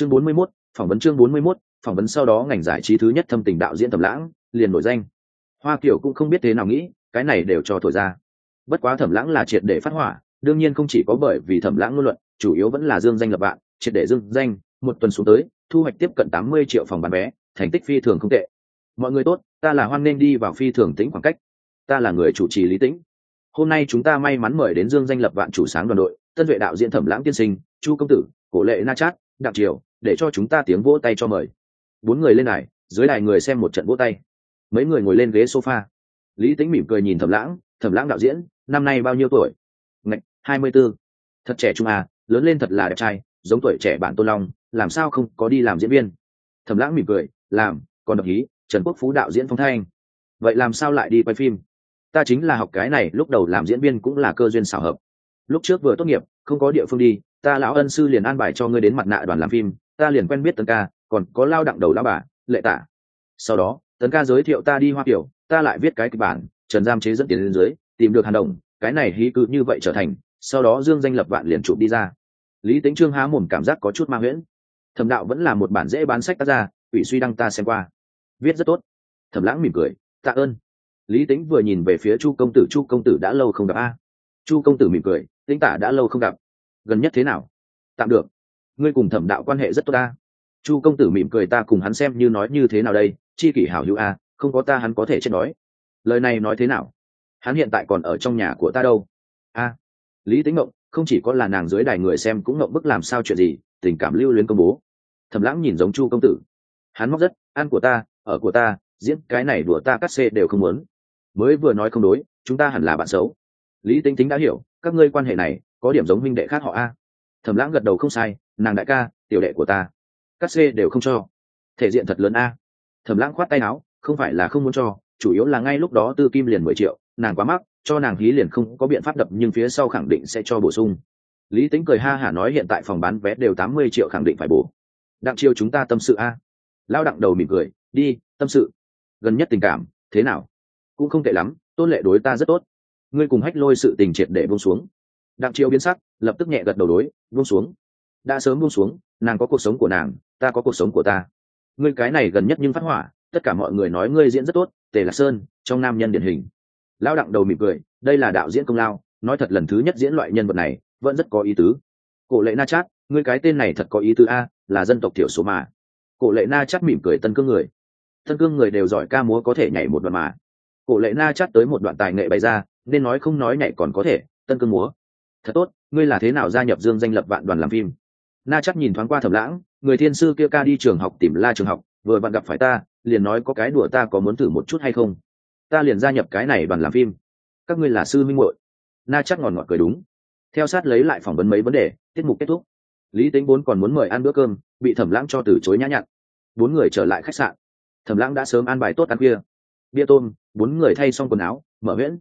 chương bốn mươi 41, phỏng vấn chương bốn mươi 41, phỏng vấn sau đó ngành giải trí thứ nhất thâm tình đạo diễn thẩm lãng liền nổi danh. Hoa kiều cũng không biết thế nào nghĩ cái này đều cho thổi ra. Bất quá thẩm lãng là triệt để phát hỏa đương nhiên không chỉ có bởi vì thẩm lãng ngôn luận chủ yếu vẫn là dương danh lập bạn triệt để dương danh một tuần xuống tới thu hoạch tiếp cận tám mươi triệu phòng bán vé thành tích phi thường không tệ. Mọi người tốt ta là hoan nên đi vào phi thường tính khoảng cách. Ta là người chủ trì lý tĩnh. Hôm nay chúng ta may mắn mời đến dương danh lập vạn chủ sáng đoàn đội tân vệ đạo diễn thẩm lãng tiên sinh chu công tử cổ lệ na chát đặng triều để cho chúng ta tiếng vỗ tay cho mời. Bốn người lên này dưới đài người xem một trận vỗ tay. Mấy người ngồi lên ghế sofa. Lý tính mỉm cười nhìn thẩm lãng thẩm lãng đạo diễn, năm nay bao nhiêu tuổi? Ngạch, hai mươi b ố thật trẻ trung à lớn lên thật là đẹp trai, giống tuổi trẻ bạn tôn long, làm sao không có đi làm diễn viên? Thẩm lãng mỉm cười, làm, còn độc ý, trần quốc phú đạo diễn phong thanh. Vậy làm sao lại đi quay phim? Ta chính là học cái này, lúc đầu làm diễn viên cũng là cơ duyên xảo hợp. Lúc trước vừa tốt nghiệp, không có địa phương đi, ta lão ân sư liền an bài cho ngươi đến mặt nạ đoàn làm phim ta liền quen biết tấn ca, còn có lao đặng đầu lão bà, lệ tả. Sau đó tấn ca giới thiệu ta đi hoa kiểu ta lại viết cái kịch bản, trần giam chế dẫn tiền lên dưới, tìm được hàn đồng, cái này hí cứ như vậy trở thành, sau đó dương danh lập vạn liền chụp đi ra. Lý tính trương há mồm cảm giác có chút ma nguyễn. thẩm đạo vẫn là một bản dễ bán sách tác ra ủy suy đăng ta xem qua. Viết rất tốt. Thẩm lãng mỉm cười, tạ ơn. Lý tính vừa nhìn về phía chu công tử, chu công tử đã lâu không gặp a. Chu công tử mỉm cười tính tả đã lâu không gặp. Gần nhất thế nào? Tạm được ngươi cùng thẩm đạo quan hệ rất tốt ta. Chu công tử mỉm cười ta cùng hắn xem như nói như thế nào đây, chi kỷ hảo hữu a, không có ta hắn có thể chết đói. Lời này nói thế nào? Hắn hiện tại còn ở trong nhà của ta đâu? A, lý tính mộng không chỉ có là nàng dưới đài người xem cũng mộng bức làm sao chuyện gì, tình cảm lưu luyến công bố. Thầm lãng nhìn giống chu công tử. Hắn móc rất, ăn của ta, ở của ta, diễn cái này đùa ta cắt xê đều không muốn. Mới vừa nói không đối, chúng ta hẳn là bạn xấu. Lý tính tính đã hiểu, các ngươi quan hệ này, có điểm giống minh đệ khác họ a thầm lãng gật đầu không sai, nàng đại ca, tiểu đệ của ta. Các xê đều không cho. Thể diện thật lớn a. Thầm lãng khoát tay áo, không phải là không muốn cho, chủ yếu là ngay lúc đó tư kim liền mười triệu, nàng quá mắc, cho nàng hí liền không có biện pháp đập, nhưng phía sau khẳng định sẽ cho bổ sung. Lý tính cười ha hả nói hiện tại phòng bán vé đều tám mươi triệu khẳng định phải bổ. Đặng chiêu chúng ta tâm sự a. À? lao đặng đầu mỉm cười, đi, tâm sự. Gần nhất tình cảm, thế nào? Cũng không tệ lắm, tôn lệ đối ta rất tốt. Ngươi cùng hách lôi sự tình triệt để buông xuống đặng chiêu biến sắc, lập tức nhẹ gật đầu đối, buông xuống. Đã sớm buông xuống, nàng có cuộc sống của nàng, ta có cuộc sống của ta. Ngươi cái này gần nhất nhưng phát hỏa, tất cả mọi người nói ngươi diễn rất tốt, tề lạc sơn, trong nam nhân điển hình. Lao đặng đầu mỉm cười, đây là đạo diễn công lao, nói thật lần thứ nhất diễn loại nhân vật này, vẫn rất có ý tứ. Cổ lệ na chát, ngươi cái tên này thật có ý tứ a, là dân tộc thiểu số mà. Cổ lệ na chát mỉm cười tân cương người. Tân cương người đều giỏi ca múa có thể nhảy một đoạn mà. Cổ lệ na chát tới một đoạn tài nghệ bày ra, nên nói không nói nhảy còn có thể, tân cương múa thật tốt, ngươi là thế nào gia nhập dương danh lập vạn đoàn làm phim? Na chắc nhìn thoáng qua thầm lãng, người thiên sư kia ca đi trường học tìm la trường học, vừa bạn gặp phải ta, liền nói có cái đùa ta có muốn thử một chút hay không? Ta liền gia nhập cái này đoàn làm phim. Các ngươi là sư minh muội. Na chắc ngòn ngọt cười đúng. Theo sát lấy lại phỏng vấn mấy vấn đề, tiết mục kết thúc. Lý tính bốn còn muốn mời ăn bữa cơm, bị thẩm lãng cho từ chối nhã nhặn. Bốn người trở lại khách sạn. Thẩm lãng đã sớm ăn bài tốt ăn khuya. Bia tôm, bốn người thay xong quần áo, mở miễn.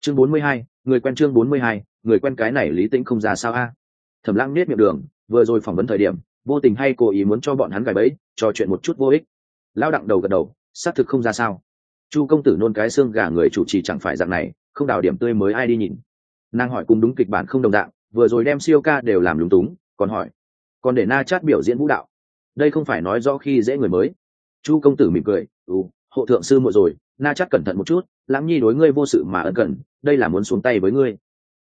Chương bốn mươi hai, người quen chương bốn mươi hai người quen cái này lý tĩnh không ra sao a? Thẩm lăng nết miệng đường, vừa rồi phỏng vấn thời điểm, vô tình hay cố ý muốn cho bọn hắn gài bẫy, trò chuyện một chút vô ích. Lao đặng đầu gật đầu, xác thực không ra sao. Chu công tử nôn cái xương gà người chủ trì chẳng phải dạng này, không đào điểm tươi mới ai đi nhìn. Nàng hỏi cùng đúng kịch bản không đồng dạng, vừa rồi đem siêu ca đều làm lúng túng, còn hỏi, còn để na chát biểu diễn vũ đạo. Đây không phải nói rõ khi dễ người mới. Chu công tử mỉm cười ừ hộ thượng sư muội rồi, na chát cẩn thận một chút, lãng nhi đối ngươi vô sự mà ân cần, đây là muốn xuống tay với ngươi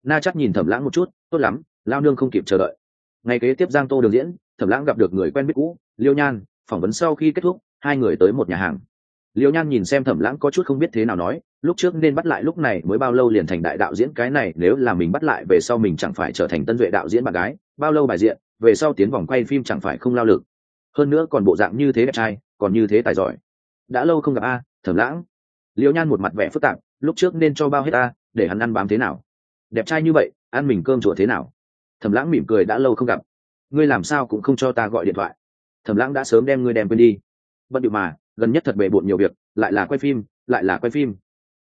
na chắc nhìn thẩm lãng một chút, tốt lắm, lao nương không kịp chờ đợi. Ngày kế tiếp giang tô đường diễn, thẩm lãng gặp được người quen biết cũ, liêu nhan, phỏng vấn sau khi kết thúc, hai người tới một nhà hàng. Liêu nhan nhìn xem thẩm lãng có chút không biết thế nào nói, lúc trước nên bắt lại lúc này mới bao lâu liền thành đại đạo diễn, cái này nếu là mình bắt lại về sau mình chẳng phải trở thành tân duệ đạo diễn bạn gái, bao lâu bài diện, về sau tiến vòng quay phim chẳng phải không lao lực. Hơn nữa còn bộ dạng như thế đẹp trai, còn như thế tài giỏi. Đã lâu không gặp a, thẩm lãng. Liêu nhan một mặt vẻ phức tạp, lúc trước nên cho bao hết a, để hắn ăn bám thế nào? Đẹp trai như vậy, ăn mình cơm chùa thế nào? Thẩm lãng mỉm cười đã lâu không gặp. Ngươi làm sao cũng không cho ta gọi điện thoại. Thẩm lãng đã sớm đem ngươi đem quên đi. Bận điệu mà, gần nhất thật bề bộn nhiều việc, lại là quay phim, lại là quay phim.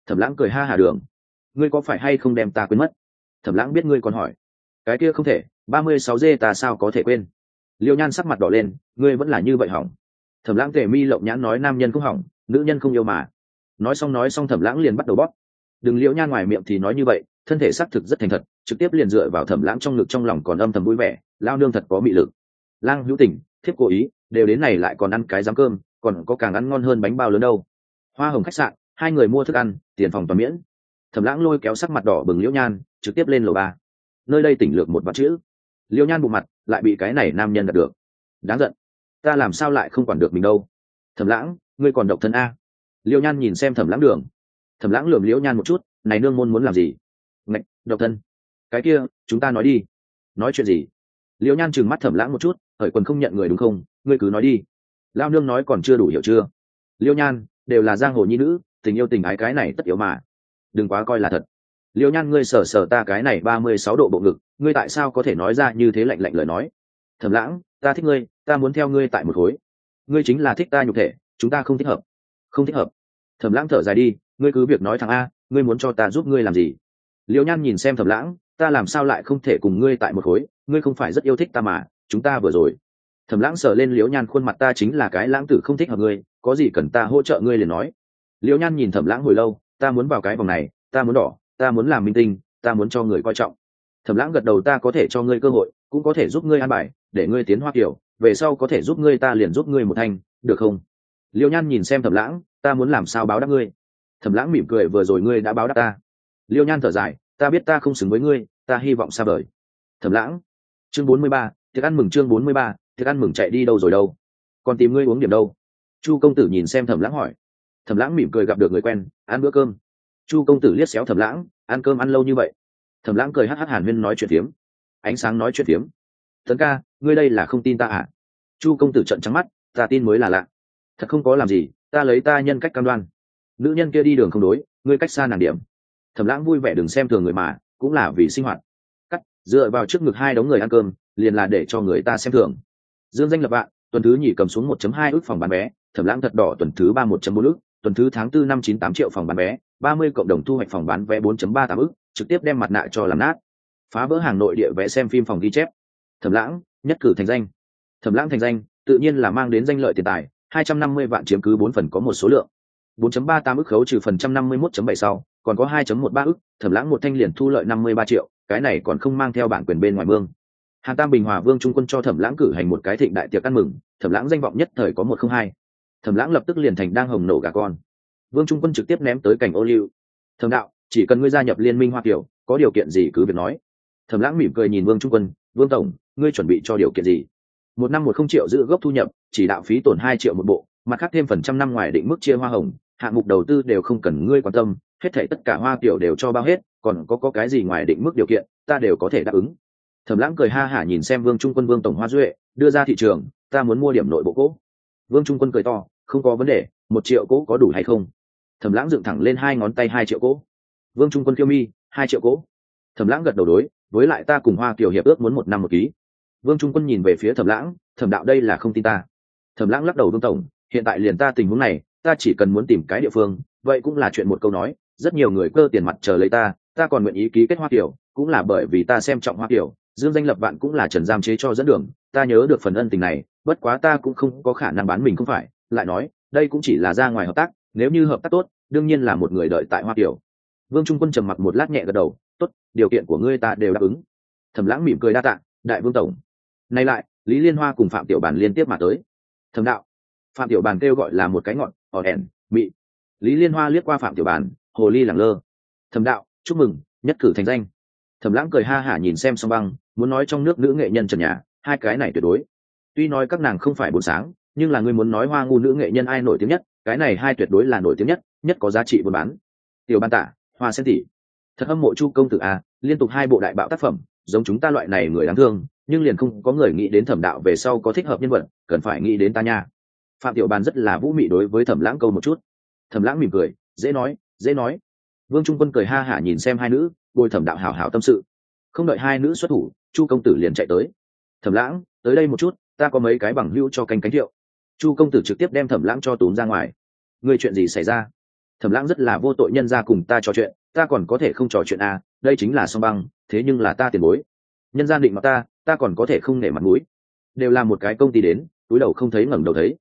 Thẩm lãng cười ha hà đường. Ngươi có phải hay không đem ta quên mất? Thẩm lãng biết ngươi còn hỏi. Cái kia không thể, ba mươi sáu dê ta sao có thể quên? Liêu nhan sắc mặt đỏ lên, ngươi vẫn là như vậy hỏng. Thẩm lãng tề mi lộng nhãn nói nam nhân cũng hỏng, nữ nhân không yêu mà. Nói xong nói xong thẩm lãng liền bắt đầu bóp. Đừng liễu nhan ngoài miệng thì nói như vậy thân thể xác thực rất thành thật, trực tiếp liền dựa vào thẩm lãng trong ngực trong lòng còn âm thầm vui vẻ, lao nương thật có mị lực. Lang hữu tình, thiếp cố ý, đều đến này lại còn ăn cái giám cơm, còn có càng ăn ngon hơn bánh bao lớn đâu. Hoa hồng khách sạn, hai người mua thức ăn, tiền phòng toàn miễn. Thẩm lãng lôi kéo sắc mặt đỏ bừng liễu nhan, trực tiếp lên lầu ba. Nơi đây tỉnh lược một vạn chữ. Liễu nhan bụng mặt, lại bị cái này nam nhân đạt được. Đáng giận. Ta làm sao lại không quản được mình đâu. Thẩm lãng, ngươi còn độc thân a. Liễu nhan nhìn xem thẩm lãng đường. Thẩm lãng lườm liễu nhan một chút, này nương môn muốn làm gì? Độc thân. Cái kia, chúng ta nói đi. Nói chuyện gì? Liễu nhan chừng mắt thẩm lãng một chút, hởi quần không nhận người đúng không? Ngươi cứ nói đi. Lao nương nói còn chưa đủ hiểu chưa? Liễu nhan, đều là giang hồ nhi nữ, tình yêu tình ái cái này tất yếu mà. Đừng quá coi là thật. Liễu nhan, ngươi sở sở ta cái này ba mươi sáu độ bộ ngực, ngươi tại sao có thể nói ra như thế lạnh lạnh lời nói? Thẩm lãng, ta thích ngươi, ta muốn theo ngươi tại một khối. Ngươi chính là thích ta nhục thể, chúng ta không thích hợp. Không thích hợp. Thẩm lãng thở dài đi, ngươi cứ việc nói thằng a, ngươi muốn cho ta giúp ngươi làm gì? Liễu nhan nhìn xem thẩm lãng, ta làm sao lại không thể cùng ngươi tại một khối? Ngươi không phải rất yêu thích ta mà, chúng ta vừa rồi. Thẩm lãng sờ lên liễu nhan khuôn mặt, ta chính là cái lãng tử không thích hợp ngươi, có gì cần ta hỗ trợ ngươi liền nói. Liễu nhan nhìn thẩm lãng hồi lâu, ta muốn vào cái vòng này, ta muốn đỏ, ta muốn làm minh tinh, ta muốn cho người coi trọng. Thẩm lãng gật đầu, ta có thể cho ngươi cơ hội, cũng có thể giúp ngươi an bài, để ngươi tiến hoa kiểu, về sau có thể giúp ngươi ta liền giúp ngươi một thanh, được không? Liễu nhan nhìn xem thẩm lãng, ta muốn làm sao báo đáp ngươi? Thẩm lãng mỉm cười, vừa rồi ngươi đã báo đáp ta liêu nhan thở dài, ta biết ta không xứng với ngươi, ta hy vọng xa vời. Thẩm lãng, chương bốn mươi ba thức ăn mừng chương bốn mươi ba thức ăn mừng chạy đi đâu rồi đâu? Còn tìm ngươi uống điểm đâu? Chu công tử nhìn xem thẩm lãng hỏi. Thẩm lãng mỉm cười gặp được người quen, ăn bữa cơm. Chu công tử liếc xéo thẩm lãng, ăn cơm ăn lâu như vậy? Thẩm lãng cười hắc hắc hàn huyên nói chuyện phiếm. Ánh sáng nói chuyện phiếm. Tấn ca, ngươi đây là không tin ta à? Chu công tử trận trắng mắt, ta tin mới là lạ. Thật không có làm gì, ta lấy ta nhân cách cam đoan. Nữ nhân kia đi đường không đối, ngươi cách xa nàng điểm thẩm lãng vui vẻ đừng xem thường người mà cũng là vì sinh hoạt. Cắt dựa vào trước ngực hai đống người ăn cơm liền là để cho người ta xem thường. Dương danh lập bạn tuần thứ nhì cầm xuống 1.2 ước phòng bán vé thẩm lãng thật đỏ tuần thứ ba 1.4 ước tuần thứ tháng tư năm chín tám triệu phòng bán vé 30 cộng đồng thu hoạch phòng bán vé 4.38 ước trực tiếp đem mặt nạ cho làm nát. Phá vỡ hàng nội địa vé xem phim phòng ghi chép. Thẩm lãng nhất cử thành danh. Thẩm lãng thành danh tự nhiên là mang đến danh lợi tiền tài 250 vạn chiếm cứ 4 phần có một số lượng. 4.38 ức khấu trừ phần trăm 51.7 sau, còn có 2.13 ức, thẩm lãng một thanh liền thu lợi 53 triệu, cái này còn không mang theo bản quyền bên ngoài mương. Hàn Tam Bình Hòa Vương Trung Quân cho Thẩm Lãng cử hành một cái thịnh đại tiệc ăn mừng, Thẩm Lãng danh vọng nhất thời có một không hai. Thẩm Lãng lập tức liền thành đang hồng nổ gà con. Vương Trung Quân trực tiếp ném tới cảnh ô liu. Thẩm đạo, chỉ cần ngươi gia nhập liên minh Hoa Kiều, có điều kiện gì cứ việc nói. Thẩm Lãng mỉm cười nhìn Vương Trung Quân, Vương tổng, ngươi chuẩn bị cho điều kiện gì? Một năm một không triệu giữ gốc thu nhập, chỉ đạo phí tổn hai triệu một bộ, mặt khác thêm phần trăm năm ngoài định mức chia hoa hồng, hạng mục đầu tư đều không cần ngươi quan tâm hết thảy tất cả hoa kiểu đều cho bao hết, còn có có cái gì ngoài định mức điều kiện, ta đều có thể đáp ứng. Thẩm lãng cười ha hả nhìn xem vương trung quân vương tổng hoa duệ, đưa ra thị trường, ta muốn mua điểm nội bộ cỗ. Vương trung quân cười to, không có vấn đề, một triệu cỗ có đủ hay không? Thẩm lãng dựng thẳng lên hai ngón tay hai triệu cỗ. Vương trung quân kiêu mi, hai triệu cỗ. Thẩm lãng gật đầu đối, với lại ta cùng hoa kiều hiệp ước muốn một năm một ký. Vương trung quân nhìn về phía thẩm lãng, thẩm đạo đây là không tin ta. Thẩm lãng lắc đầu vương tổng, hiện tại liền ta tình huống này, ta chỉ cần muốn tìm cái địa phương, vậy cũng là chuyện một câu nói rất nhiều người cơ tiền mặt chờ lấy ta ta còn nguyện ý ký kết hoa kiểu cũng là bởi vì ta xem trọng hoa kiểu dương danh lập bạn cũng là trần giam chế cho dẫn đường, ta nhớ được phần ân tình này, bất quá ta cũng không có khả năng bán mình không phải, lại nói, đây cũng chỉ là ra ngoài hợp tác, nếu như hợp tác tốt, đương nhiên là một người đợi tại hoa kiểu vương trung quân trầm mặc một lát nhẹ gật đầu, tốt, điều kiện của ngươi ta đều đáp ứng. Thẩm lãng mỉm cười đa tạ, đại vương tổng. Nay lại, lý liên hoa cùng phạm tiểu Bàn liên tiếp mà tới. Thẩm đạo. Phạm tiểu bàn kêu gọi là một cái ngọn ỏ đèn mị lý liên hoa liếc qua phạm tiểu bàn hồ ly lẳng lơ. Thẩm đạo, chúc mừng, nhất cử thành danh. Thẩm lãng cười ha hả nhìn xem song băng, muốn nói trong nước nữ nghệ nhân trần nhà, hai cái này tuyệt đối. Tuy nói các nàng không phải buồn sáng, nhưng là người muốn nói hoa ngu nữ nghệ nhân ai nổi tiếng nhất, cái này hai tuyệt đối là nổi tiếng nhất nhất có giá trị buôn bán. Tiểu ban tả, hoa sen tỷ thật hâm mộ chu công tử a liên tục hai bộ đại bạo tác phẩm, giống chúng ta loại này người đáng thương, nhưng liền không có người nghĩ đến thẩm đạo về sau có thích hợp nhân vật, cần phải nghĩ đến ta nha. Phạm tiểu bàn rất là vũ mị đối với thẩm lãng câu một chút. Thẩm lãng mỉm cười, dễ nói dễ nói. Vương trung quân cười ha hả nhìn xem hai nữ, bồi thẩm đạo hảo hảo tâm sự. Không đợi hai nữ xuất thủ, chu công tử liền chạy tới. Thẩm lãng, tới đây một chút, ta có mấy cái bằng hữu cho canh cánh thiệu chu công tử trực tiếp đem thẩm lãng cho tốn ra ngoài. Người chuyện gì xảy ra? Thẩm lãng rất là vô tội nhân ra cùng ta trò chuyện, ta còn có thể không trò chuyện à đây chính là song băng, thế nhưng là ta tiền bối. Nhân gian định mặt ta ta còn có thể không nể mặt mũi. Đều là một cái công ty đến, túi đầu không thấy ngẩng đầu thấy.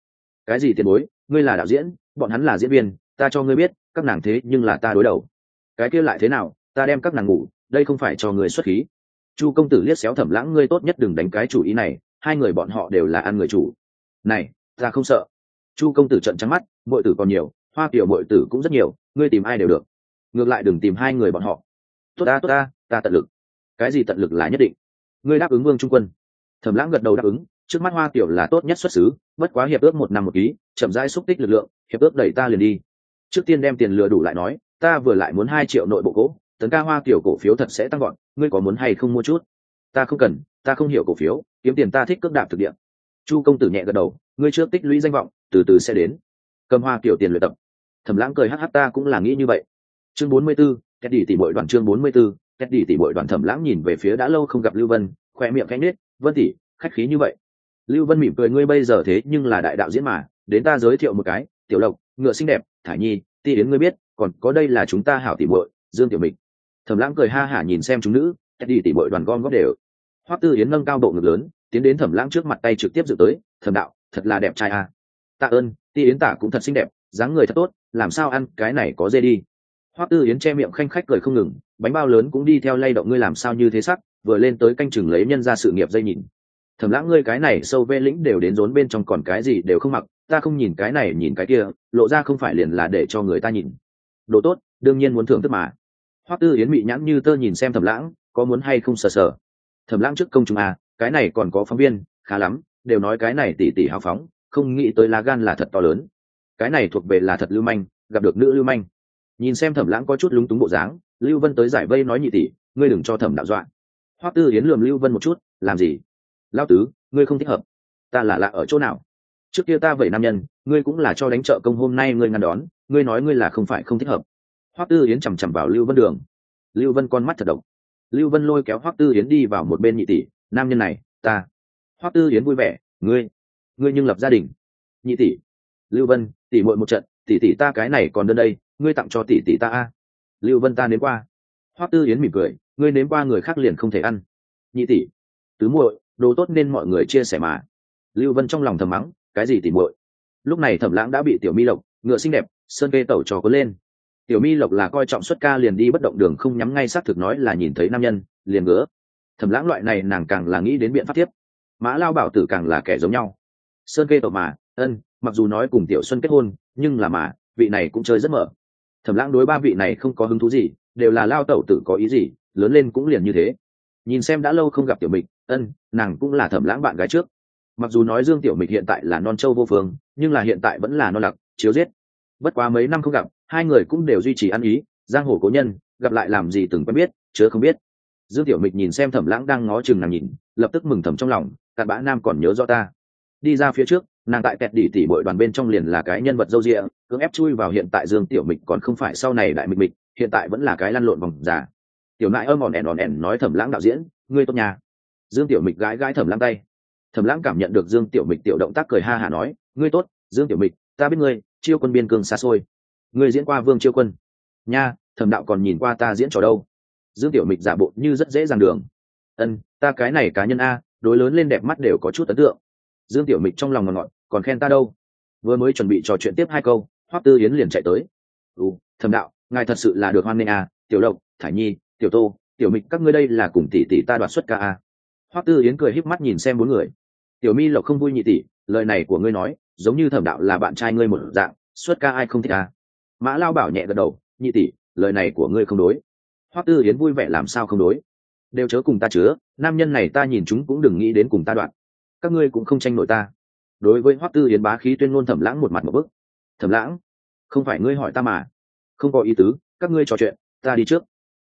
Cái gì tiền bối? Ngươi là đạo diễn, bọn hắn là diễn viên ta cho ngươi biết, các nàng thế nhưng là ta đối đầu. Cái kia lại thế nào, ta đem các nàng ngủ, đây không phải cho người xuất khí. Chu công tử liếc xéo thẩm lãng, ngươi tốt nhất đừng đánh cái chủ ý này, hai người bọn họ đều là ăn người chủ. Này, ta không sợ. Chu công tử trận trắng mắt, muội tử còn nhiều, hoa tiểu muội tử cũng rất nhiều, ngươi tìm ai đều được. Ngược lại đừng tìm hai người bọn họ. Tốt ta tốt ta ta tận lực. Cái gì tận lực là nhất định. Ngươi đáp ứng vương trung quân. Thẩm lãng gật đầu đáp ứng, trước mắt hoa tiểu là tốt nhất xuất xứ, bất quá hiệp ước một năm một ký, chậm rãi xúc tích lực lượng, hiệp ước đẩy ta liền đi trước tiên đem tiền lừa đủ lại nói ta vừa lại muốn hai triệu nội bộ gỗ tấn ca hoa tiểu cổ phiếu thật sẽ tăng gọn ngươi có muốn hay không mua chút? Ta không cần ta không hiểu cổ phiếu kiếm tiền ta thích cước đạp thực địa. Chu công tử nhẹ gật đầu ngươi trước tích lũy danh vọng từ từ sẽ đến. Cầm hoa tiểu tiền luyện tập. Thẩm lãng cười hh ta cũng là nghĩ như vậy. Chương bốn mươi 44, kết đi tỷ bội đoàn chương bốn mươi 44, kết đi tỷ bội đoàn thẩm lãng nhìn về phía đã lâu không gặp lưu vân khoe miệng cánh nết vân tỷ khách khí như vậy. Lưu vân mỉm cười ngươi bây giờ thế nhưng là đại đạo diễn mà đến ta giới thiệu một cái tiểu lộc ngựa xinh đẹp thả nhi, ti yến ngươi biết, còn có đây là chúng ta hảo tỷ bội dương tiểu mịch. Thẩm lãng cười ha hả nhìn xem chúng nữ kết đi tỷ bội đoàn gom góp đều. Hoắc tư yến nâng cao độ ngực lớn, tiến đến thẩm lãng trước mặt tay trực tiếp dự tới, thẩm đạo, thật là đẹp trai à. tạ ơn, ti yến tả cũng thật xinh đẹp, dáng người thật tốt, làm sao ăn cái này có dê đi. Hoắc tư yến che miệng khanh khách cười không ngừng, bánh bao lớn cũng đi theo lay động ngươi làm sao như thế sắc, vừa lên tới canh chừng lấy nhân ra sự nghiệp dây nhìn thẩm lãng, ngươi cái này sâu vê lĩnh đều đến rốn bên trong còn cái gì đều không mặc, ta không nhìn cái này, nhìn cái kia, lộ ra không phải liền là để cho người ta nhìn. Đồ tốt, đương nhiên muốn thưởng thức mà. Hoắc tư yến bị nhãn như tơ nhìn xem thẩm lãng, có muốn hay không sờ sờ? Thẩm lãng trước công chúng à cái này còn có phóng viên, khá lắm, đều nói cái này tỉ tỉ hào phóng, không nghĩ tới lá gan là thật to lớn. Cái này thuộc về là thật lưu manh, gặp được nữ lưu manh. Nhìn xem thẩm lãng có chút lúng túng bộ dáng, lưu vân tới giải vây nói nhị tỷ, ngươi đừng cho thẩm đạo dọa. Hoắc tư yến lườm lưu vân một chút, làm gì? Lao tứ, ngươi không thích hợp. Ta là lạ ở chỗ nào? Trước kia ta vậy nam nhân, ngươi cũng là cho đánh trợ công hôm nay ngươi ngăn đón, ngươi nói ngươi là không phải không thích hợp. Hoắc tư yến chằm chằm vào lưu vân đường. Lưu vân con mắt thật độc. Lưu vân lôi kéo hoắc tư yến đi vào một bên nhị tỷ, nam nhân này, ta. Hoắc tư yến vui vẻ, ngươi ngươi nhưng lập gia đình. Nhị tỷ. Lưu vân, tỷ muội một trận, tỷ tỷ ta cái này còn đơn đây, ngươi tặng cho tỷ tỷ ta a. Lưu vân ta nếm qua. Hoắc tư yến mỉm cười, ngươi nếm qua người khác liền không thể ăn. Nhị tỷ, tứ muội đồ tốt nên mọi người chia sẻ mà. Lưu vân trong lòng thầm mắng, cái gì tìm muội? Lúc này thẩm lãng đã bị tiểu mi lộc, ngựa xinh đẹp, sơn kê tẩu trò có lên. Tiểu mi lộc là coi trọng xuất ca liền đi bất động đường không nhắm ngay xác thực nói là nhìn thấy nam nhân, liền ngứa. Thẩm lãng loại này nàng càng là nghĩ đến biện pháp tiếp. Mã lao bảo tử càng là kẻ giống nhau. Sơn kê tẩu mà, ân, mặc dù nói cùng tiểu xuân kết hôn, nhưng là mà, vị này cũng chơi rất mở. Thẩm lãng đối ba vị này không có hứng thú gì, đều là lao tẩu tử có ý gì, lớn lên cũng liền như thế. Nhìn xem đã lâu không gặp tiểu mịch ân, nàng cũng là thẩm lãng bạn gái trước. Mặc dù nói dương tiểu mịch hiện tại là non châu vô phương, nhưng là hiện tại vẫn là non lặc, chiếu giết. Bất quá mấy năm không gặp, hai người cũng đều duy trì ăn ý, giang hồ cố nhân, gặp lại làm gì từng quen biết, chớ không biết. Dương tiểu mịch nhìn xem thẩm lãng đang ngó chừng nàng nhìn, lập tức mừng thầm trong lòng, cặn bã nam còn nhớ rõ ta. Đi ra phía trước, nàng tại kẹt đỉ tỉ bội đoàn bên trong liền là cái nhân vật dâu rịa cưỡng ép chui vào hiện tại dương tiểu mịch còn không phải sau này đại mịch mịch, hiện tại vẫn là cái lăn lộn vòng giả tiểu nại ơm òn ẻn òn ẻn nói thẩm lãng đạo diễn, ngươi tốt nhà dương tiểu mịch gái gái thẩm lãng tay. Thẩm lãng cảm nhận được dương tiểu mịch tiểu động tác cười ha hả nói, ngươi tốt, dương tiểu mịch, ta biết ngươi, chiêu quân biên cương xa xôi. Ngươi diễn qua vương chiêu quân. Nha thẩm đạo còn nhìn qua ta diễn trò đâu? Dương tiểu mịch giả bộ như rất dễ dàng đường. Ân, ta cái này cá nhân a, đối lớn lên đẹp mắt đều có chút ấn tượng. Dương tiểu mịch trong lòng ngọt ngọt, còn khen ta đâu? Vừa mới chuẩn bị trò chuyện tiếp hai câu, hoắc tư yến liền chạy tới. Ừ thẩm đạo, ngài thật sự là được hoan nghênh a, tiểu lộc, thải nhi, tiểu tô, tiểu mịch các ngươi đây là cùng tỷ tỷ ta đoạt xuất ca a hoắc tư yến cười híp mắt nhìn xem bốn người. Tiểu mi lộc không vui nhị tỷ, lời này của ngươi nói, giống như thẩm đạo là bạn trai ngươi một dạng, xuất ca ai không thích à? mã lao bảo nhẹ gật đầu, nhị tỷ, lời này của ngươi không đối. Hoắc tư yến vui vẻ làm sao không đối? Đều chớ cùng ta chứa, nam nhân này ta nhìn chúng cũng đừng nghĩ đến cùng ta đoạn. Các ngươi cũng không tranh nổi ta. Đối với hoắc tư yến bá khí tuyên ngôn thẩm lãng một mặt một bức. Thẩm lãng, không phải ngươi hỏi ta mà. Không có ý tứ, các ngươi trò chuyện, ta đi trước.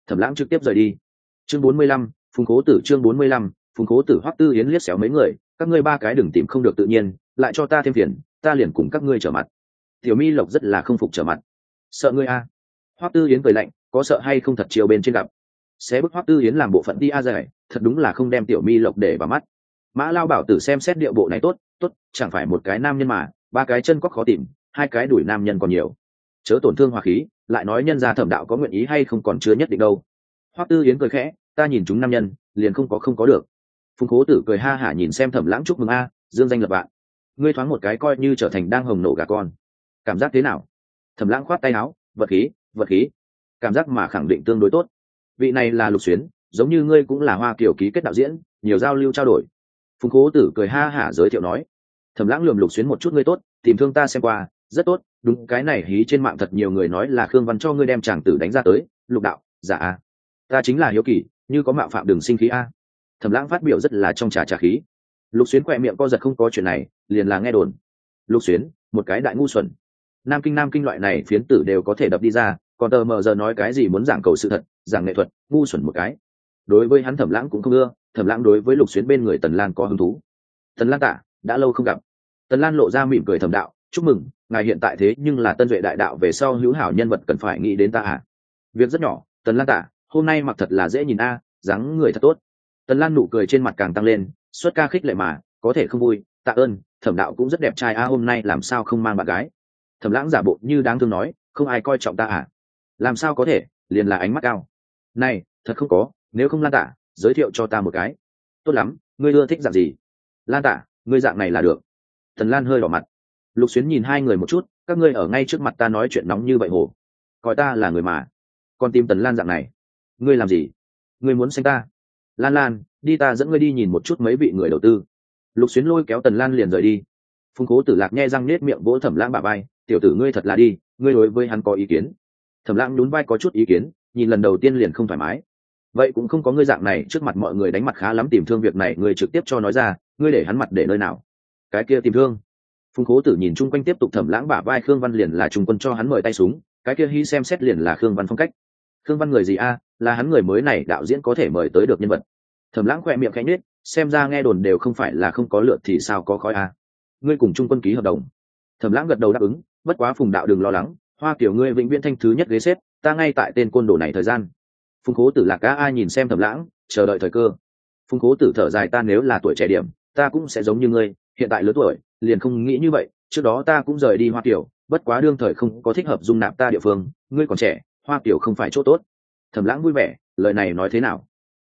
Thẩm lãng trực tiếp rời đi. Chương bốn mươi lăm, phùng cố tử chương bốn mươi lăm phùng cố tử hoắc tư yến liếc xéo mấy người các ngươi ba cái đừng tìm không được tự nhiên lại cho ta thêm phiền ta liền cùng các ngươi trở mặt. Tiểu mi lộc rất là không phục trở mặt. Sợ ngươi a? À. hoắc tư yến cười lạnh có sợ hay không thật chiều bên trên gặp. Sẽ bức hoắc tư yến làm bộ phận đi a giải, thật đúng là không đem tiểu mi lộc để vào mắt. Mã lao bảo tử xem xét điệu bộ này tốt tốt chẳng phải một cái nam nhân mà ba cái chân có khó tìm hai cái đuổi nam nhân còn nhiều. Chớ tổn thương hòa khí lại nói nhân gia thẩm đạo có nguyện ý hay không còn chưa nhất định đâu. Hoắc tư yến cười khẽ ta nhìn chúng nam nhân liền không có không có được phùng cố tử cười ha hả nhìn xem thẩm lãng chúc mừng a, dương danh lập bạn. Ngươi thoáng một cái coi như trở thành đang hồng nổ gà con. Cảm giác thế nào? Thẩm lãng khoát tay áo, vật khí vật khí. Cảm giác mà khẳng định tương đối tốt. Vị này là lục xuyến, giống như ngươi cũng là hoa kiểu ký kết đạo diễn, nhiều giao lưu trao đổi. Phùng cố tử cười ha hả giới thiệu nói. Thẩm lãng lườm lục xuyến một chút ngươi tốt, tìm thương ta xem qua, rất tốt, đúng, cái này hí trên mạng thật nhiều người nói là khương văn cho ngươi đem chàng tử đánh ra tới, lục đạo, giả dạ. ta chính là hiếu kỳ, như có mạo phạm đường sinh khí a thẩm lãng phát biểu rất là trong trà trà khí. Lục xuyến quẹ miệng co giật không có chuyện này, liền là nghe đồn. Lục xuyến, một cái đại ngu xuẩn. Nam kinh nam kinh loại này phiến tử đều có thể đập đi ra, còn tờ mờ giờ nói cái gì muốn giảng cầu sự thật, giảng nghệ thuật, ngu xuẩn một cái. Đối với hắn thẩm lãng cũng không ưa thẩm lãng đối với lục xuyến bên người tần lan có hứng thú. Tần lan tạ, đã lâu không gặp. Tần lan lộ ra mỉm cười thẩm đạo, chúc mừng, ngài hiện tại thế nhưng là tân duệ đại đạo về sau hữu hảo nhân vật cần phải nghĩ đến ta à? Việc rất nhỏ, tần lan tạ, hôm nay mặc thật là dễ nhìn a, dáng người thật tốt tần lan nụ cười trên mặt càng tăng lên, xuất ca khích lệ mà, có thể không vui, tạ ơn, thẩm đạo cũng rất đẹp trai a, hôm nay làm sao không mang bạn gái? Thẩm lãng giả bộ như đáng thương nói, không ai coi trọng ta à? Làm sao có thể, liền là ánh mắt cao. Này, thật không có, nếu không lan tả giới thiệu cho ta một cái. Tốt lắm, ngươi ưa thích dạng gì? Lan tả ngươi dạng này là được. Thần lan hơi đỏ mặt. Lục xuyến nhìn hai người một chút, các ngươi ở ngay trước mặt ta nói chuyện nóng như vậy hồ coi ta là người mà. Còn tìm tần lan dạng này, ngươi làm gì? Ngươi muốn xanh ta? Lan lan, đi ta dẫn ngươi đi nhìn một chút mấy vị người đầu tư. Lục xuyến lôi kéo tần lan liền rời đi. Phùng cố tử lạc nghe răng nết miệng vỗ thẩm lãng bà bay tiểu tử ngươi thật là đi, ngươi đối với hắn có ý kiến. Thẩm lãng nhún vai có chút ý kiến, nhìn lần đầu tiên liền không thoải mái. Vậy cũng không có ngươi dạng này, trước mặt mọi người đánh mặt khá lắm tìm thương việc này, ngươi trực tiếp cho nói ra, ngươi để hắn mặt để nơi nào? Cái kia tìm thương. Phùng cố tử nhìn chung quanh tiếp tục thẩm lãng bả vai, khương văn liền là trung quân cho hắn mời tay súng, cái kia hy xem xét liền là khương văn phong cách. Khương văn người gì a? Là hắn người mới này, đạo diễn có thể mời tới được nhân vật thẩm lãng khỏe miệng khẽ nhết xem ra nghe đồn đều không phải là không có lượt thì sao có khói a ngươi cùng trung quân ký hợp đồng. Thẩm lãng gật đầu đáp ứng, bất quá phùng đạo đừng lo lắng, hoa kiểu ngươi vĩnh viễn thanh thứ nhất ghế xếp, ta ngay tại tên côn đồ này thời gian. Phùng cố tử lạc cá ai nhìn xem thẩm lãng, chờ đợi thời cơ. Phùng cố tử thở dài, ta nếu là tuổi trẻ điểm, ta cũng sẽ giống như ngươi, hiện tại lớn tuổi, liền không nghĩ như vậy, trước đó ta cũng rời đi hoa kiểu bất quá đương thời không có thích hợp dung nạp ta địa phương, ngươi còn trẻ, hoa kiểu không phải chỗ tốt. Thẩm lãng vui vẻ, lời này nói thế nào?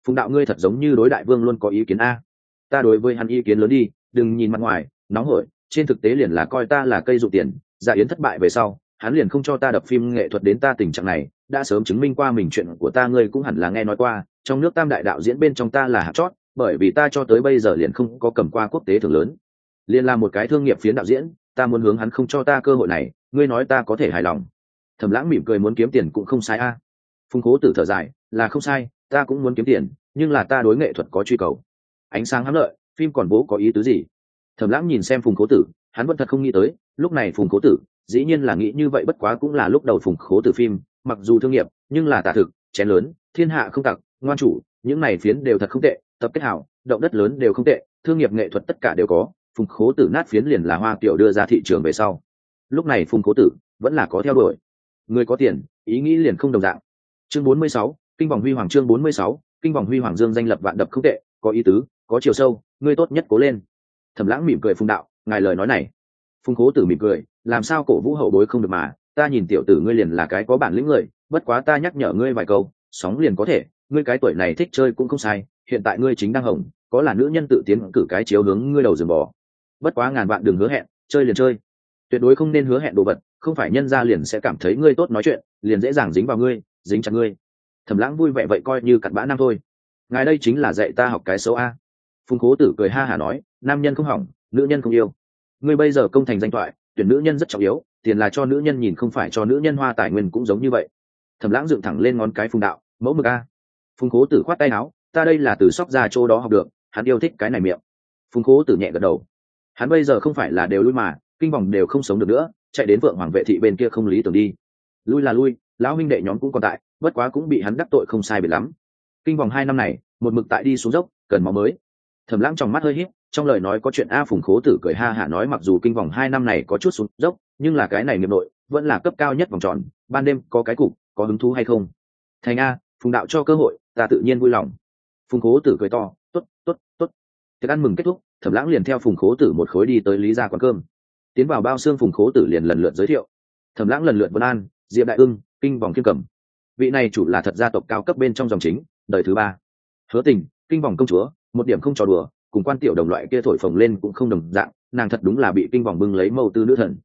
Phùng đạo ngươi thật giống như đối đại vương luôn có ý kiến a. Ta đối với hắn ý kiến lớn đi, đừng nhìn mặt ngoài, nóng hổi, trên thực tế liền là coi ta là cây dụ tiền dạ yến thất bại về sau, hắn liền không cho ta đập phim nghệ thuật đến ta tình trạng này, đã sớm chứng minh qua mình chuyện của ta ngươi cũng hẳn là nghe nói qua, trong nước tam đại đạo diễn bên trong ta là hạt chót, bởi vì ta cho tới bây giờ liền không có cầm qua quốc tế thường lớn. Liền là một cái thương nghiệp phiến đạo diễn, ta muốn hướng hắn không cho ta cơ hội này, ngươi nói ta có thể hài lòng. Thầm lãng mỉm cười muốn kiếm tiền cũng không sai a. À. phùng cố tử thở dài, là không sai ta cũng muốn kiếm tiền nhưng là ta đối nghệ thuật có truy cầu. Ánh sáng hám lợi phim còn bố có ý tứ gì? Thầm lãng nhìn xem phùng cố tử hắn vẫn thật không nghĩ tới lúc này phùng cố tử dĩ nhiên là nghĩ như vậy bất quá cũng là lúc đầu phùng khố tử phim mặc dù thương nghiệp nhưng là tả thực chén lớn thiên hạ không tặc ngoan chủ những này phiến đều thật không tệ tập kết hảo động đất lớn đều không tệ thương nghiệp nghệ thuật tất cả đều có phùng khố tử nát phiến liền là hoa kiểu đưa ra thị trường về sau. Lúc này phùng khố tử vẫn là có theo đuổi. Người có tiền ý nghĩ liền không đồng dạng. Chương 46, kinh vòng huy hoàng chương 46, kinh vòng huy hoàng dương danh lập vạn đập không tệ có ý tứ có chiều sâu ngươi tốt nhất cố lên. Thẩm lãng mỉm cười phùng đạo ngài lời nói này. Phùng cố tử mỉm cười làm sao cổ vũ hậu bối không được mà ta nhìn tiểu tử ngươi liền là cái có bản lĩnh người bất quá ta nhắc nhở ngươi vài câu sóng liền có thể ngươi cái tuổi này thích chơi cũng không sai hiện tại ngươi chính đang hồng có là nữ nhân tự tiến cử cái chiếu hướng ngươi đầu rừng bò. Bất quá ngàn vạn đừng hứa hẹn chơi liền chơi. Tuyệt đối không nên hứa hẹn đồ vật không phải nhân ra liền sẽ cảm thấy ngươi tốt nói chuyện liền dễ dàng dính vào ngươi dính chặt ngươi thẩm lãng vui vẻ vậy coi như cặn bã nam thôi. Ngài đây chính là dạy ta học cái xấu a. Phùng cố tử cười ha hả nói, nam nhân không hỏng, nữ nhân không yêu. Ngươi bây giờ công thành danh thoại, tuyển nữ nhân rất trọng yếu, tiền là cho nữ nhân nhìn không phải cho nữ nhân hoa tài nguyên cũng giống như vậy. Thẩm lãng dựng thẳng lên ngón cái phùng đạo, mẫu mực a. Phùng cố tử khoát tay áo, ta đây là từ sóc ra chỗ đó học được, hắn yêu thích cái này miệng. Phùng cố tử nhẹ gật đầu. Hắn bây giờ không phải là đều lui mà, kinh vòng đều không sống được nữa, chạy đến vượng hoàng vệ thị bên kia không lý tưởng đi. Lui là lui, lão huynh đệ nhóm cũng còn tại bất quá cũng bị hắn đắc tội không sai biệt lắm. Kinh vòng hai năm này, một mực tại đi xuống dốc, cần máu mới. Thẩm lãng trong mắt hơi hít trong lời nói có chuyện a phùng khố tử cười ha hả nói mặc dù kinh vòng hai năm này có chút xuống dốc, nhưng là cái này nghiệp nội, vẫn là cấp cao nhất vòng tròn, ban đêm có cái cục, có hứng thú hay không? Thành a, phùng đạo cho cơ hội, ta tự nhiên vui lòng. Phùng khố tử cười to t ố t t ố t t ố t tiệc ăn mừng kết thúc, thẩm lãng liền theo phùng khố tử một khối đi tới lý gia quán cơm. Tiến vào bao xương phùng khố tử liền lần lượt giới thiệu. Thẩm lãng lần lượt vân an, diệp đại ưng, kinh vòng kiên cầm vị này chủ là thật gia tộc cao cấp bên trong dòng chính, đời thứ ba. Hứa tình, kinh vòng công chúa, một điểm không trò đùa, cùng quan tiểu đồng loại kia thổi phồng lên cũng không đồng dạng, nàng thật đúng là bị kinh vòng bưng lấy mâu tư nữ thần.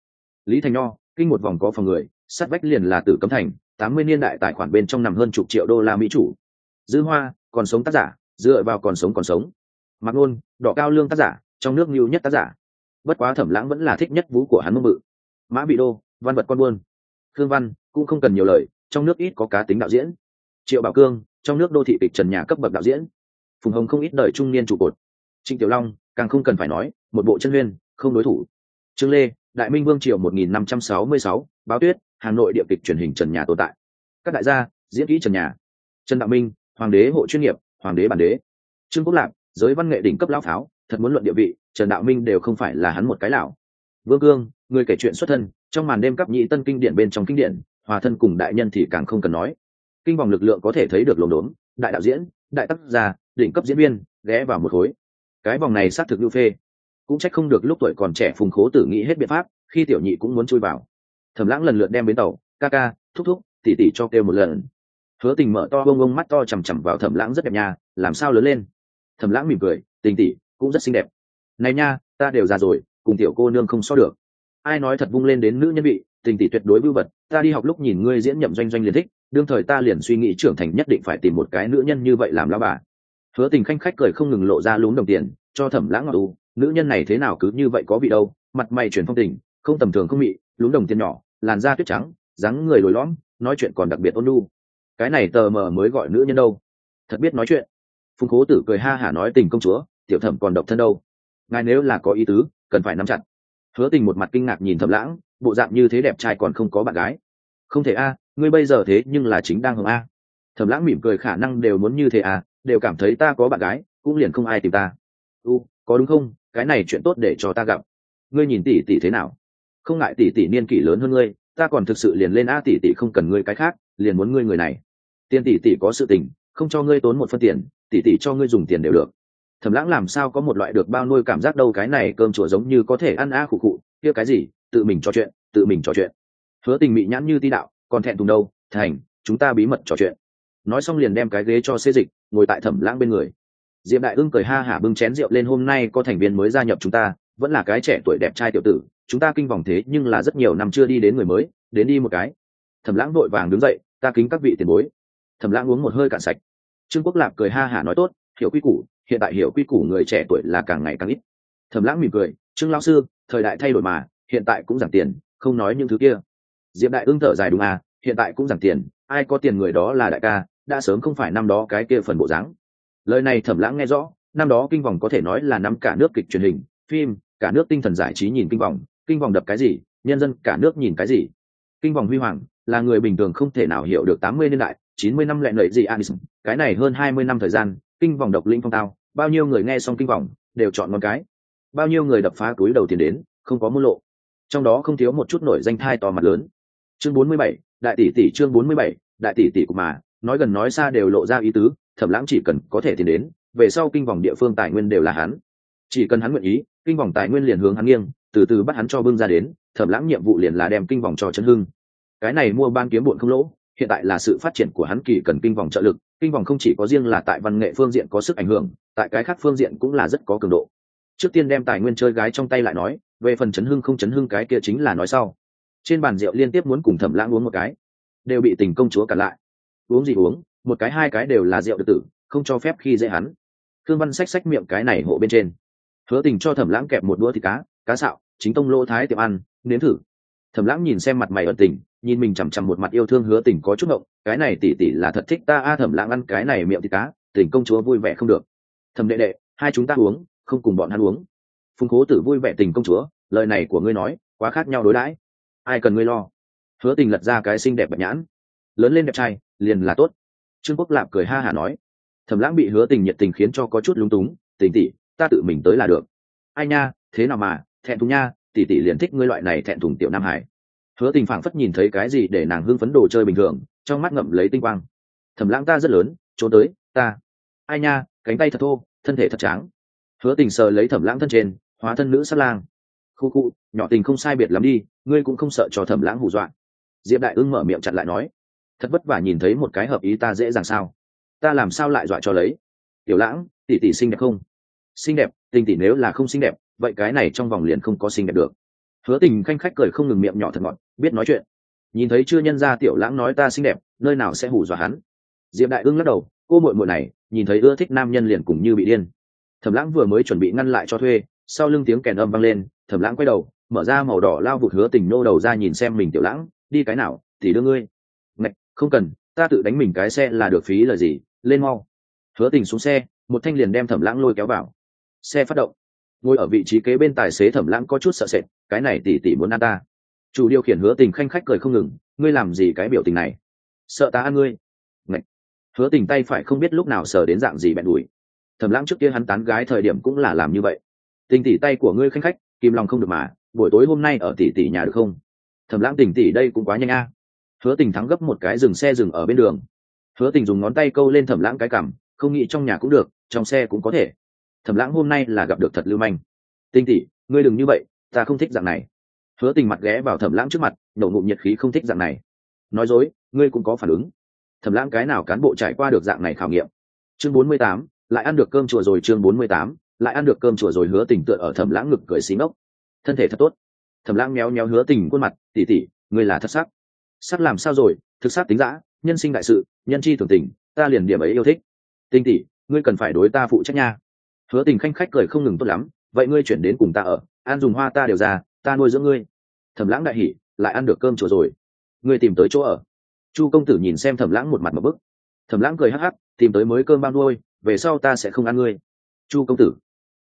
Lý thành nho, kinh một vòng có phòng người sát vách liền là tử cấm thành, tám mươi niên đại tài khoản bên trong nằm hơn chục triệu đô la mỹ chủ. Dư hoa, còn sống tác giả, dựa vào còn sống còn sống. Mặc ngôn đỏ cao lương tác giả, trong nước mưu nhất tác giả. Bất quá thẩm lãng vẫn là thích nhất vũ của hắn mông bự. Mã bị đô, văn vật con buôn. Thương văn, cũng không cần nhiều lời trong nước ít có cá tính đạo diễn. Triệu bảo cương trong nước đô thị kịch trần nhà cấp bậc đạo diễn. Phùng hồng không ít đời trung niên trụ cột. Trịnh tiểu long càng không cần phải nói một bộ chân huyên không đối thủ. Trương lê đại minh vương triều 1566, báo tuyết hà nội địa kịch truyền hình trần nhà tồn tại. Các đại gia diễn kỹ trần nhà. Trần đạo minh hoàng đế hộ chuyên nghiệp hoàng đế bản đế. Trương quốc lạc giới văn nghệ đỉnh cấp lão pháo thật muốn luận địa vị trần đạo minh đều không phải là hắn một cái lão. Vương cương người kể chuyện xuất thân trong màn đêm cấp nhị tân kinh điển bên trong kinh điển hòa thân cùng đại nhân thì càng không cần nói. Kinh vòng lực lượng có thể thấy được lồn đốn đại đạo diễn, đại tác gia đỉnh cấp diễn viên, ghé vào một khối. Cái vòng này xác thực lưu phê. Cũng trách không được lúc tuổi còn trẻ phùng khố tử nghĩ hết biện pháp, khi tiểu nhị cũng muốn chui vào. Thẩm lãng lần lượt đem bến tàu, ca ca, thúc thúc tỉ tỉ cho kêu một lần. Hứa tình mở to bông bông mắt to chằm chằm vào thẩm lãng rất đẹp nha, làm sao lớn lên? Thẩm lãng mỉm cười, tình tỉ cũng rất xinh đẹp. Này nha, ta đều già rồi, cùng tiểu cô nương không so được. Ai nói thật vung lên đến nữ nhân vị tình tỷ tuyệt đối vưu vật, ta đi học lúc nhìn ngươi diễn nhậm doanh doanh liền thích, đương thời ta liền suy nghĩ trưởng thành nhất định phải tìm một cái nữ nhân như vậy làm lao bà. Hứa tình khanh khách cười không ngừng lộ ra lún đồng tiền, cho thẩm lãng ngọc u, nữ nhân này thế nào cứ như vậy có vị đâu, mặt mày chuyển phong tình, không tầm thường không mị lún đồng tiền nhỏ, làn da tuyết trắng, dáng người lồi lõm, nói chuyện còn đặc biệt ôn lu cái này tờ mờ mới gọi nữ nhân đâu? Thật biết nói chuyện. Phùng cố tử cười ha hả nói tình công chúa, tiểu thẩm còn độc thân đâu? Ngài nếu là có ý tứ, cần phải nắm chặt. Hứa tình một mặt kinh ngạc nhìn thẩm lãng bộ dạng như thế đẹp trai còn không có bạn gái. Không thể a, ngươi bây giờ thế nhưng là chính đang hưởng a. Thẩm lãng mỉm cười, khả năng đều muốn như thế à đều cảm thấy ta có bạn gái, cũng liền không ai tìm ta. U, có đúng không? Cái này chuyện tốt để cho ta gặp. Ngươi nhìn tỷ tỷ thế nào? Không ngại tỷ tỷ niên kỷ lớn hơn ngươi, ta còn thực sự liền lên a, tỷ tỷ không cần ngươi cái khác, liền muốn ngươi người này. Tiền tỷ tỷ có sự tình, không cho ngươi tốn một phân tiền, tỷ tỷ cho ngươi dùng tiền đều được. Thẩm lãng làm sao có một loại được bao nuôi cảm giác đâu, cái này cơm chùa giống như có thể ăn a, khụ khụ, kia cái gì? Tự mình trò chuyện, tự mình trò chuyện. Hứa tình mị nhãn như ti đạo, còn thẹn thùng đâu, thành, chúng ta bí mật trò chuyện. Nói xong liền đem cái ghế cho xê dịch, ngồi tại thẩm lãng bên người. Diệp đại ưng cười ha hả bưng chén rượu lên, hôm nay có thành viên mới gia nhập chúng ta, vẫn là cái trẻ tuổi đẹp trai tiểu tử, chúng ta kinh vòng thế nhưng là rất nhiều năm chưa đi đến người mới, đến đi một cái. Thẩm lãng vội vàng đứng dậy, ta kính các vị tiền bối. Thẩm lãng uống một hơi cạn sạch. Trương quốc lạp cười ha hả nói, tốt, hiểu quy củ, hiện tại hiểu quy củ người trẻ tuổi là càng ngày càng ít. Thẩm lãng mỉm cười, trương lão sư, thời đại thay đổi mà hiện tại cũng giảm tiền, không nói những thứ kia. Diệp đại ưng thở dài đúng à hiện tại cũng giảm tiền, ai có tiền người đó là đại ca, đã sớm không phải năm đó cái kia phần bộ dáng. Lời này thẩm lãng nghe rõ, năm đó kinh vòng có thể nói là năm cả nước kịch truyền hình, phim, cả nước tinh thần giải trí nhìn kinh vòng kinh vòng đập cái gì, nhân dân cả nước nhìn cái gì. Kinh vòng huy hoàng, là người bình thường không thể nào hiểu được tám mươi niên đại, chín mươi năm lệ lợi gì anis cái này hơn hai mươi năm thời gian, kinh vòng độc linh phong tao, bao nhiêu người nghe xong kinh vòng, đều chọn một cái. Bao nhiêu người đập phá túi đầu tiền đến, không có môn lộ trong đó không thiếu một chút nổi danh thai to mặt lớn. Chương bốn mươi bảy, đại tỷ tỷ chương bốn mươi bảy, đại tỷ tỷ của mà, nói gần nói xa đều lộ ra ý tứ, thẩm lãng chỉ cần có thể tìm đến, về sau kinh vòng địa phương tài nguyên đều là hắn. Chỉ cần hắn nguyện ý, kinh vòng tài nguyên liền hướng hắn nghiêng, từ từ bắt hắn cho bưng ra đến, thẩm lãng nhiệm vụ liền là đem kinh vòng cho chân hưng. Cái này mua ban kiếm bụn không lỗ, hiện tại là sự phát triển của hắn kỳ cần kinh vòng trợ lực, kinh vòng không chỉ có riêng là tại văn nghệ phương diện có sức ảnh hưởng, tại cái khác phương diện cũng là rất có cường độ trước tiên đem tài nguyên chơi gái trong tay lại nói, về phần chấn hưng không chấn hưng cái kia chính là nói sau. Trên bàn rượu liên tiếp muốn cùng thẩm lãng uống một cái, đều bị tình công chúa cản lại. Uống gì uống, một cái hai cái đều là rượu được tử, không cho phép khi dễ hắn. Thương văn xách xách miệng cái này hộ bên trên. Hứa tình cho thẩm lãng kẹp một đũa thịt cá cá sạo, chính tông lỗ thái tiệm ăn, nếm thử. Thẩm lãng nhìn xem mặt mày ẩn tình, nhìn mình chằm chằm một mặt yêu thương hứa tình có chút ngộng, cái này tỉ tỉ là thật thích ta a, thẩm lãng ăn cái này miệng thịt cá, tình công chúa vui vẻ không được. Thẩm đệ đệ, hai chúng ta uống không cùng bọn hắn uống. Phùng cố tử vui vẻ tình công chúa, lời này của ngươi nói, quá khác nhau đối đãi. Ai cần ngươi lo? Hứa tình lật ra cái xinh đẹp bạch nhãn. Lớn lên đẹp trai, liền là tốt. Trương quốc lạp cười ha hả nói. Thẩm lãng bị hứa tình nhiệt tình khiến cho có chút lúng túng, tình tỉ ta tự mình tới là được. Ai nha, thế nào mà, thẹn thùng nha, tỷ tỷ liền thích ngươi loại này thẹn thùng tiểu nam hải. Hứa tình phảng phất nhìn thấy cái gì để nàng hưng phấn đồ chơi bình thường, trong mắt ngậm lấy tinh quang. Thẩm lãng ta rất lớn trốn tới, ta. Ai nha, cánh tay thật thô, thân thể thật tráng hứa tình sờ lấy thẩm lãng thân trên, hóa thân nữ sát lang. Khu khu, nhỏ tình không sai biệt lắm đi, ngươi cũng không sợ cho thẩm lãng hù dọa. Diệp đại ưng mở miệng chặn lại nói, thật vất vả nhìn thấy một cái hợp ý ta dễ dàng sao? Ta làm sao lại dọa cho lấy? Tiểu lãng, tỷ tỷ xinh đẹp không? Xinh đẹp, tình tỷ nếu là không xinh đẹp, vậy cái này trong vòng liền không có xinh đẹp được. Hứa tình khanh khách cười không ngừng miệng nhỏ thật ngọt, biết nói chuyện. Nhìn thấy chưa nhân ra tiểu lãng nói ta xinh đẹp, nơi nào sẽ hù dọa hắn? Diệp đại ưng lắc đầu, cô muội muội này, nhìn thấy ưa thích nam nhân liền cùng như bị điên thẩm lãng vừa mới chuẩn bị ngăn lại cho thuê sau lưng tiếng kèn âm vang lên thẩm lãng quay đầu mở ra màu đỏ lao vụt hứa tình nô đầu ra nhìn xem mình tiểu lãng đi cái nào thì đưa ngươi. Ngạch không cần ta tự đánh mình cái xe là được phí là gì lên mau. Hứa tình xuống xe một thanh liền đem thẩm lãng lôi kéo vào. Xe phát động. Ngồi ở vị trí kế bên tài xế thẩm lãng có chút sợ sệt cái này tỉ tỉ muốn ăn ta. Chủ điều khiển hứa tình khanh khách cười không ngừng ngươi làm gì cái biểu tình này? Sợ ta ăn ngươi. Ngạch, hứa tình tay phải không biết lúc nào sờ đến dạng gì bẹn đùi thẩm lãng trước kia hắn tán gái thời điểm cũng là làm như vậy. Tình tỷ tay của ngươi khanh khách kìm lòng không được mà buổi tối hôm nay ở tỷ tỷ nhà được không? Thẩm lãng tình tỷ đây cũng quá nhanh a. Hứa tình thắng gấp một cái dừng xe dừng ở bên đường. Hứa tình dùng ngón tay câu lên thẩm lãng cái cảm không nghĩ trong nhà cũng được trong xe cũng có thể. Thẩm lãng hôm nay là gặp được thật lưu manh. Tình tỷ, ngươi đừng như vậy ta không thích dạng này. Hứa tình mặt ghé vào thẩm lãng trước mặt nổ ngụm nhiệt khí không thích dạng này. Nói dối ngươi cũng có phản ứng. Thẩm lãng cái nào cán bộ trải qua được dạng này khảo nghiệm? Chương bốn mươi tám lại ăn được cơm chùa rồi chương bốn mươi tám, lại ăn được cơm chùa rồi hứa tình tựa ở thẩm lãng ngực cười xí ngốc. Thân thể thật tốt. Thẩm lãng méo méo hứa tình khuôn mặt tỉ tỉ ngươi là thật sắc. Sắc làm sao rồi? Thực sắc tính giã nhân sinh đại sự, nhân chi thường tình, ta liền điểm ấy yêu thích. Tinh tỉ ngươi cần phải đối ta phụ trách nha. Hứa tình khanh khách cười không ngừng tốt lắm. Vậy ngươi chuyển đến cùng ta ở ăn dùng hoa ta đều ra, ta nuôi dưỡng ngươi. Thẩm lãng đại hỉ, lại ăn được cơm chùa rồi. Ngươi tìm tới chỗ ở. Chu công tử nhìn xem thẩm lãng một mặt một bức. Thẩm lãng cười hắc hắc, tìm tới mới cơm bao nuôi về sau ta sẽ không ăn ngươi. Chu công tử.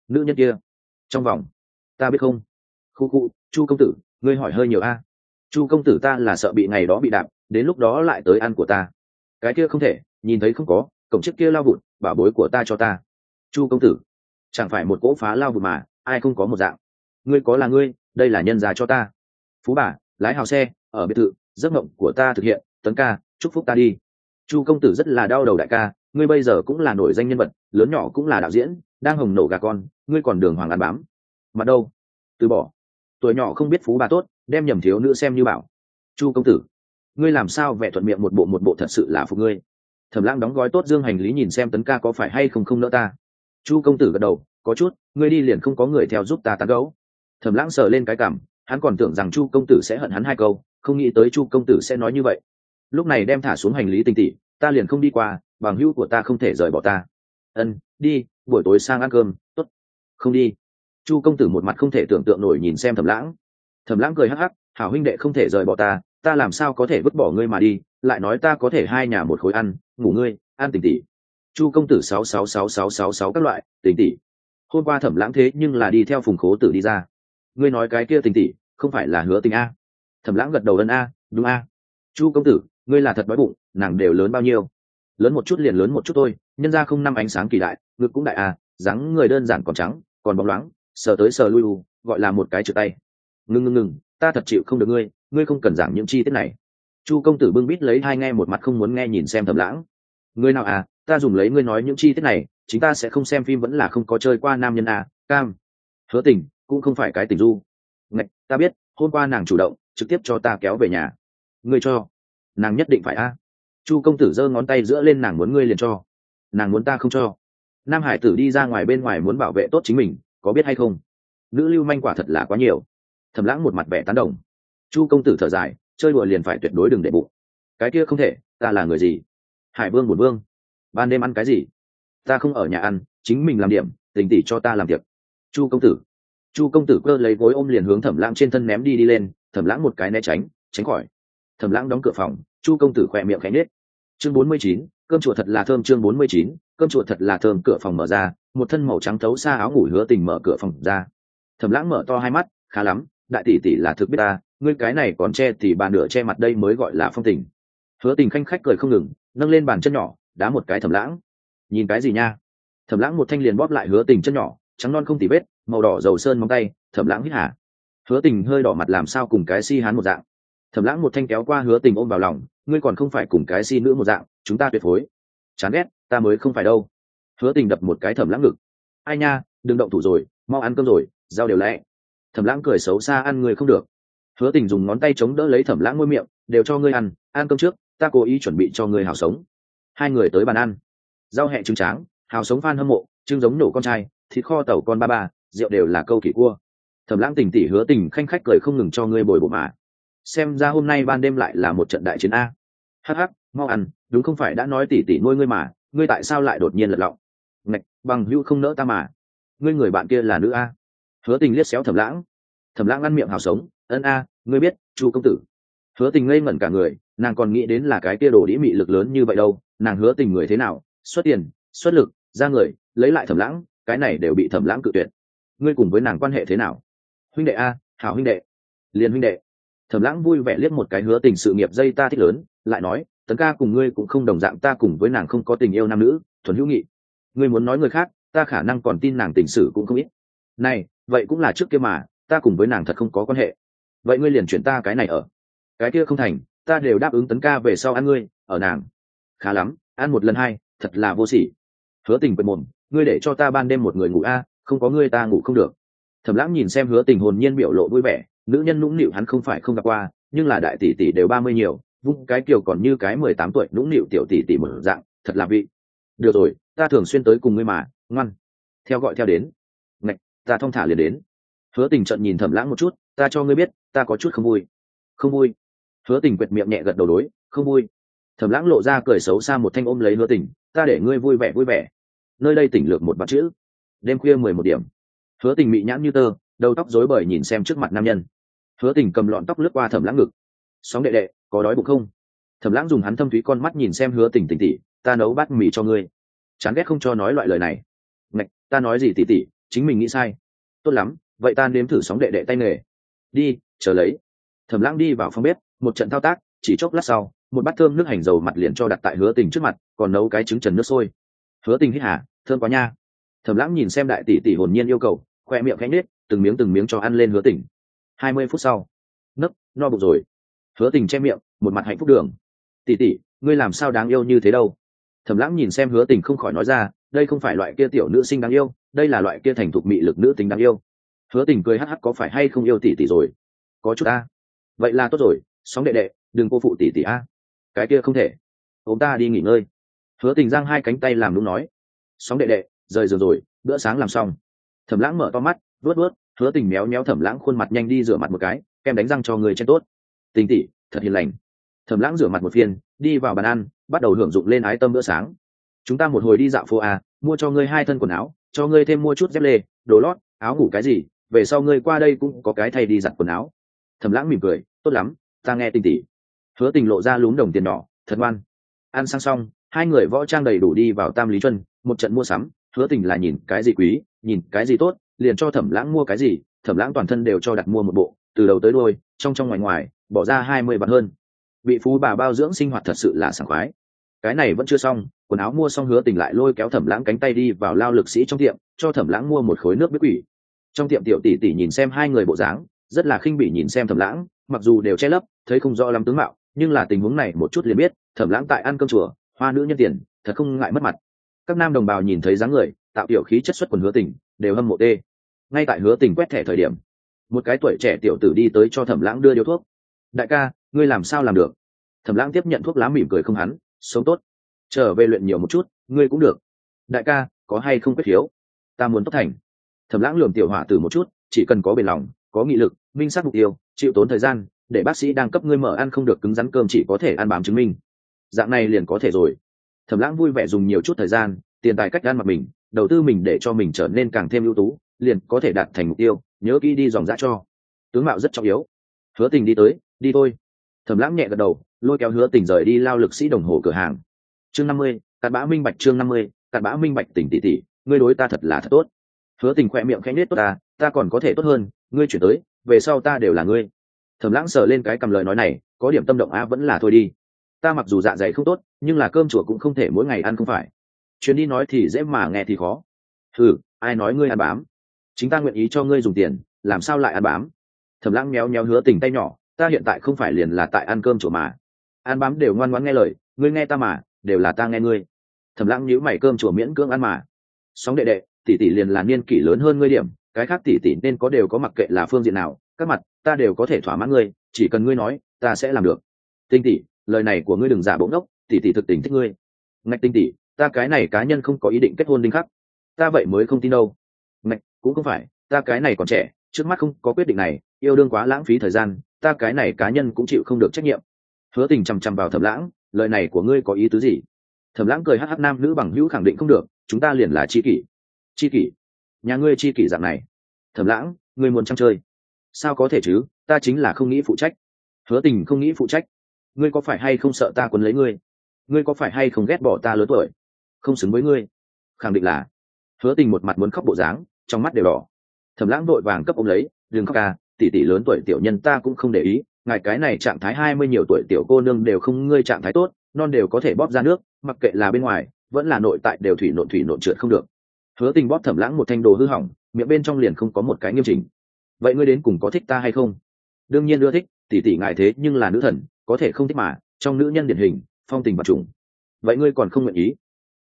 Nữ nhân kia. Trong vòng. Ta biết không? Khu khu, chu công tử, ngươi hỏi hơi nhiều a. Chu công tử ta là sợ bị ngày đó bị đạp, đến lúc đó lại tới ăn của ta. Cái kia không thể, nhìn thấy không có, cổng chiếc kia lao vụt bảo bối của ta cho ta. Chu công tử. Chẳng phải một cỗ phá lao vụt mà, ai không có một dạng. Ngươi có là ngươi, đây là nhân già cho ta. Phú bà, lái hào xe, ở biệt thự, giấc mộng của ta thực hiện. Tấn ca, chúc phúc ta đi. Chu công tử rất là đau đầu đại ca ngươi bây giờ cũng là nổi danh nhân vật, lớn nhỏ cũng là đạo diễn, đang hồng nổ gà con, ngươi còn đường hoàng ăn bám. Mặt đâu? Từ bỏ. Tuổi nhỏ không biết phú bà tốt, đem nhầm thiếu nữ xem như bảo. Chu công tử, ngươi làm sao vẽ thuận miệng một bộ một bộ thật sự là phục ngươi? Thẩm lãng đóng gói tốt dương hành lý nhìn xem tấn ca có phải hay không không nỡ ta. Chu công tử gật đầu, có chút, ngươi đi liền không có người theo giúp ta tán gấu thẩm lãng sờ lên cái cảm, hắn còn tưởng rằng chu công tử sẽ hận hắn hai câu, không nghĩ tới chu công tử sẽ nói như vậy. Lúc này đem thả xuống hành lý tinh tỉ ta liền không đi qua, bằng hữu của ta không thể rời bỏ ta. Ân, đi, buổi tối sang ăn cơm t ố t không đi. Chu công tử một mặt không thể tưởng tượng nổi nhìn xem thẩm lãng. Thẩm lãng cười hắc hắc, hảo huynh đệ không thể rời bỏ ta ta làm sao có thể vứt bỏ ngươi mà đi, lại nói ta có thể hai nhà một khối ăn, ngủ ngươi, ăn tỉnh tỉ chu công tử sáu sáu sáu sáu sáu sáu các loại tỉnh tỉ hôm qua thẩm lãng thế nhưng là đi theo phùng khố tử đi ra. Ngươi nói cái kia tỉnh tỉ không phải là hứa tình a? Thẩm lãng gật đầu ân a, đúng a. Chu công tử, ngươi là thật đói bụng nàng đều lớn bao nhiêu? Lớn một chút liền lớn một chút thôi nhân ra không năm ánh sáng kỳ đại ngực cũng đại à, dáng người đơn giản còn trắng còn bóng loáng sờ tới sờ lui u gọi là một cái trượt tay. Ngừng ngừng ngừng ta thật chịu không được ngươi ngươi không cần giảng những chi tiết này. Chu công tử bưng bít lấy hai nghe một mặt không muốn nghe nhìn xem thầm lãng. Ngươi nào à ta dùng lấy ngươi nói những chi tiết này chính ta sẽ không xem phim vẫn là không có chơi qua nam nhân à, cam. Hứa tình cũng không phải cái tình du. Ngạch, ta biết hôm qua nàng chủ động trực tiếp cho ta kéo về nhà. Ngươi cho nàng nhất định phải a chu công tử giơ ngón tay giữa lên nàng muốn ngươi liền cho. Nàng muốn ta không cho. Nam hải tử đi ra ngoài bên ngoài muốn bảo vệ tốt chính mình, có biết hay không? Nữ lưu manh quả thật là quá nhiều. Thầm lãng một mặt vẻ tán đồng. Chu công tử thở dài, chơi đùa liền phải tuyệt đối đừng để bụng. Cái kia không thể, ta là người gì? Hải vương bổn vương. Ban đêm ăn cái gì? Ta không ở nhà ăn, chính mình làm điểm, tình tỷ cho ta làm việc. chu công tử. Chu công tử cơ lấy gối ôm liền hướng thẩm lãng trên thân ném đi đi lên, thẩm lãng một cái né tránh tránh khỏi thẩm lãng đóng cửa phòng, chu công tử khỏe miệng khẽ nhếch. Chương bốn mươi chín, cơm chùa thật là thơm, chương bốn mươi chín, cơm chùa thật là thơm, cửa phòng mở ra, một thân màu trắng thấu xa áo ngủ hứa tình mở cửa phòng ra. Thẩm lãng mở to hai mắt, khá lắm, đại tỷ tỷ là thực biết ta, ngươi cái này còn che thì bàn nửa che mặt đây mới gọi là phong tình. Hứa tình khanh khách cười không ngừng, nâng lên bàn chân nhỏ, đá một cái thẩm lãng. Nhìn cái gì nha? Thẩm lãng một thanh liền bóp lại hứa tình chân nhỏ, trắng non không tì vết, màu đỏ dầu sơn móng tay thẩm lãng hít hả hứa tình hơi đỏ mặt làm sao cùng cái si hán một dạng thẩm lãng một thanh kéo qua hứa tình ôm vào lòng, ngươi còn không phải cùng cái si nữ một dạng, chúng ta tuyệt phối. Chán ghét, ta mới không phải đâu. Hứa tình đập một cái thẩm lãng ngực. Ai nha, đừng động thủ rồi, mau ăn cơm rồi giao đều lẽ thẩm lãng cười xấu xa, ăn người không được. Hứa tình dùng ngón tay chống đỡ lấy thẩm lãng môi miệng, đều cho ngươi ăn ăn cơm trước, ta cố ý chuẩn bị cho ngươi hào sống. Hai người tới bàn ăn. Giao hẹ trứng tráng, hào sống phan hâm mộ, trứng giống nổ con trai, thịt kho tàu con ba ba, rượu đều là câu kỷ cua. Thẩm lãng tình tỉ hứa tình, khanh khách cười không ngừng cho ngươi bồi bổ mà xem ra hôm nay ban đêm lại là một trận đại chiến a. Hh mau ăn, đúng không phải đã nói tỉ tỉ nuôi ngươi mà, ngươi tại sao lại đột nhiên lật lọng? Ngạch, bằng hữu không nỡ ta mà. Ngươi người bạn kia là nữ a. Hứa tình liếc xéo thẩm lãng. Thẩm lãng ăn miệng hào sống, ân a, ngươi biết, chu công tử. Hứa tình ngây ngẩn cả người, nàng còn nghĩ đến là cái kia đồ đĩ mị lực lớn như vậy đâu, nàng hứa tình người thế nào, xuất tiền, xuất lực, ra người, lấy lại thẩm lãng, cái này đều bị thẩm lãng cự tuyệt. Ngươi cùng với nàng quan hệ thế nào? Huynh đệ a, hảo huynh đệ. Liền huynh đệ thẩm lãng vui vẻ liếc một cái hứa tình sự nghiệp dây ta thích lớn, lại nói, tấn ca cùng ngươi cũng không đồng dạng, ta cùng với nàng không có tình yêu nam nữ, thuần hữu nghị. Ngươi muốn nói người khác, ta khả năng còn tin nàng tình sử cũng không ít. Này, vậy cũng là trước kia mà, ta cùng với nàng thật không có quan hệ. Vậy ngươi liền chuyển ta cái này ở. Cái kia không thành, ta đều đáp ứng tấn ca về sau ăn ngươi, ở nàng. Khá lắm, ăn một lần hai, thật là vô sỉ. Hứa tình bật mồm, ngươi để cho ta ban đêm một người ngủ a, không có ngươi ta ngủ không được. Thẩm lãng nhìn xem hứa tình hồn nhiên biểu lộ vui vẻ nữ nhân nũng nịu hắn không phải không gặp qua, nhưng là đại tỷ tỷ đều ba mươi nhiều, vung cái kiều còn như cái mười tám tuổi nũng nịu tiểu tỷ tỷ mở dạng, thật là vị. Được rồi, ta thường xuyên tới cùng ngươi mà, ngoan. Theo gọi theo đến. Ngạch, ta thong thả liền đến. Hứa tình trận nhìn thẩm lãng một chút, ta cho ngươi biết, ta có chút không vui. Không vui. Hứa tình quệt miệng nhẹ gật đầu đối, không vui. Thẩm lãng lộ ra cười xấu xa một thanh ôm lấy hứa tình, ta để ngươi vui vẻ vui vẻ. Nơi đây tỉnh lược một bạt chữ. Đêm khuya mười một điểm. Hứa tình mị nhãn như tơ đầu tóc rối bời nhìn xem trước mặt nam nhân. Hứa tình cầm lọn tóc lướt qua thẩm lãng ngực. Sóng đệ đệ có đói bụng không? Thẩm lãng dùng hắn thâm thúy con mắt nhìn xem hứa tình tình tỉ ta nấu bát mì cho ngươi. Chán ghét không cho nói loại lời này. Ngạch ta nói gì tỉ tỉ chính mình nghĩ sai. Tốt lắm vậy ta nếm thử sóng đệ đệ tay nghề. Đi chờ lấy. Thẩm lãng đi vào phòng bếp một trận thao tác chỉ chốc lát sau một bát thơm nước hành dầu mặt liền cho đặt tại hứa tình trước mặt còn nấu cái trứng trần nước sôi. Hứa tình hít hà, thơm quá nha. Thẩm lãng nhìn xem đại tỷ tỷ hồn nhiên yêu cầu khoe miệng khẽ nết từng miếng từng miếng cho ăn lên hứa tỉnh hai mươi phút sau, nấc, no bụng rồi. Hứa tình che miệng, một mặt hạnh phúc đường. Tỷ tỷ, ngươi làm sao đáng yêu như thế đâu? Thẩm lãng nhìn xem hứa tình không khỏi nói ra, đây không phải loại kia tiểu nữ sinh đáng yêu, đây là loại kia thành thục mị lực nữ tính đáng yêu. Hứa tình cười hắc hắc có phải hay không yêu tỷ tỷ rồi? Có chút a vậy là tốt rồi, sóng đệ đệ, đừng cô phụ tỷ tỷ a. Cái kia không thể. Ông ta đi nghỉ ngơi. Hứa tình giang hai cánh tay làm đúng nói. Sóng đệ đệ, rời giường rồi, bữa sáng làm xong. Thẩm lãng mở to mắt vớt vớt hứa tình méo méo thẩm lãng khuôn mặt nhanh đi rửa mặt một cái kem đánh răng cho người trên tốt. Tình tỷ thật hiền lành. Thẩm lãng rửa mặt một phiên đi vào bàn ăn bắt đầu hưởng dụng lên ái tâm bữa sáng. Chúng ta một hồi đi dạo phố à, mua cho ngươi hai thân quần áo cho ngươi thêm mua chút dép lê đồ lót áo ngủ cái gì về sau ngươi qua đây cũng có cái thay đi giặt quần áo. Thẩm lãng mỉm cười tốt lắm ta nghe tình tỷ. Hứa tình lộ ra lúm đồng tiền nhỏ thật ngoan. Ăn sang xong hai người võ trang đầy đủ đi vào tam lý chuân một trận mua sắm hứa tình là nhìn cái gì quý nhìn cái gì tốt liền cho thẩm lãng mua cái gì, thẩm lãng toàn thân đều cho đặt mua một bộ, từ đầu tới đôi trong trong ngoài ngoài, bỏ ra hai mươi vạn hơn. Vị phú bà bao dưỡng sinh hoạt thật sự là sảng khoái. Cái này vẫn chưa xong, quần áo mua xong hứa tình lại lôi kéo thẩm lãng cánh tay đi vào lao lực sĩ trong tiệm, cho thẩm lãng mua một khối nước biết quỷ. Trong tiệm tiểu tỷ tỷ nhìn xem hai người bộ dáng, rất là khinh bỉ nhìn xem thẩm lãng, mặc dù đều che lấp, thấy không rõ lắm tướng mạo, nhưng là tình huống này một chút liền biết, thẩm lãng tại ăn cơm chùa, hoa nữ nhân tiền, thật không ngại mất mặt. Các nam đồng bào nhìn thấy dáng người, tạo tiểu khí chất xuất quần hứa tình, đều hâm mộ tê ngay tại hứa tình quét thẻ thời điểm, một cái tuổi trẻ tiểu tử đi tới cho thẩm lãng đưa điếu thuốc. Đại ca, ngươi làm sao làm được? Thẩm lãng tiếp nhận thuốc lá mỉm cười không hắn, sống tốt, trở về luyện nhiều một chút, ngươi cũng được. Đại ca, có hay không quyết khiếu ta muốn tốt thành. Thẩm lãng lường tiểu hỏa từ một chút, chỉ cần có bền lòng, có nghị lực, minh sát mục tiêu, chịu tốn thời gian, để bác sĩ đang cấp ngươi mở ăn không được cứng rắn cơm chỉ có thể ăn bám chứng minh. Dạng này liền có thể rồi. Thẩm lãng vui vẻ dùng nhiều chút thời gian, tiền tài cách ăn mặc mình, đầu tư mình để cho mình trở nên càng thêm ưu tú liền có thể đạt thành mục tiêu, nhớ kỹ đi dòng dã cho. Tướng mạo rất trọng yếu. Hứa tình đi tới, đi thôi. Thẩm lãng nhẹ gật đầu, lôi kéo hứa tình rời đi lao lực sĩ đồng hồ cửa hàng. Chương năm mươi cặn bã minh bạch chương năm mươi cặn bã minh bạch tỉnh tỷ tỷ, ngươi đối ta thật là thật tốt. Hứa tình khoe miệng khẽ nết tốt ta ta còn có thể tốt hơn, ngươi chuyển tới, về sau ta đều là ngươi. Thẩm lãng sờ lên cái cầm lời nói này, có điểm tâm động, a, vẫn là thôi đi. Ta mặc dù dạ dày không tốt, nhưng là cơm chùa cũng không thể mỗi ngày ăn không phải. Chuyến đi nói thì dễ mà nghe thì khó. Ừ ai nói ngươi ăn bám? Chính ta nguyện ý cho ngươi dùng tiền, làm sao lại ăn bám? Thẩm lãng méo méo hứa tình tay nhỏ, ta hiện tại không phải liền là tại ăn cơm chùa mà. Ăn bám đều ngoan ngoãn nghe lời, ngươi nghe ta mà, đều là ta nghe ngươi. Thẩm lãng nhíu mày cơm chùa miễn cưỡng ăn mà. Sóng đệ đệ, tỷ tỷ liền là niên kỷ lớn hơn ngươi điểm, cái khác tỷ tỷ nên có đều có mặc kệ là phương diện nào, các mặt, ta đều có thể thỏa mãn ngươi, chỉ cần ngươi nói, ta sẽ làm được. Tinh tỷ, lời này của ngươi đừng giả bỗng đốc tỷ tỷ thực tình thích ngươi. Ngạch tinh tỷ, ta cái này cá nhân không có ý định kết hôn đinh khắc. Ta vậy mới không tin đâu cũng không phải, ta cái này còn trẻ, trước mắt không có quyết định này, yêu đương quá lãng phí thời gian, ta cái này cá nhân cũng chịu không được trách nhiệm. Hứa tình chằm chằm vào thẩm lãng, lời này của ngươi có ý tứ gì? Thẩm lãng cười hh nam nữ bằng hữu khẳng định không được, chúng ta liền là c h i kỷ. C h i kỷ? Nhà ngươi chi kỷ dạng này. Thẩm lãng, ngươi muốn trăng chơi. Sao có thể chứ, ta chính là không nghĩ phụ trách. Hứa tình không nghĩ phụ trách. Ngươi có phải hay không sợ ta quấn lấy ngươi? Ngươi có phải hay không ghét bỏ ta lớn tuổi? Không xứng với ngươi. Khẳng định là. Hứa tình một mặt muốn khóc bộ dáng trong mắt đều đỏ. Thẩm lãng vội vàng cấp ông lấy, đừng khóc ca, tỷ tỷ lớn tuổi tiểu nhân ta cũng không để ý, ngài cái này trạng thái hai mươi nhiều tuổi tiểu cô nương đều không ngươi trạng thái tốt, non đều có thể bóp ra nước, mặc kệ là bên ngoài, vẫn là nội tại đều thủy nộn thủy nộn trượt không được. Hứa tình bóp thẩm lãng một thanh đồ hư hỏng, miệng bên trong liền không có một cái nghiêm chỉnh. Vậy ngươi đến cùng có thích ta hay không? Đương nhiên ưa thích, tỷ tỷ ngài thế nhưng là nữ thần, có thể không thích mà, trong nữ nhân điển hình, phong tình vật trùng. Vậy ngươi còn không nguyện ý?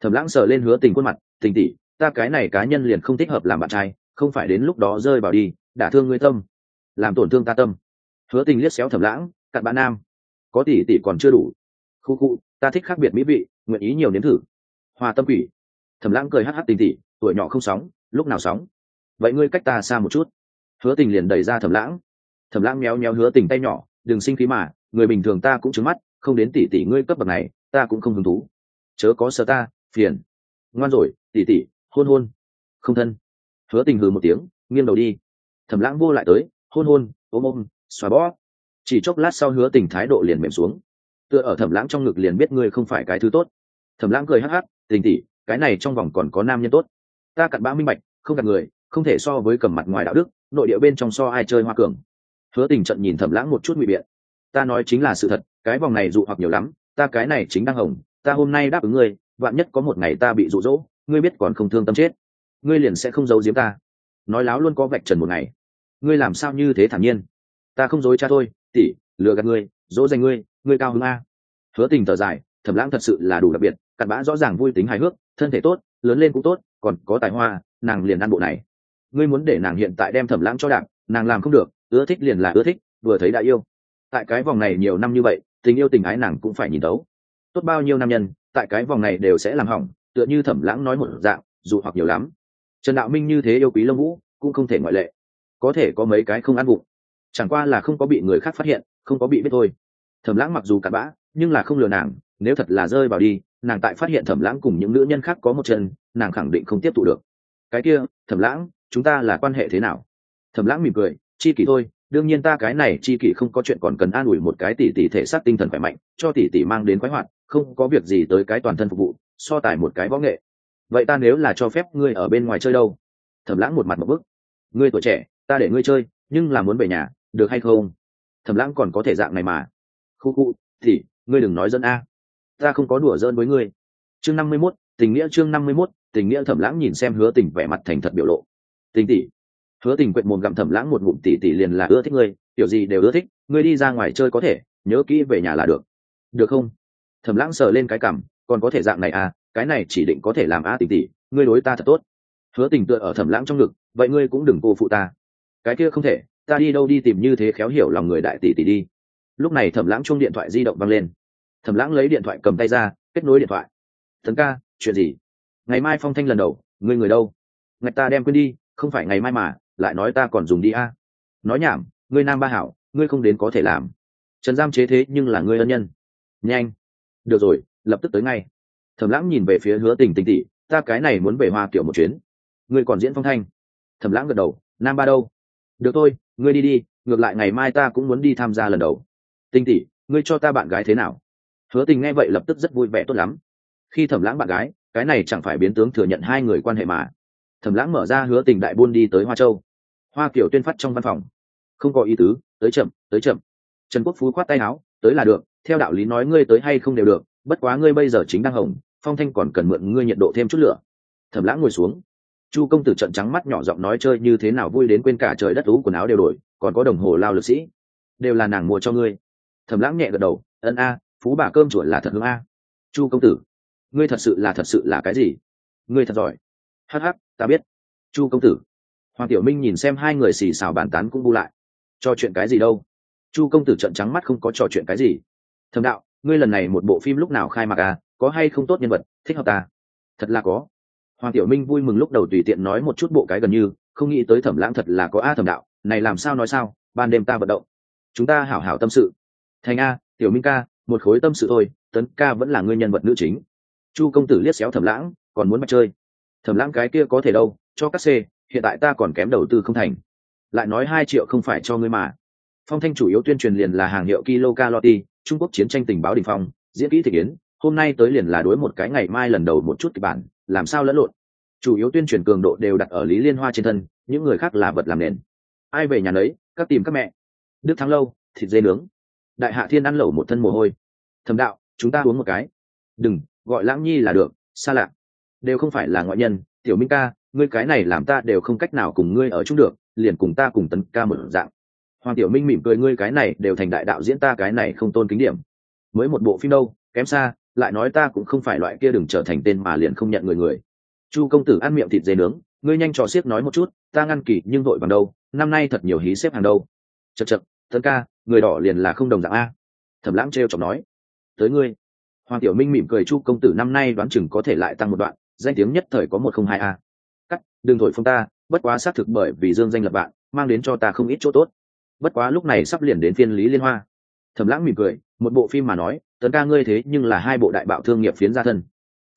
Thẩm lãng sờ lên hứa tình khuôn mặt, tình tỷ ta cái này cá nhân liền không thích hợp làm bạn trai, không phải đến lúc đó rơi vào đi, đả thương ngươi tâm, làm tổn thương ta tâm. Hứa tình liếc xéo thẩm lãng, cặn bạn nam. Có tỷ tỷ còn chưa đủ. Khu khu, ta thích khác biệt mỹ vị, nguyện ý nhiều nếm thử. Hòa tâm quỷ. Thẩm lãng cười hắc hắc tình tỷ tuổi nhỏ không sóng, lúc nào sóng? Vậy ngươi cách ta xa một chút. Hứa tình liền đẩy ra thẩm lãng. Thẩm lãng méo méo hứa tình tay nhỏ, đừng sinh khí mà, người bình thường ta cũng trứng mắt, không đến tỷ tỷ ngươi cấp bậc này, ta cũng không hứng thú. Chớ có sợ ta, phiền. Ngoan rồi, tỷ tỷ hôn hôn. Không thân. Hứa tình hừ một tiếng, nghiêng đầu đi. Thẩm lãng vô lại tới, hôn hôn, ôm ôm xóa bó chỉ chốc lát sau hứa tình thái độ liền mềm xuống. Tựa ở thẩm lãng trong ngực liền biết ngươi không phải cái thứ tốt. Thẩm lãng cười hắc hắc, tình tỷ, cái này trong vòng còn có nam nhân tốt. Ta cặn bã minh bạch, không gặp người, không thể so với cầm mặt ngoài đạo đức, nội địa bên trong so ai chơi hoa cường. Hứa tình trận nhìn thẩm lãng một chút ngụy biện. Ta nói chính là sự thật, cái vòng này dụ hoặc nhiều lắm, ta cái này chính đang hồng, ta hôm nay đáp ứng ngươi, vạn nhất có một ngày ta bị dụ dỗ ngươi biết còn không thương tâm chết, ngươi liền sẽ không giấu giếm ta. Nói láo luôn có vạch trần một ngày. Ngươi làm sao như thế thản nhiên? Ta không dối cha thôi tỉ lừa gạt ngươi, dỗ dành ngươi ngươi cao hứng a. Hứa tình thở dài, thẩm lãng thật sự là đủ đặc biệt, cặn bã rõ ràng vui tính hài hước, thân thể tốt, lớn lên cũng tốt, còn có tài hoa, nàng liền ăn bộ này. Ngươi muốn để nàng hiện tại đem thẩm lãng cho đạp, nàng làm không được, ưa thích liền là ưa thích, vừa thấy đã yêu. Tại cái vòng này nhiều năm như vậy, tình yêu tình ái nàng cũng phải nhìn tấu tốt bao nhiêu nam nhân, tại cái vòng này đều sẽ làm hỏng tựa như thẩm lãng nói một dạng, dù hoặc nhiều lắm. Trần đạo minh như thế yêu quý lông vũ, cũng không thể ngoại lệ. Có thể có mấy cái không ăn bụng chẳng qua là không có bị người khác phát hiện, không có bị biết thôi. Thẩm lãng mặc dù cặn bã, nhưng là không lừa nàng, nếu thật là rơi vào đi, nàng tại phát hiện thẩm lãng cùng những nữ nhân khác có một chân, nàng khẳng định không tiếp thụ được. Cái kia, thẩm lãng, chúng ta là quan hệ thế nào? Thẩm lãng mỉm cười, chi kỷ thôi, đương nhiên ta cái này chi kỷ không có chuyện còn cần an ủi một cái tỷ tỷ thể xác tinh thần khỏe mạnh, cho tỷ tỷ mang đến khoái hoạt, không có việc gì tới cái toàn thân phục vụ so tài một cái võ nghệ. Vậy ta nếu là cho phép ngươi ở bên ngoài chơi đâu? Thẩm lãng một mặt một bức. Ngươi tuổi trẻ, ta để ngươi chơi, nhưng là muốn về nhà, được hay không? Thẩm lãng còn có thể dạng này mà. Khu khu, thì, ngươi đừng nói dân a. Ta không có đùa dơn với ngươi. Chương năm mươi mốt, tình nghĩa chương năm mươi mốt, tình nghĩa thẩm lãng nhìn xem hứa tình vẻ mặt thành thật biểu lộ. Tình tỷ. Hứa tình quẹt mồm gặm thẩm lãng một ngụm tỷ tỷ liền là ưa thích ngươi, kiểu gì đều ưa thích, ngươi đi ra ngoài chơi có thể, nhớ kỹ về nhà là được. Được không? Thẩm lãng sờ lên cái cằm còn có thể dạng này à cái này chỉ định có thể làm a tình tỷ ngươi đối ta thật tốt. Hứa tình tựa ở thẩm lãng trong ngực, vậy ngươi cũng đừng cô phụ ta. Cái kia không thể, ta đi đâu đi tìm như thế khéo hiểu lòng người đại tỷ tỷ đi. Lúc này thẩm lãng chung điện thoại di động văng lên. Thẩm lãng lấy điện thoại cầm tay ra, kết nối điện thoại. Thần ca, chuyện gì? Ngày mai phong thanh lần đầu, ngươi người đâu? Ngạch ta đem quên đi, không phải ngày mai mà, lại nói ta còn dùng đi a. Nói nhảm, ngươi nam ba hảo, ngươi không đến có thể làm. Trần giam chế thế nhưng là ngươi ân nhân. Nhanh. Được rồi lập tức tới ngay. Thẩm lãng nhìn về phía hứa tình tình tỷ, ta cái này muốn về hoa tiểu một chuyến. Ngươi còn diễn phong thanh. Thẩm lãng gật đầu, nam ba đâu? Được thôi, ngươi đi đi, ngược lại ngày mai ta cũng muốn đi tham gia lần đầu. Tinh tỷ, ngươi cho ta bạn gái thế nào? Hứa tình nghe vậy lập tức rất vui vẻ tốt lắm. Khi thẩm lãng bạn gái, cái này chẳng phải biến tướng thừa nhận hai người quan hệ mà. Thẩm lãng mở ra hứa tình đại buôn đi tới hoa châu. Hoa kiểu tuyên phát trong văn phòng. Không có ý tứ, tới chậm tới chậm. Trần quốc phú khoát tay áo, tới là được, theo đạo lý nói ngươi tới hay không đều được bất quá ngươi bây giờ chính đang hồng, phong thanh còn cần mượn ngươi nhiệt độ thêm chút lửa. Thẩm lãng ngồi xuống. Chu công tử trận trắng mắt nhỏ giọng nói chơi như thế nào vui đến quên cả trời đất ú quần áo đều đổi, còn có đồng hồ lao lực sĩ. Đều là nàng mua cho ngươi. Thẩm lãng nhẹ gật đầu, ân a, phú bà cơm chuột là thật hương a. Chu công tử, ngươi thật sự là thật sự là cái gì? Ngươi thật giỏi. Hắc hắc, ta biết. Chu công tử. Hoàng tiểu minh nhìn xem hai người xì xào bàn tán cũng bu lại. Cho chuyện cái gì đâu? Chu công tử trận trắng mắt không có trò chuyện cái gì. Thầm đạo ngươi lần này một bộ phim lúc nào khai mạc à? Có hay không tốt nhân vật? Thích hợp ta? Thật là có. Hoàng tiểu minh vui mừng lúc đầu tùy tiện nói một chút bộ cái gần như, không nghĩ tới thẩm lãng thật là có a thẩm đạo. Này làm sao nói sao? Ban đêm ta vận động. Chúng ta hảo hảo tâm sự. Thành a, tiểu minh ca, một khối tâm sự thôi. Tấn ca vẫn là ngươi nhân vật nữ chính. Chu công tử liếc xéo thẩm lãng, còn muốn bắt chơi. Thẩm lãng cái kia có thể đâu, cho các c, hiện tại ta còn kém đầu tư không thành. Lại nói hai triệu không phải cho ngươi mà. Phong thanh chủ yếu tuyên truyền liền là hàng hiệu kilo kilocalotti trung quốc chiến tranh tình báo đình phong, diễn kỹ thị kiến, hôm nay tới liền là đối một cái ngày mai lần đầu một chút kịch bản, làm sao lẫn lộn. Chủ yếu tuyên truyền cường độ đều đặt ở lý liên hoa trên thân, những người khác là vật làm nền. Ai về nhà nấy, các tìm các mẹ. Đức thắng lâu, thịt dê nướng. Đại hạ thiên ăn lẩu một thân mồ hôi. Thầm đạo, chúng ta uống một cái. Đừng, gọi lãng nhi là được, xa lạ. Đều không phải là ngoại nhân, tiểu minh ca, ngươi cái này làm ta đều không cách nào cùng ngươi ở chung được, liền cùng ta cùng tấn ca một dạng hoàng tiểu minh mỉm cười, ngươi cái này đều thành đại đạo diễn, ta cái này không tôn kính điểm. Mới một bộ phim đâu, kém xa, lại nói ta cũng không phải loại kia đừng trở thành tên mà liền không nhận người người. Chu công tử ăn miệng thịt dê nướng, ngươi nhanh trò xiếc nói một chút, ta ngăn kỳ nhưng vội bằng đâu, năm nay thật nhiều hí xếp hàng đâu. Chật chật thân ca, người đỏ liền là không đồng dạng a. Thẩm lãng trêu chọc nói. Tới ngươi. Hoàng tiểu minh mỉm cười, chu công tử năm nay đoán chừng có thể lại tăng một đoạn, danh tiếng nhất thời có một không hai a. Cắt, đừng thổi phong ta, bất quá xác thực bởi vì dương danh lập bạn, mang đến cho ta không ít chỗ tốt bất quá lúc này sắp liền đến phiên lý liên hoa. Thầm lãng mỉm cười, một bộ phim mà nói, tấn ca ngươi thế nhưng là hai bộ đại bạo thương nghiệp phiến gia thân.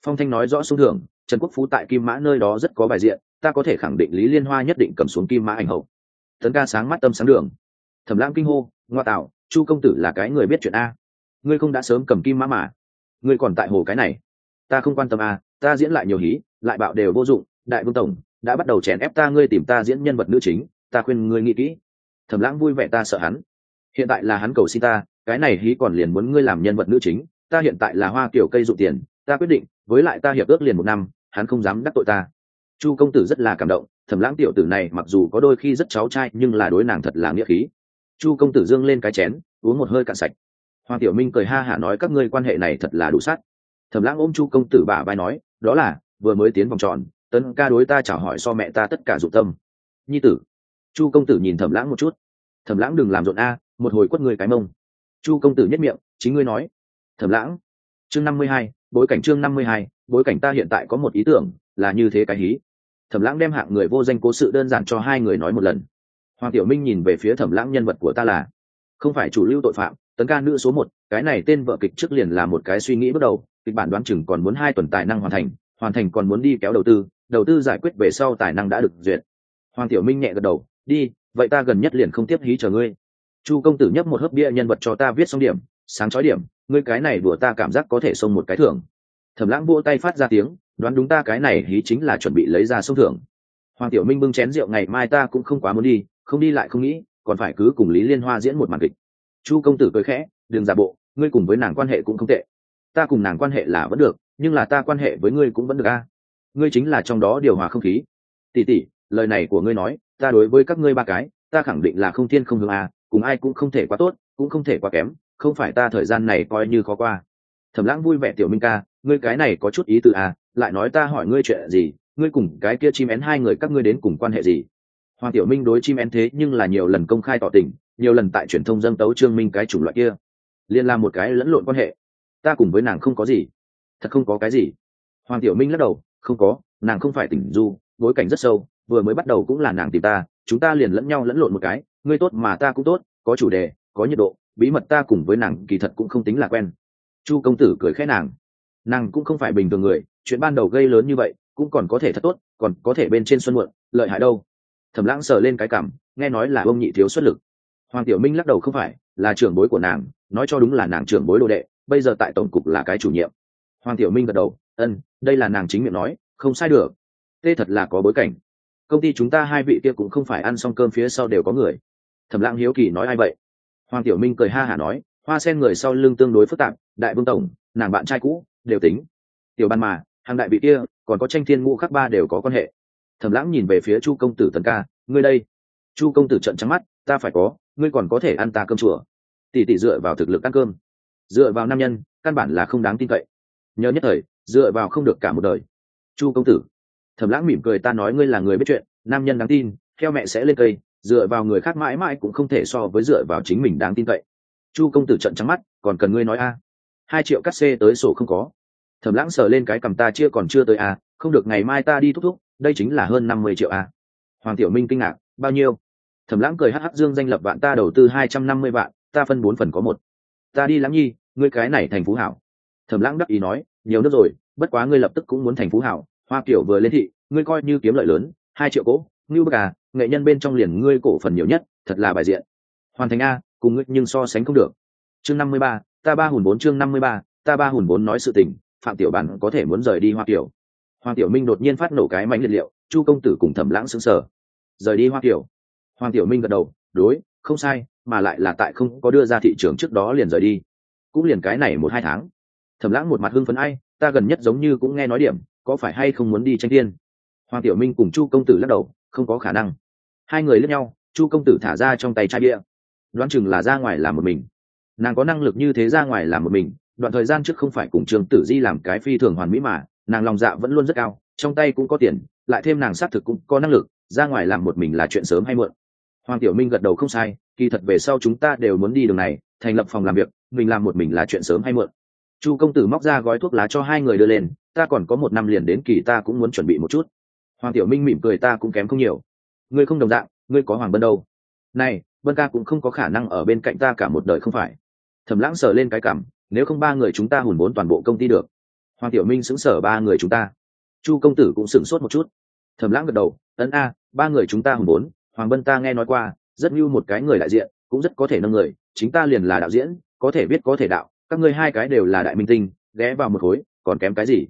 Phong thanh nói rõ xuống thưởng, trần quốc phú tại kim mã nơi đó rất có bài diện, ta có thể khẳng định lý liên hoa nhất định cầm xuống kim mã ảnh hậu. Tấn ca sáng mắt tâm sáng đường. Thẩm lãng kinh hô, ngoa tạo, chu công tử là cái người biết chuyện a. Ngươi không đã sớm cầm kim mã mà. Ngươi còn tại hồ cái này. Ta không quan tâm a, ta diễn lại nhiều hí, lại bạo đều vô dụng, đại vương tổng, đã bắt đầu chèn ép ta, ngươi tìm ta diễn nhân vật nữ chính, ta khuyên ngươi nghĩ kỹ thẩm lãng vui vẻ ta sợ hắn. Hiện tại là hắn cầu xin ta, cái này hí còn liền muốn ngươi làm nhân vật nữ chính, ta hiện tại là hoa kiểu cây dụ tiền, ta quyết định, với lại ta hiệp ước liền một năm, hắn không dám đắc tội ta. Chu công tử rất là cảm động thẩm lãng tiểu tử này mặc dù có đôi khi rất cháu trai, nhưng là đối nàng thật là nghĩa khí. Chu công tử dương lên cái chén, uống một hơi cạn sạch. Hoàng tiểu minh cười ha hả nói, các ngươi quan hệ này thật là đủ sát. Thẩm lãng ôm chu công tử bà vai nói, đó là, vừa mới tiến vòng tròn, tấn ca đối ta chả hỏi so mẹ ta tất cả dụng tâm. Nhi tử chu công tử nhìn thẩm lãng một chút. Thẩm lãng đừng làm rộn a, một hồi quất người cái mông. Chu công tử nhất miệng, chính ngươi nói. Thẩm lãng, chương năm mươi hai, bối cảnh chương năm mươi hai, bối cảnh ta hiện tại có một ý tưởng, là như thế cái hí. Thẩm lãng đem hạng người vô danh cố sự đơn giản cho hai người nói một lần. Hoàng tiểu minh nhìn về phía thẩm lãng nhân vật của ta là, không phải chủ lưu tội phạm, tấn ca nữ số một, cái này tên vợ kịch trước liền là một cái suy nghĩ bước đầu, kịch bản đoán chừng còn muốn hai tuần tài năng hoàn thành hoàn thành còn muốn đi kéo đầu tư đầu tư giải quyết về sau tài năng đã được duyệt. Hoàng tiểu minh nhẹ gật đầu đi, vậy ta gần nhất liền không tiếp hí chờ ngươi. Chu công tử nhấp một hớp bia nhân vật cho ta viết xong điểm, sáng chói điểm, ngươi cái này đùa ta cảm giác có thể xông một cái thưởng. Thẩm lãng vỗ tay phát ra tiếng, đoán đúng ta cái này hí chính là chuẩn bị lấy ra sông thưởng. Hoàng tiểu minh bưng chén rượu ngày mai ta cũng không quá muốn đi, không đi lại không nghĩ, còn phải cứ cùng lý liên hoa diễn một màn kịch. Chu công tử cười khẽ, đừng giả bộ, ngươi cùng với nàng quan hệ cũng không tệ. Ta cùng nàng quan hệ là vẫn được, nhưng là ta quan hệ với ngươi cũng vẫn được a. Ngươi chính là trong đó điều hòa không khí. Tỉ tỉ lời này của ngươi nói ta đối với các ngươi ba cái, ta khẳng định là không thiên không hướng a, cùng ai cũng không thể quá tốt, cũng không thể quá kém, không phải ta thời gian này coi như khó qua. Thẩm lãng vui vẻ, tiểu minh ca, ngươi cái này có chút ý từ a à, lại nói ta hỏi ngươi chuyện gì, ngươi cùng cái kia chim én hai người các ngươi đến cùng quan hệ gì? Hoàng tiểu minh đối chim én thế nhưng là nhiều lần công khai tỏ tình, nhiều lần tại truyền thông dâng tấu trương minh cái chủng loại kia. Liên là một cái lẫn lộn quan hệ. Ta cùng với nàng không có gì. Thật không có cái gì? Hoàng tiểu minh lắc đầu, không có, nàng không phải tỉnh du, bối cảnh rất sâu vừa mới bắt đầu cũng là nàng tìm ta, chúng ta liền lẫn nhau lẫn lộn một cái, ngươi tốt mà ta cũng tốt, có chủ đề, có nhiệt độ, bí mật ta cùng với nàng kỳ thật cũng không tính là quen. Chu công tử cười khẽ nàng. Nàng cũng không phải bình thường người, chuyện ban đầu gây lớn như vậy, cũng còn có thể thật tốt, còn có thể bên trên xuân muộn, lợi hại đâu. Thẩm lãng sờ lên cái cảm, nghe nói là ông nhị thiếu xuất lực. Hoàng tiểu minh lắc đầu không phải, là trưởng bối của nàng, nói cho đúng là nàng trưởng bối đồ đệ, bây giờ tại tổng cục là cái chủ nhiệm. Hoàng tiểu minh gật đầu, ân, đây là nàng chính miệng nói, không sai được. Tê thật là có bối cảnh công ty chúng ta hai vị kia cũng không phải ăn xong cơm phía sau đều có người. Thẩm lãng hiếu kỳ nói ai vậy? Hoàng tiểu minh cười ha hả nói, hoa sen người sau lưng tương đối phức tạp, đại vương tổng, nàng bạn trai cũ, đều tính. Tiểu ban mà, hàng đại vị kia, còn có tranh thiên ngũ khắc ba đều có quan hệ. Thẩm lãng nhìn về phía chu công tử tần ca, ngươi đây. Chu công tử trận trắng mắt, ta phải có, ngươi còn có thể ăn ta cơm chùa. Tỷ tỷ dựa vào thực lực ăn cơm. Dựa vào nam nhân, căn bản là không đáng tin cậy. Nhớ nhất thời, dựa vào không được cả một đời. Chu công tử thẩm lãng mỉm cười, ta nói ngươi là người biết chuyện, nam nhân đáng tin, theo mẹ sẽ lên cây, dựa vào người khác mãi mãi cũng không thể so với dựa vào chính mình đáng tin cậy. Chu công tử trận trắng mắt, còn cần ngươi nói a? Hai triệu cắt xê tới sổ không có. Thẩm lãng sờ lên cái cầm ta chia còn chưa tới a, không được ngày mai ta đi thúc thúc, đây chính là hơn năm mươi triệu a. Hoàng tiểu minh kinh ngạc, bao nhiêu? Thẩm lãng cười hh dương danh lập vạn, ta đầu tư hai trăm năm mươi vạn, ta phân bốn phần có một. Ta đi lắm nhi, ngươi cái này thành phú hảo. Thẩm lãng đắc ý nói, nhiều nước rồi, bất quá ngươi lập tức cũng muốn thành phú hảo hoa kiểu vừa lên thị, ngươi coi như kiếm lợi lớn, hai triệu cỗ ngưu bức à nghệ nhân bên trong liền ngươi cổ phần nhiều nhất, thật là bài diện. Hoàn thành a, cùng ngươi nhưng so sánh không được. Chương năm mươi ba, ta ba hùn bốn chương năm mươi ba, ta ba hùn bốn nói sự tình, phạm tiểu bản có thể muốn rời đi hoa tiểu hoàng tiểu minh đột nhiên phát nổ cái mánh liệt liệu, chu công tử cùng thẩm lãng xứng sở rời đi hoa tiểu hoàng tiểu minh gật đầu, đối, không sai, mà lại là tại không có đưa ra thị trường trước đó liền rời đi. Cũng liền cái này một hai tháng. Thẩm lãng một mặt hưng phấn ai, ta gần nhất giống như cũng nghe nói điểm có phải hay không muốn đi tranh tiên hoàng tiểu minh cùng chu công tử lắc đầu, không có khả năng. Hai người lướt nhau, chu công tử thả ra trong tay chai bia. Đoán chừng là ra ngoài làm một mình. Nàng có năng lực như thế ra ngoài làm một mình, đoạn thời gian trước không phải cùng trường tử di làm cái phi thường hoàn mỹ mà, nàng lòng dạ vẫn luôn rất cao, trong tay cũng có tiền, lại thêm nàng xác thực cũng có năng lực, ra ngoài làm một mình là chuyện sớm hay muộn. Hoàng tiểu minh gật đầu không sai, kỳ thật về sau chúng ta đều muốn đi đường này, thành lập phòng làm việc, mình làm một mình là chuyện sớm hay muộn chu công tử móc ra gói thuốc lá cho hai người đưa lên, ta còn có một năm liền đến kỳ ta cũng muốn chuẩn bị một chút. Hoàng tiểu minh mỉm cười ta cũng kém không nhiều. Ngươi không đồng dạng, ngươi có hoàng bân đâu. Này vân ca cũng không có khả năng ở bên cạnh ta cả một đời không phải. Thẩm lãng sờ lên cái cảm, nếu không ba người chúng ta hùn vốn toàn bộ công ty được. Hoàng tiểu minh xứng sở ba người chúng ta. Chu công tử cũng sửng sốt một chút. Thẩm lãng gật đầu, ấn a, ba người chúng ta hùn vốn, hoàng bân ta nghe nói qua, rất như một cái người đại diện, cũng rất có thể nâng người, chính ta liền là đạo diễn, có thể biết có thể đạo các ngươi hai cái đều là đại minh tinh, ghé vào một khối, còn kém cái gì?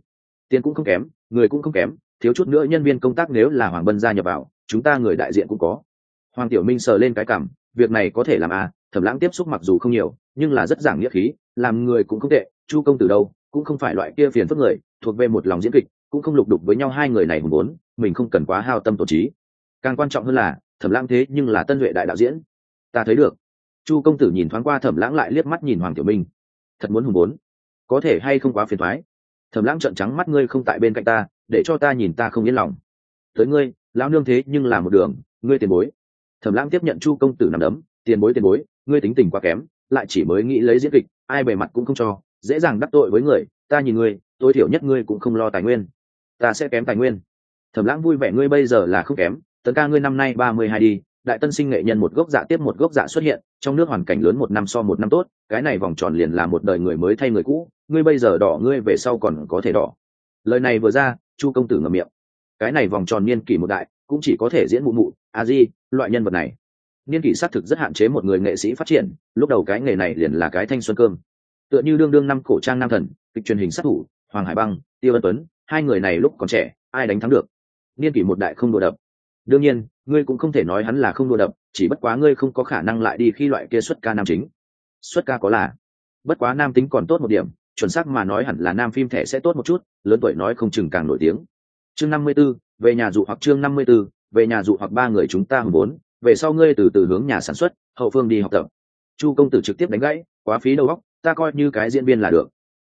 Tiền cũng không kém, người cũng không kém, thiếu chút nữa nhân viên công tác nếu là hoàng bân gia nhập vào, chúng ta người đại diện cũng có. Hoàng tiểu minh sờ lên cái cảm việc này có thể làm à thẩm lãng tiếp xúc mặc dù không nhiều, nhưng là rất giảng nghĩa khí, làm người cũng không tệ, chu công từ đâu, cũng không phải loại kia phiền phức người, thuộc về một lòng diễn kịch, cũng không lục đục với nhau hai người này hùng vốn mình không cần quá hao tâm tổ trí. Càng quan trọng hơn là, thẩm lãng thế nhưng là tân duệ đại đạo diễn. Ta thấy được. Chu công tử nhìn thoáng qua thẩm lãng lại liếc mắt nhìn hoàng tiểu minh thật muốn hùng vốn, có thể hay không quá phiền thoái? Thẩm lãng trợn trắng mắt ngươi không tại bên cạnh ta để cho ta nhìn ta không yên lòng. Tới ngươi lão nương thế nhưng là một đường ngươi tiền bối. Thẩm lãng tiếp nhận chu công tử nằm đấm tiền bối tiền bối ngươi tính tình quá kém lại chỉ mới nghĩ lấy diễn kịch ai bề mặt cũng không cho dễ dàng đắc tội với người ta nhìn ngươi tối thiểu nhất ngươi cũng không lo tài nguyên. Ta sẽ kém tài nguyên. Thẩm lãng vui vẻ ngươi bây giờ là không kém tấn ca ngươi năm nay ba mươi hai đi đại tân sinh nghệ nhân một gốc dạ tiếp một gốc dạ xuất hiện, trong nước hoàn cảnh lớn một năm so một năm tốt, cái này vòng tròn liền là một đời người mới thay người cũ, ngươi bây giờ đỏ, ngươi về sau còn có thể đỏ. Lời này vừa ra, chu công tử ngậm miệng. Cái này vòng tròn niên kỷ một đại, cũng chỉ có thể diễn mụ mụ, a di, loại nhân vật này. Niên kỷ xác thực rất hạn chế một người nghệ sĩ phát triển, lúc đầu cái nghề này liền là cái thanh xuân cơm. Tựa như đương đương năm cổ trang nam thần, kịch truyền hình sát thủ, hoàng hải băng, tiêu ân tuấn, hai người này lúc còn trẻ, ai đánh thắng được? Niên kỷ một đại không đùa đập. Đương nhiên ngươi cũng không thể nói hắn là không đùa đập chỉ bất quá ngươi không có khả năng lại đi khi loại kia xuất ca nam chính. Xuất ca có là? Bất quá nam tính còn tốt một điểm chuẩn xác mà nói hẳn là nam phim thẻ sẽ tốt một chút lớn tuổi nói không chừng càng nổi tiếng. Chương năm mươi 54, về nhà dụ hoặc chương năm mươi 54, về nhà dụ hoặc ba người chúng ta hùng vốn về sau ngươi từ từ hướng nhà sản xuất hậu phương đi học tập. Chu công tử trực tiếp đánh gãy quá phí đầu óc ta coi như cái diễn viên là được.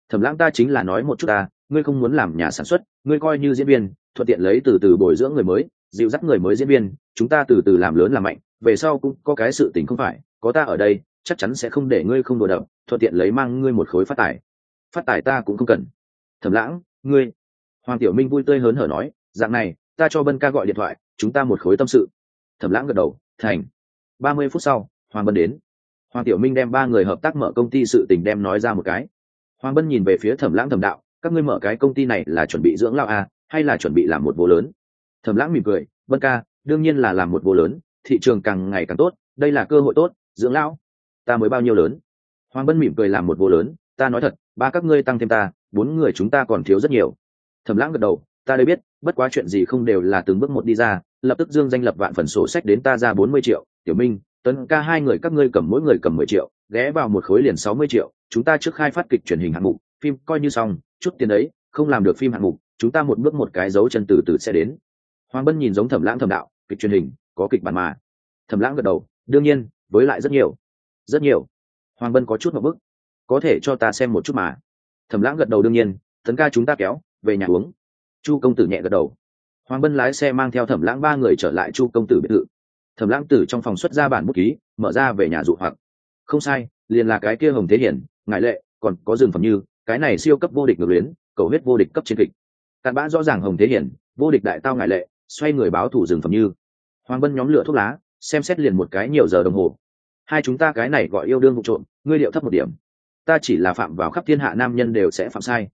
Thẩm lãng ta chính là nói một chút ta ngươi không muốn làm nhà sản xuất ngươi coi như diễn viên thuận tiện lấy từ từ bồi dưỡng người mới dịu dắt người mới diễn viên chúng ta từ từ làm lớn làm mạnh về sau cũng có cái sự tình không phải có ta ở đây chắc chắn sẽ không để ngươi không đùa đậm thuận tiện lấy mang ngươi một khối phát tài. Phát tài ta cũng không cần. Thẩm lãng ngươi. Hoàng tiểu minh vui tươi hớn hở nói dạng này ta cho bân ca gọi điện thoại chúng ta một khối tâm sự. Thẩm lãng gật đầu thành. Ba mươi phút sau hoàng bân đến. Hoàng tiểu minh đem ba người hợp tác mở công ty sự tình đem nói ra một cái. Hoàng bân nhìn về phía thẩm lãng thẩm đạo các ngươi mở cái công ty này là chuẩn bị dưỡng lao à, hay là chuẩn bị làm một vô lớn? Thẩm lãng mỉm cười bân ca, đương nhiên là làm một vô lớn, thị trường càng ngày càng tốt, đây là cơ hội tốt, dưỡng lão. Ta mới bao nhiêu lớn? Hoàng bân mỉm cười làm một vô lớn, ta nói thật, ba các ngươi tăng thêm ta, bốn người chúng ta còn thiếu rất nhiều. Thẩm lãng gật đầu, ta đây biết, bất quá chuyện gì không đều là từng bước một đi ra, lập tức dương danh lập vạn phần sổ sách đến ta ra bốn mươi triệu, tiểu minh, tấn ca hai người các ngươi cầm mỗi người cầm mười triệu, ghé vào một khối liền sáu mươi triệu, chúng ta trước khai phát kịch truyền hình hạng mục, phim coi như xong, chút tiền đấy, không làm được phim hạng mục, chúng ta một bước một cái dấu chân từ từ sẽ đến hoàng bân nhìn giống thẩm lãng thẩm đạo, kịch truyền hình, có kịch bản mà. Thẩm lãng gật đầu, đương nhiên, với lại rất nhiều. Rất nhiều. Hoàng bân có chút một bức. Có thể cho ta xem một chút mà. Thẩm lãng gật đầu đương nhiên, tấn ca chúng ta kéo, về nhà uống. Chu công tử nhẹ gật đầu. Hoàng bân lái xe mang theo thẩm lãng ba người trở lại chu công tử biệt thự. Thẩm lãng tử trong phòng xuất ra bản bút ký, mở ra về nhà dụ hoặc. Không sai, liền là cái kia hồng thế hiển ngại lệ, còn có rừng phẩm như, cái này siêu cấp vô địch ngược luyến, cầu huyết vô địch cấp chiến kịch. Cặn bã rõ ràng hồng thế hiển, vô địch đại tao ngại lệ xoay người báo thủ rừng phẩm như. Hoàng bân nhóm lửa thuốc lá, xem xét liền một cái nhiều giờ đồng hồ. Hai chúng ta cái này gọi yêu đương vụ trộm, ngươi liệu thấp một điểm. Ta chỉ là phạm vào khắp thiên hạ nam nhân đều sẽ phạm sai.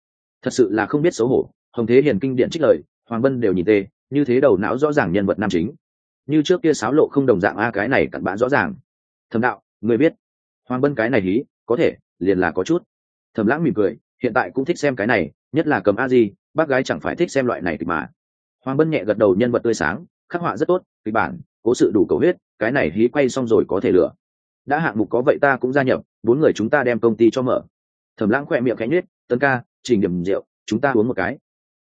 Thật sự là không biết xấu hổ, hồng thế hiền kinh điện trích lời, hoàng bân đều nhìn tê, như thế đầu não rõ ràng nhân vật nam chính. Như trước kia sáo lộ không đồng dạng a, cái này cặn bã rõ ràng. Thẩm đạo người biết. Hoàng bân cái này hí, có thể, liền là có chút. Thẩm lãng mỉm cười, hiện tại cũng thích xem cái này, nhất là cầm a di, bác gái chẳng phải thích xem loại này thì mà hoàng bân nhẹ gật đầu, nhân vật tươi sáng, khắc họa rất tốt, kịch bản, cố sự đủ cầu huyết, cái này hí quay xong rồi có thể lựa. Đã hạng mục có vậy ta cũng gia nhập, bốn người chúng ta đem công ty cho mở. Thẩm lãng khỏe miệng cánh nết tân ca trình điểm rượu, chúng ta uống một cái.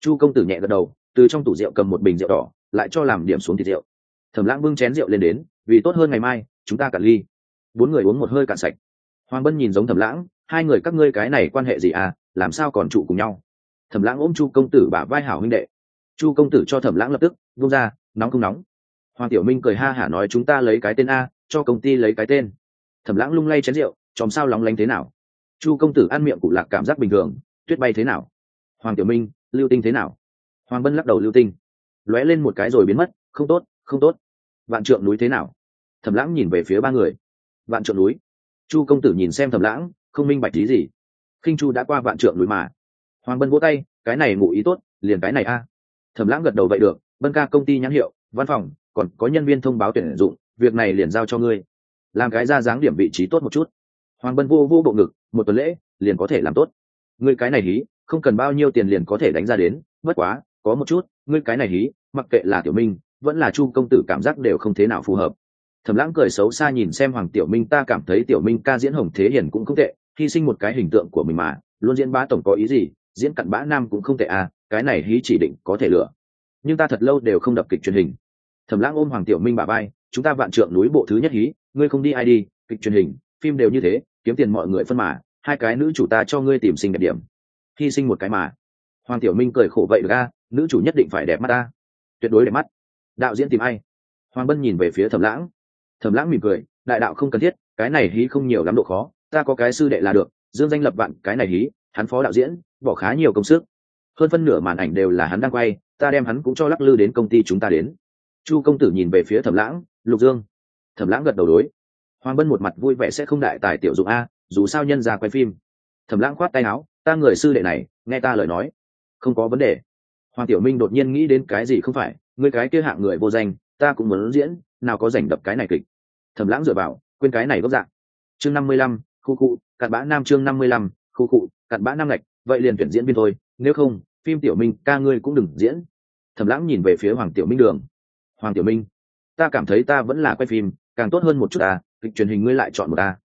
Chu công tử nhẹ gật đầu, từ trong tủ rượu cầm một bình rượu đỏ, lại cho làm điểm xuống thịt rượu. Thẩm lãng bưng chén rượu lên đến, vì tốt hơn ngày mai, chúng ta cạn ly. Bốn người uống một hơi cạn sạch. Hoàng bân nhìn giống thẩm lãng, hai người các ngươi cái này quan hệ gì à làm sao còn trụ cùng nhau? Thẩm lãng ôm chu công tử bả vai hảo huynh đệ chu công tử cho thẩm lãng lập tức vung ra, nóng không nóng. Hoàng tiểu minh cười ha hả nói chúng ta lấy cái tên a, cho công ty lấy cái tên. Thẩm lãng lung lay chén rượu, chòm sao lóng lánh thế nào? Chu công tử ăn miệng cụ lạc cảm giác bình thường, tuyết bay thế nào? Hoàng tiểu minh, lưu tinh thế nào? Hoàng bân lắc đầu lưu tinh. Lóe lên một cái rồi biến mất, không tốt không tốt. Vạn trượng núi thế nào? Thẩm lãng nhìn về phía ba người. Vạn trượng núi. Chu công tử nhìn xem thẩm lãng, không minh bạch lý gì. Khinh chu đã qua vạn trượng núi mà. Hoàng bân vỗ tay, cái này ngụ ý tốt, liền cái này a thẩm lãng gật đầu vậy được, bân ca công ty nhãn hiệu, văn phòng, còn có nhân viên thông báo tuyển dụng, việc này liền giao cho ngươi. Làm cái ra dáng điểm vị trí tốt một chút. Hoàng bân vô vô bộ ngực, một tuần lễ, liền có thể làm tốt. Ngươi cái này hí, không cần bao nhiêu tiền liền có thể đánh ra đến, bất quá, có một chút, ngươi cái này hí, mặc kệ là tiểu minh, vẫn là chu công tử cảm giác đều không thế nào phù hợp. Thẩm lãng cười xấu xa nhìn xem hoàng tiểu minh, ta cảm thấy tiểu minh ca diễn hồng thế hiền cũng không tệ, hy sinh một cái hình tượng của mình mà, luôn diễn bá tổng có ý gì diễn cặn bã nam cũng không tệ à cái này hí chỉ định có thể lựa. Nhưng ta thật lâu đều không đập kịch truyền hình. Thẩm lãng ôm hoàng tiểu minh bà bay chúng ta vạn trượng núi bộ thứ nhất hí, ngươi không đi ai đi, kịch truyền hình, phim đều như thế, kiếm tiền mọi người phân mà, hai cái nữ chủ ta cho ngươi tìm sinh đẹp điểm. Hy sinh một cái mà. Hoàng tiểu minh cười khổ vậy được a nữ chủ nhất định phải đẹp mắt ta. Tuyệt đối đẹp mắt. Đạo diễn tìm ai? Hoàng bân nhìn về phía thẩm lãng. Thẩm lãng mỉm cười, đại đạo không cần thiết, cái này hí không nhiều lắm độ khó, ta có cái sư đệ là được, dương danh lập vạn cái này hí, hắn phó đạo diễn bỏ khá nhiều công sức. Hơn phân nửa màn ảnh đều là hắn đang quay, ta đem hắn cũng cho lắc lư đến công ty chúng ta đến. Chu công tử nhìn về phía thẩm lãng, lục dương. Thẩm lãng gật đầu đối. Hoàng bân một mặt vui vẻ sẽ không đại tài tiểu dụng a, dù sao nhân ra quay phim. Thẩm lãng khoát tay áo, ta người sư đệ này, nghe ta lời nói. Không có vấn đề. Hoàng tiểu minh đột nhiên nghĩ đến cái gì không phải người cái kia hạng người vô danh, ta cũng muốn diễn, nào có rảnh đập cái này kịch. Thẩm lãng dựa vào, quên cái này gốc dạng. Chương năm mươi lăm, khu cụ cặn bã nam chương năm mươi lăm, khu cụ cặn bã nam lệch vậy liền tuyển diễn viên thôi, nếu không, phim tiểu minh ca ngươi cũng đừng diễn. Thẩm lãng nhìn về phía hoàng tiểu minh đường. Hoàng tiểu minh, ta cảm thấy ta vẫn là quay phim, càng tốt hơn một chút à kịch truyền hình ngươi lại chọn một ta.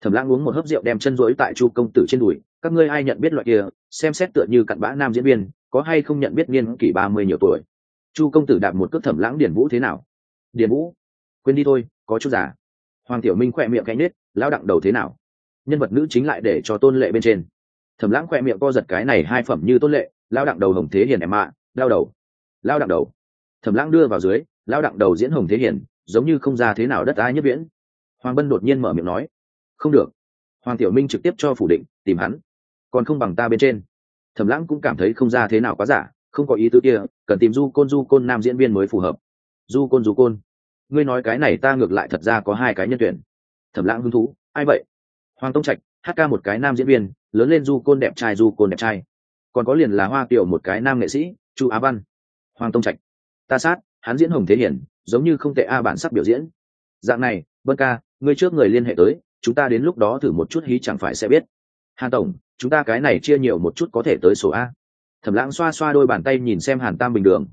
Thẩm lãng uống một hớp rượu đem chân rỗi tại chu công tử trên đùi, các ngươi ai nhận biết loại kia, xem xét tựa như cặn bã nam diễn viên, có hay không nhận biết niên kỷ ba mươi nhiều tuổi. Chu công tử đạp một cước thẩm lãng điển vũ thế nào? Điển vũ, quên đi thôi, có chút giả hoàng tiểu minh khỏe miệng cánh nết lão đặng đầu thế nào? Nhân vật nữ chính lại để cho tôn lệ bên trên thẩm lãng khoe miệng co giật cái này hai phẩm như tôn lệ, lao đặng đầu hồng thế hiền em ạ lao đầu, lao đặng đầu. Thẩm lãng đưa vào dưới, lao đặng đầu diễn hồng thế hiền, giống như không ra thế nào đất ai nhất viễn. Hoàng bân đột nhiên mở miệng nói, không được. Hoàng tiểu minh trực tiếp cho phủ định, tìm hắn. Còn không bằng ta bên trên. Thẩm lãng cũng cảm thấy không ra thế nào quá giả, không có ý tứ kia, cần tìm du côn du côn nam diễn viên mới phù hợp. Du côn du côn, ngươi nói cái này ta ngược lại thật ra có hai cái nhân tuyển. Thẩm lãng hứng thú, ai vậy? Hoàng tông trạch, hát ca một cái nam diễn viên lớn lên du côn đẹp trai, du côn đẹp trai. Còn có liền là hoa tiểu một cái nam nghệ sĩ, chu á văn, hoàng tông trạch. Ta sát, hắn diễn hồng thế hiển, giống như không tệ a bản sắc biểu diễn. Dạng này, vân ca, ngươi trước người liên hệ tới, chúng ta đến lúc đó thử một chút hí chẳng phải sẽ biết. Hàn tổng, chúng ta cái này chia nhiều một chút có thể tới sổ a. Thẩm lãng xoa xoa đôi bàn tay nhìn xem hàn tam bình đường.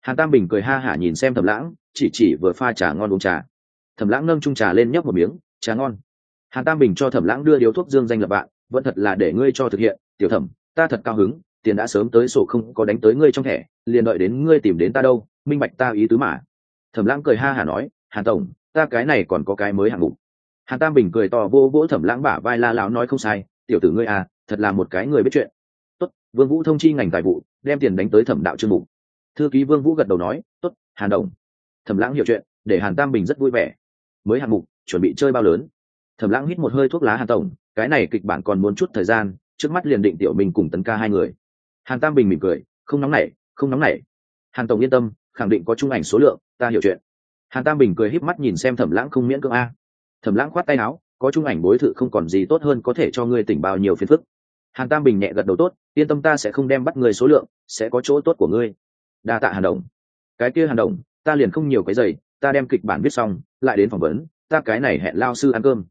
Hàn tam bình cười ha hả nhìn xem thẩm lãng, chỉ chỉ vừa pha trà ngon uống trà. Thẩm lãng nâng trung trà lên nhấp một miếng, trà ngon. Hàn tam bình cho thẩm lãng đưa điếu thuốc dương danh lập bạn vẫn thật là để ngươi cho thực hiện, tiểu thẩm, ta thật cao hứng, tiền đã sớm tới sổ không có đánh tới ngươi trong thẻ, liền đợi đến ngươi tìm đến ta đâu, minh bạch ta ý tứ mà. Thẩm lãng cười ha hả nói, hàn tổng, ta cái này còn có cái mới hạng mục. Hàn tam bình cười to vô vỗ thẩm lãng bả vai la lão nói không sai, tiểu tử ngươi à thật là một cái người biết chuyện. Tốt, vương vũ thông chi ngành tài vụ, đem tiền đánh tới thẩm đạo trương mục. Thư ký vương vũ gật đầu nói, tốt, hàn đồng thẩm lãng hiểu chuyện, để hàn tam bình rất vui vẻ. Mới hạng mục, chuẩn bị chơi bao lớn? Thẩm lãng hít một hơi thuốc lá hàn tổng cái này kịch bản còn muốn chút thời gian, trước mắt liền định tiểu mình cùng tấn ca hai người. Hàn tam bình mỉm cười, không nóng nảy, không nóng nảy. Hàn tổng yên tâm, khẳng định có trung ảnh số lượng, ta hiểu chuyện. Hàn tam bình cười híp mắt nhìn xem thẩm lãng không miễn cưỡng a. Thẩm lãng khoát tay áo, có trung ảnh bối thự không còn gì tốt hơn có thể cho ngươi tỉnh bao nhiêu phiền phức. Hàn tam bình nhẹ gật đầu tốt, yên tâm ta sẽ không đem bắt người số lượng, sẽ có chỗ tốt của ngươi. Đa tạ hàn đồng cái kia hàn đồng ta liền không nhiều cái giày, ta đem kịch bản viết xong, lại đến phỏng vấn, ta cái này hẹn lao sư ăn cơm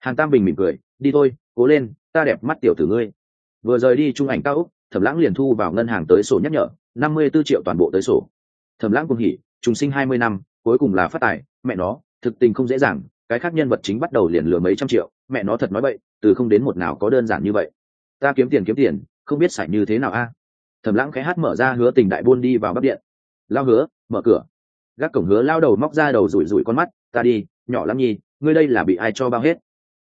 hàn tam bình mỉm cười, đi thôi, cố lên, ta đẹp mắt tiểu tử ngươi. Vừa rời đi trung ảnh cao úc thẩm lãng liền thu vào ngân hàng tới sổ nhắc nhở, năm mươi b ố triệu toàn bộ tới sổ. Thẩm lãng cùng hỉ, trùng sinh hai mươi năm, cuối cùng là phát tài, mẹ nó, thực tình không dễ dàng, cái khác nhân vật chính bắt đầu liền lừa mấy trăm triệu, mẹ nó thật nói vậy từ không đến một nào có đơn giản như vậy. Ta kiếm tiền kiếm tiền, không biết xài như thế nào a. Thẩm lãng khẽ hát mở ra hứa tình đại buôn đi vào bắc điện. Lao hứa, mở cửa. Gác cổng hứa lao đầu móc ra đầu rủi rủi con mắt, ta đi, nhỏ lắm nhi, ngươi đây là bị ai cho bao hết?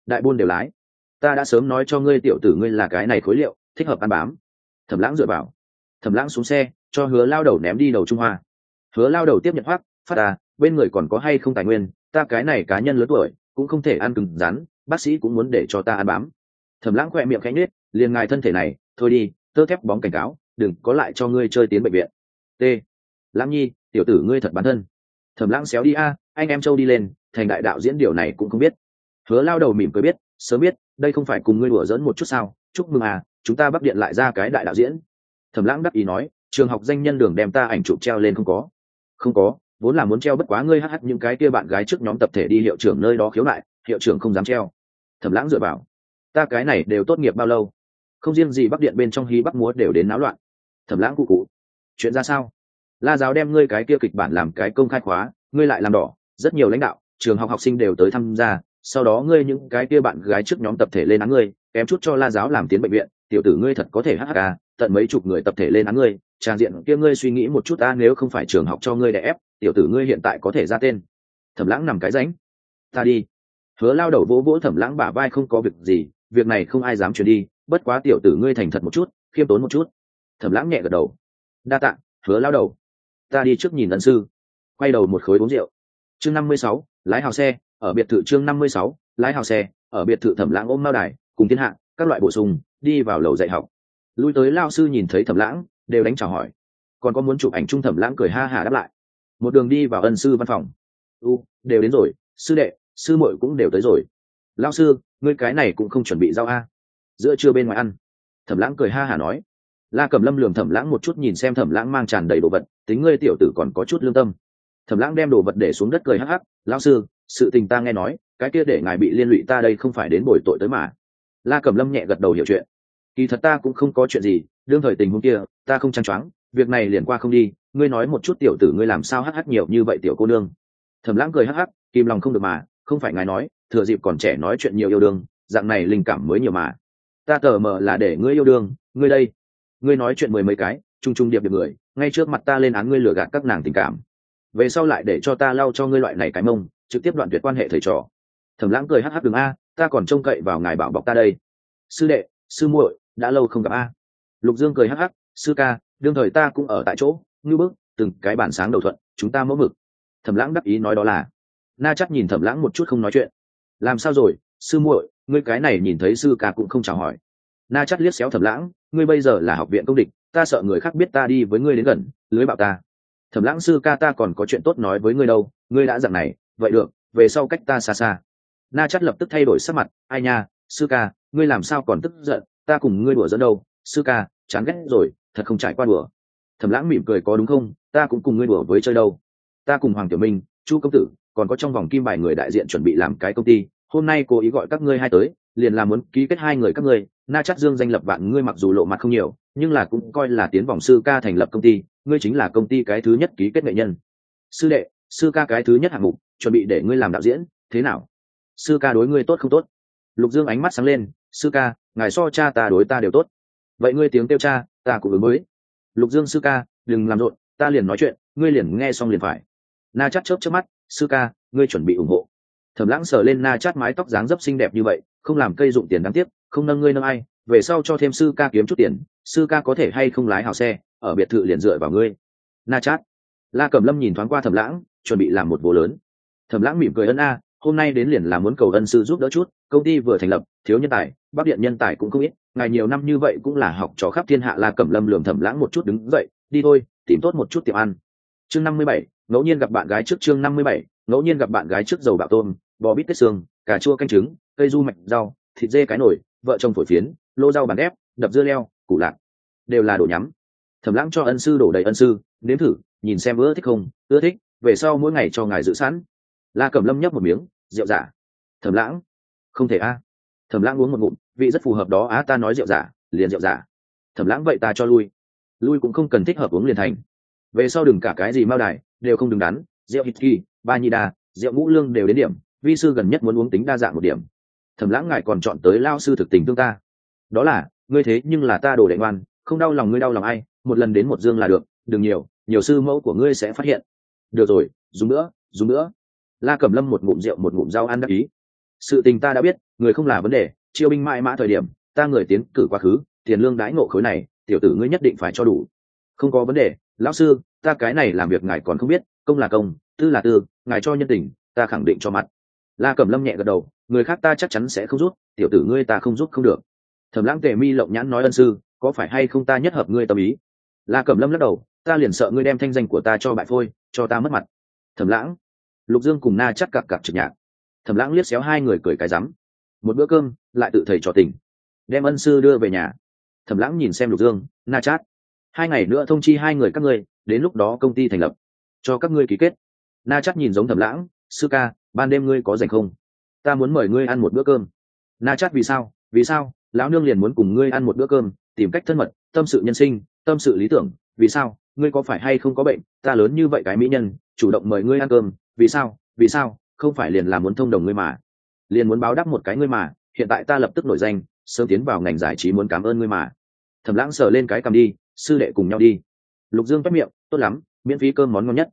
Đại buôn đều lái. Ta đã sớm nói cho ngươi tiểu tử ngươi là cái này khối liệu, thích hợp ăn bám. Thẩm lãng dựa vào. Thẩm lãng xuống xe, cho hứa lao đầu ném đi đầu trung hoa. Hứa lao đầu tiếp nhận hoác phát à bên người còn có hay không tài nguyên, ta cái này cá nhân lớn tuổi, cũng không thể ăn cứng rắn, bác sĩ cũng muốn để cho ta ăn bám. Thẩm lãng khỏe miệng khẽ nhết liền ngài thân thể này, thôi đi, tơ thép bóng cảnh cáo, đừng có lại cho ngươi chơi tiến bệnh viện. T. Lãng nhi, tiểu tử ngươi thật bản thân. Thẩm lãng xéo đi a, anh em châu đi lên, thành đại đạo diễn điều này cũng không biết hứa lao đầu mỉm cười biết, sớm biết, đây không phải cùng ngươi đùa dẫn một chút sao? Chúc mừng à chúng ta bắc điện lại ra cái đại đạo diễn. Thẩm lãng đắc ý nói, trường học danh nhân đường đem ta ảnh chụp treo lên không có. Không có, vốn là muốn treo bất quá ngươi hh những cái kia bạn gái trước nhóm tập thể đi hiệu trưởng nơi đó khiếu nại, hiệu trưởng không dám treo. Thẩm lãng dựa vào, ta cái này đều tốt nghiệp bao lâu? Không riêng gì bắc điện bên trong hí bắc múa đều đến náo loạn. Thẩm lãng cụ cụ chuyện ra sao? La giáo đem ngươi cái kia kịch bản làm cái công khai khóa, ngươi lại làm đỏ, rất nhiều lãnh đạo, trường học học sinh đều tới tham gia sau đó ngươi những cái kia bạn gái trước nhóm tập thể lên án ngươi, kém chút cho la giáo làm tiến bệnh viện, tiểu tử ngươi thật có thể hk tận mấy chục người tập thể lên án ngươi, trang diện kia ngươi suy nghĩ một chút ta nếu không phải trường học cho ngươi đẻ ép, tiểu tử ngươi hiện tại có thể ra tên. Thẩm lãng nằm cái ránh. Ta đi. Hứa lao đầu vỗ vỗ thẩm lãng bả vai không có việc gì, việc này không ai dám truyền đi, bất quá tiểu tử ngươi thành thật một chút, khiêm tốn một chút. Thẩm lãng nhẹ gật đầu. Đa tạ, hứa lao đầu. Ta đi trước nhìn ân sư. Quay đầu một khối uống rượu. Chương năm mươi sáu, lái hào xe ở biệt thự chương năm mươi sáu, lái hào xe, ở biệt thự thẩm lãng ôm mao đài, cùng thiên hạ, các loại bổ sung, đi vào lầu dạy học. Lui tới lao sư nhìn thấy thẩm lãng, đều đánh chào hỏi. Còn có muốn chụp ảnh chung thẩm lãng cười ha hà đáp lại. Một đường đi vào ân sư văn phòng. U, đều đến rồi, sư đệ, sư muội cũng đều tới rồi. Lao sư, ngươi cái này cũng không chuẩn bị giao a. Giữa trưa bên ngoài ăn, thẩm lãng cười ha hà nói. La cầm lâm lường thẩm lãng một chút nhìn xem thẩm lãng mang tràn đầy đồ vật, tính ngươi tiểu tử còn có chút lương tâm. Thẩm lãng đem đồ vật để xuống đất cười hắc hắc. Lao sư sự tình ta nghe nói, cái kia để ngài bị liên lụy ta đây không phải đến bồi tội tới mà. La Cẩm lâm nhẹ gật đầu hiểu chuyện. Kỳ thật ta cũng không có chuyện gì, đương thời tình huống kia, ta không trang choáng, việc này liền qua không đi, ngươi nói một chút tiểu tử ngươi làm sao hắc hắc nhiều như vậy tiểu cô nương. Thẩm lãng cười hắc hắc, kìm lòng không được mà, không phải ngài nói, thừa dịp còn trẻ nói chuyện nhiều yêu đương, dạng này linh cảm mới nhiều mà. Ta tờ mờ là để ngươi yêu đương, ngươi đây. Ngươi nói chuyện mười mấy cái chung chung điệp được người, ngay trước mặt ta lên án ngươi lừa gạt các nàng tình cảm. Về sau lại để cho ta lau cho ngươi loại này cái mông trực tiếp đoạn tuyệt quan hệ thầy trò. Thẩm lãng cười hắc hắc đường a, ta còn trông cậy vào ngài bảo bọc ta đây. Sư đệ, sư muội, đã lâu không gặp a. Lục dương cười hắc hắc, sư ca, đương thời ta cũng ở tại chỗ ngưu bức, từng cái bản sáng đầu thuận, chúng ta mẫu mực. Thẩm lãng đắc ý nói đó là. Na chắc nhìn thẩm lãng một chút không nói chuyện. Làm sao rồi, sư muội, ngươi cái này nhìn thấy sư ca cũng không chào hỏi. Na chắc liếc xéo thẩm lãng, ngươi bây giờ là học viện công địch, ta sợ người khác biết ta đi với ngươi đến gần, lưới bạo ta. Thẩm lãng, sư ca ta còn có chuyện tốt nói với ngươi đâu, ngươi đã dặn này vậy được, về sau cách ta xa xa. Na chắt lập tức thay đổi sắc mặt. Ai nha, sư ca, ngươi làm sao còn tức giận? Ta cùng ngươi đùa dẫn đâu. Sư ca, chán ghét rồi, thật không trải qua đùa. Thẩm lãng mỉm cười có đúng không? Ta cũng cùng ngươi đùa với chơi đâu. Ta cùng hoàng tiểu minh, chu công tử, còn có trong vòng kim bài người đại diện chuẩn bị làm cái công ty. Hôm nay cố ý gọi các ngươi hai tới, liền là muốn ký kết hai người các ngươi. Na chắt dương danh lập bạn ngươi mặc dù lộ mặt không nhiều, nhưng là cũng coi là tiến vòng sư ca thành lập công ty. Ngươi chính là công ty cái thứ nhất ký kết nghệ nhân. Sư đệ sư ca cái thứ nhất hạng mục, chuẩn bị để ngươi làm đạo diễn, thế nào? Sư ca đối ngươi tốt không tốt? Lục dương ánh mắt sáng lên, sư ca, ngài so cha ta đối ta đều tốt. Vậy ngươi tiếng kêu cha, ta cũng ứng mới lục dương sư ca, đừng làm rộn, ta liền nói chuyện, ngươi liền nghe xong liền phải. Na chắt chớp chớp mắt, sư ca, ngươi chuẩn bị ủng hộ. Thẩm lãng sờ lên na chát mái tóc dáng dấp xinh đẹp như vậy, không làm cây dụng tiền đáng tiếc, không nâng ngươi nâng ai, về sau cho thêm sư ca kiếm chút tiền, sư ca có thể hay không lái hào xe, ở biệt thự liền dựa vào ngươi. Na chát. La cẩm lâm nhìn thoáng qua thẩm lãng chuẩn bị làm một vô lớn. Thẩm lãng mỉm cười ân a, hôm nay đến liền là muốn cầu ân sư giúp đỡ chút, công ty vừa thành lập, thiếu nhân tài bắc điện nhân tài cũng không ít, ngài nhiều năm như vậy cũng là học trò khắp thiên hạ la cẩm lâm lường thẩm lãng một chút đứng dậy, đi thôi, tìm tốt một chút tiệm ăn. Chương năm mươi bảy, ngẫu nhiên gặp bạn gái trước chương năm mươi bảy, ngẫu nhiên gặp bạn gái trước dầu bạo tôm, bò bít tết xương, cà chua canh trứng, cây du mạch rau, thịt dê cái nổi vợ chồng phổi phiến, lô rau bàn ép, đập dưa leo, củ lạc, đều là đồ nhắm. Thẩm lãng cho ân sư đổ đầy ân sư, nếm thử, nhìn xem ưa thích không, ưa thích về sau mỗi ngày cho ngài giữ sẵn. La cẩm lâm nhấp một miếng, rượu giả. Thẩm lãng. Không thể a. Thẩm lãng uống một ngụm, vị rất phù hợp đó á, ta nói rượu giả, liền rượu giả. Thẩm lãng vậy ta cho lui. Lui cũng không cần thích hợp uống liền thành. Về sau đừng cả cái gì mao đài, đều không đừng đắn, rượu hít kỳ, ba nhi đà rượu ngũ lương đều đến điểm, vi sư gần nhất muốn uống tính đa dạng một điểm. Thẩm lãng ngài còn chọn tới lao sư thực tình tương ta. Đó là, ngươi thế nhưng là ta đồ đệ ngoan, không đau lòng ngươi đau lòng ai, một lần đến một dương là được, đừng nhiều nhiều sư mẫu của ngươi sẽ phát hiện được rồi, dùng nữa dùng nữa. La cẩm lâm một ngụm rượu, một ngụm rau ăn đắc ý. Sự tình ta đã biết, người không là vấn đề. Chiêu binh mãi mã thời điểm, ta người tiến cử quá khứ, tiền lương đãi ngộ khối này, tiểu tử ngươi nhất định phải cho đủ. Không có vấn đề, lão sư, ta cái này làm việc ngài còn không biết, công là công, tư là tư, ngài cho nhân tình, ta khẳng định cho mặt. La cẩm lâm nhẹ gật đầu, người khác ta chắc chắn sẽ không rút tiểu tử ngươi ta không rút không được. Thẩm lãng tề mi lộng nhãn nói ân sư, có phải hay không ta nhất hợp ngươi tâm ý? La cẩm lâm lắc đầu ta liền sợ ngươi đem thanh danh của ta cho bại phôi, cho ta mất mặt. Thẩm lãng, lục dương cùng na chắc cặp cặp trực nhạc. Thẩm lãng liếc xéo hai người cười cái rắm. Một bữa cơm, lại tự thầy trò tình. Đem ân sư đưa về nhà. Thẩm lãng nhìn xem lục dương, na chát. Hai ngày nữa thông chi hai người các ngươi, đến lúc đó công ty thành lập. Cho các ngươi ký kết. Na chát nhìn giống thẩm lãng, sư ca, ban đêm ngươi có rảnh không? Ta muốn mời ngươi ăn một bữa cơm. Na chát, vì sao? Vì sao? Lão nương liền muốn cùng ngươi ăn một bữa cơm, tìm cách thân mật, tâm sự nhân sinh, tâm sự lý tưởng, vì sao? Ngươi có phải hay không có bệnh? Ta lớn như vậy cái mỹ nhân, chủ động mời ngươi ăn cơm. Vì sao? Vì sao? Không phải liền là muốn thông đồng ngươi mà. Liền muốn báo đáp một cái ngươi mà. Hiện tại ta lập tức nổi danh, sớm tiến vào ngành giải trí muốn cảm ơn ngươi mà. Thẩm lãng sờ lên cái cầm đi, sư đệ cùng nhau đi. Lục dương toét miệng, tốt lắm, miễn phí cơm món ngon nhất.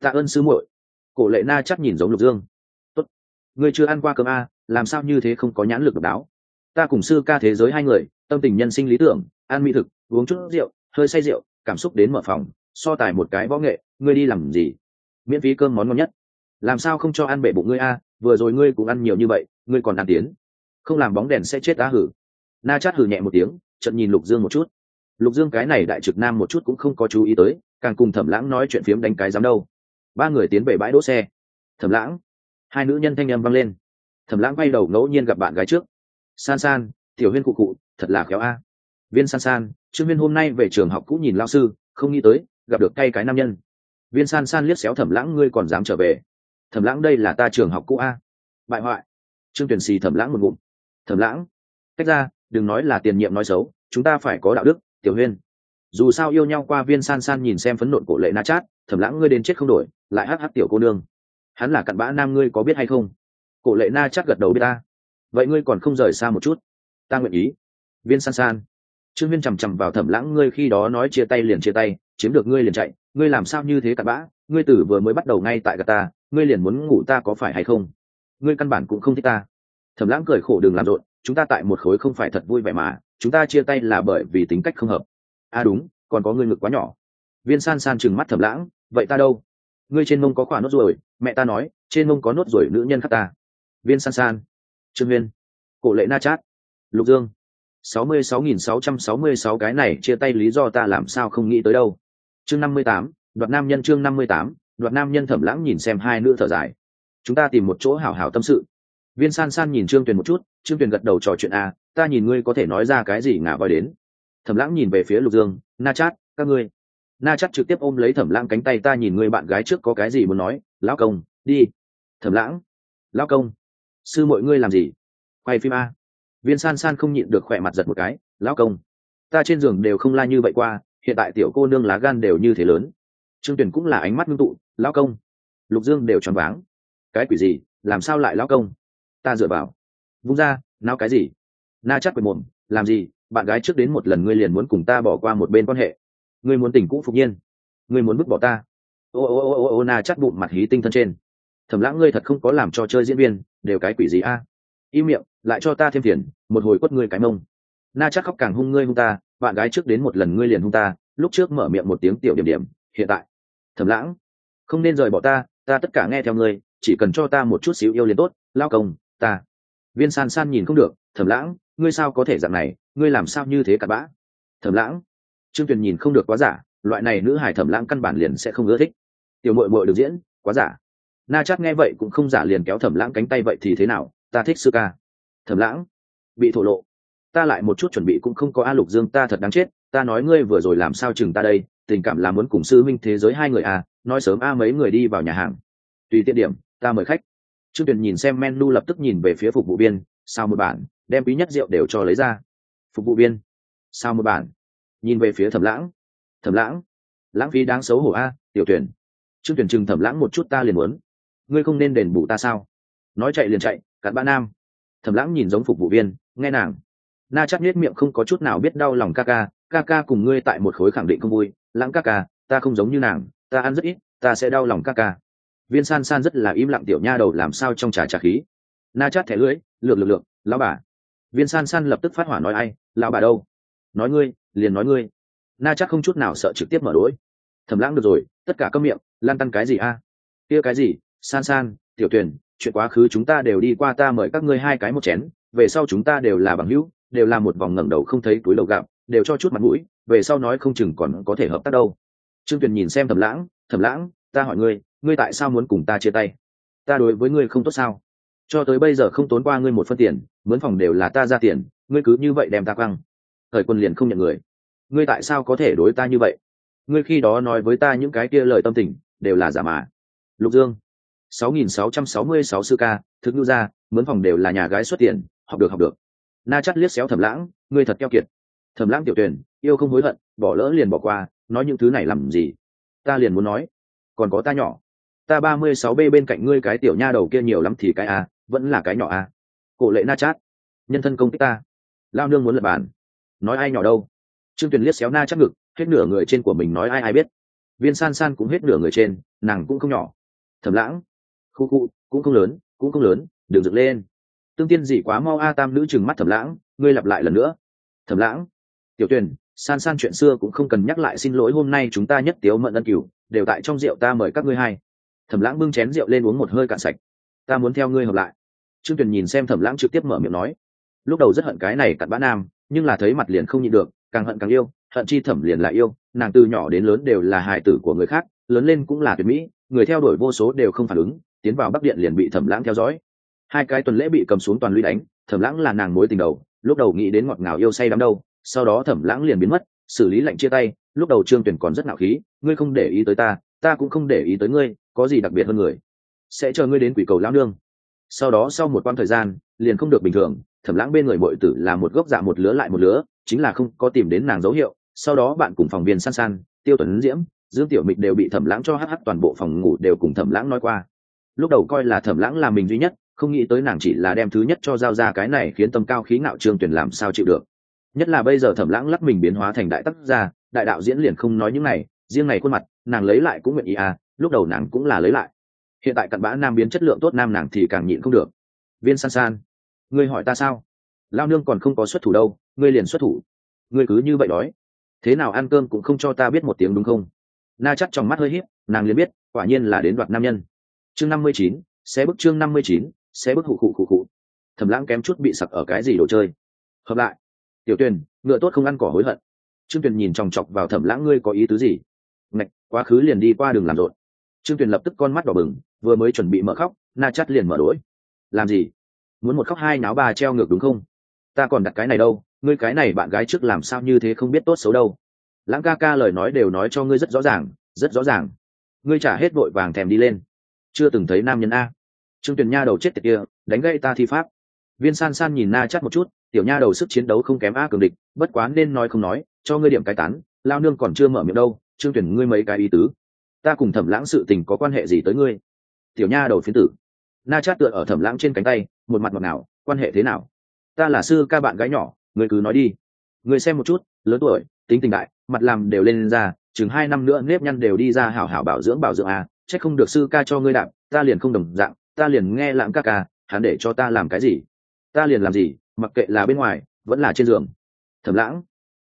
Tạ ơn sư muội. Cổ lệ na chắc nhìn giống lục dương. Tốt. Ngươi chưa ăn qua cơm a, làm sao như thế không có nhãn lực độc đáo? Ta cùng sư ca thế giới hai người, tâm tình nhân sinh lý tưởng, ăn mỹ thực, uống chút rượu, hơi say rượu cảm xúc đến mở phòng, so tài một cái võ nghệ, ngươi đi làm gì? Miễn phí cơm món ngon nhất. Làm sao không cho ăn bể bụng ngươi a? Vừa rồi ngươi cũng ăn nhiều như vậy, ngươi còn ăn tiến. Không làm bóng đèn sẽ chết á hử. Na chát hử nhẹ một tiếng trận nhìn lục dương một chút. Lục dương cái này đại trực nam một chút cũng không có chú ý tới, càng cùng thẩm lãng nói chuyện phiếm đánh cái dám đâu. Ba người tiến về bãi đỗ xe. Thẩm lãng, hai nữ nhân thanh â m vang lên. Thẩm lãng quay đầu ngẫu nhiên gặp bạn gái trước. San san, tiểu huyên cụ cụ, thật là khéo a. Viên san san trương viên hôm nay về trường học cũng nhìn lao sư, không nghĩ tới, gặp được cay cái nam nhân. Viên san san liếc xéo thẩm lãng, ngươi còn dám trở về. Thẩm lãng, đây là ta trường học cũ a. Bại hoại. Trương tuyển xì thẩm lãng một ngụm. Thẩm lãng, cách ra, đừng nói là tiền nhiệm nói xấu, chúng ta phải có đạo đức, tiểu huyên. Dù sao yêu nhau qua viên san san nhìn xem phấn nộn cổ lệ na chát, thẩm lãng, ngươi đến chết không đổi, lại hắc hắc tiểu cô nương. Hắn là cặn bã nam, ngươi có biết hay không? Cổ lệ na chát gật đầu biết ta. Vậy ngươi còn không rời xa một chút? Ta nguyện ý. Viên san san trương viên chằm chằm vào thẩm lãng, ngươi khi đó nói chia tay liền chia tay, chiếm được ngươi liền chạy, ngươi làm sao như thế cặn bã, ngươi tử vừa mới bắt đầu ngay tại gà ta, ngươi liền muốn ngủ ta có phải hay không? Ngươi căn bản cũng không thích ta. Thẩm lãng cười khổ đừng làm rộn, chúng ta tại một khối không phải thật vui vẻ mà, chúng ta chia tay là bởi vì tính cách không hợp. À đúng, còn có ngươi ngực quá nhỏ. Viên san san chừng mắt thẩm lãng, vậy ta đâu? Ngươi trên mông có quả nốt ruồi, mẹ ta nói, trên mông có nốt ruồi nữ nhân khác ta. Viên san san, trương viên cổ lệ na chát. Lục dương sáu mươi sáu nghìn sáu trăm sáu mươi sáu cái này chia tay lý do ta làm sao không nghĩ tới đâu. Chương năm mươi tám đoạt nam nhân chương năm mươi tám đoạt nam nhân thẩm lãng nhìn xem hai nữ thở dài. Chúng ta tìm một chỗ hảo hảo tâm sự. Viên san san nhìn trương tuyền một chút trương tuyền gật đầu trò chuyện a à, ta nhìn ngươi có thể nói ra cái gì ngả voi đến. Thẩm lãng nhìn về phía lục dương na chát các ngươi. Na chát trực tiếp ôm lấy thẩm lãng cánh tay ta nhìn ngươi bạn gái trước có cái gì muốn nói lão công đi. Thẩm lãng lão công sư mọi ngươi làm gì? Quay phim a viên san san không nhịn được khỏe mặt giật một cái, lão công, ta trên giường đều không la như vậy qua, hiện tại tiểu cô nương lá gan đều như thế lớn. Trương tuyển cũng là ánh mắt ngưng tụ, lão công, lục dương đều tròn váng. Cái quỷ gì? Làm sao lại lão công? Ta dựa vào. Vung ra nào cái gì? Na chắc quyền mồm, làm gì? Bạn gái trước đến một lần ngươi liền muốn cùng ta bỏ qua một bên quan hệ. Ngươi muốn tình cũ phục nhiên. Ngươi muốn vứt bỏ ta. Ô ô ô ô ô na chắc bụng mặt hí tinh thân trên. Thầm lãng ngươi thật không có làm cho chơi diễn viên, đều cái quỷ gì a? à? Im miệng, lại cho ta thêm tiền, một hồi quất ngươi cái mông. Na chắc khóc càng hung ngươi hung ta, bạn gái trước đến một lần ngươi liền hung ta, lúc trước mở miệng một tiếng tiểu điểm điểm, hiện tại. Thầm lãng, không nên rời bỏ ta ta tất cả nghe theo ngươi, chỉ cần cho ta một chút xíu yêu liền tốt, lao công, ta. Viên san san nhìn không được, thầm lãng, ngươi sao có thể dạng này, ngươi làm sao như thế cặn bã? Thầm lãng, trương tuyền nhìn không được quá giả, loại này nữ hải thầm lãng căn bản liền sẽ không ưa thích. Tiểu mội mội được diễn, quá giả. Na chắc nghe vậy cũng không giả liền kéo thẩm lãng cánh tay vậy thì thế nào? Ta thích sư ca. Thẩm lãng, bị thổ lộ. Ta lại một chút chuẩn bị cũng không có a lục dương, ta thật đáng chết, ta nói ngươi vừa rồi làm sao chừng ta đây, tình cảm là muốn cùng sư minh thế giới hai người à nói sớm a mấy người đi vào nhà hàng. Tùy tiện điểm, ta mời khách. Trương tuyền nhìn xem menu lập tức nhìn về phía phục vụ viên, sao một bản, đem quý nhất rượu đều cho lấy ra. Phục vụ viên, sao một bản, nhìn về phía thẩm lãng. Thẩm lãng lãng phí đáng xấu hổ a, tiểu tuyển. Trương tuyển chừng thẩm lãng một chút ta liền muốn. Ngươi không nên đền bù ta sao? Nói chạy liền chạy cặn bã nam. Thẩm lãng nhìn giống phục vụ viên, nghe nàng. Na chắc nết miệng không có chút nào biết đau lòng ca ca ca ca cùng ngươi tại một khối khẳng định không vui. Lãng ca ca, ta không giống như nàng, ta ăn rất ít, ta sẽ đau lòng ca ca. Viên san san rất là im lặng tiểu nha đầu làm sao trong trà trà khí. Na chát thẻ lưỡi, lược lược lược, lão bà. Viên san san lập tức phát hỏa nói ai, lão bà đâu? Nói ngươi, liền nói ngươi. Na chắc không chút nào sợ trực tiếp mở đỗi thầm lãng được rồi, tất cả các miệng lan tăn cái gì a? Kia cái gì? San san, tiểu tuyển chuyện quá khứ chúng ta đều đi qua, ta mời các ngươi hai cái một chén, về sau chúng ta đều là bằng hữu, đều là một vòng ngẩng đầu không thấy túi lầu gạo, đều cho chút mặt mũi, về sau nói không chừng còn có thể hợp tác đâu. Trương tuyền nhìn xem thầm lãng thầm lãng, ta hỏi ngươi ngươi tại sao muốn cùng ta chia tay? Ta đối với ngươi không tốt sao? Cho tới bây giờ không tốn qua ngươi một phân tiền, mướn phòng đều là ta ra tiền, ngươi cứ như vậy đem ta quăng. Thời quân liền không nhận người. Ngươi tại sao có thể đối ta như vậy? Ngươi khi đó nói với ta những cái kia lời tâm tình, đều là giả mà. Lục dương 6666 sư ca, thực nhu ra mướn phòng đều là nhà gái xuất tiền, học được học được. Na chắt liếc xéo thẩm lãng, ngươi thật keo kiệt. Thẩm lãng tiểu tuyển, yêu không hối hận, bỏ lỡ liền bỏ qua, nói những thứ này làm gì? Ta liền muốn nói, còn có ta nhỏ. Ta ba mươi sáu b bên cạnh ngươi cái tiểu nha đầu kia nhiều lắm thì cái a, vẫn là cái nhỏ a. Cổ lệ na chát, nhân thân công kích ta. Lao nương muốn lập bàn. Nói ai nhỏ đâu? Trương tuyền liếc xéo na chắc ngực, hết nửa người trên của mình nói ai ai biết. Viên san san cũng hết nửa người trên, nàng cũng không nhỏ. Thẩm lãng khu khu cũng không lớn, cũng không lớn đừng dựng lên. Tương tiên dị quá mau a, tam nữ chừng mắt thẩm lãng, ngươi lặp lại lần nữa. Thẩm lãng, tiểu tuyền san san chuyện xưa cũng không cần nhắc lại, xin lỗi, hôm nay chúng ta nhất tiếu mận ân cửu, đều tại trong rượu ta mời các ngươi hai. Thẩm lãng bưng chén rượu lên uống một hơi cạn sạch. Ta muốn theo ngươi hợp lại. Trương tuyền nhìn xem thẩm lãng trực tiếp mở miệng nói. Lúc đầu rất hận cái này cặn bã nam, nhưng là thấy mặt liền không nhịn được, càng hận càng yêu, hận chi thẩm liền là yêu, nàng từ nhỏ đến lớn đều là hài tử của người khác, lớn lên cũng là tuyệt mỹ, người theo đuổi vô số đều không phản ứng tiến vào bắc điện liền bị thẩm lãng theo dõi. Hai cái tuần lễ bị cầm xuống toàn lũy đánh, thẩm lãng là nàng mối tình đầu, lúc đầu nghĩ đến ngọt ngào yêu say đắm đâu, sau đó thẩm lãng liền biến mất, xử lý lệnh chia tay, lúc đầu trương tuyển còn rất ngạo khí, ngươi không để ý tới ta ta cũng không để ý tới ngươi, có gì đặc biệt hơn người? Sẽ chờ ngươi đến quỷ cầu lão nương. Sau đó sau một quãng thời gian, liền không được bình thường, thẩm lãng bên người bội tử là một gốc dạ một lứa lại một lứa, chính là không có tìm đến nàng dấu hiệu, sau đó bạn cùng phòng viên san san, tiêu tuấn diễm, dương tiểu mịch đều bị thẩm lãng cho hh toàn bộ phòng ngủ đều cùng thẩm lãng nói qua lúc đầu coi là thẩm lãng là mình duy nhất, không nghĩ tới nàng chỉ là đem thứ nhất cho giao ra cái này khiến tâm cao khí ngạo trương tuyển làm sao chịu được. Nhất là bây giờ thẩm lãng lắc mình biến hóa thành đại tác gia, đại đạo diễn liền không nói những này, riêng này khuôn mặt, nàng lấy lại cũng nguyện ý à lúc đầu nàng cũng là lấy lại. Hiện tại cặn bã nam biến chất lượng tốt nam nàng thì càng nhịn không được. Viên san san, ngươi hỏi ta sao? Lao nương còn không có xuất thủ đâu, ngươi liền xuất thủ. Ngươi cứ như vậy đói. Thế nào ăn cơm cũng không cho ta biết một tiếng đúng không? Na chắc trong mắt hơi hiếp nàng liền biết, quả nhiên là đến đoạt nam nhân chương năm mươi chín sẽ bức chương năm mươi chín sẽ bức hụ khụ khụ khụ. Thẩm lãng kém chút bị sặc ở cái gì đồ chơi. Hợp lại. Tiểu tuyền, ngựa tốt không ăn cỏ hối hận. Trương tuyền nhìn chòng chọc vào thẩm lãng, ngươi có ý tứ gì? Ngạch, quá khứ liền đi qua đường làm rộn. Trương tuyền lập tức con mắt đỏ bừng, vừa mới chuẩn bị mở khóc, na chắt liền mở đỗi làm gì? Muốn một khóc hai náo ba treo ngược đúng không? Ta còn đặt cái này đâu, ngươi cái này bạn gái trước làm sao như thế không biết tốt xấu đâu. Lãng ca ca lời nói đều nói cho ngươi rất rõ ràng, rất rõ ràng. Ngươi trả hết vội vàng thèm đi lên chưa từng thấy nam nhân a. Trương tuyền nha đầu chết tiệt kia, đánh gậy ta thi pháp. Viên san san nhìn na chắt một chút, tiểu nha đầu sức chiến đấu không kém a cường địch, bất quá nên nói không nói, cho ngươi điểm cái tán, lao nương còn chưa mở miệng đâu, trương tuyển ngươi mấy cái ý tứ. Ta cùng thẩm lãng sự tình có quan hệ gì tới ngươi? Tiểu nha đầu phiến tử. Na chát tựa ở thẩm lãng trên cánh tay, một mặt ngọt nào quan hệ thế nào? Ta là sư ca bạn gái nhỏ, ngươi cứ nói đi. Ngươi xem một chút, lớn tuổi, tính tình đại, mặt làm đều lên ra, chừng hai năm nữa nếp nhăn đều đi ra hảo hảo bảo dưỡng bảo dưỡng à chắc không được sư ca cho ngươi đạp, ta liền không đồng dạng, ta liền nghe lãng ca ca, hắn để cho ta làm cái gì? Ta liền làm gì, mặc kệ là bên ngoài, vẫn là trên giường. Thầm lãng,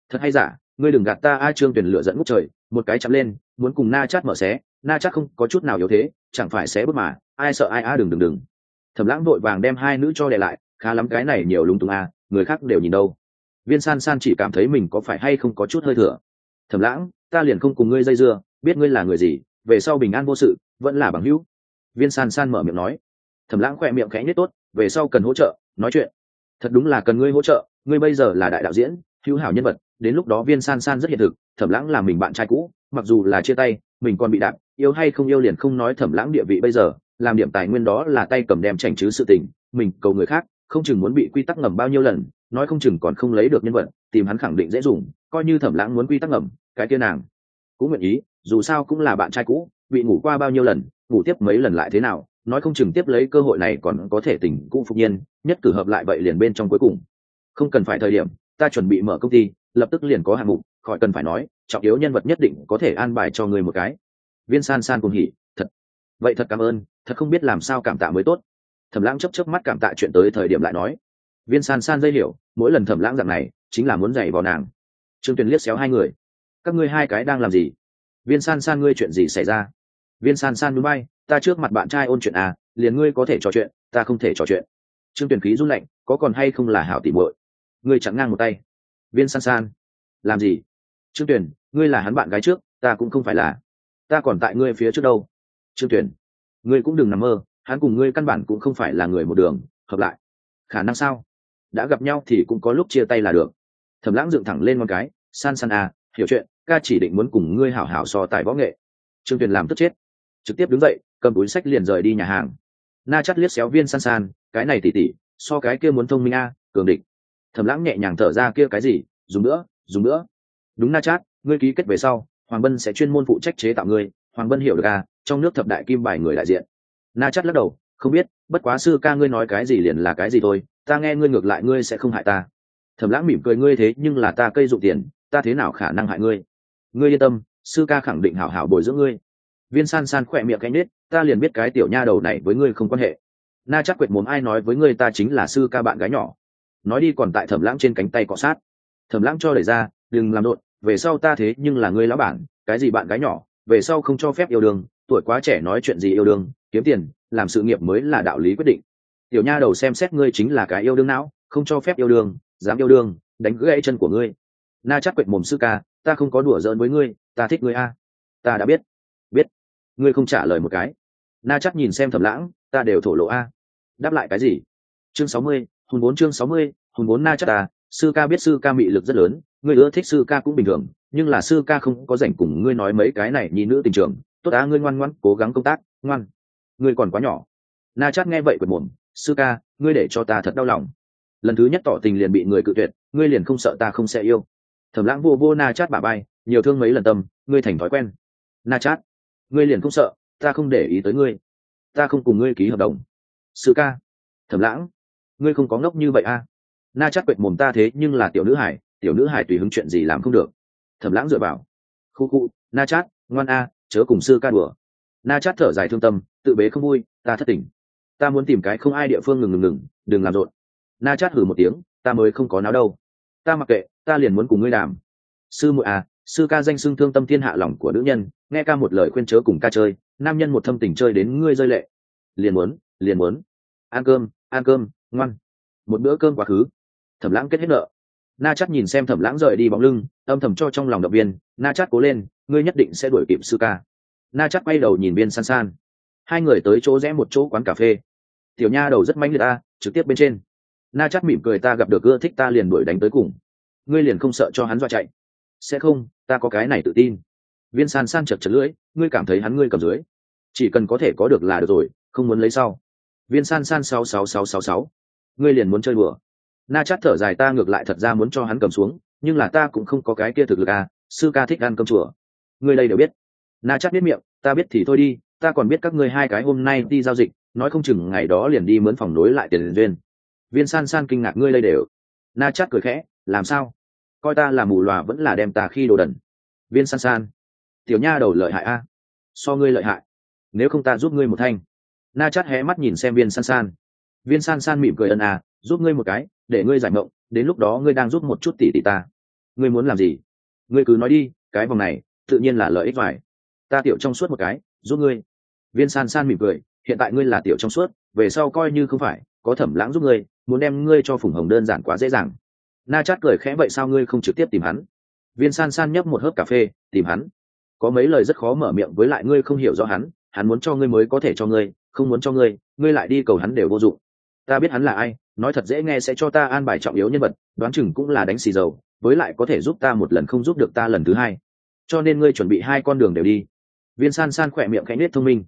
thật hay giả, ngươi đừng gạt ta a trương tuyển lựa dẫn ngút trời, một cái chạm lên, muốn cùng na chát mở xé, na chát không có chút nào yếu thế, chẳng phải xé bước mà, ai sợ ai a đừng đừng đừng. Thầm lãng vội vàng đem hai nữ cho đẻ lại, khá lắm cái này nhiều lung tung a à, người khác đều nhìn đâu. Viên san san chỉ cảm thấy mình có phải hay không có chút hơi thừa thầm lãng, ta liền không cùng ngươi dây dưa, biết ngươi là người gì về sau bình an vô sự, vẫn là bằng hữu. Viên san san mở miệng nói. Thẩm lãng khỏe miệng khẽ nhất tốt, về sau cần hỗ trợ, nói chuyện. Thật đúng là cần ngươi hỗ trợ, ngươi bây giờ là đại đạo diễn, hữu hảo nhân vật, đến lúc đó viên san san rất hiện thực, thẩm lãng là mình bạn trai cũ, mặc dù là chia tay, mình còn bị đạp, yêu hay không yêu liền không nói thẩm lãng địa vị bây giờ, làm điểm tài nguyên đó là tay cầm đem chảnh chứ sự tình, mình cầu người khác, không chừng muốn bị quy tắc ngầm bao nhiêu lần, nói không chừng còn không lấy được nhân vật, tìm hắn khẳng định dễ dùng, coi như thẩm lãng muốn quy tắc ngầm, cái kia nàng cũng nguyện ý dù sao cũng là bạn trai cũ, bị ngủ qua bao nhiêu lần, ngủ tiếp mấy lần lại thế nào, nói không chừng tiếp lấy cơ hội này còn có thể tỉnh cũ phục nhiên, nhất cử hợp lại vậy liền bên trong cuối cùng. Không cần phải thời điểm, ta chuẩn bị mở công ty, lập tức liền có hạng mục, khỏi cần phải nói, trọng yếu nhân vật nhất định có thể an bài cho người một cái. Viên san san cùng hỉ, thật. Vậy thật cảm ơn, thật không biết làm sao cảm tạ mới tốt. Thẩm lãng chấp chấp mắt cảm tạ chuyện tới thời điểm lại nói. Viên san san dây hiểu, mỗi lần thẩm lãng dạng này, chính là muốn giày vào nàng. Trương tuyền liếc xéo hai người. Các ngươi hai cái đang làm gì? Viên san san, ngươi chuyện gì xảy ra? Viên san san núi bay, ta trước mặt bạn trai ôn chuyện à liền ngươi có thể trò chuyện, ta không thể trò chuyện. Trương tuyển khí run lạnh, có còn hay không là hảo tỉ muội? Ngươi chặn ngang một tay. Viên san san, làm gì? Trương tuyển ngươi là hắn bạn gái trước, ta cũng không phải là. Ta còn tại ngươi phía trước đâu. Trương tuyển ngươi cũng đừng nằm mơ, hắn cùng ngươi căn bản cũng không phải là người một đường, hợp lại. Khả năng sao? Đã gặp nhau thì cũng có lúc chia tay là được. Thẩm lãng dựng thẳng lên con cái, san san à hiểu chuyện ca chỉ định muốn cùng ngươi hảo hảo so tài võ nghệ. Trương tuyền làm tức chết. Trực tiếp đứng dậy, cầm túi sách liền rời đi nhà hàng. Na chắt liếc xéo viên san san, cái này tỉ tỉ, so cái kia muốn thông minh a, cường địch. Thầm lãng nhẹ nhàng thở ra kia cái gì, dùng nữa dùng nữa. Đúng na chát ngươi ký kết về sau, hoàng bân sẽ chuyên môn phụ trách chế tạo ngươi, hoàng bân hiểu được a, trong nước thập đại kim bài người đại diện. Na chát lắc đầu, không biết, bất quá sư ca ngươi nói cái gì liền là cái gì thôi, ta nghe ngươi ngược lại ngươi sẽ không hại ta. Thầm lãng mỉm cười ngươi thế nhưng là ta cây dụng tiền, ta thế nào khả năng hại ngươi? Ngươi yên tâm, sư ca khẳng định hảo hảo bồi dưỡng ngươi. Viên san san khỏe miệng cánh nết, ta liền biết cái tiểu nha đầu này với ngươi không quan hệ. Na chắc quệt mồm ai nói với ngươi ta chính là sư ca bạn gái nhỏ. Nói đi còn tại thẩm lãng trên cánh tay cọ sát. Thẩm lãng cho đẩy ra, đừng làm đột về sau ta thế nhưng là ngươi lão bản, cái gì bạn gái nhỏ, về sau không cho phép yêu đương, tuổi quá trẻ nói chuyện gì yêu đương, kiếm tiền, làm sự nghiệp mới là đạo lý quyết định. Tiểu nha đầu xem xét ngươi chính là cái yêu đương não, không cho phép yêu đương, dám yêu đương, đánh gãy chân của ngươi na chắc quệt mồm sư ca, ta không có đùa giỡn với ngươi, ta thích ngươi a. Ta đã biết. Biết. Ngươi không trả lời một cái. Na chắc nhìn xem thầm lãng, ta đều thổ lộ a. Đáp lại cái gì? Chương sáu mươi hùng bốn chương sáu mươi hùng bốn na chắc ta. Sư ca biết sư ca mị lực rất lớn, ngươi ưa thích sư ca cũng bình thường, nhưng là sư ca không có rảnh cùng ngươi nói mấy cái này nhi nữ tình trường. Tốt á, ngươi ngoan ngoan cố gắng công tác, ngoan. Ngươi còn quá nhỏ. Na chắc nghe vậy quệt mồm, sư ca, ngươi để cho ta thật đau lòng. Lần thứ nhất tỏ tình liền bị người cự tuyệt, ngươi liền không sợ ta không sẽ yêu thẩm lãng vô vô na chát bà bay, nhiều thương mấy lần tâm, ngươi thành thói quen. Na chát, ngươi liền không sợ, ta không để ý tới ngươi. Ta không cùng ngươi ký hợp đồng. Sự ca thẩm lãng, ngươi không có ngốc như vậy a. À? na chát quệt mồm ta thế nhưng là tiểu nữ hải, tiểu nữ hải tùy hứng chuyện gì làm không được. Thẩm lãng dựa vào. Khu khu, na chát, ngoan a, chớ cùng sư ca đùa. Na chát thở dài thương tâm, tự bế không vui, ta thất tình. Ta muốn tìm cái không ai địa phương ngừng ngừng ngừng, đừng làm rộn. Na chát hử một tiếng, ta mới không có náo đâu. Ta mặc kệ ta liền muốn cùng ngươi đàm. Sư muội à sư ca danh xưng thương tâm thiên hạ lòng của nữ nhân, nghe ca một lời khuyên chớ cùng ca chơi, nam nhân một thâm tình chơi đến ngươi rơi lệ. Liền muốn liền muốn. Ăn cơm ăn cơm, ngoan. Một bữa cơm quá khứ. Thẩm lãng kết hết nợ. Na chắc nhìn xem thẩm lãng rời đi bóng lưng, âm thầm cho trong lòng động viên, na chắc cố lên, ngươi nhất định sẽ đuổi kịp sư ca. Na chắc quay đầu nhìn viên san san. Hai người tới chỗ rẽ một chỗ quán cà phê. Tiểu nha đầu rất manh liệt ta, trực tiếp bên trên. Na chắc mỉm cười, ta gặp được ưa thích ta liền đuổi đánh tới cùng ngươi liền không sợ cho hắn dọa chạy. Sẽ không, ta có cái này tự tin. Viên san san chật chật lưỡi, ngươi cảm thấy hắn ngươi cầm dưới. Chỉ cần có thể có được là được rồi, không muốn lấy sau. Viên san san sáu sáu sáu sáu sáu. Ngươi liền muốn chơi bừa na chát thở dài, ta ngược lại thật ra muốn cho hắn cầm xuống, nhưng là ta cũng không có cái kia thực lực à sư ca thích ăn cơm chùa. Ngươi đây đều biết. Na chát biết miệng, ta biết thì thôi đi, ta còn biết các ngươi hai cái hôm nay đi giao dịch, nói không chừng ngày đó liền đi mướn phòng nối lại tiền duyên. Viên san san kinh ngạc, ngươi đây đều. Na chát cười khẽ, làm sao? Coi ta là mù lòa vẫn là đem ta khi đồ đần. Viên san san. Tiểu nha đầu lợi hại a. So ngươi lợi hại. Nếu không ta giúp ngươi một thanh. Na chát hé mắt nhìn xem viên san san. Viên san san mỉm cười ân à giúp ngươi một cái, để ngươi giải mộng, đến lúc đó ngươi đang giúp một chút tỷ tỷ ta. Ngươi muốn làm gì? Ngươi cứ nói đi, cái vòng này, tự nhiên là lợi ích phải ta tiểu trong suốt một cái, giúp ngươi. Viên san san mỉm cười, hiện tại ngươi là tiểu trong suốt, về sau coi như không phải, có thẩm lãng giúp ngươi, muốn đem ngươi cho phùng hồng đơn giản quá dễ dàng na chát cười khẽ, vậy sao ngươi không trực tiếp tìm hắn? Viên san san nhấp một hớp cà phê, tìm hắn? Có mấy lời rất khó mở miệng với lại ngươi không hiểu rõ hắn hắn muốn cho ngươi mới có thể cho ngươi, không muốn cho ngươi ngươi lại đi cầu hắn đều vô dụng. Ta biết hắn là ai, nói thật dễ nghe sẽ cho ta an bài trọng yếu nhân vật, đoán chừng cũng là đánh xì dầu, với lại có thể giúp ta một lần không giúp được ta lần thứ hai. Cho nên ngươi chuẩn bị hai con đường đều đi. Viên san san khỏe miệng cánh nết thông minh.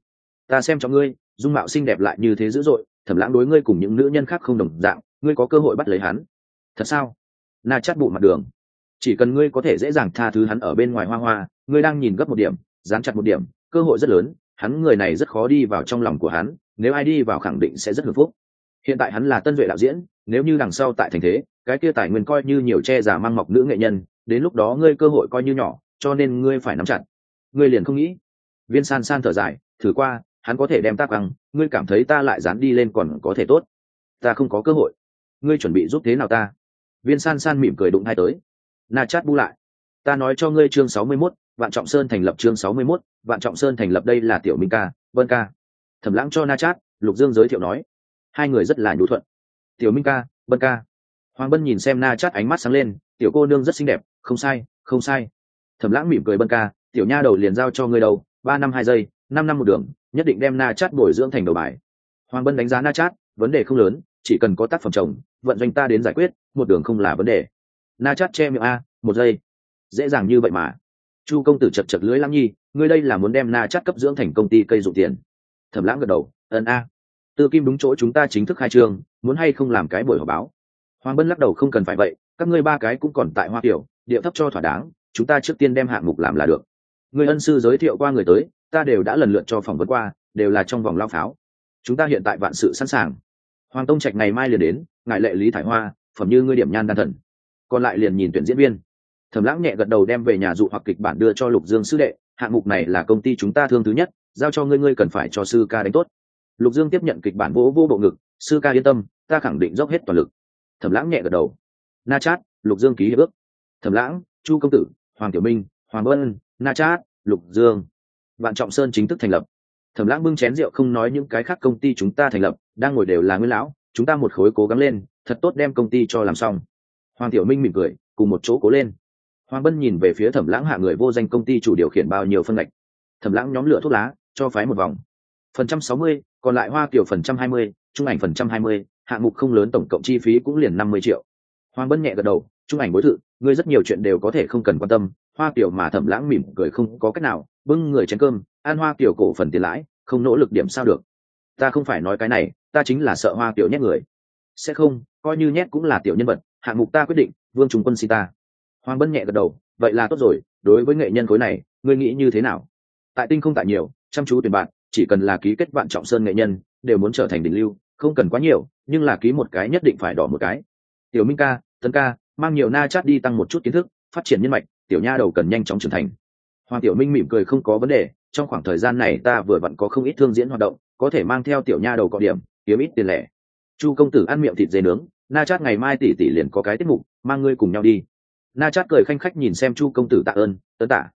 Ta xem cho ngươi, dung mạo xinh đẹp lại như thế dữ dội thẩm lãng đối ngươi cùng những nữ nhân khác không đồng dạng, ngươi có cơ hội bắt lấy hắn. Thật sao? Na chát bụ mặt đường. Chỉ cần ngươi có thể dễ dàng tha thứ hắn ở bên ngoài hoa hoa, ngươi đang nhìn gấp một điểm, dán chặt một điểm, cơ hội rất lớn, hắn người này rất khó đi vào trong lòng của hắn, nếu ai đi vào khẳng định sẽ rất hưởng phúc. Hiện tại hắn là tân duệ đạo diễn, nếu như đằng sau tại thành thế, cái kia tài nguyên coi như nhiều che giả mang mọc nữ nghệ nhân, đến lúc đó ngươi cơ hội coi như nhỏ, cho nên ngươi phải nắm chặt. Ngươi liền không nghĩ. Viên san san thở dài, thử qua, hắn có thể đem tác bằng, ngươi cảm thấy ta lại dán đi lên còn có thể tốt. Ta không có cơ hội. Ngươi chuẩn bị giúp thế nào ta? Viên san san mỉm cười đụng hai tới. Na chát bu lại. Ta nói cho ngươi chương sáu mươi 61, vạn trọng sơn thành lập chương sáu mươi 61, vạn trọng sơn thành lập đây là tiểu minh ca vân ca. Thẩm lãng cho na chát lục dương giới thiệu nói. Hai người rất là nhu thuận. Tiểu minh ca vân ca. Hoàng bân nhìn xem na chát ánh mắt sáng lên tiểu cô nương rất xinh đẹp không sai không sai. Thẩm lãng mỉm cười bân ca tiểu nha đầu liền giao cho ngươi đầu ba năm hai giây năm năm một đường nhất định đem na chát bồi dưỡng thành đầu bài. Hoàng bân đánh giá na chát vấn đề không lớn chỉ cần có tác phẩm chồng, vận doanh ta đến giải quyết, một đường không là vấn đề. Na chát che miệng a, một giây. Dễ dàng như vậy mà. Chu công tử chật chật lưới lăng nhi, ngươi đây là muốn đem na chát cấp dưỡng thành công ty cây dụng tiền. Thẩm lãng gật đầu ân a. Tư kim đúng chỗ chúng ta chính thức khai trương, muốn hay không làm cái buổi họp báo? Hoàng bân lắc đầu, không cần phải vậy, các ngươi ba cái cũng còn tại hoa kiểu địa thấp cho thỏa đáng, chúng ta trước tiên đem hạng mục làm là được. Người ân sư giới thiệu qua người tới, ta đều đã lần lượt cho phỏng vấn qua, đều là trong vòng lao pháo. Chúng ta hiện tại vạn sự sẵn sàng hoàng tông trạch ngày mai liền đến ngại lệ lý thải hoa, phẩm như ngươi điểm nhan đan thần. Còn lại liền nhìn tuyển diễn viên. Thẩm lãng nhẹ gật đầu đem về nhà dụ hoặc kịch bản đưa cho lục dương sư đệ, hạng mục này là công ty chúng ta thương thứ nhất, giao cho ngươi ngươi cần phải cho sư ca đánh tốt. Lục dương tiếp nhận kịch bản vỗ vô bộ ngực, sư ca yên tâm, ta khẳng định dốc hết toàn lực. Thẩm lãng nhẹ gật đầu. Na chát, lục dương ký hiệp ước. Thẩm lãng, chu công tử, hoàng tiểu minh, hoàng vân, na chát, lục dương. Vạn trọng sơn chính thức thành lập thẩm lãng bưng chén rượu không nói những cái khác công ty chúng ta thành lập, đang ngồi đều là nguyên lão, chúng ta một khối cố gắng lên, thật tốt đem công ty cho làm xong. Hoàng tiểu minh mỉm cười, cùng một chỗ cố lên. Hoàng bân nhìn về phía thẩm lãng hạ người vô danh công ty chủ điều khiển bao nhiêu phân ngạch. Thẩm lãng nhóm lửa thuốc lá, cho phái một vòng. Phần trăm sáu mươi, còn lại hoa kiểu phần trăm hai mươi, trung ảnh phần trăm hai mươi, hạng mục không lớn tổng cộng chi phí cũng liền năm mươi triệu. Hoàng bân nhẹ gật đầu, trung ảnh bối thự, ngươi rất nhiều chuyện đều có thể không cần quan tâm, hoa kiểu mà thẩm lãng mỉm cười không có cách nào, bưng người chén cơm an hoa kiểu cổ phần tiền lãi, không nỗ lực điểm sao được. Ta không phải nói cái này, ta chính là sợ hoa kiểu nhét người. Sẽ không, coi như nhét cũng là tiểu nhân vật, hạng mục ta quyết định, vương trung quân xin ta. Hoàng bân nhẹ gật đầu, vậy là tốt rồi, đối với nghệ nhân khối này, ngươi nghĩ như thế nào? Tại tinh không tại nhiều, chăm chú tuyển bạn, chỉ cần là ký kết vạn trọng sơn nghệ nhân, đều muốn trở thành đỉnh lưu, không cần quá nhiều, nhưng là ký một cái nhất định phải đỏ một cái. Tiểu minh ca tân ca, mang nhiều na chát đi tăng một chút kiến thức, phát triển nhân mạch, tiểu nha đầu cần nhanh chóng trưởng thành. Hoàng tiểu minh mỉm cười không có vấn đề trong khoảng thời gian này ta vừa vặn có không ít thương diễn hoạt động, có thể mang theo tiểu nha đầu cọ điểm, kiếm ít tiền lẻ. Chu công tử ăn miệng thịt dê nướng, na chát ngày mai tỷ tỷ liền có cái tiết mục, mang ngươi cùng nhau đi. Na chát cười khanh khách nhìn xem chu công tử tạ ơn tớ tạ.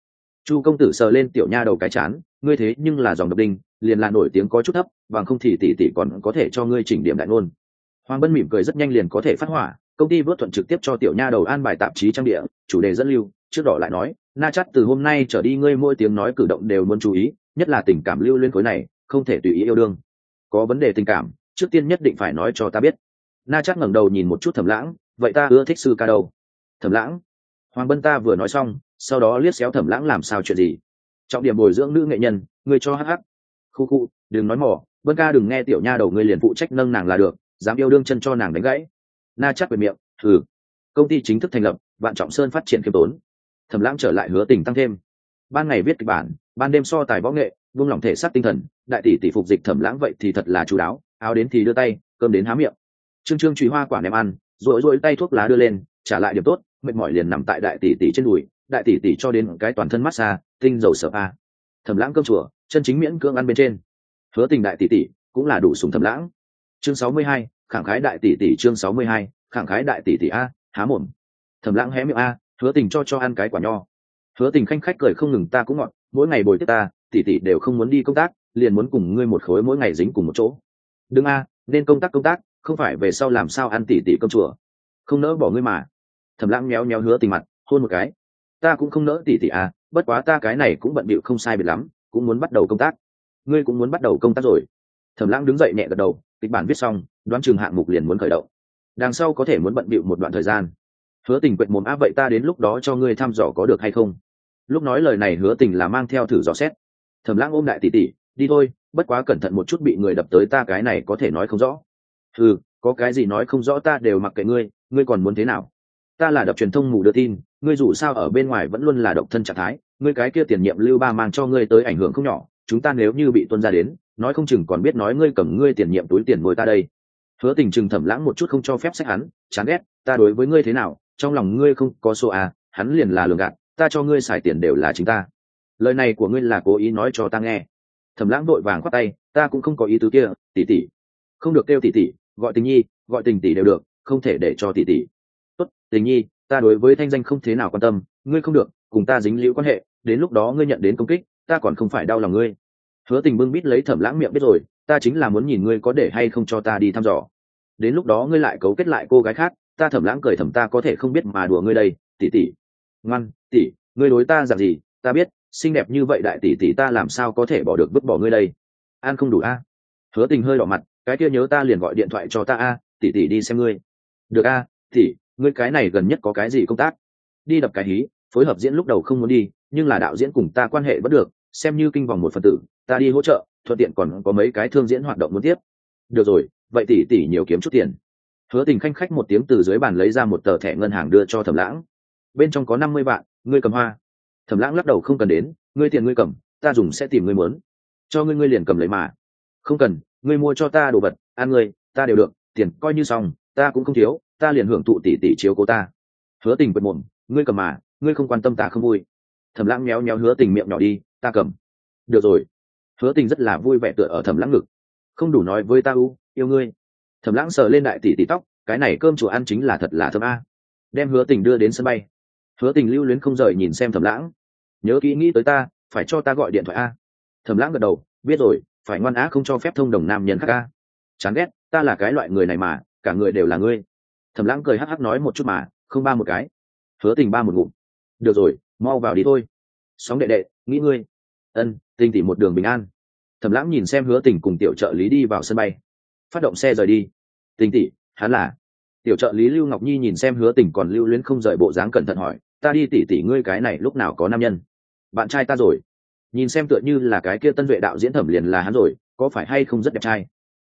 Chu công tử sờ lên tiểu nha đầu cái chán, ngươi thế nhưng là dòng độc đinh, liền là nổi tiếng có chút thấp, bằng không thì tỷ tỷ còn có thể cho ngươi chỉnh điểm đại ngôn. Hoàng bân mỉm cười rất nhanh liền có thể phát hỏa, công ty vớt thuận trực tiếp cho tiểu nha đầu an bài tạp chí trang địa, chủ đề dẫn lưu, trước đỏ lại nói na chắt từ hôm nay trở đi ngươi mỗi tiếng nói cử động đều muốn chú ý, nhất là tình cảm lưu liên khối này, không thể tùy ý yêu đương. Có vấn đề tình cảm, trước tiên nhất định phải nói cho ta biết. Na chắt ngẩng đầu nhìn một chút thẩm lãng, vậy ta ưa thích sư ca đâu? Thẩm lãng, hoàng bân ta vừa nói xong, sau đó liếc xéo thẩm lãng làm sao chuyện gì? Trọng điểm bồi dưỡng nữ nghệ nhân, ngươi cho hh khu khu, đừng nói mỏ bân ca đừng nghe tiểu nha đầu ngươi liền phụ trách nâng nàng là được, dám yêu đương chân cho nàng đánh gãy. Na chắt về miệng thử công ty chính thức thành lập, vạn trọng sơn phát triển khiêm tốn thẩm lãng trở lại hứa tình tăng thêm. Ban ngày viết kịch bản, ban đêm so tài võ nghệ vung lòng thể xác tinh thần, đại tỷ tỷ phục dịch thẩm lãng vậy thì thật là chú đáo, áo đến thì đưa tay, cơm đến há miệng. Trương trương trùy hoa quả ném ăn rồi rồi tay thuốc lá đưa lên, trả lại điểm tốt, mệt mỏi liền nằm tại đại tỷ tỷ trên đùi, đại tỷ tỷ cho đến cái toàn thân massage tinh dầu sợ a. Thẩm lãng cơm chùa, chân chính miễn cưỡng ăn bên trên. Hứa tình đại tỷ tỷ cũng là đủ súng thẩm lãng. Chương sáu mươi hai, khẳng khái đại tỷ tỷ chương sáu mươi hai, khẳng khái đại tỷ tỷ a, há mồm. Thẩm lãng hé miệng a hứa tình cho cho ăn cái quả nho. Hứa tình khanh khách cười không ngừng, ta cũng ngọt, mỗi ngày bồi tiếp ta, tỷ tỷ đều không muốn đi công tác, liền muốn cùng ngươi một khối mỗi ngày dính cùng một chỗ. Đừng a, nên công tác công tác, không phải về sau làm sao ăn tỷ tỷ cơm chùa. Không nỡ bỏ ngươi mà. Thầm lãng méo méo hứa tình mặt, hôn một cái. Ta cũng không nỡ tỷ tỷ a bất quá ta cái này cũng bận bịu không sai biệt lắm, cũng muốn bắt đầu công tác. Ngươi cũng muốn bắt đầu công tác rồi. Thẩm lãng đứng dậy nhẹ gật đầu, kịch bản viết xong, đoán chừng hạng mục liền muốn khởi động. Đằng sau có thể muốn bận bịu một đoạn thời gian hứa tình quệt mồm á vậy ta đến lúc đó cho ngươi thăm dò có được hay không? Lúc nói lời này, hứa tình là mang theo thử dò xét. Thẩm lãng ôm đại tỷ tỷ, đi thôi, bất quá cẩn thận một chút bị người đập tới ta, cái này có thể nói không rõ. Ừ có cái gì nói không rõ ta đều mặc kệ ngươi ngươi còn muốn thế nào? Ta là đập truyền thông mù đưa tin, ngươi dù sao ở bên ngoài vẫn luôn là độc thân trạng thái, ngươi cái kia tiền nhiệm lưu ba mang cho ngươi tới ảnh hưởng không nhỏ, chúng ta nếu như bị tuân ra đến, nói không chừng còn biết nói ngươi cầm ngươi tiền nhiệm túi tiền ngồi ta đây. Hứa tình chừng thẩm lãng một chút không cho phép sách hắn, chán ghét, ta đối với ngươi thế nào trong lòng ngươi không có số à hắn liền là lường gạt, ta cho ngươi xài tiền đều là chính ta. Lời này của ngươi là cố ý nói cho ta nghe. Thẩm lãng vội vàng khoát tay, ta cũng không có ý tứ kia, tỷ tỷ. Không được kêu tỷ tỷ, gọi tình nhi, gọi tình tỷ đều được, không thể để cho tỷ tỷ. Tốt, tình nhi, ta đối với thanh danh không thế nào quan tâm, ngươi không được, cùng ta dính liễu quan hệ, đến lúc đó ngươi nhận đến công kích, ta còn không phải đau lòng ngươi. Hứa tình bưng bít lấy thẩm lãng miệng biết rồi, ta chính là muốn nhìn ngươi có để hay không cho ta đi thăm dò. Đến lúc đó ngươi lại cấu kết lại cô gái khác ta thẩm lãng cười thầm ta có thể không biết mà đùa ngươi đây, tỷ tỷ. Ngoan, tỷ, ngươi đối ta dạng gì, ta biết, xinh đẹp như vậy đại tỷ tỷ ta làm sao có thể bỏ được vứt bỏ ngươi đây? An không đủ a? Hứa tình hơi đỏ mặt, cái kia nhớ ta liền gọi điện thoại cho ta a, tỷ tỷ đi xem ngươi. Được a, tỷ, ngươi cái này gần nhất có cái gì công tác? Đi đập cái hí, phối hợp diễn lúc đầu không muốn đi, nhưng là đạo diễn cùng ta quan hệ vẫn được, xem như kinh vòng một phần tử, ta đi hỗ trợ, thuận tiện còn có mấy cái thương diễn hoạt động muốn tiếp. Được rồi, vậy tỷ tỷ nhiều kiếm chút tiền hứa tình khanh khách một tiếng từ dưới bàn lấy ra một tờ thẻ ngân hàng đưa cho thẩm lãng. Bên trong có năm mươi vạn, ngươi cầm hoa. Thẩm lãng lắc đầu, không cần đến, ngươi tiền ngươi cầm, ta dùng sẽ tìm ngươi muốn cho ngươi ngươi liền cầm lấy mà. Không cần, ngươi mua cho ta đồ vật, ăn ngươi, ta đều được, tiền coi như xong, ta cũng không thiếu, ta liền hưởng thụ tỷ tỷ chiếu cố ta. Hứa tình bật mồm, ngươi cầm mà, ngươi không quan tâm ta không vui. Thẩm lãng méo méo hứa tình miệng nhỏ đi, ta cầm. Được rồi. Hứa tình rất là vui vẻ tựa ở thẩm lãng ngực. Không đủ nói với ta, u, yêu ngươi thẩm lãng sờ lên đại tỷ tỷ tóc, cái này cơm chùa ăn chính là thật là thơm a. Đem hứa tình đưa đến sân bay. Hứa tình lưu luyến không rời nhìn xem thẩm lãng. Nhớ kỹ nghĩ tới ta, phải cho ta gọi điện thoại a. Thẩm lãng gật đầu, biết rồi, phải ngoan á không cho phép thông đồng nam nhân khác a. Chán ghét, ta là cái loại người này mà, cả người đều là ngươi. Thẩm lãng cười hắc hắc nói một chút mà, không ba một cái. Hứa tình ba một ngụm. Được rồi, mau vào đi thôi. Sóng đệ đệ, nghĩ ngươi. Ân, tình tỉ một đường bình an. Thẩm lãng nhìn xem hứa tình cùng tiểu trợ lý đi vào sân bay phát động xe rời đi. Tình tỷ, hắn là. Tiểu trợ lý lưu ngọc nhi nhìn xem hứa tình còn lưu luyến không rời bộ dáng cẩn thận hỏi ta đi tỉ tỉ ngươi cái này lúc nào có nam nhân? Bạn trai ta rồi. Nhìn xem tựa như là cái kia tân vệ đạo diễn thẩm liền là hắn rồi có phải hay không rất đẹp trai?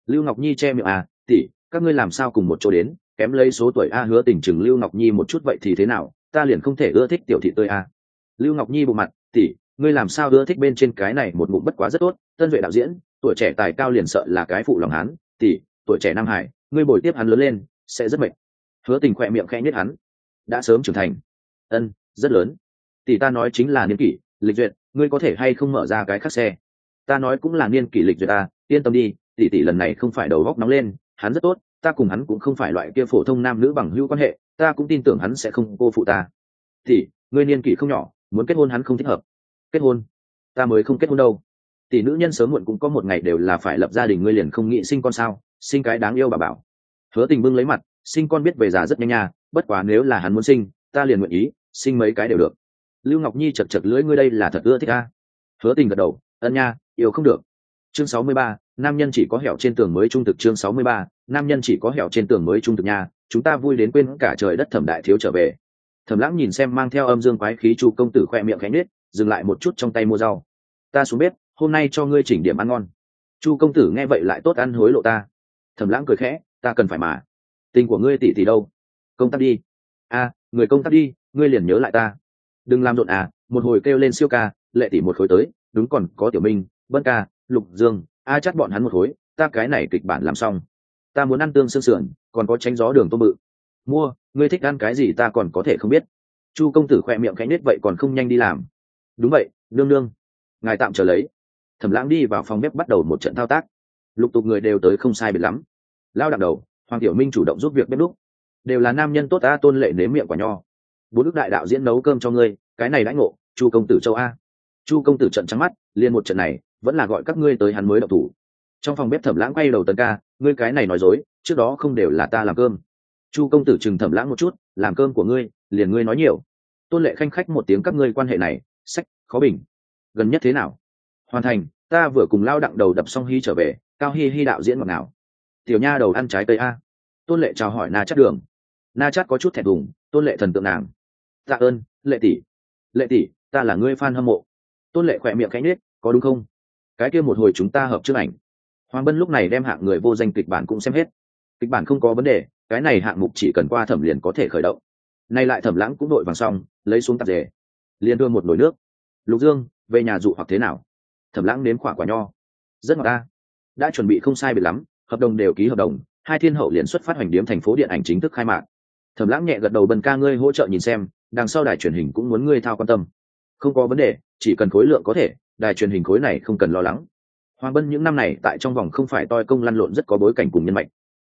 Lưu ngọc nhi che miệng à tỉ các ngươi làm sao cùng một chỗ đến? Kém lấy số tuổi a hứa tình chừng lưu ngọc nhi một chút vậy thì thế nào? Ta liền không thể ưa thích tiểu thị tươi a. Lưu ngọc nhi bộ mặt tỉ ngươi làm sao ưa thích bên trên cái này một ngụm bất quá rất tốt tân vệ đạo diễn tuổi trẻ tài cao liền sợ là cái phụ lòng hắn. Tỷ, tuổi trẻ nam hải ngươi bồi tiếp hắn lớn lên sẽ rất mệt. Hứa tình khỏe miệng khẽ nhất hắn. Đã sớm trưởng thành. Ân rất lớn. Tỷ ta nói chính là niên kỷ lịch duyệt ngươi có thể hay không mở ra cái khác xe? Ta nói cũng là niên kỷ lịch duyệt ta yên tâm đi tỷ tỷ lần này không phải đầu góc nóng lên hắn rất tốt ta cùng hắn cũng không phải loại kia phổ thông nam nữ bằng hữu quan hệ ta cũng tin tưởng hắn sẽ không cô phụ ta. Tỷ ngươi niên kỷ không nhỏ muốn kết hôn hắn không thích hợp. Kết hôn? Ta mới không kết hôn đâu tỷ nữ nhân sớm muộn cũng có một ngày đều là phải lập gia đình, ngươi liền không nghĩ sinh con sao? Sinh cái đáng yêu bà bảo. Hứa tình bưng lấy mặt, sinh con biết về già rất nhanh nha, bất quá nếu là hắn muốn sinh, ta liền nguyện ý, sinh mấy cái đều được. Lưu ngọc nhi chật chật lưỡi, ngươi đây là thật ưa thích a? Hứa tình gật đầu, ân nha, yêu không được. Chương sáu mươi ba, nam nhân chỉ có hẻo trên tường mới trung thực. Chương sáu mươi ba, nam nhân chỉ có hẻo trên tường mới trung thực nha, chúng ta vui đến quên cả trời đất thẩm đại thiếu trở về. Thẩm lãng nhìn xem mang theo âm dương quái khí chu công tử khoe miệng khẽ nết dừng lại một chút trong tay mua rau. Ta xuống bếp hôm nay cho ngươi chỉnh điểm ăn ngon. Chu công tử nghe vậy lại tốt ăn hối lộ ta. Thẩm lãng cười khẽ, ta cần phải mà. Tình của ngươi tỷ tỷ đâu? Công tác đi. A người công tác đi, ngươi liền nhớ lại ta. Đừng làm rộn à một hồi kêu lên siêu ca, lệ tỷ một khối tới, đúng còn có tiểu minh bân ca, lục dương, a chắc bọn hắn một khối, ta cái này kịch bản làm xong. Ta muốn ăn tương xương sườn, còn có tránh gió đường tôm bự. Mua, ngươi thích ăn cái gì ta còn có thể không biết. Chu công tử khoe miệng khẽ nết vậy còn không nhanh đi làm. Đúng vậy, nương nương. Ngài tạm trở lấy thẩm lãng đi vào phòng bếp bắt đầu một trận thao tác. Lục tục người đều tới không sai biệt lắm. Lao đặng đầu, hoàng tiểu minh chủ động giúp việc bếp đúc. Đều là nam nhân tốt ta tôn lệ nếm miệng quả nho. Bốn đức đại đạo diễn nấu cơm cho ngươi, cái này đãi ngộ, chu công tử châu a. Chu công tử trận trắng mắt, liền một trận này, vẫn là gọi các ngươi tới hắn mới đậu thủ. Trong phòng bếp thẩm lãng quay đầu tần ca, ngươi cái này nói dối, trước đó không đều là ta làm cơm. Chu công tử chừng thẩm lãng một chút, làm cơm của ngươi, liền ngươi nói nhiều. Tôn lệ khanh khách một tiếng các ngươi quan hệ này, sách, khó bình. Gần nhất thế nào? Hoàn thành, ta vừa cùng lao đặng đầu đập xong hy trở về, cao hy hy đạo diễn ngọt nào tiểu nha đầu ăn trái cây a. Tôn lệ chào hỏi na chắt đường. Na chắt có chút thẹn thùng, tôn lệ thần tượng nàng. Tạ ơn, lệ tỷ. Lệ tỷ, ta là ngươi fan hâm mộ. Tôn lệ khỏe miệng cánh nết có đúng không? Cái kia một hồi chúng ta hợp trước ảnh. Hoàng bân lúc này đem hạng người vô danh kịch bản cũng xem hết. Kịch bản không có vấn đề, cái này hạng mục chỉ cần qua thẩm liền có thể khởi động. Nay lại thẩm lãng cũng đội vàng xong, lấy xuống tạp dề. Liền đưa một nồi nước. Lục dương, về nhà dụ hoặc thế nào? Thẩm lãng nếm quả quả nho. Rất ngọt ta. Đã chuẩn bị không sai biệt lắm, hợp đồng đều ký hợp đồng, hai thiên hậu liền xuất phát hoành điếm thành phố điện ảnh chính thức khai mạc. Thẩm lãng nhẹ gật đầu bần ca ngươi hỗ trợ nhìn xem, đằng sau đài truyền hình cũng muốn ngươi thao quan tâm. Không có vấn đề, chỉ cần khối lượng có thể, đài truyền hình khối này không cần lo lắng. Hoàng bân những năm này tại trong vòng không phải toi công lăn lộn rất có bối cảnh cùng nhân mạch.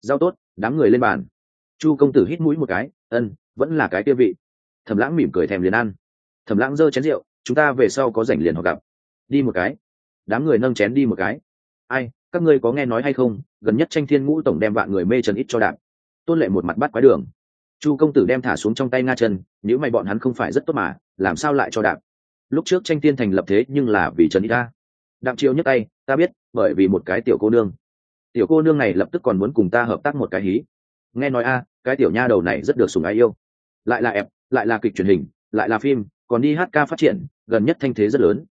Giao tốt, đám người lên bàn. Chu công tử hít mũi một cái, ân, vẫn là cái kia vị. Thẩm lãng mỉm cười thèm liền ăn. Thẩm lãng giơ chén rượu, chúng ta về sau có rảnh liền họ gặp đi một cái. Đám người nâng chén đi một cái. Ai, các ngươi có nghe nói hay không, gần nhất tranh thiên ngũ tổng đem vạn người mê trần ít cho đạp. Tôn lệ một mặt bắt quái đường. Chu công tử đem thả xuống trong tay nga chân nếu mày bọn hắn không phải rất tốt mà, làm sao lại cho đạp? Lúc trước tranh tiên thành lập thế nhưng là vì trần ít ta. Đặng chiếu nhấc tay, ta biết, bởi vì một cái tiểu cô nương. Tiểu cô nương này lập tức còn muốn cùng ta hợp tác một cái hí. Nghe nói a, cái tiểu nha đầu này rất được sùng ái yêu. Lại là ép, lại là kịch truyền hình, lại là phim, còn đi hát ca phát triển, gần nhất thanh thế rất lớn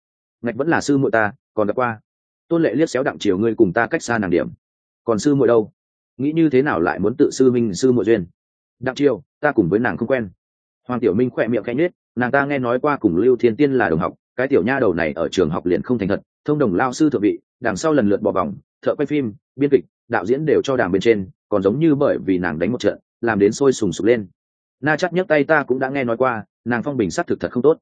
ngạch vẫn là sư muội ta, còn gặp qua. Tôn lệ liếc xéo đặng chiều ngươi cùng ta cách xa nàng điểm. Còn sư muội đâu? Nghĩ như thế nào lại muốn tự sư minh sư muội duyên? Đặng chiều ta cùng với nàng không quen. Hoàng tiểu minh khỏe miệng khẽ nhết nàng ta nghe nói qua cùng lưu thiên tiên là đồng học, cái tiểu nha đầu này ở trường học liền không thành thật, thông đồng lao sư thượng vị, đằng sau lần lượt bỏ vòng thợ quay phim, biên kịch, đạo diễn đều cho đảng bên trên, còn giống như bởi vì nàng đánh một trận, làm đến sôi sùng sục lên. Na chắc nhấc tay ta cũng đã nghe nói qua, nàng phong bình s thực thật không tốt.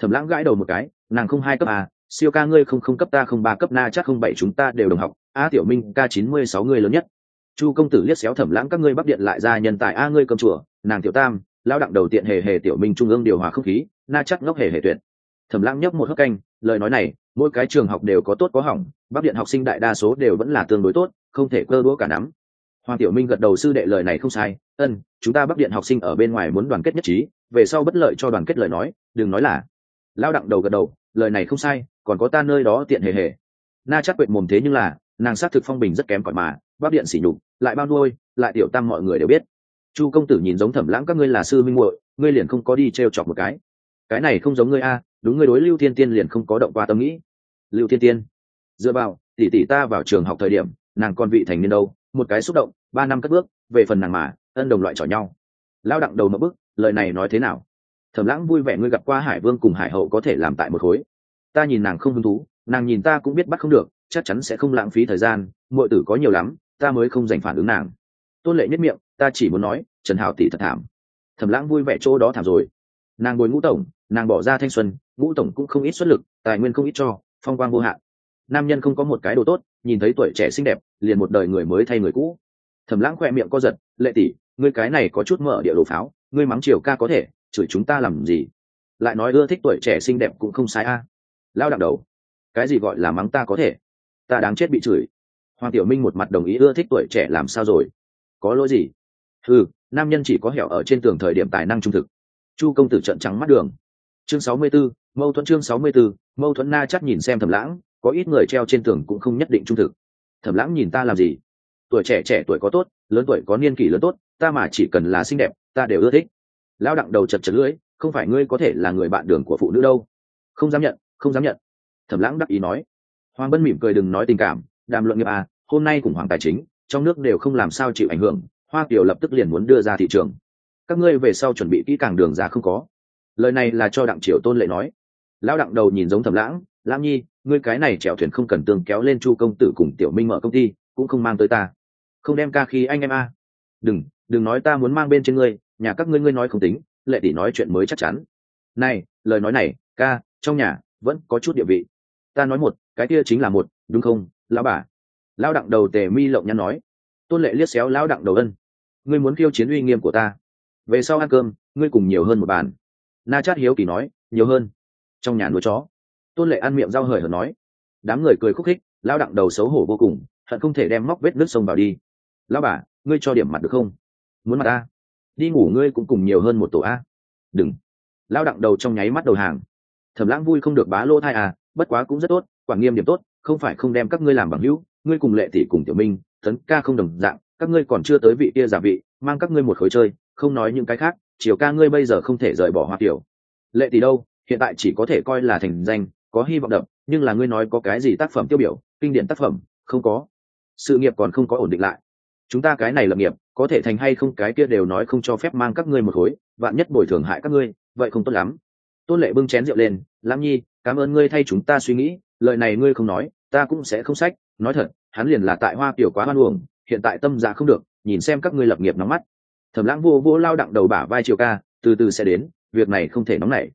Thẩm lãng gãi đầu một cái, nàng không hai cấp à siêu ca ngươi không không cấp ta không ba cấp na chắc không bảy chúng ta đều đồng học, a tiểu minh, ca chín mươi sáu ngươi lớn nhất. Chu công tử liếc xéo thẩm lãng các ngươi bắc điện lại ra nhân tài a ngươi cầm chùa, nàng tiểu tam, lao đặng đầu tiện hề hề tiểu minh trung ương điều hòa không khí, na chắc ngốc hề hề tuyệt. Thẩm lãng nhấp một hớp canh, lời nói này, mỗi cái trường học đều có tốt có hỏng, bắc điện học sinh đại đa số đều vẫn là tương đối tốt, không thể cơ đũa cả nắm. Hoàng tiểu minh gật đầu sư đệ lời này không sai, ân, chúng ta bắc điện học sinh ở bên ngoài muốn đoàn kết nhất trí, về sau bất lợi cho đoàn kết lời nói, đừng nói là. Lao đặng đầu gật đầu lời này không sai, còn có ta nơi đó tiện hề hề. Na chắc quệt mồm thế nhưng là, nàng xác thực phong bình rất kém cỏi mà bác điện sỉ nhục, lại bao nuôi, lại tiểu tăng mọi người đều biết. Chu công tử nhìn giống thẩm lãng các ngươi là sư minh muội, ngươi liền không có đi t chọc một cái. Cái này không giống ngươi a, đúng ngươi đối lưu thiên tiên liền không có động qua tâm nghĩ. Lưu thiên tiên, dựa vào, tỷ tỷ ta vào trường học thời điểm, nàng còn vị thành niên đâu, một cái xúc động, ba năm cất bước, về phần nàng mà, ân đồng loại trò nhau. Lao đặng đầu một bức lời này nói thế nào? Thẩm lãng vui vẻ ngươi gặp qua hải vương cùng hải hậu có thể làm tại một khối. Ta nhìn nàng không hứng thú, nàng nhìn ta cũng biết bắt không được, chắc chắn sẽ không lãng phí thời gian mọi tử có nhiều lắm, ta mới không dành phản ứng nàng. Tôn lệ nhất miệng, ta chỉ muốn nói, trần hào tỷ thật thảm. Thẩm lãng vui vẻ chỗ đó thảm rồi. Nàng bồi ngũ tổng, nàng bỏ ra thanh xuân, ngũ tổng cũng không ít xuất lực, tài nguyên không ít cho, phong quang vô hạn. Nam nhân không có một cái đồ tốt, nhìn thấy tuổi trẻ xinh đẹp, liền một đời người mới thay người cũ. Thẩm lãng khoe miệng co giật, lệ tỷ, ngươi cái này có chút mở địa đồ pháo, ngươi mắng chiều ca có thể chửi chúng ta làm gì? Lại nói ưa thích tuổi trẻ xinh đẹp cũng không sai a. Lao đặng đầu cái gì gọi là mắng ta có thể? Ta đáng chết bị chửi. Hoàng tiểu minh một mặt đồng ý ưa thích tuổi trẻ làm sao rồi? Có lỗi gì? Ừ nam nhân chỉ có hẻo ở trên tường thời điểm tài năng trung thực. Chu công tử trận trắng mắt đường. Chương sáu mươi 64, mâu thuẫn chương sáu mươi 64, mâu thuẫn na chắc nhìn xem thầm lãng có ít người treo trên tường cũng không nhất định trung thực. Thầm lãng nhìn ta làm gì? Tuổi trẻ trẻ tuổi có tốt lớn tuổi có niên kỷ lớn tốt ta mà chỉ cần là xinh đẹp ta đều ưa thích lão đặng đầu chật chật lưỡi, không phải ngươi có thể là người bạn đường của phụ nữ đâu. Không dám nhận, không dám nhận. Thẩm lãng đắc ý nói. Hoàng bân mỉm cười đừng nói tình cảm, đàm luận nghiệp à hôm nay khủng hoảng tài chính, trong nước đều không làm sao chịu ảnh hưởng, hoa kiều lập tức liền muốn đưa ra thị trường. Các ngươi về sau chuẩn bị kỹ càng đường ra không có. Lời này là cho đặng triều tôn lệ nói. Lão đặng đầu nhìn giống thẩm lãng lãng nhi, ngươi cái này chèo thuyền không cần tương kéo lên chu công tử cùng tiểu minh mở công ty, cũng không mang tới ta. Không đem ca khi anh em a. Đừng đừng nói ta muốn mang bên trên ngươi nhà các ngươi ngươi nói không tính, lệ tỷ nói chuyện mới chắc chắn. Này, lời nói này, ca, trong nhà, vẫn có chút địa vị. Ta nói một, cái kia chính là một, đúng không, lão bà? Lão đặng đầu tề mi lộng nhăn nói. Tôn lệ liếc xéo lão đặng đầu ân. Ngươi muốn khiêu chiến uy nghiêm của ta. Về sau ăn cơm, ngươi cùng nhiều hơn một bàn. Na chát hiếu kỳ nói, nhiều hơn. Trong nhà nuôi chó. Tôn lệ ăn miệng rau hời hở nói. Đám người cười khúc khích, lão đặng đầu xấu hổ vô cùng, hận không thể đem móc vết nước sông vào đi. Lão bà, ngươi cho điểm mặt được không? Muốn mặt ta? Đi ngủ ngươi cũng cùng nhiều hơn một tổ a đừng Lao đặng đầu trong nháy mắt đầu hàng thẩm lãng vui không được bá lô thai à bất quá cũng rất tốt quản nghiêm điểm tốt, không phải không đem các ngươi làm bằng hữu, ngươi cùng lệ tỷ cùng tiểu minh, tấn ca không đồng dạng, các ngươi còn chưa tới vị kia giả vị, mang các ngươi một khối chơi, không nói những cái khác chiều ca ngươi bây giờ không thể rời bỏ hoa tiểu. lệ tỷ đâu, hiện tại chỉ có thể coi là thành danh, có hy vọng đậm. nhưng là ngươi nói có cái gì tác phẩm tiêu biểu, kinh điển tác phẩm, không có sự nghiệp còn không có ổn định lại chúng ta cái này lập nghiệp có thể thành hay không, cái kia đều nói không cho phép mang các ngươi một khối, vạn nhất bồi thường hại các ngươi, vậy không tốt lắm. Tôn lệ bưng chén rượu lên lam nhi, cảm ơn ngươi thay chúng ta suy nghĩ, lời này ngươi không nói, ta cũng sẽ không sách, nói thật, hắn liền là tại hoa kiểu quá hoan uổng, hiện tại tâm dạ không được, nhìn xem các ngươi lập nghiệp nóng mắt. Thẩm lãng vô vô lao đặng đầu bả vai chiều ca, từ từ sẽ đến, việc này không thể nóng nảy.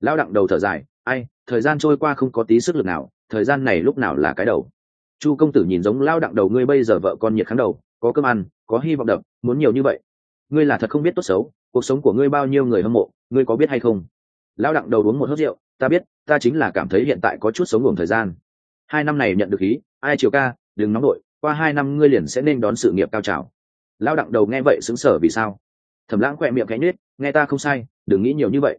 Lao đặng đầu thở dài, ai, thời gian trôi qua không có tí sức lực nào, thời gian này lúc nào là cái đầu? Chu công tử nhìn giống lao đặng đầu, ngươi bây giờ vợ con nhiệt kháng đầu, có cơm ăn có hy vọng đập, muốn nhiều như vậy. Ngươi là thật không biết tốt xấu, cuộc sống của ngươi bao nhiêu người hâm mộ, ngươi có biết hay không? Lão đặng đầu uống một hớt rượu, ta biết, ta chính là cảm thấy hiện tại có chút sống ngủ thời gian. Hai năm này nhận được ý ai chiều ca, đừng nóng nổi qua hai năm ngươi liền sẽ nên đón sự nghiệp cao trào. Lão đặng đầu nghe vậy xứng sở vì sao? Thẩm lãng khỏe miệng cánh nết nghe ta không sai, đừng nghĩ nhiều như vậy.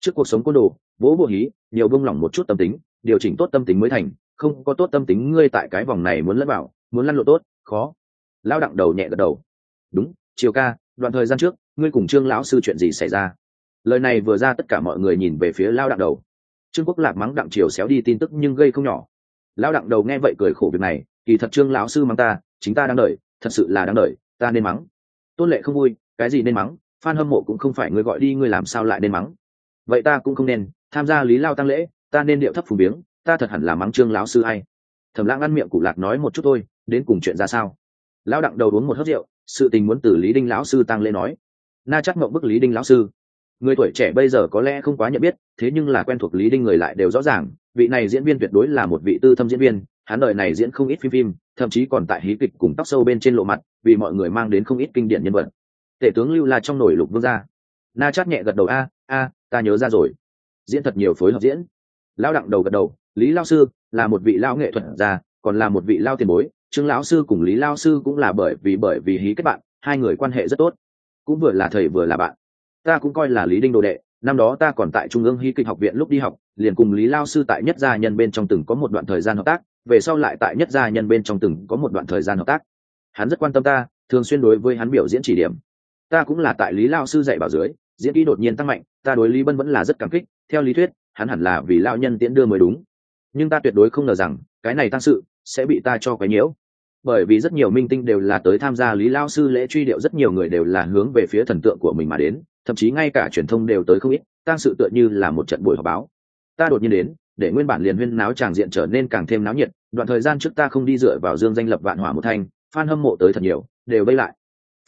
Trước cuộc sống côn đồ, vỗ bộ hí, nhiều bông lỏng một chút tâm tính, điều chỉnh tốt tâm tính mới thành, không có tốt tâm tính ngươi tại cái vòng này muốn lẫn vào, muốn lăn lộ tốt, khó lao đặng đầu nhẹ gật đầu. Đúng chiều ca, đoạn thời gian trước, ngươi cùng trương lão sư chuyện gì xảy ra? Lời này vừa ra tất cả mọi người nhìn về phía lao đặng đầu. Trương quốc lạc mắng đặng triều xéo đi tin tức nhưng gây không nhỏ. Lao đặng đầu nghe vậy cười khổ việc này, kỳ thật trương lão sư mắng ta, chính ta đang đợi, thật sự là đang đợi, ta nên mắng. Tôn lệ không vui, cái gì nên mắng, phan hâm mộ cũng không phải người gọi đi ngươi làm sao lại nên mắng. Vậy ta cũng không nên, tham gia lý lao tăng lễ, ta nên điệu thấp phù biếng, ta thật hẳn là mắng trương lão sư hay thẩm lãng ăn miệng cụ lạc nói một chút thôi, đến cùng chuyện ra sao? Lão đặng đầu uống một hớt rượu, sự tình muốn từ lý đinh lão sư tăng lễ nói. Na chắc mộng bức lý đinh lão sư. Người tuổi trẻ bây giờ có lẽ không quá nhận biết, thế nhưng là quen thuộc lý đinh người lại đều rõ ràng, vị này diễn viên tuyệt đối là một vị tư thâm diễn viên, hắn đời này diễn không ít phim phim, thậm chí còn tại hí kịch cùng tóc sâu bên trên lộ mặt, vì mọi người mang đến không ít kinh điển nhân vật. Tể tướng lưu là trong nổi lục vương gia. Na chát nhẹ gật đầu, a a, ta nhớ ra rồi. Diễn thật nhiều phối hợp diễn. Lão đặng đầu gật đầu, lý lao sư là một vị lao nghệ thuật gia, còn là một vị lao tiền bối trương lão sư cùng lý lao sư cũng là bởi vì bởi vì hí kết bạn, hai người quan hệ rất tốt. Cũng vừa là thầy vừa là bạn. Ta cũng coi là lý đinh đồ đệ, năm đó ta còn tại trung ương hí kịch học viện lúc đi học, liền cùng lý lao sư tại nhất gia nhân bên trong từng có một đoạn thời gian hợp tác, về sau lại tại nhất gia nhân bên trong từng có một đoạn thời gian hợp tác. Hắn rất quan tâm ta, thường xuyên đối với hắn biểu diễn chỉ điểm. Ta cũng là tại lý lao sư dạy bảo dưới, diễn kỹ đột nhiên tăng mạnh, ta đối lý bân vẫn là rất cảm kích, theo lý thuyết, hắn hẳn là vì lao nhân tiễn đưa mới đúng. Nhưng ta tuyệt đối không ngờ rằng, cái này tăng sự sẽ bị ta cho quấy nhiễu. Bởi vì rất nhiều minh tinh đều là tới tham gia lý lao sư lễ truy điệu, rất nhiều người đều là hướng về phía thần tượng của mình mà đến, thậm chí ngay cả truyền thông đều tới không ít tăng sự tựa như là một trận buổi họp báo. Ta đột nhiên đến, để nguyên bản liền huyên náo tràng diện trở nên càng thêm náo nhiệt, đoạn thời gian trước ta không đi dựa vào dương danh lập vạn hỏa một thanh fan hâm mộ tới thật nhiều, đều vây lại.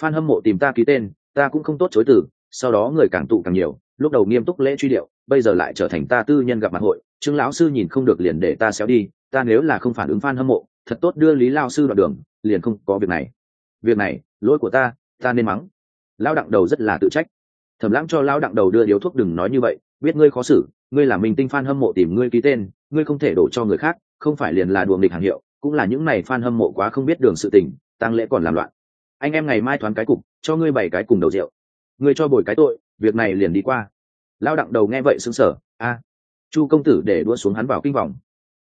Fan hâm mộ tìm ta ký tên, ta cũng không tốt chối từ, sau đó người càng tụ càng nhiều, lúc đầu nghiêm túc lễ truy điệu, bây giờ lại trở thành ta tư nhân gặp mặt hội, trương lão sư nhìn không được liền để ta xéo đi ta nếu là không phản ứng fan hâm mộ, thật tốt đưa lý lao sư đoạn đường, liền không có việc này. Việc này, lỗi của ta ta nên mắng. Lao đặng đầu rất là tự trách. Thẩm lãng cho lao đặng đầu đưa điếu thuốc đừng nói như vậy, biết ngươi khó xử, ngươi là minh tinh fan hâm mộ tìm ngươi ký tên, ngươi không thể đổ cho người khác, không phải liền là đuồng địch hàng hiệu, cũng là những này fan hâm mộ quá không biết đường sự tình tăng lễ còn làm loạn. Anh em ngày mai thoáng cái cục, cho ngươi bảy cái cùng đầu rượu. Ngươi cho bồi cái tội, việc này liền đi qua. Lao đặng đầu nghe vậy sững sờ, a, chu công tử để đũa xuống hắn vào kinh vòng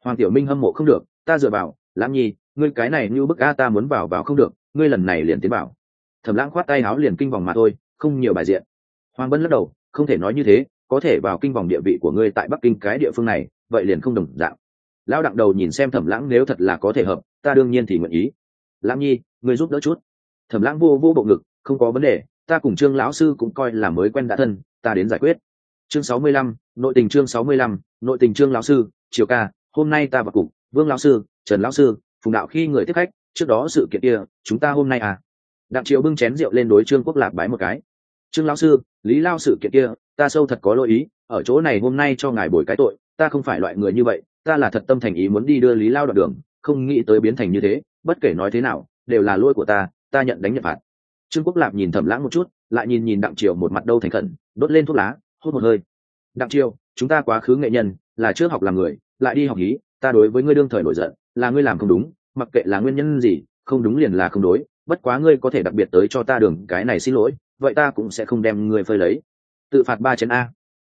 hoàng tiểu minh hâm mộ không được, ta dựa vào lãng nhi, ngươi cái này như bức a ta muốn vào vào không được, ngươi lần này liền tiến bảo thẩm lãng khoát tay áo liền kinh vòng mà thôi, không nhiều bài diện. Hoàng bân lắc đầu, không thể nói như thế, có thể vào kinh vòng địa vị của ngươi tại bắc kinh cái địa phương này, vậy liền không đồng dạng. Lão đặng đầu nhìn xem thẩm lãng nếu thật là có thể hợp, ta đương nhiên thì nguyện ý. Lãng nhi, ngươi giúp đỡ chút. Thẩm lãng vô vô bộ ngực, không có vấn đề, ta cùng trương lão sư cũng coi là mới quen đã thân, ta đến giải quyết. Chương sáu mươi lăm, nội tình chương sáu mươi lăm, nội tình trương lão sư, triều ca hôm nay ta vào cục, vương lão sư, trần lão sư, phùng đạo khi người tiếp khách, trước đó sự kiện kia, chúng ta hôm nay à? Đặng Triệu bưng chén rượu lên đối trương quốc lạc bái một cái. Trương lão sư, lý lao sự kiện kia, ta sâu thật có lỗi ý, ở chỗ này hôm nay cho ngài bồi cái tội, ta không phải loại người như vậy, ta là thật tâm thành ý muốn đi đưa lý lao đoạn đường, không nghĩ tới biến thành như thế, bất kể nói thế nào, đều là lỗi của ta ta nhận đánh nhận phạt. Trương quốc lạp nhìn thẩm lãng một chút, lại nhìn nhìn đặng triều một mặt đâu thành khẩn, đốt lên thuốc lá, hút một hơi. Đặng triều, chúng ta quá khứ nghệ nhân, là trước học làm người lại đi học hí ta đối với ngươi đương thời nổi giận, là ngươi làm không đúng, mặc kệ là nguyên nhân gì, không đúng liền là không đối, bất quá ngươi có thể đặc biệt tới cho ta đường cái này xin lỗi, vậy ta cũng sẽ không đem ngươi phơi lấy. Tự phạt ba chén a.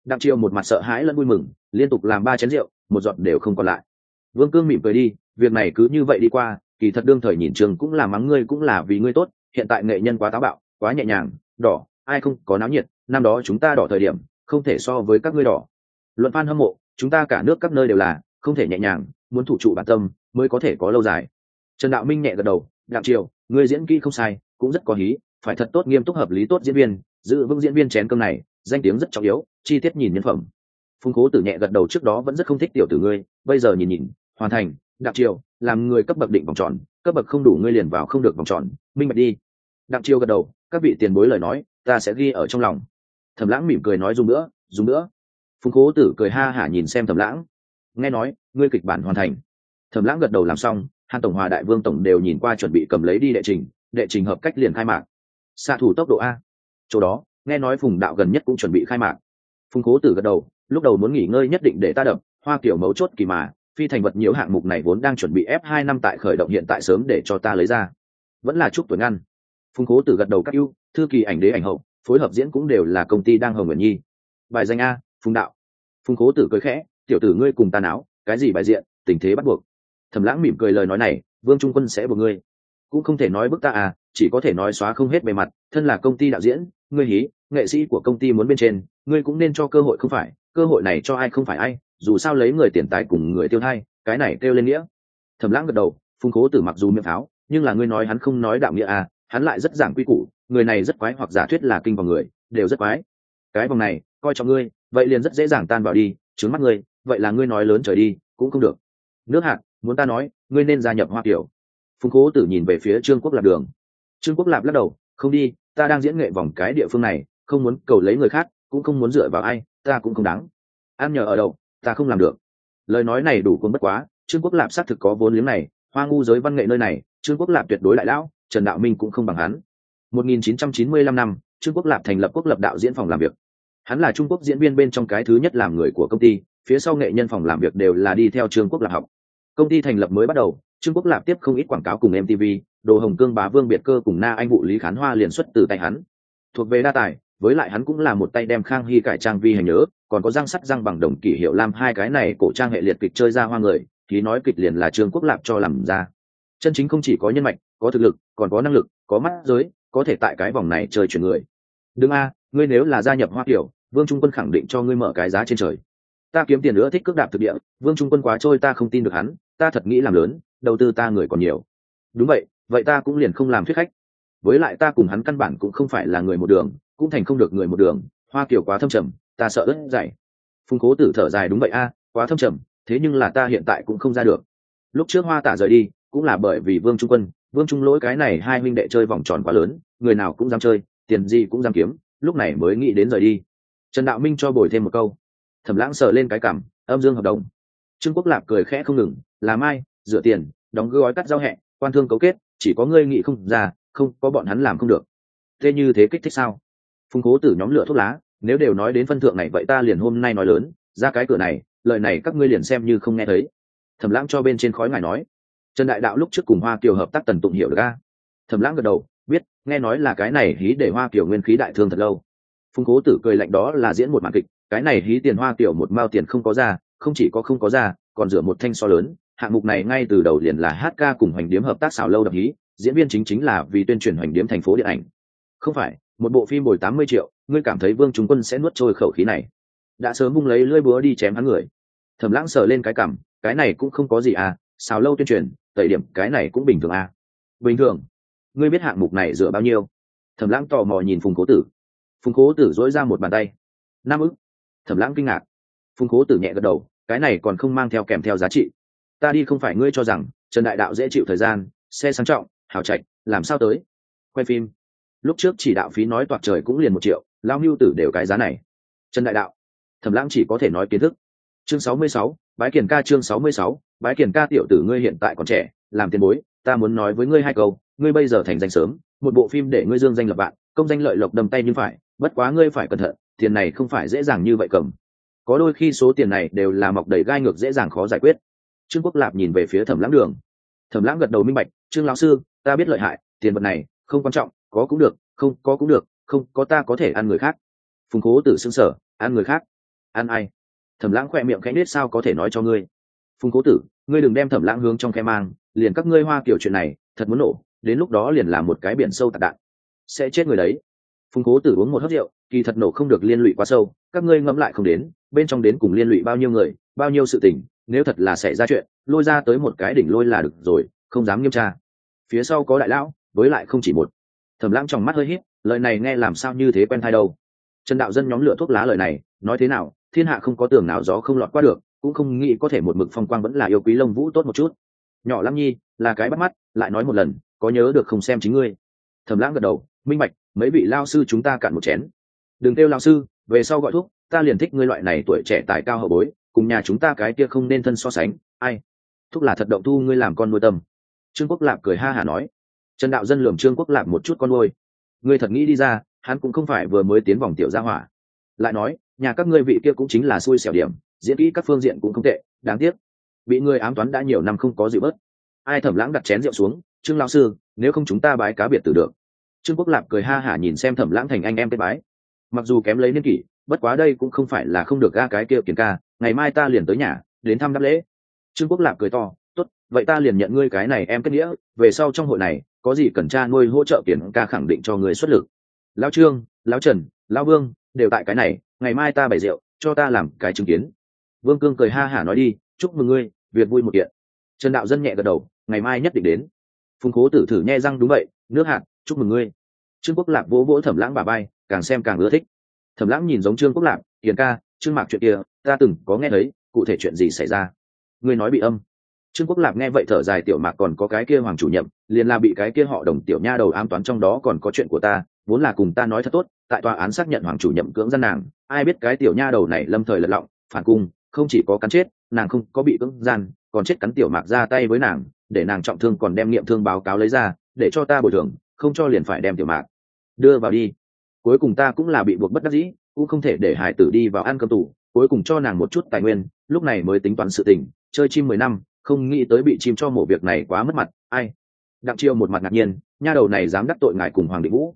Đặng triều một mặt sợ hãi lẫn vui mừng, liên tục làm ba chén rượu, một giọt đều không còn lại. Vương cương mỉm cười đi, việc này cứ như vậy đi qua, kỳ thật đương thời nhìn trường cũng là mắng ngươi cũng là vì ngươi tốt, hiện tại nghệ nhân quá táo bạo, quá nhẹ nhàng, đỏ, ai không có náo nhiệt, năm đó chúng ta đỏ thời điểm, không thể so với các ngươi đỏ. Luận phan hâm mộ chúng ta cả nước các nơi đều là không thể nhẹ nhàng, muốn thủ trụ bản tâm mới có thể có lâu dài. Trần đạo minh nhẹ gật đầu đặng triều người diễn kỹ không sai, cũng rất có hí, phải thật tốt nghiêm túc hợp lý tốt diễn viên, giữ vững diễn viên chén cơm này, danh tiếng rất trọng yếu, chi tiết nhìn nhân phẩm. Phùng cố tử nhẹ gật đầu, trước đó vẫn rất không thích tiểu tử ngươi, bây giờ nhìn nhìn, hoàn thành đặng triều, làm người cấp bậc định vòng tròn, cấp bậc không đủ ngươi liền vào không được vòng tròn, minh bạch đi. Đặng triều gật đầu, các vị tiền bối lời nói, ta sẽ ghi ở trong lòng. Thẩm lãng mỉm cười nói, dùng nữa dùng nữa phùng cố tử cười ha hả nhìn xem thẩm lãng. Nghe nói, ngươi kịch bản hoàn thành. Thẩm lãng gật đầu làm xong, hàn tổng hòa đại vương tổng đều nhìn qua chuẩn bị cầm lấy đi đệ trình đệ trình hợp cách liền khai mạc. Xạ thủ tốc độ a. Chỗ đó, nghe nói phùng đạo gần nhất cũng chuẩn bị khai mạc. Phùng cố tử gật đầu, lúc đầu muốn nghỉ ngơi nhất định để ta đập, hoa kiểu mấu chốt kỳ mà, phi thành vật nhiều hạng mục này vốn đang chuẩn bị ép hai năm tại khởi động hiện tại sớm để cho ta lấy ra. Vẫn là chúc tuổi ngăn. Phùng cố tử gật đầu các ưu, thư kỳ ảnh đế ảnh hậu, phối hợp diễn cũng đều là công ty đang hồng nguyện nhi. Bài danh a phùng đạo. Phùng cố tử cười khẽ tiểu tử ngươi cùng ta não cái gì bài diện tình thế bắt buộc. Thẩm lãng mỉm cười lời nói này vương trung quân sẽ buộc ngươi. Cũng không thể nói bức ta à chỉ có thể nói xóa không hết bề mặt thân là công ty đạo diễn ngươi hí nghệ sĩ của công ty muốn bên trên ngươi cũng nên cho cơ hội không phải cơ hội này cho ai không phải ai dù sao lấy người tiền tài cùng người tiêu thai cái này kêu lên nghĩa. Thẩm lãng gật đầu phùng cố tử mặc dù miệng tháo, nhưng là ngươi nói hắn không nói đạo nghĩa à hắn lại rất giảng quy củ người này rất quái hoặc giả thuyết là kinh vào người đều rất quái. Cái vòng này coi cho ngươi vậy liền rất dễ dàng tan vào đi, trướng mắt ngươi, vậy là ngươi nói lớn trời đi, cũng không được. Nước hạt muốn ta nói, ngươi nên gia nhập hoa kiểu phùng cố tử nhìn về phía trương quốc lạp đường. Trương quốc lạp lắc đầu, không đi, ta đang diễn nghệ vòng cái địa phương này, không muốn cầu lấy người khác, cũng không muốn dựa vào ai, ta cũng không đáng. Ăn nhờ ở đâu ta không làm được. Lời nói này đủ cuốn bất quá, trương quốc lạp xác thực có vốn liếng này, hoa ngu giới văn nghệ nơi này, trương quốc lạp tuyệt đối lại lão, trần đạo minh cũng không bằng hắn. 1995 năm, trương quốc lạp thành lập quốc lập đạo diễn phòng làm việc hắn là trung quốc diễn viên bên trong cái thứ nhất làm người của công ty, phía sau nghệ nhân phòng làm việc đều là đi theo trương quốc lạp học. Công ty thành lập mới bắt đầu, trương quốc lạp tiếp không ít quảng cáo cùng mtv đồ hồng cương, bá vương biệt cơ cùng na anh vụ lý khán hoa liền xuất từ tay hắn. Thuộc về đa tài, với lại hắn cũng là một tay đem khang hy cải trang vi hành nhớ, còn có răng sắt răng bằng đồng kỷ hiệu lam hai cái này cổ trang hệ liệt kịch chơi ra hoa người, thì nói kịch liền là trương quốc lạp cho làm ra. Chân chính không chỉ có nhân mạch, có thực lực, còn có năng lực, có mắt giới, có thể tại cái vòng này chơi chuyển người. Đương a, ngươi nếu là gia nhập hoa kiểu vương trung quân khẳng định cho ngươi mở cái giá trên trời. Ta kiếm tiền nữa thích cước đạp thực địa, vương trung quân quá trôi ta không tin được hắn, ta thật nghĩ làm lớn, đầu tư ta người còn nhiều. Đúng vậy vậy ta cũng liền không làm thuyết khách. Với lại ta cùng hắn căn bản cũng không phải là người một đường, cũng thành không được người một đường, hoa kiểu quá thâm trầm, ta sợ ớt dày. Phùng cố tử thở dài, đúng vậy a, quá thâm trầm, thế nhưng là ta hiện tại cũng không ra được. Lúc trước hoa tả rời đi, cũng là bởi vì vương trung quân, vương trung lỗi cái này hai Minh đệ chơi vòng tròn quá lớn, người nào cũng dám chơi, tiền gì cũng dám kiếm, lúc này mới nghĩ đến rời đi trần đạo minh cho bồi thêm một câu. Thẩm lãng sờ lên cái cảm, âm dương hợp đồng. Trương quốc lạp cười khẽ không ngừng làm ai rửa tiền, đóng gói cắt giao hẹ, quan thương cấu kết, chỉ có ngươi nghĩ không ra, không, có bọn hắn làm không được. Thế như thế kích thích sao? Phùng cố tử nhóm lửa thuốc lá, nếu đều nói đến phân thượng này vậy ta liền hôm nay nói lớn, ra cái cửa này, lời này các ngươi liền xem như không nghe thấy. Thẩm lãng cho bên trên khói ngài nói. Trần đại đạo lúc trước cùng hoa kiều hợp tác tần tụng hiểu được ca thẩm lãng gật đầu, biết, nghe nói là cái này hí để hoa kiều nguyên khí đại thương thật lâu phùng cố tử cười lạnh đó là diễn một màn kịch, cái này hí tiền hoa tiểu một mao tiền không có ra, không chỉ có không có ra, còn rửa một thanh so lớn, hạng mục này ngay từ đầu liền là hát ca cùng hoành điếm hợp tác xào lâu đập hí, diễn viên chính chính là vì tuyên truyền hoành điếm thành phố điện ảnh. Không phải, một bộ phim bồi tám mươi triệu, ngươi cảm thấy vương trung quân sẽ nuốt trôi khẩu khí này. Đã sớm bung lấy lưỡi búa đi chém hắn người. Thẩm lãng sờ lên cái cảm cái này cũng không có gì à xào lâu tuyên truyền, tẩy điểm, cái này cũng bình thường à. Bình thường. Ngươi biết hạng mục này dựa bao nhiêu? Thẩm lãng tò mò nhìn phùng cố tử phùng cố tử dỗi ra một bàn tay. Năm ức. Thẩm lãng kinh ngạc. Phùng cố tử nhẹ gật đầu cái này còn không mang theo kèm theo giá trị. Ta đi không phải ngươi cho rằng trần đại đạo dễ chịu thời gian xe sang trọng hào trạch làm sao tới? Quay phim. Lúc trước chỉ đạo phí nói toạc trời cũng liền một triệu lao Hưu tử đều cái giá này. Trần đại đạo. Thẩm lãng chỉ có thể nói kiến thức. Chương sáu mươi sáu, bái kiền ca chương sáu mươi sáu, bái kiền ca tiểu tử ngươi hiện tại còn trẻ làm tiền bối ta muốn nói với ngươi hai câu ngươi bây giờ thành danh sớm một bộ phim để ngươi dương danh lập bạn công danh lợi lộc đầm tay như phải bất quá ngươi phải cẩn thận, tiền này không phải dễ dàng như vậy cầm. Có đôi khi số tiền này đều là mọc đầy gai ngược dễ dàng khó giải quyết. Trương quốc lạp nhìn về phía thẩm lãng đường. Thẩm lãng gật đầu minh bạch, trương lão sư, ta biết lợi hại, tiền vật này không quan trọng, có cũng được, không có cũng được, không có ta có thể ăn người khác. Phùng cố tử xưng sở ăn người khác? Ăn ai? Thẩm lãng khoe miệng khẽ nết sao có thể nói cho ngươi? Phùng cố tử, ngươi đừng đem thẩm lãng hướng trong khe mang, liền các ngươi hoa kiểu chuyện này, thật muốn nổ, đến lúc đó liền làm một cái biển sâu tạc đạn. Sẽ chết người đấy phùng cố tử uống một hớt rượu, kỳ thật nổ không được liên lụy quá sâu, các ngươi ngẫm lại không đến, bên trong đến cùng liên lụy bao nhiêu người, bao nhiêu sự tình, nếu thật là xảy ra chuyện, lôi ra tới một cái đỉnh lôi là được rồi, không dám nghiêm tra. Phía sau có đại lão, với lại không chỉ một. Thẩm lãng trong mắt hơi hít lời này nghe làm sao như thế quen thai đâu. Trần đạo dân nhóm lửa thuốc lá lời này, nói thế nào, thiên hạ không có tường nào gió không lọt qua được, cũng không nghĩ có thể một mực phong quang vẫn là yêu quý lông vũ tốt một chút. Nhỏ lắm nhi, là cái bắt mắt, lại nói một lần, có nhớ được không xem chính ngươi. Thẩm lãng gật đầu, minh bạch mấy vị lao sư chúng ta cạn một chén. Đừng kêu lao sư, về sau gọi thuốc, ta liền thích ngươi loại này tuổi trẻ tài cao hậu bối, cùng nhà chúng ta cái kia không nên thân so sánh, ai? Thúc là thật động thu ngươi làm con nuôi tâm. Trương quốc lạp cười ha hả nói. Trần đạo dân lường trương quốc lạp một chút con nuôi. Ngươi thật nghĩ đi ra, hắn cũng không phải vừa mới tiến vòng tiểu gia hỏa. Lại nói, nhà các ngươi vị kia cũng chính là xui xẻo điểm, diễn kỹ các phương diện cũng không tệ, đáng tiếc. Bị ngươi ám toán đã nhiều năm không có gì bớt. Ai thẩm lãng đặt chén rượu xuống, trương lão sư, nếu không chúng ta bái cá biệt tử được trương quốc lạp cười ha hả nhìn xem thẩm lãng thành anh em kết bái. Mặc dù kém lấy niên kỷ, bất quá đây cũng không phải là không được ga cái kia kiền ca ngày mai ta liền tới nhà, đến thăm đáp lễ. Trương quốc lạp cười to, tốt, vậy ta liền nhận ngươi cái này em kết nghĩa, về sau trong hội này, có gì cần cha nuôi hỗ trợ kiển ca khẳng định cho người xuất lực. Lão trương, lão trần, lão vương, đều tại cái này, ngày mai ta bày rượu, cho ta làm cái chứng kiến. Vương cương cười ha hả nói đi, chúc mừng ngươi, việc vui một kiện. Trần đạo dân nhẹ gật đầu, ngày mai nhất định đến. Phùng cố tử thử nhẹ răng đúng vậy, nước hạt chúc mừng ngươi. Trương quốc lạc vỗ vỗ thẩm lãng bà bay càng xem càng ưa thích. Thẩm lãng nhìn giống trương quốc lạc hiền ca, trương mạc chuyện kia, ta từng có nghe thấy, cụ thể chuyện gì xảy ra? Ngươi nói bị âm. Trương quốc lạc nghe vậy thở dài, tiểu mạc còn có cái kia hoàng chủ nhiệm, liền là bị cái kia họ đồng tiểu nha đầu ám toán trong đó còn có chuyện của ta, vốn là cùng ta nói thật tốt, tại tòa án xác nhận hoàng chủ nhiệm cưỡng gian nàng, ai biết cái tiểu nha đầu này lâm thời lật lọng, phản cung, không chỉ có cắn chết, nàng không có bị cưỡng gian, còn chết cắn tiểu mạc ra tay với nàng, để nàng trọng thương còn đem nghiệm thương báo cáo lấy ra, để cho ta bồi thường không cho liền phải đem tiểu mạc đưa vào đi. Cuối cùng ta cũng là bị buộc bất đắc dĩ, cũng không thể để hải tử đi vào ăn cơm tủ cuối cùng cho nàng một chút tài nguyên, lúc này mới tính toán sự tình, chơi chim mười năm, không nghĩ tới bị chim cho mổ việc này quá mất mặt, ai? Đặng chiêu một mặt ngạc nhiên, nha đầu này dám đắc tội ngài cùng hoàng định vũ.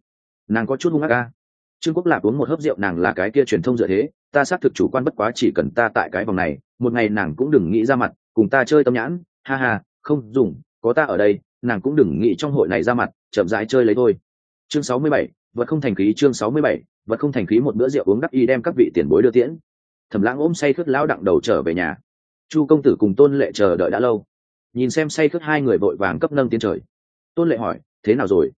Nàng có chút hung ác ca trương quốc lạp uống một hớp rượu nàng là cái kia truyền thông dựa thế, ta xác thực chủ quan bất quá chỉ cần ta tại cái vòng này, một ngày nàng cũng đừng nghĩ ra mặt, cùng ta chơi tâm nhãn, ha ha, không dùng, có ta ở đây nàng cũng đừng nghĩ trong hội này ra mặt, chậm rãi chơi lấy thôi. Chương sáu mươi bảy, vật không thành khí, chương sáu mươi bảy, vật không thành khí một bữa rượu uống đắc y đem các vị tiền bối đưa tiễn. Thẩm lãng ôm say khướt lão đặng đầu trở về nhà. Chu công tử cùng tôn lệ chờ đợi đã lâu. Nhìn xem say khướt hai người vội vàng cấp nâng tiến trời. Tôn lệ hỏi, thế nào rồi?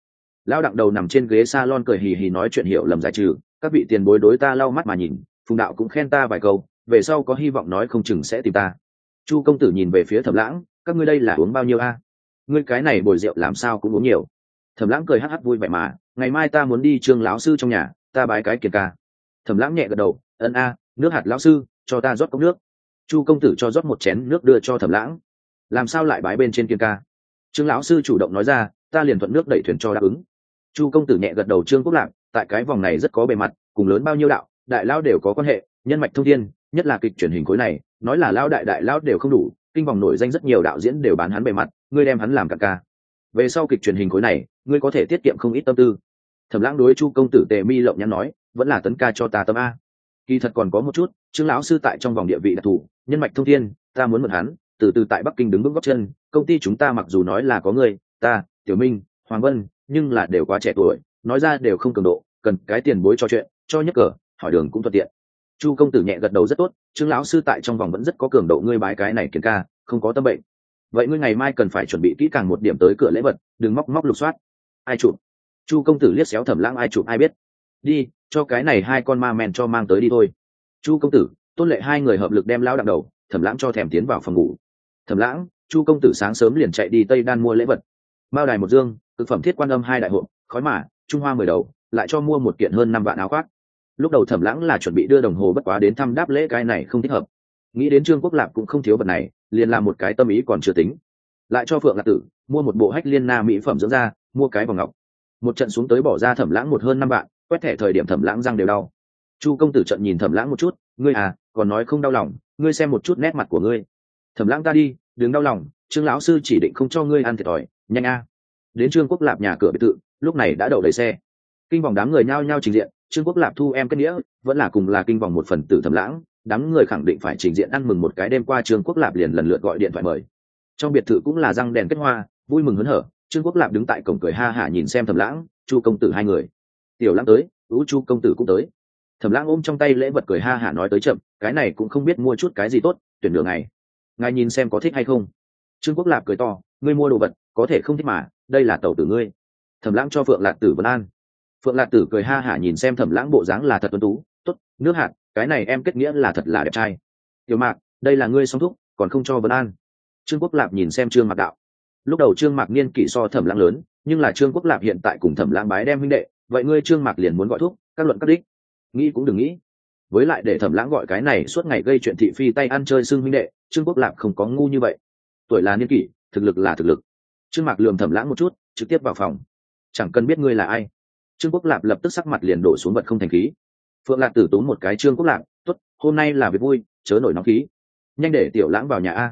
Lão đặng đầu nằm trên ghế s a lon cười hì hì nói chuyện hiểu lầm giải trừ. Các vị tiền bối đối ta lau mắt mà nhìn, phùng đạo cũng khen ta vài câu, về sau có hy vọng nói không chừng sẽ tìm ta. Chu công tử nhìn về phía thẩm lãng, các ngươi đây là uống bao nhiêu a? Ngươi cái này bồi rượu làm sao cũng uống nhiều. Thẩm lãng cười hắc hắc vui vẻ mà, ngày mai ta muốn đi trương lão sư trong nhà, ta bái cái kiệt ca. Thẩm lãng nhẹ gật đầu, ân a, nước hạt lão sư, cho ta rót cốc nước. Chu công tử cho rót một chén nước đưa cho thẩm lãng. Làm sao lại bái bên trên kiên ca? Trương lão sư chủ động nói ra, ta liền thuận nước đẩy thuyền cho đáp ứng. Chu công tử nhẹ gật đầu, trương quốc lạc, tại cái vòng này rất có bề mặt, cùng lớn bao nhiêu đạo, đại lao đều có quan hệ, nhân mạch thông thiên, nhất là kịch truyền hình khối này, nói là lao đại đại lao đều không đủ, kinh vòng nổi danh rất nhiều đạo diễn đều bán hắn bề mặt ngươi đem hắn làm cả ca. Về sau kịch truyền hình khối này, ngươi có thể tiết kiệm không ít tâm tư. Thẩm lãng đối chu công tử tề mi lộng nhắn nói, vẫn là tấn ca cho ta tâm a. Kỳ thật còn có một chút, trương lão sư tại trong vòng địa vị đặc thù, nhân mạch thông thiên, ta muốn mượn hắn, từ từ tại bắc kinh đứng bước góc chân, công ty chúng ta mặc dù nói là có người, ta, tiểu minh, hoàng vân, nhưng là đều quá trẻ tuổi, nói ra đều không cường độ, cần cái tiền bối cho chuyện, cho nhất cờ, hỏi đường cũng thuận tiện. Chu công tử nhẹ gật đầu rất tốt, trương lão sư tại trong vòng vẫn rất có cường độ, ngươi bái cái này kiến ca không có tâm bệnh vậy ngươi ngày mai cần phải chuẩn bị kỹ càng một điểm tới cửa lễ vật, đừng móc móc lục soát. Ai chụp? Chu công tử liếc xéo thẩm lãng ai chụp ai biết. Đi, cho cái này hai con ma men cho mang tới đi thôi. Chu công tử, tôn lệ hai người hợp lực đem lão đặng đầu, thẩm lãng cho thèm tiến vào phòng ngủ. Thẩm lãng, chu công tử sáng sớm liền chạy đi tây đan mua lễ vật. Bao đài một dương thực phẩm thiết quan âm hai đại hộp, khói mả, trung hoa mười đầu, lại cho mua một kiện hơn năm vạn áo khoác. Lúc đầu thẩm lãng là chuẩn bị đưa đồng hồ bất quá đến thăm đáp lễ cái này không thích hợp. Nghĩ đến trương quốc lạp cũng không thiếu vật này liền làm một cái tâm ý còn chưa tính. Lại cho phượng lạc tử mua một bộ hách liên na mỹ phẩm dưỡng da, mua cái vòng ngọc. Một trận xuống tới bỏ ra thẩm lãng một hơn năm vạn, quét thẻ thời điểm thẩm lãng răng đều đau. Chu công tử trận nhìn thẩm lãng một chút, ngươi à còn nói không đau lòng, ngươi xem một chút nét mặt của ngươi. Thẩm lãng ta đi, đừng đau lòng, trương lão sư chỉ định không cho ngươi ăn thiệt thòi, nhanh a. Đến trương quốc lạp nhà cửa biệt thự, lúc này đã đậu đầy xe. Kinh vòng đám người nhao nhao trình diện, trương quốc lạp thu em kết nghĩa, vẫn là cùng là kinh vòng một phần tử thẩm lãng đám người khẳng định phải trình diện ăn mừng một cái đêm qua trương quốc lạp liền lần lượt gọi điện thoại mời. Trong biệt thự cũng là răng đèn kết hoa, vui mừng hớn hở, trương quốc lạp đứng tại cổng cười ha hả nhìn xem thẩm lãng, chu công tử hai người. Tiểu lãng tới, ú chu công tử cũng tới. Thẩm lãng ôm trong tay lễ vật cười ha hả nói tới chậm, cái này cũng không biết mua chút cái gì tốt, tuyển đường này ngài nhìn xem có thích hay không. Trương quốc lạp cười to, ngươi mua đồ vật, có thể không thích mà, đây là tàu tử ngươi. Thẩm lãng cho phượng lạc tử vân an. Phượng lạc tử cười ha hả nhìn xem thẩm lãng bộ dáng là thật tuân tú Tốt, nước hạt cái này em kết nghĩa là thật là đẹp trai. Tiểu mạc đây là ngươi song thúc còn không cho vân an. Trương quốc lạp nhìn xem trương mạc đạo. Lúc đầu trương mạc niên kỷ so thẩm lãng lớn nhưng là trương quốc lạp hiện tại cùng thẩm lãng bái đem huynh đệ vậy ngươi trương mạc liền muốn gọi thuốc các luận các đích. Nghĩ cũng đừng nghĩ. Với lại để thẩm lãng gọi cái này suốt ngày gây chuyện thị phi tay ăn chơi xưng huynh đệ trương quốc lạp không có ngu như vậy. Tuổi là niên kỷ thực lực là thực lực. Trương mạc lườm thẩm lãng một chút trực tiếp vào phòng. Chẳng cần biết ngươi là ai. Trương quốc lạp lập tức sắc mặt liền đổ xuống vật không thành khí phượng lạc tử tốn một cái trương quốc lạc t ố t hôm nay là việc vui, chớ nổi nóng khí. Nhanh để tiểu lãng vào nhà a.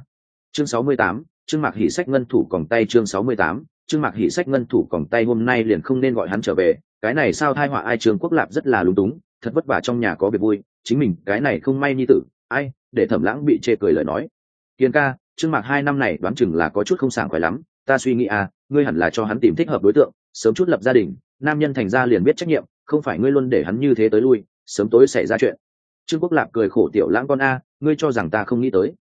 Chương sáu mươi tám, trương mạc hỷ sách ngân thủ còng tay chương sáu mươi tám, trương mạc hỷ sách ngân thủ còng tay hôm nay liền không nên gọi hắn trở về. Cái này sao thai họa ai trương quốc lạp rất là lúng túng, thật vất vả trong nhà có việc vui, chính mình cái này không may như tử, ai, để thẩm lãng bị chê cười lời nói. Kiên ca, trương mạc hai năm này đoán chừng là có chút không sảng khoái lắm, ta suy nghĩ à ngươi hẳn là cho hắn tìm thích hợp đối tượng, sớm chút lập gia đình, nam nhân thành ra liền biết trách nhiệm, không phải ngươi luôn để hắn như thế tới lui sớm tối xảy ra chuyện. Trương quốc lạp cười khổ, tiểu lãng con a, ngươi cho rằng ta không nghĩ tới.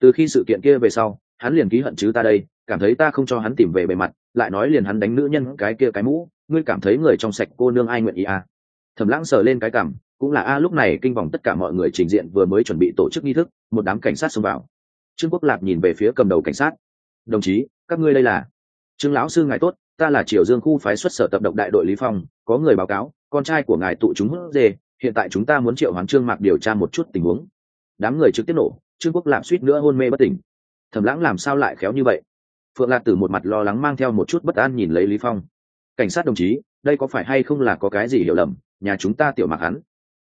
Từ khi sự kiện kia về sau, hắn liền ký hận chứ ta đây, cảm thấy ta không cho hắn tìm về bề mặt, lại nói liền hắn đánh nữ nhân cái kia cái mũ, ngươi cảm thấy người trong sạch cô nương ai nguyện ý a. Thầm lãng sờ lên cái cảm, cũng là a, lúc này kinh vòng tất cả mọi người trình diện vừa mới chuẩn bị tổ chức nghi thức, một đám cảnh sát xông vào. Trương quốc lạp nhìn về phía cầm đầu cảnh sát. Đồng chí, các ngươi đây là? Trương lão sư ngài tốt, ta là triều dương khu phái xuất sở tập động đại đội lý phong, có người báo cáo, con trai của ngài tụ chúng hút dê hiện tại chúng ta muốn triệu hoàng trương mạc điều tra một chút tình huống. Đám người trực tiếp nổ, trương quốc lạp suýt nữa hôn mê bất tỉnh. Thẩm lãng làm sao lại khéo như vậy? Phượng lạc tử một mặt lo lắng mang theo một chút bất an nhìn lấy lý phong. Cảnh sát đồng chí, đây có phải hay không là có cái gì hiểu lầm? Nhà chúng ta tiểu mạc hắn.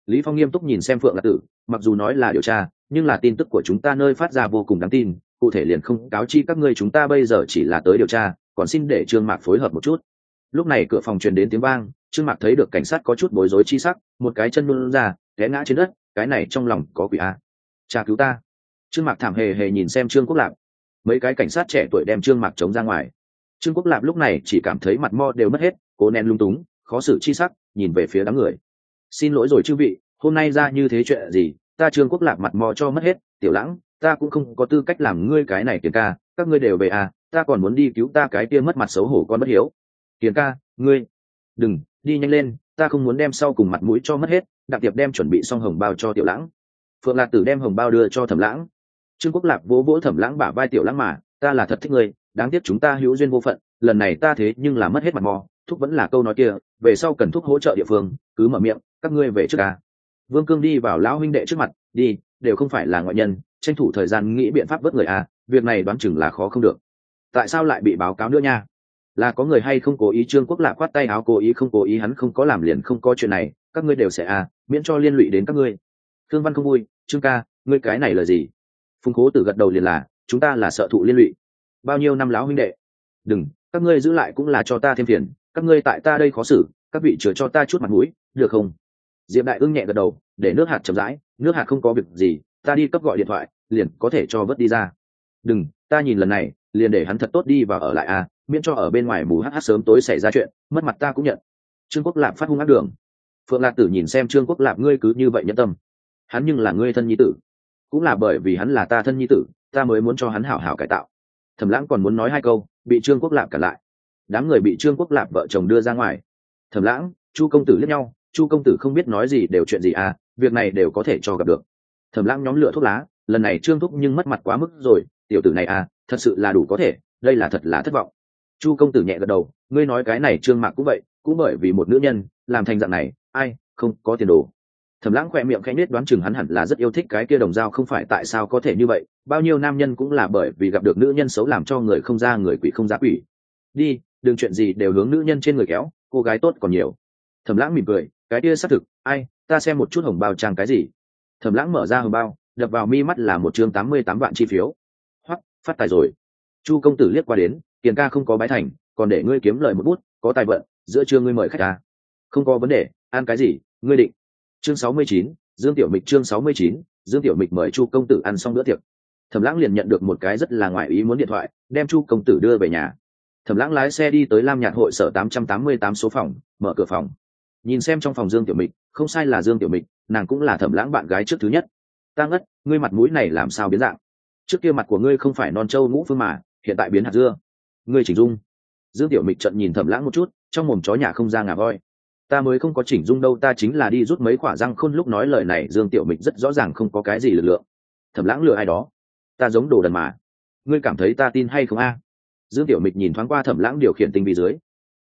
Lý phong nghiêm túc nhìn xem phượng lạc tử, mặc dù nói là điều tra, nhưng là tin tức của chúng ta nơi phát ra vô cùng đáng tin, cụ thể liền không cáo chi các ngươi chúng ta bây giờ chỉ là tới điều tra, còn xin để trương mạc phối hợp một chút lúc này cửa phòng truyền đến tiếng vang, trương mạc thấy được cảnh sát có chút bối rối chi sắc, một cái chân luôn ra, té ngã trên đất, cái này trong lòng có quỷ a. Cha cứu ta. Trương mạc thảm hề hề nhìn xem trương quốc lạc mấy cái cảnh sát trẻ tuổi đem trương mạc chống ra ngoài. Trương quốc lạc lúc này chỉ cảm thấy mặt mo đều mất hết, cố nén lung túng, khó xử chi sắc, nhìn về phía đám người. Xin lỗi rồi chư vị, hôm nay ra như thế chuyện gì, ta trương quốc lạc mặt mò cho mất hết, tiểu lãng, ta cũng không có tư cách làm ngươi cái này tiền ca các ngươi đều về à ta còn muốn đi cứu ta cái kia mất mặt xấu hổ con bất hiếu hiền ca, ngươi. Đừng, đi nhanh lên, ta không muốn đem sau cùng mặt mũi cho mất hết đặc tiệp đem chuẩn bị xong hồng bao cho tiểu lãng. Phượng lạc tử đem hồng bao đưa cho thẩm lãng. Trương quốc lạc vỗ vỗ thẩm lãng bả vai tiểu lãng mà, ta là thật thích ngươi, đáng tiếc chúng ta hữu duyên vô phận, lần này ta thế nhưng là mất hết mặt mò, thúc vẫn là câu nói kia, về sau cần thúc hỗ trợ địa phương, cứ mở miệng, các ngươi về trước ca vương cương đi vào lão huynh đệ trước mặt, đi, đều không phải là ngoại nhân, tranh thủ thời gian nghĩ biện pháp vớt người à việc này đoán chừng là khó không được. Tại sao lại bị báo cáo nữa nha? Là có người hay không cố ý trương quốc lạc khoát tay áo cố ý không cố ý hắn không có làm liền không có chuyện này, các ngươi đều sẽ à miễn cho liên lụy đến các ngươi. Thương văn không vui, trương ca, ngươi cái này là gì? Phùng cố tử gật đầu liền là, chúng ta là sợ thụ liên lụy. Bao nhiêu năm lão huynh đệ? Đừng, các ngươi giữ lại cũng là cho ta thêm phiền, các ngươi tại ta đây khó xử, các vị chừa cho ta chút mặt mũi, được không? Diệp đại ưng nhẹ gật đầu, để nước hạt chậm rãi, nước hạt không có việc gì, ta đi cấp gọi điện thoại, liền có thể cho vớt đi ra. Đừng, ta nhìn lần này, liền để hắn thật tốt đi và ở lại à miễn cho ở bên ngoài mù hh sớm tối xảy ra chuyện, mất mặt ta cũng nhận. Trương quốc lạp phát hung ác đường. Phượng lạc tử nhìn xem trương quốc lạp, ngươi cứ như vậy nhân tâm. Hắn nhưng là ngươi thân nhi tử. Cũng là bởi vì hắn là ta thân nhi tử, ta mới muốn cho hắn hảo hảo cải tạo. Thẩm lãng còn muốn nói hai câu, bị trương quốc lạp cản lại. Đám người bị trương quốc lạp vợ chồng đưa ra ngoài. Thẩm lãng, chu công tử liếc nhau, chu công tử không biết nói gì đều chuyện gì à việc này đều có thể cho gặp được. Thẩm lãng nhóm lửa thuốc lá, lần này trương thúc nhưng mất mặt quá mức rồi, tiểu tử này à thật sự là đủ có thể, đây là thật là thất vọng chu công tử nhẹ gật đầu, ngươi nói cái này trương mạc cũng vậy, cũng bởi vì một nữ nhân, làm thành dạng này, ai, không, có tiền đồ. Thẩm lãng khoe miệng khẽ nết đoán chừng hắn hẳn là rất yêu thích cái kia đồng dao không phải tại sao có thể như vậy, bao nhiêu nam nhân cũng là bởi vì gặp được nữ nhân xấu làm cho người không ra người quỷ không giá quỷ. Đi, đừng chuyện gì đều hướng nữ nhân trên người kéo, cô gái tốt còn nhiều. Thẩm lãng mỉm cười, cái kia xác thực, ai, ta xem một chút hồng bao trang cái gì. Thẩm lãng mở ra hồng bao, đập vào mi mắt là một chương tám mươi tám vạn chi phiếu. Hoắc, phát tài rồi. Chu công tử liếc qua đến tiền ca không có bái thành, còn để ngươi kiếm lời một bút, có tài vận, giữa trưa ngươi mời khách ta. Không có vấn đề, ăn cái gì, ngươi định. Chương sáu mươi chín, dương tiểu mịch chương sáu mươi chín, dương tiểu mịch mời chu công tử ăn xong bữa tiệc. Thẩm lãng liền nhận được một cái rất là ngoài ý muốn điện thoại, đem chu công tử đưa về nhà. Thẩm lãng lái xe đi tới lam nhạc hội sở tám trăm tám mươi tám số phòng, mở cửa phòng. Nhìn xem trong phòng dương tiểu mịch, không sai là dương tiểu mịch, nàng cũng là thẩm lãng bạn gái trước thứ nhất. Ta ngất, ngươi mặt mũi này làm sao biến dạng? Trước kia mặt của ngươi không phải non trâu ngũ phương mà, hiện tại biến hạt dưa ngươi chỉnh dung. Dương tiểu mịch trận nhìn thẩm lãng một chút, trong mồm chó nhà không ra ngà voi. Ta mới không có chỉnh dung đâu, ta chính là đi rút mấy quả răng khôn lúc nói lời này, dương tiểu mịch rất rõ ràng không có cái gì lực lượng. Thẩm lãng lừa ai đó? Ta giống đồ đần mà. Ngươi cảm thấy ta tin hay không a? Dương tiểu mịch nhìn thoáng qua thẩm lãng điều khiển tinh vi dưới.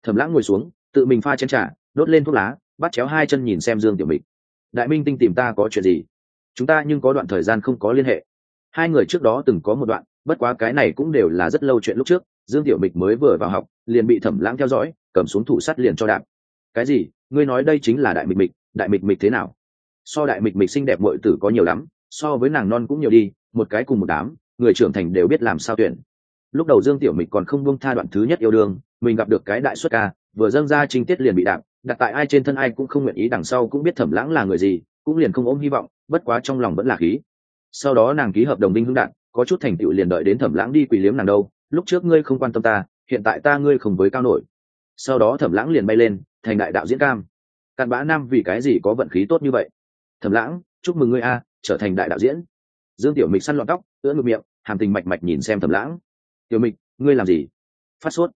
Thẩm lãng ngồi xuống, tự mình pha chén t đốt lên thuốc lá, bắt chéo hai chân nhìn xem dương tiểu mịch. Đại minh tinh tìm ta có chuyện gì? Chúng ta nhưng có đoạn thời gian không có liên hệ. Hai người trước đó từng có một đoạn, bất quá cái này cũng đều là rất lâu chuyện lúc trước dương tiểu mịch mới vừa vào học, liền bị thẩm lãng theo dõi, cầm xuống thủ sắt liền cho đạp. Cái gì? Ngươi nói đây chính là đại mịch mịch, đại mịch mịch thế nào? So đại mịch mịch xinh đẹp muội tử có nhiều lắm, so với nàng non cũng nhiều đi, một cái cùng một đám, người trưởng thành đều biết làm sao tuyển. Lúc đầu dương tiểu mịch còn không buông tha đoạn thứ nhất yêu đương, mình gặp được cái đại xuất ca, vừa dâng ra trinh tiết liền bị đạp, đặt tại ai trên thân ai cũng không nguyện ý, đằng sau cũng biết thẩm lãng là người gì, cũng liền không ôm hy vọng, bất quá trong lòng vẫn là khí. Sau đó nàng ký hợp đồng đinh hưng đạn, có chút thành tựu liền đợi đến thẩm lãng đi quỳ liếm nàng đâu lúc trước ngươi không quan tâm ta, hiện tại ta ngươi không với cao nổi. Sau đó thẩm lãng liền bay lên, thành đại đạo diễn cam. Cặn bã nam vì cái gì có vận khí tốt như vậy? Thẩm lãng, chúc mừng ngươi a, trở thành đại đạo diễn. Dương tiểu mịch săn lọn tóc, ưỡn ngược miệng, hàm tình mạch mạch nhìn xem thẩm lãng. Tiểu mịch, ngươi làm gì? Phát sốt.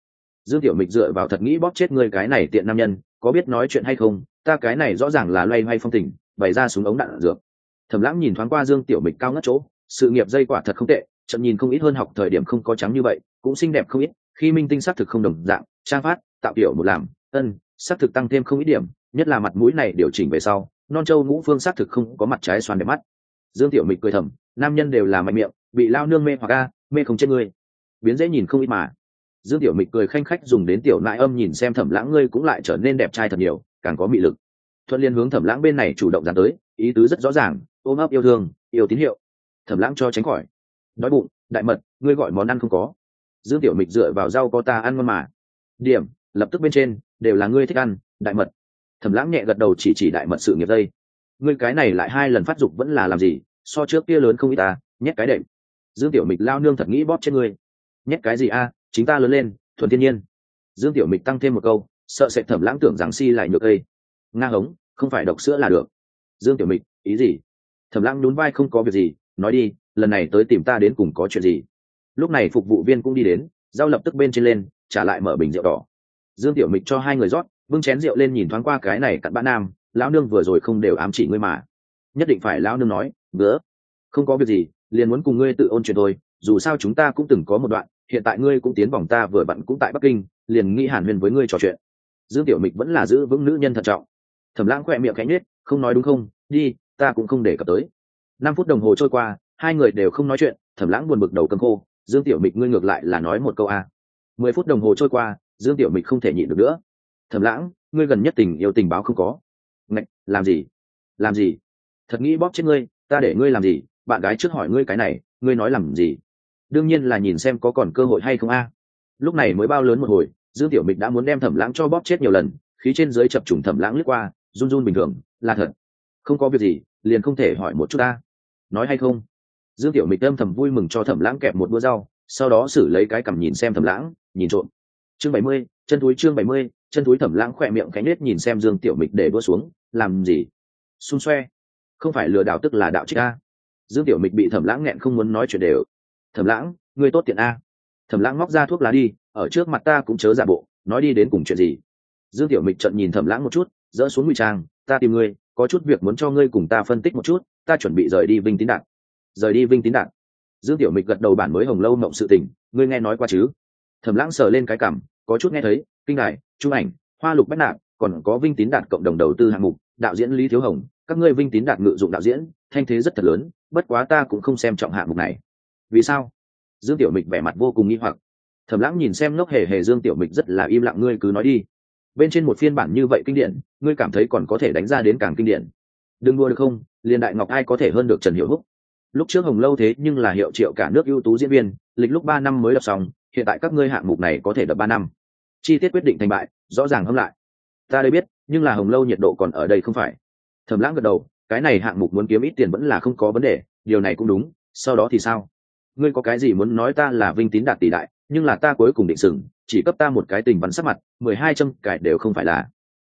Dương tiểu mịch dựa vào thật nghĩ bóp chết ngươi cái này tiện nam nhân, có biết nói chuyện hay không? Ta cái này rõ ràng là loay hoay phong tình, bày ra súng ống đạn dược. Thẩm lãng nhìn thoáng qua dương tiểu mịch cao ngất chỗ, sự nghiệp dây quả thật không tệ trận nhìn không ít hơn học thời điểm không có trắng như vậy, cũng xinh đẹp không ít, khi minh tinh xác thực không đồng dạng, trang phát, tạo kiểu một làm, ân xác thực tăng thêm không ít điểm, nhất là mặt mũi này điều chỉnh về sau, non châu ngũ phương xác thực không có mặt trái xoan đẹp mắt. Dương tiểu mịch cười thầm, nam nhân đều là mạnh miệng, bị lao nương mê hoặc a, mê không chết ngươi. Biến dễ nhìn không ít mà. Dương tiểu mịch cười khanh khách dùng đến tiểu nại âm nhìn xem thẩm lãng ngươi cũng lại trở nên đẹp trai thật nhiều, càng có mị lực. Thuận liên hướng thẩm lãng bên này chủ động dán tới, ý tứ rất rõ ràng, ôm ấp yêu thương, yêu tín hiệu. Thẩm lãng cho tránh khỏi đói bụng, đại mật, ngươi gọi món ăn không có. Dương tiểu mịch dựa vào rau có ta ăn ngon mà. Điểm, lập tức bên trên, đều là ngươi thích ăn, đại mật. Thẩm lãng nhẹ gật đầu chỉ chỉ đại mật sự nghiệp đây. Ngươi cái này lại hai lần phát dục vẫn là làm gì, so trước kia lớn không ít ta, nhét cái đệm. Dương tiểu mịch lao nương thật nghĩ bóp trên ngươi. Nhét cái gì a, chính ta lớn lên, thuần thiên nhiên. Dương tiểu mịch tăng thêm một câu, sợ sẽ thẩm lãng tưởng rằng si lại nhược cây nga hống, không phải độc sữa là được. Dương tiểu mịch, ý gì? Thẩm lãng nhún vai không có việc gì, nói đi lần này tới tìm ta đến cùng có chuyện gì? Lúc này phục vụ viên cũng đi đến giao lập tức bên trên lên, trả lại mở bình rượu đỏ. Dương tiểu mịch cho hai người rót bưng chén rượu lên nhìn thoáng qua cái này cặn bã nam, lão nương vừa rồi không đều ám chỉ ngươi mà. Nhất định phải lão nương nói, ngứa, không có việc gì, liền muốn cùng ngươi tự ôn chuyện thôi, dù sao chúng ta cũng từng có một đoạn, hiện tại ngươi cũng tiến vòng ta vừa bận cũng tại bắc kinh, liền nghĩ hàn huyên với ngươi trò chuyện. Dương tiểu mịch vẫn là giữ vững nữ nhân thận trọng. Thẩm lãng khỏe miệng cánh nết không nói đúng không? Đi, ta cũng không để cập tới. Năm phút đồng hồ trôi qua hai người đều không nói chuyện, thẩm lãng buồn bực đầu cầm khô, dương tiểu mịch ngươi ngược lại là nói một câu a. Mười phút đồng hồ trôi qua, dương tiểu mịch không thể nhịn được nữa. Thẩm lãng, ngươi gần nhất tình yêu tình báo không có. Ngạch, làm gì? Làm gì? Thật nghĩ bóp chết ngươi, ta để ngươi làm gì? Bạn gái trước hỏi ngươi cái này, ngươi nói làm gì? Đương nhiên là nhìn xem có còn cơ hội hay không a. Lúc này mới bao lớn một hồi, dương tiểu mịch đã muốn đem thẩm lãng cho bóp chết nhiều lần, khí trên dưới chập trùng thẩm lãng lướt qua, run run bình thường, là thật, không có việc gì, liền không thể hỏi một chút ta. Nói hay không? Dương tiểu mịch âm thầm vui mừng cho thẩm lãng kẹp một búa rau, sau đó xử lấy cái cằm nhìn xem thẩm lãng, nhìn trộm. Chương bảy mươi, chân túi chương bảy mươi, chân túi thẩm lãng khỏe miệng cánh nết nhìn xem dương tiểu mịch để đua xuống, làm gì? Xung xoe. Không phải lừa đảo tức là đạo trích a. Dương tiểu mịch bị thẩm lãng nghẹn không muốn nói chuyện đều. Thẩm lãng người tốt tiện a. Thẩm lãng móc ra thuốc lá đi, ở trước mặt ta cũng chớ giả bộ, nói đi đến cùng chuyện gì? Dương tiểu mịch trận nhìn thẩm lãng một chút, dỡ xuống ngụy trang, ta tìm ngươi, có chút việc muốn cho ngươi cùng ta phân tích một chút, ta chuẩn bị rời đi vinh tín đạt rời đi vinh tín đạn dương tiểu mịch gật đầu bản mới hồng lâu mộng sự tình, ngươi nghe nói qua chứ? Thẩm lãng sờ lên cái cảm, có chút nghe thấy, kinh đài trung ảnh, hoa lục bách nạn còn có vinh tín đạt cộng đồng đầu tư hạng mục, đạo diễn lý thiếu hồng, các ngươi vinh tín đạt ngự dụng đạo diễn, thanh thế rất thật lớn, bất quá ta cũng không xem trọng hạng mục này. Vì sao? Dương tiểu mịch vẻ mặt vô cùng nghi hoặc. Thẩm lãng nhìn xem ngốc hề hề dương tiểu mịch rất là im lặng, ngươi cứ nói đi. Bên trên một phiên bản như vậy kinh điển, ngươi cảm thấy còn có thể đánh ra đến càng kinh điển. Đừng đua được không? Liền đại ngọc ai có thể hơn được trần hiệu húc? Lúc trước hồng lâu thế nhưng là hiệu triệu cả nước ưu tú diễn viên, lịch lúc ba năm mới đập xong, hiện tại các ngươi hạng mục này có thể đập ba năm. Chi tiết quyết định thành bại, rõ ràng hâm lại. Ta đây biết, nhưng là hồng lâu nhiệt độ còn ở đây không phải. Thầm lãng gật đầu, cái này hạng mục muốn kiếm ít tiền vẫn là không có vấn đề, điều này cũng đúng, sau đó thì sao? Ngươi có cái gì muốn nói ta là vinh tín đạt tỷ đại, nhưng là ta cuối cùng định sừng, chỉ cấp ta một cái tình bắn sắc mặt, mười hai châm cải đều không phải là.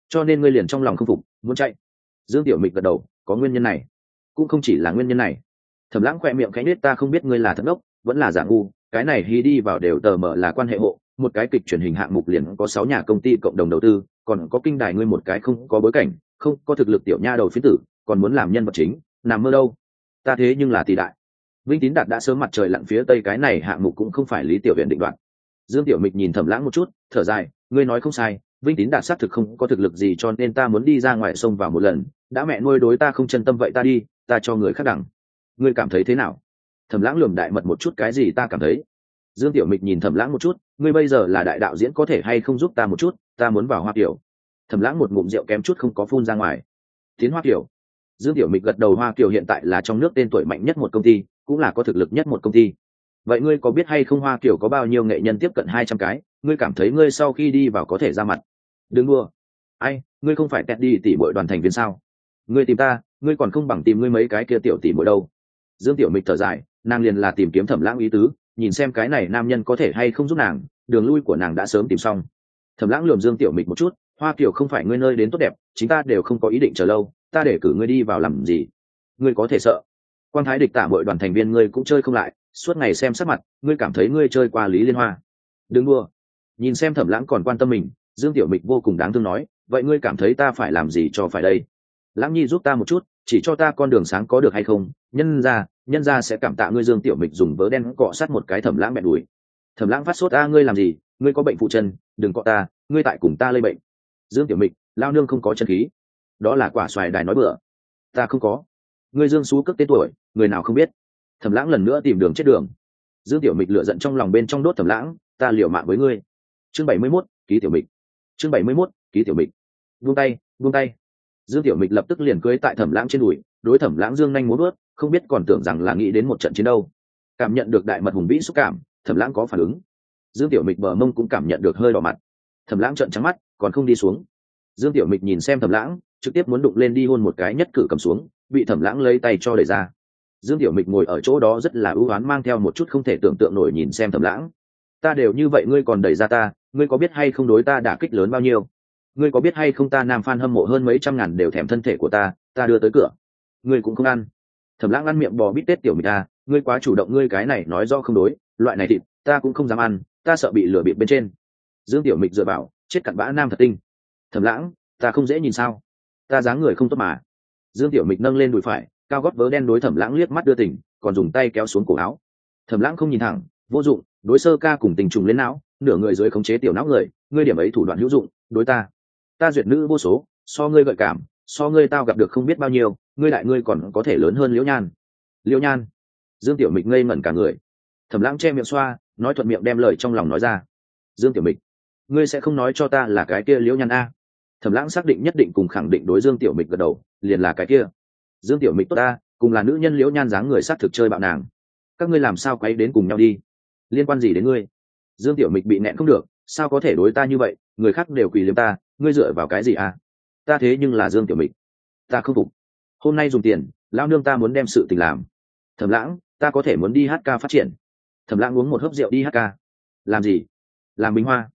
Cho nên ngươi liền trong lòng không phục, muốn chạy. Dương tiểu mịch gật đầu, có nguyên nhân này. Cũng không chỉ là nguyên nhân này thẩm lãng khoe miệng khẽ nết ta không biết ngươi là thất ngốc vẫn là giả ngu, cái này hy đi vào đều tờ mở là quan hệ hộ, một cái kịch truyền hình hạng mục liền có sáu nhà công ty cộng đồng đầu tư, còn có kinh đài ngươi một cái không có bối cảnh, không có thực lực tiểu nha đầu phiến tử, còn muốn làm nhân vật chính, nằm mơ đâu. Ta thế nhưng là tỷ đại. Vinh tín đạt đã sớm mặt trời lặn phía tây, cái này hạng mục cũng không phải lý tiểu huyện định đoạt. Dương tiểu mịch nhìn thẩm lãng một chút, thở dài, ngươi nói không sai, vinh tín đạt xác thực không có thực lực gì cho nên ta muốn đi ra ngoài sông vào một lần, đã mẹ nuôi đối ta không chân tâm vậy ta đi, ta cho người khác đẳng ngươi cảm thấy thế nào? Thẩm lãng lườm đại mật một chút, cái gì ta cảm thấy? Dương tiểu mịch nhìn thẩm lãng một chút, ngươi bây giờ là đại đạo diễn có thể hay không giúp ta một chút, ta muốn vào hoa kiểu thẩm lãng một ngụm rượu kém chút không có phun ra ngoài. Tiến hoa kiểu dương tiểu mịch gật đầu, hoa kiểu hiện tại là trong nước tên tuổi mạnh nhất một công ty, cũng là có thực lực nhất một công ty. Vậy ngươi có biết hay không hoa kiểu có bao nhiêu nghệ nhân tiếp cận hai trăm cái? Ngươi cảm thấy ngươi sau khi đi vào có thể ra mặt? Đừng đua ai, ngươi không phải tẹt đi tỉ bội đoàn thành viên sao? Ngươi tìm ta, ngươi còn không bằng tìm ngươi mấy cái kia tiểu tỉ bội đâu dương tiểu mịch thở dài, nàng liền là tìm kiếm thẩm lãng ý tứ, nhìn xem cái này nam nhân có thể hay không giúp nàng, đường lui của nàng đã sớm tìm xong. Thẩm lãng lườm dương tiểu mịch một chút, hoa kiểu không phải ngươi nơi đến tốt đẹp, chính ta đều không có ý định chờ lâu, ta để cử ngươi đi vào làm gì? Ngươi có thể sợ. Quan thái địch tả mọi đoàn thành viên ngươi cũng chơi không lại, suốt ngày xem sắc mặt, ngươi cảm thấy ngươi chơi qua lý liên hoa? Đừng đua nhìn xem thẩm lãng còn quan tâm mình, dương tiểu mịch vô cùng đáng thương nói, vậy ngươi cảm thấy ta phải làm gì cho phải đây? Lãng nhi giúp ta một chút chỉ cho ta con đường sáng có được hay không, nhân ra nhân ra sẽ cảm tạ ngươi dương tiểu mịch dùng vớ đen cọ sát một cái thẩm lãng mẹ đuổi thẩm lãng phát sốt ta ngươi làm gì? Ngươi có bệnh phụ chân, đừng cọ ta, ngươi tại cùng ta lây bệnh. Dương tiểu mịch, lao nương không có chân khí. Đó là quả xoài đài nói bừa. Ta không có. Ngươi dương xú cất tên tuổi, người nào không biết? Thẩm lãng lần nữa tìm đường chết đường. Dương tiểu mịch lựa giận trong lòng bên trong đốt thẩm lãng, ta liều mạng với ngươi. Chương bảy mươi mốt, ký tiểu mịch. Chương bảy mươi mốt, ký tiểu mịch. Vung tay vung tay dương tiểu mịch lập tức liền cưới tại thẩm lãng trên đùi, đối thẩm lãng dương nhanh muốn bước, không biết còn tưởng rằng là nghĩ đến một trận chiến đâu. Cảm nhận được đại mật hùng vĩ xúc cảm, thẩm lãng có phản ứng. Dương tiểu mịch bờ mông cũng cảm nhận được hơi đỏ mặt. Thẩm lãng trợn trắng mắt, còn không đi xuống. Dương tiểu mịch nhìn xem thẩm lãng, trực tiếp muốn đụng lên đi hôn một cái nhất cử cầm xuống, bị thẩm lãng lấy tay cho đẩy ra. Dương tiểu mịch ngồi ở chỗ đó rất là ưu oán mang theo một chút không thể tưởng tượng nổi nhìn xem thẩm lãng. Ta đều như vậy, ngươi còn đẩy ra ta, ngươi có biết hay không đối ta đả kích lớn bao nhiêu? Ngươi có biết hay không ta nam phan hâm mộ hơn mấy trăm ngàn đều thèm thân thể của ta ta đưa tới cửa. Ngươi cũng không ăn. Thẩm lãng ăn miệng bò bít tết tiểu mịch ta à, ngươi quá chủ động, ngươi cái này nói do không đối, loại này thịt, ta cũng không dám ăn, ta sợ bị lửa bịp bên trên. Dương tiểu mịch dựa vào, chết cặn bã nam thật tinh. Thẩm lãng, ta không dễ nhìn sao? Ta dáng người không tốt mà. Dương tiểu mịch nâng lên đùi phải, cao gót vớ đen đối thẩm lãng liếc mắt đưa tỉnh, còn dùng tay kéo xuống cổ áo. Thẩm lãng không nhìn thẳng, vô dụng, đối sơ ca cùng tình trùng lên não, nửa người dưới khống chế tiểu não người, ngươi điểm ấy thủ đoạn hữu dụng, đối ta ta duyệt nữ vô số, so ngươi gợi cảm, so ngươi tao gặp được không biết bao nhiêu, ngươi đại ngươi còn có thể lớn hơn liễu nhan. Liễu nhan. Dương tiểu mịch ngây ngẩn cả người. Thẩm lãng che miệng xoa, nói thuận miệng đem lời trong lòng nói ra. Dương tiểu mịch, ngươi sẽ không nói cho ta là cái kia liễu nhan a? Thẩm lãng xác định nhất định cùng khẳng định đối dương tiểu mịch gật đầu, liền là cái kia. Dương tiểu mịch tốt ta, cùng là nữ nhân liễu nhan dáng người s á t thực chơi bạo nàng. Các ngươi làm sao quay đến cùng nhau đi? Liên quan gì đến ngươi? Dương tiểu mịch bị nẹn không được, sao có thể đối ta như vậy? Người khác đều quỳ liếm ta ngươi dựa vào cái gì à? Ta thế nhưng là dương tiểu mịch. Ta không phục. Hôm nay dùng tiền lao nương ta muốn đem sự tình làm. Thẩm lãng, ta có thể muốn đi hát ca phát triển. Thẩm lãng uống một hớp rượu đi hát ca. Làm gì? Làm bình hoa.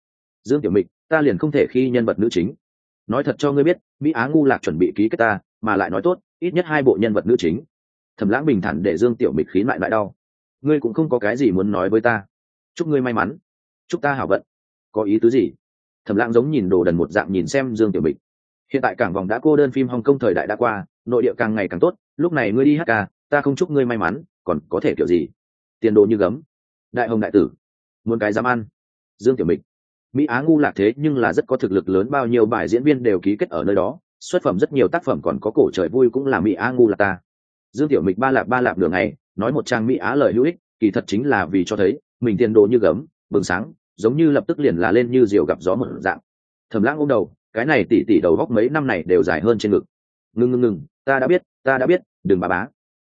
Dương tiểu mịch, ta liền không thể khi nhân vật nữ chính. Nói thật cho ngươi biết, mỹ á ngu lạc chuẩn bị ký kết ta, mà lại nói tốt, ít nhất hai bộ nhân vật nữ chính. Thẩm lãng bình thản để dương tiểu mịch khí lại lại đau. Ngươi cũng không có cái gì muốn nói với ta. Chúc ngươi may mắn. Chúc ta hảo vận. Có ý tứ gì? Thẩm lãng giống nhìn đồ đần một dạng nhìn xem dương tiểu Bình hiện tại cảng vòng đã cô đơn phim hong kong thời đại đã qua, nội địa càng ngày càng tốt, lúc này ngươi đi hát ca, ta không chúc ngươi may mắn, còn có thể kiểu gì? Tiền đồ như gấm. Đại hồng đại tử, muốn cái dám ăn. Dương tiểu Bình mỹ á ngu lạc thế nhưng là rất có thực lực lớn, bao nhiêu bài diễn viên đều ký kết ở nơi đó, xuất phẩm rất nhiều tác phẩm còn có cổ trời vui cũng là mỹ á ngu lạc ta. Dương tiểu mịch ba lạp ba lạp nửa ngày, nói một trang mỹ á lời hữu ích, kỳ thật chính là vì cho thấy mình tiền đồ như gấm, bừng sáng giống như lập tức liền là lên như diều gặp gió một dạng. Thầm lãng ôm đầu, cái này tỉ tỉ đầu góc mấy năm này đều dài hơn trên ngực. Ngừng ngừng ngừng ta đã biết, ta đã biết, đừng bà bá.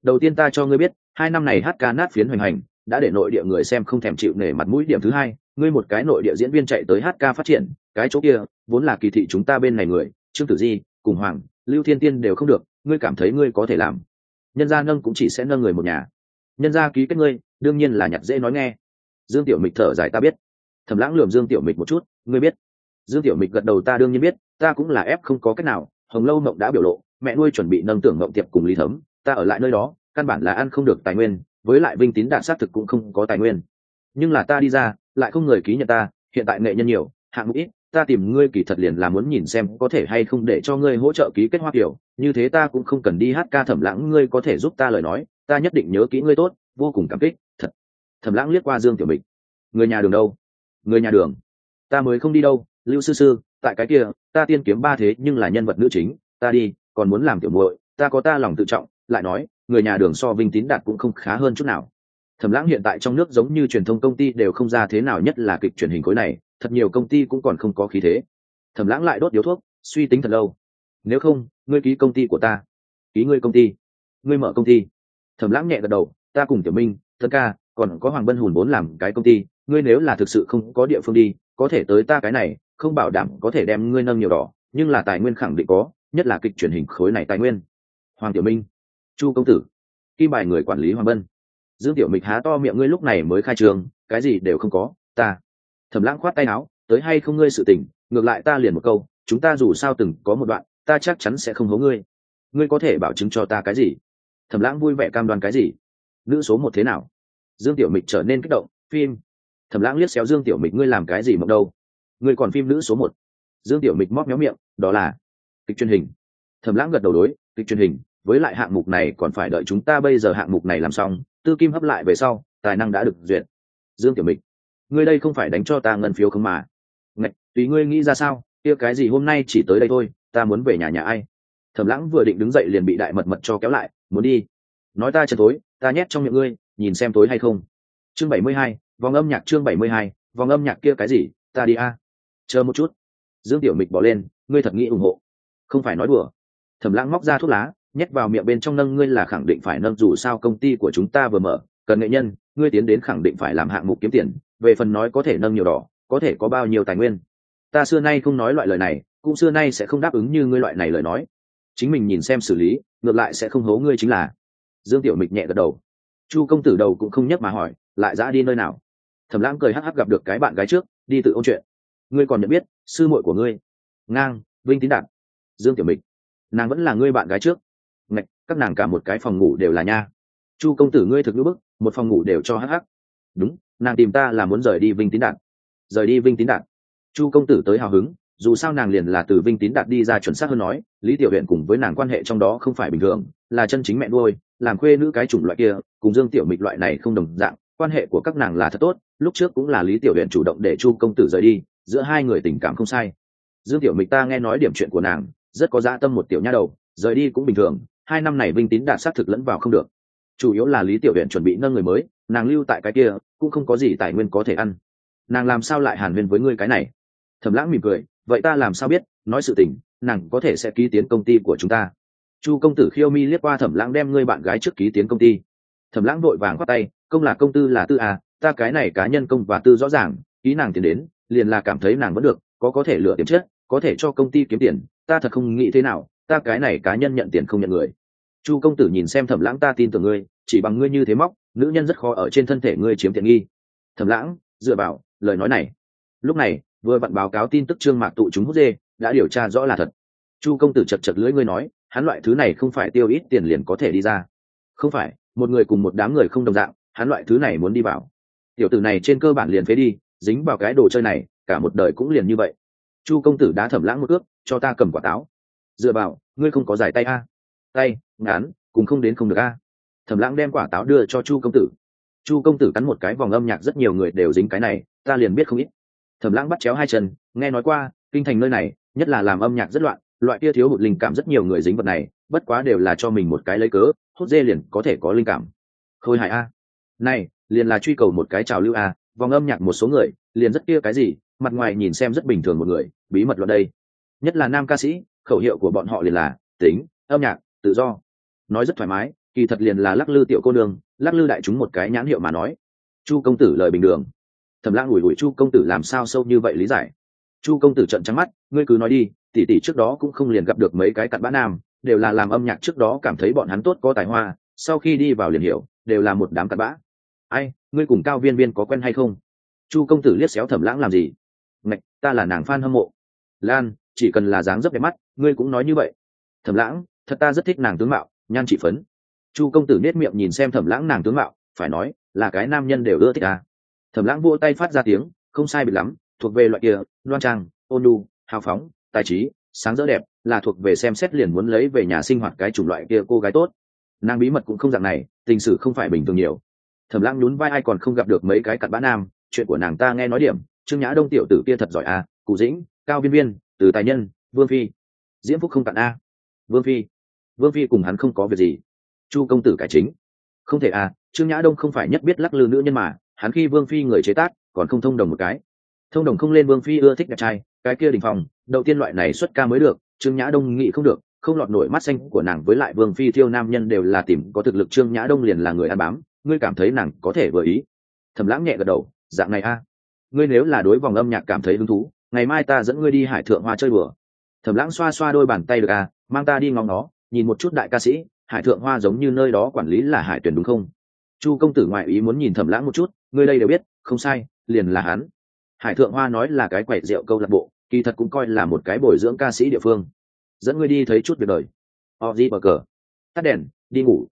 Đầu tiên ta cho ngươi biết, hai năm này hát ca nát phiến hoành hành, đã để nội địa người xem không thèm chịu nể mặt mũi. Điểm thứ hai, ngươi một cái nội địa diễn viên chạy tới hát ca phát triển, cái chỗ kia, vốn là kỳ thị chúng ta bên này người, trương tử di, cùng hoàng, lưu thiên tiên đều không được, ngươi cảm thấy ngươi có thể làm. Nhân gia nâng cũng chỉ sẽ nâng người một nhà. Nhân gia ký kết ngươi, đương nhiên là nhặt dễ nói nghe. Dương tiểu mịch thở dài, ta biết thầm lãng lườm dương tiểu mịch một chút, ngươi biết, dương tiểu mịch gật đầu, ta đương nhiên biết, ta cũng là ép không có cách nào. Hồng lâu mộng đã biểu lộ, mẹ nuôi chuẩn bị nâng tưởng mộng tiệp cùng lý thấm, ta ở lại nơi đó, căn bản là ăn không được tài nguyên, với lại vinh tín đạt xác thực cũng không có tài nguyên. Nhưng là ta đi ra, lại không người ký nhận ta, hiện tại nghệ nhân nhiều, hạng mục ít, ta tìm ngươi kỳ thật liền là muốn nhìn xem có thể hay không để cho ngươi hỗ trợ ký kết hoa kiểu, như thế ta cũng không cần đi hát ca thẩm lãng, ngươi có thể giúp ta lời nói, ta nhất định nhớ kỹ ngươi tốt, vô cùng cảm kích, thật. Thẩm lãng liếc qua dương tiểu mịch, người nhà đường đâu? Người nhà đường. Ta mới không đi đâu, lưu sư sư, tại cái kia, ta tiên kiếm ba thế nhưng là nhân vật nữ chính, ta đi, còn muốn làm tiểu muội, ta có ta lòng tự trọng, lại nói, người nhà đường so vinh tín đạt cũng không khá hơn chút nào. Thẩm lãng hiện tại trong nước giống như truyền thông công ty đều không ra thế nào nhất là kịch truyền hình khối này, thật nhiều công ty cũng còn không có khí thế. Thẩm lãng lại đốt điếu thuốc, suy tính thật lâu. Nếu không, ngươi ký công ty của ta. Ký ngươi công ty. Ngươi mở công ty. Thẩm lãng nhẹ gật đầu, ta cùng tiểu minh, thân ca, còn có hoàng bân hùn vốn làm cái công ty ngươi nếu là thực sự không có địa phương đi, có thể tới ta cái này, không bảo đảm có thể đem ngươi nâng nhiều đỏ, nhưng là tài nguyên khẳng định có, nhất là kịch truyền hình khối này tài nguyên. Hoàng tiểu minh, chu công tử, kim bài người quản lý hoàng bân. Dương tiểu mịch há to miệng ngươi lúc này mới khai trường, cái gì đều không có, ta. Thẩm lãng khoát tay áo, tới hay không ngươi sự tình, ngược lại ta liền một câu, chúng ta dù sao từng có một đoạn, ta chắc chắn sẽ không hố ngươi. Ngươi có thể bảo chứng cho ta cái gì? Thẩm lãng vui vẻ cam đoan cái gì? Nữ số một thế nào? Dương tiểu mịch trở nên kích động, phim thẩm lãng liếc xéo dương tiểu mịch, ngươi làm cái gì mộng đâu? Ngươi còn phim nữ số một. Dương tiểu mịch móc méo miệng, đó là kịch truyền hình. Thẩm lãng gật đầu đối, kịch truyền hình, với lại hạng mục này còn phải đợi chúng ta bây giờ hạng mục này làm xong, tư kim hấp lại về sau, tài năng đã được duyệt. Dương tiểu mịch, ngươi đây không phải đánh cho ta ngân phiếu không mà? Ngạch, tùy ngươi nghĩ ra sao? Kia cái gì hôm nay chỉ tới đây thôi, ta muốn về nhà nhà ai? Thẩm lãng vừa định đứng dậy liền bị đại mật mật cho kéo lại, muốn đi. Nói ta chân tối ta nhét trong miệng ngươi, nhìn xem tối hay không. Chương bảy mươi hai vòng âm nhạc chương bảy mươi hai, vòng âm nhạc kia cái gì? Ta đi a. Chờ một chút. Dương tiểu mịch bỏ lên, ngươi thật nghĩ ủng hộ. Không phải nói đùa. Thẩm lãng móc ra thuốc lá, nhét vào miệng bên trong nâng, ngươi là khẳng định phải nâng, dù sao công ty của chúng ta vừa mở, cần nghệ nhân, ngươi tiến đến khẳng định phải làm hạng mục kiếm tiền, về phần nói có thể nâng nhiều đỏ, có thể có bao nhiêu tài nguyên. Ta xưa nay không nói loại lời này, cũng xưa nay sẽ không đáp ứng như ngươi loại này lời nói. Chính mình nhìn xem xử lý, ngược lại sẽ không hố ngươi chính là. Dương tiểu mịch nhẹ gật đầu. Chu công tử đầu cũng không nhấc mà hỏi, lại dã đi nơi nào? Thẩm lãng cười hắc hắc gặp được cái bạn gái trước, đi tự ôn chuyện. Ngươi còn nhận biết sư muội của ngươi? Ngang, vinh tín đạt. Dương tiểu mịch. Nàng vẫn là ngươi bạn gái trước. Ngạch, các nàng cả một cái phòng ngủ đều là nha. Chu công tử ngươi thực ngữ bức, một phòng ngủ đều cho hắc hắc. Đúng, nàng tìm ta là muốn rời đi vinh tín đạt. Rời đi vinh tín đạt. Chu công tử tới hào hứng, dù sao nàng liền là từ vinh tín đạt đi ra chuẩn xác hơn nói, lý tiểu huyện cùng với nàng quan hệ trong đó không phải bình thường, là chân chính mẹ nuôi, làm khuê nữ cái chủng loại kia, cùng dương tiểu mịch loại này không đồng dạng quan hệ của các nàng là thật tốt, lúc trước cũng là lý tiểu huyện chủ động để chu công tử rời đi, giữa hai người tình cảm không sai. Dương tiểu mịch ta nghe nói điểm chuyện của nàng, rất có dạ tâm một tiểu nha đầu, rời đi cũng bình thường, hai năm này vinh tín đạt xác thực lẫn vào không được. Chủ yếu là lý tiểu huyện chuẩn bị nâng người mới, nàng lưu tại cái kia, cũng không có gì tài nguyên có thể ăn. Nàng làm sao lại hàn huyên với ngươi cái này? Thẩm lãng mỉm cười, vậy ta làm sao biết, nói sự tình, nàng có thể sẽ ký tiến công ty của chúng ta. Chu công tử khiêu mi liếc qua thẩm lãng đem ngươi bạn gái trước ký tiến công ty. Thẩm lãng vội vàng khoác tay công là công tư là tư à ta cái này cá nhân công và tư rõ ràng, ý nàng tiền đến, liền là cảm thấy nàng vẫn được, có có thể lựa tiền chết, có thể cho công ty kiếm tiền, ta thật không nghĩ thế nào, ta cái này cá nhân nhận tiền không nhận người. Chu công tử nhìn xem thẩm lãng ta tin tưởng ngươi, chỉ bằng ngươi như thế móc, nữ nhân rất khó ở trên thân thể ngươi chiếm tiện nghi. Thẩm lãng, dựa vào, lời nói này. Lúc này, vừa vặn báo cáo tin tức trương mạc tụ chúng hút dê, đã điều tra rõ là thật. Chu công tử chật chật lưỡi ngươi nói, hắn loại thứ này không phải tiêu ít tiền liền có thể đi ra. Không phải, một người cùng một đám người không đồng dạng hắn loại thứ này muốn đi vào. Tiểu tử này trên cơ bản liền phế đi, dính vào cái đồ chơi này, cả một đời cũng liền như vậy. Chu công tử đã thẩm lãng một ước cho ta cầm quả táo. Dựa vào, ngươi không có giải tay a? Tay, ngán, cùng không đến không được a. Thẩm lãng đem quả táo đưa cho chu công tử. Chu công tử cắn một cái vòng âm nhạc rất nhiều người đều dính cái này, ta liền biết không ít. Thẩm lãng bắt chéo hai chân, nghe nói qua, kinh thành nơi này, nhất là làm âm nhạc rất loạn, loại kia thiếu hụt linh cảm rất nhiều người dính vật này, bất quá đều là cho mình một cái lấy cớ, hốt dê liền có thể có linh cảm. Khôi hài a này liền là truy cầu một cái trào lưu à, vòng âm nhạc một số người liền rất kia cái gì mặt ngoài nhìn xem rất bình thường một người bí mật luận đây. Nhất là nam ca sĩ khẩu hiệu của bọn họ liền là tính âm nhạc tự do. Nói rất thoải mái kỳ thật liền là lắc lư tiểu cô đường lắc lư đại chúng một cái nhãn hiệu mà nói. Chu công tử lời bình đường. Thẩm lãng ủi ủi chu công tử làm sao sâu như vậy lý giải. Chu công tử trận trắng mắt ngươi cứ nói đi tỉ tỉ trước đó cũng không liền gặp được mấy cái cặn bã nam đều là làm âm nhạc trước đó cảm thấy bọn hắn tốt có tài hoa sau khi đi vào liền hiểu đều là một đám cặn bã ai, ngươi cùng cao viên viên có quen hay không? Chu công tử liếc xéo thẩm lãng làm gì? Ngạch, ta là nàng f hâm mộ. Lan, chỉ cần là dáng dấp đẹp mắt, ngươi cũng nói như vậy. Thẩm lãng, thật ta rất thích nàng tướng mạo, nhan chỉ phấn. Chu công tử nết miệng nhìn xem thẩm lãng nàng tướng mạo, phải nói, là cái nam nhân đều ưa thích à. thẩm lãng vỗ tay phát ra tiếng, không sai biệt lắm, thuộc về loại kia loan trang, ôn lu hào phóng, tài trí, sáng rỡ đẹp, là thuộc về xem xét liền muốn lấy về nhà sinh hoạt cái chủng loại kia cô gái tốt. Nàng bí mật cũng không dạng này, tình sử không phải bình thường nhiều thẩm lãng nhún vai ai còn không gặp được mấy cái cặn bã nam, chuyện của nàng ta nghe nói điểm, trương nhã đông tiểu tử kia thật giỏi à cụ dĩnh, cao viên viên, từ tài nhân, vương phi. Diễm phúc không cặn a. Vương phi. Vương phi cùng hắn không có việc gì. Chu công tử cải chính. Không thể à trương nhã đông không phải nhất biết lắc lư nữ nhân mà, hắn khi vương phi người chế tác, còn không thông đồng một cái. Thông đồng không lên vương phi ưa thích đẹp trai, cái kia đình phòng, đầu tiên loại này xuất ca mới được, trương nhã đông nghĩ không được, không lọt nổi mắt xanh của nàng với lại vương phi thiêu nam nhân đều là tìm có thực lực, trương nhã đông liền là người ăn bám ngươi cảm thấy nàng có thể vừa ý. Thầm lãng nhẹ gật đầu, dạng này a, ngươi nếu là đối vòng âm nhạc cảm thấy hứng thú, ngày mai ta dẫn ngươi đi hải thượng hoa chơi bừa. Thầm lãng xoa xoa đôi bàn tay được à mang ta đi ngóng nó, nhìn một chút đại ca sĩ, hải thượng hoa giống như nơi đó quản lý là hải tuyển đúng không? Chu công tử ngoại ý muốn nhìn thầm lãng một chút, ngươi đây đều biết, không sai, liền là hắn. Hải thượng hoa nói là cái quậy rượu câu lạc bộ, kỳ thật cũng coi là một cái bồi dưỡng ca sĩ địa phương. Dẫn ngươi đi thấy chút việc đời. O di bờ cờ tắt đèn, đi ngủ.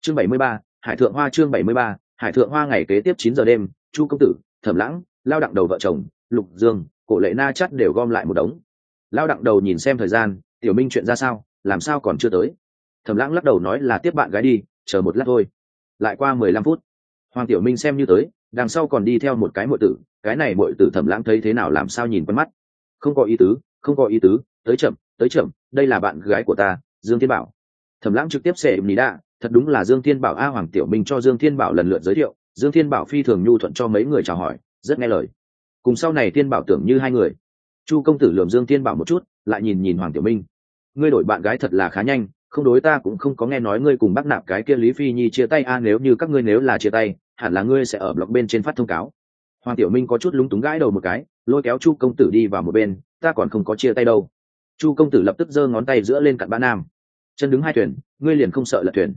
Chương bảy mươi ba hải thượng hoa chương bảy mươi ba, hải thượng hoa ngày kế tiếp chín giờ đêm, chu công tử, thẩm lãng, lao đặng đầu vợ chồng, lục dương, cổ lệ na chắt đều gom lại một đống. Lao đặng đầu nhìn xem thời gian, tiểu minh chuyện ra sao? Làm sao còn chưa tới? Thẩm lãng lắc đầu nói là tiếp bạn gái đi, chờ một lát thôi. Lại qua mười lăm phút, hoàng tiểu minh xem như tới, đằng sau còn đi theo một cái muội tử, cái này muội tử thẩm lãng thấy thế nào làm sao nhìn quen mắt. Không có ý tứ, không có ý tứ, tới chậm tới chậm, đây là bạn gái của ta, dương thiên bảo. Thẩm lãng trực tiếp xẻ ní đạ thật đúng là dương thiên bảo a hoàng tiểu minh cho dương thiên bảo lần lượt giới thiệu, dương thiên bảo phi thường nhu thuận cho mấy người chào hỏi, rất nghe lời. Cùng sau này thiên bảo tưởng như hai người. Chu công tử lườm dương thiên bảo một chút, lại nhìn nhìn hoàng tiểu minh. Ngươi đổi bạn gái thật là khá nhanh, không đối ta cũng không có nghe nói ngươi cùng bác nạp cái kia lý phi nhi chia tay a, nếu như các ngươi nếu là chia tay, hẳn là ngươi sẽ ở blog bên trên phát thông cáo. Hoàng tiểu minh có chút lúng túng gãi đầu một cái, lôi kéo chu công tử đi vào một bên, ta còn không có chia tay đâu. Chu công tử lập tức giơ ngón tay giữa lên cặn bã nam. Chân đứng hai thuyền, ngươi liền không sợ lật thuyền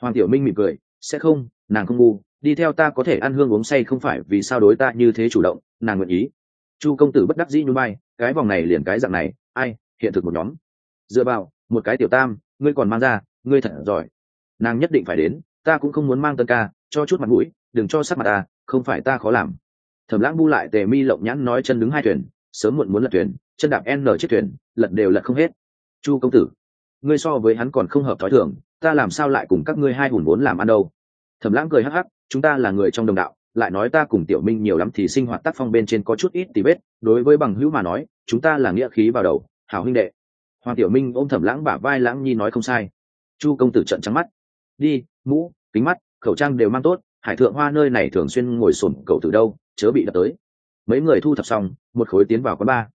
hoàng tiểu minh mỉm cười, sẽ không, nàng không ngu, đi theo ta có thể ăn hương uống say không phải vì sao đối ta như thế chủ động, nàng nguyện ý. Chu công tử bất đắc dĩ như bay cái vòng này liền cái dạng này, ai, hiện thực một nhóm. Dựa vào, một cái tiểu tam, ngươi còn mang ra, ngươi thật giỏi. Nàng nhất định phải đến, ta cũng không muốn mang tân ca, cho chút mặt mũi, đừng cho sắc mặt ta, không phải ta khó làm. Thẩm lãng bu lại tề mi lộng nhãn nói chân đứng hai thuyền, sớm muộn muốn lật thuyền, chân đạp n chiếc thuyền, lật đều lật không hết. Chu công tử, ngươi so với hắn còn không hợp thói thường ta làm sao lại cùng các ngươi hai hùn vốn làm ăn đâu? Thẩm lãng cười hắc hắc, chúng ta là người trong đồng đạo, lại nói ta cùng tiểu minh nhiều lắm thì sinh hoạt tác phong bên trên có chút ít tí vết, đối với bằng hữu mà nói, chúng ta là nghĩa khí vào đầu, hảo huynh đệ. Hoàng tiểu minh ôm thẩm lãng bả vai lãng nhi nói không sai. Chu công tử trận trắng mắt. Đi, mũ, kính mắt, khẩu trang đều mang tốt, hải thượng hoa nơi này thường xuyên ngồi sồn cậu từ đâu, chớ bị đập tới. Mấy người thu thập xong, một khối tiến vào quán ba.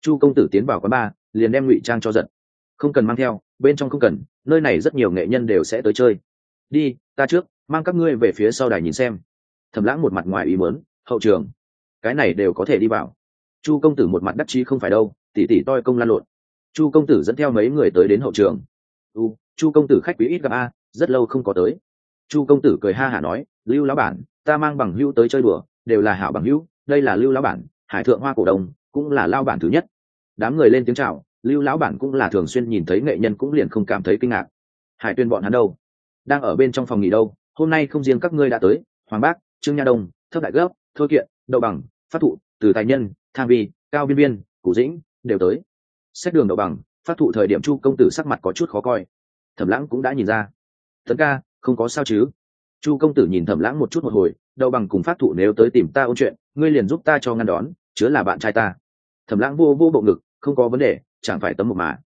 Chu công tử tiến vào quán ba, liền đem ngụy trang cho giật. Không cần mang theo, bên trong không cần nơi này rất nhiều nghệ nhân đều sẽ tới chơi. Đi ta trước mang các ngươi về phía sau đài nhìn xem. Thầm lãng một mặt ngoài ý mớn hậu trường cái này đều có thể đi vào. Chu công tử một mặt đắc chí không phải đâu tỉ tỉ toi công lan lộn. Chu công tử dẫn theo mấy người tới đến hậu trường. U chu công tử khách quý ít gặp a rất lâu không có tới. Chu công tử cười ha hả nói lưu lão bản ta mang bằng hữu tới chơi đùa, đều là hảo bằng hữu đây là lưu lão bản hải thượng hoa cổ Đồng cũng là lao bản thứ nhất. Đám người lên tiếng chào lưu lão bản cũng là thường xuyên nhìn thấy nghệ nhân cũng liền không cảm thấy kinh ngạc. Hải tuyên bọn hắn đâu? Đang ở bên trong phòng nghỉ đâu? Hôm nay không riêng các ngươi đã tới, hoàng bác, trương nha đông thấp đại gấp thôi kiện, đậu bằng, phát thụ, từ tài nhân tham vi, cao biên biên cụ dĩnh đều tới. Xét đường đậu bằng, phát thụ thời điểm chu công tử sắc mặt có chút khó coi. Thẩm lãng cũng đã nhìn ra. Tấn ca, không có sao chứ? Chu công tử nhìn thẩm lãng một chút một hồi, đậu bằng cùng phát thụ nếu tới tìm ta ôn chuyện, ngươi liền giúp ta cho ngăn đón, chứa là bạn trai ta. Thẩm lãng vô vô bộ ngực, không có vấn đề chẳng phải tấm một mà.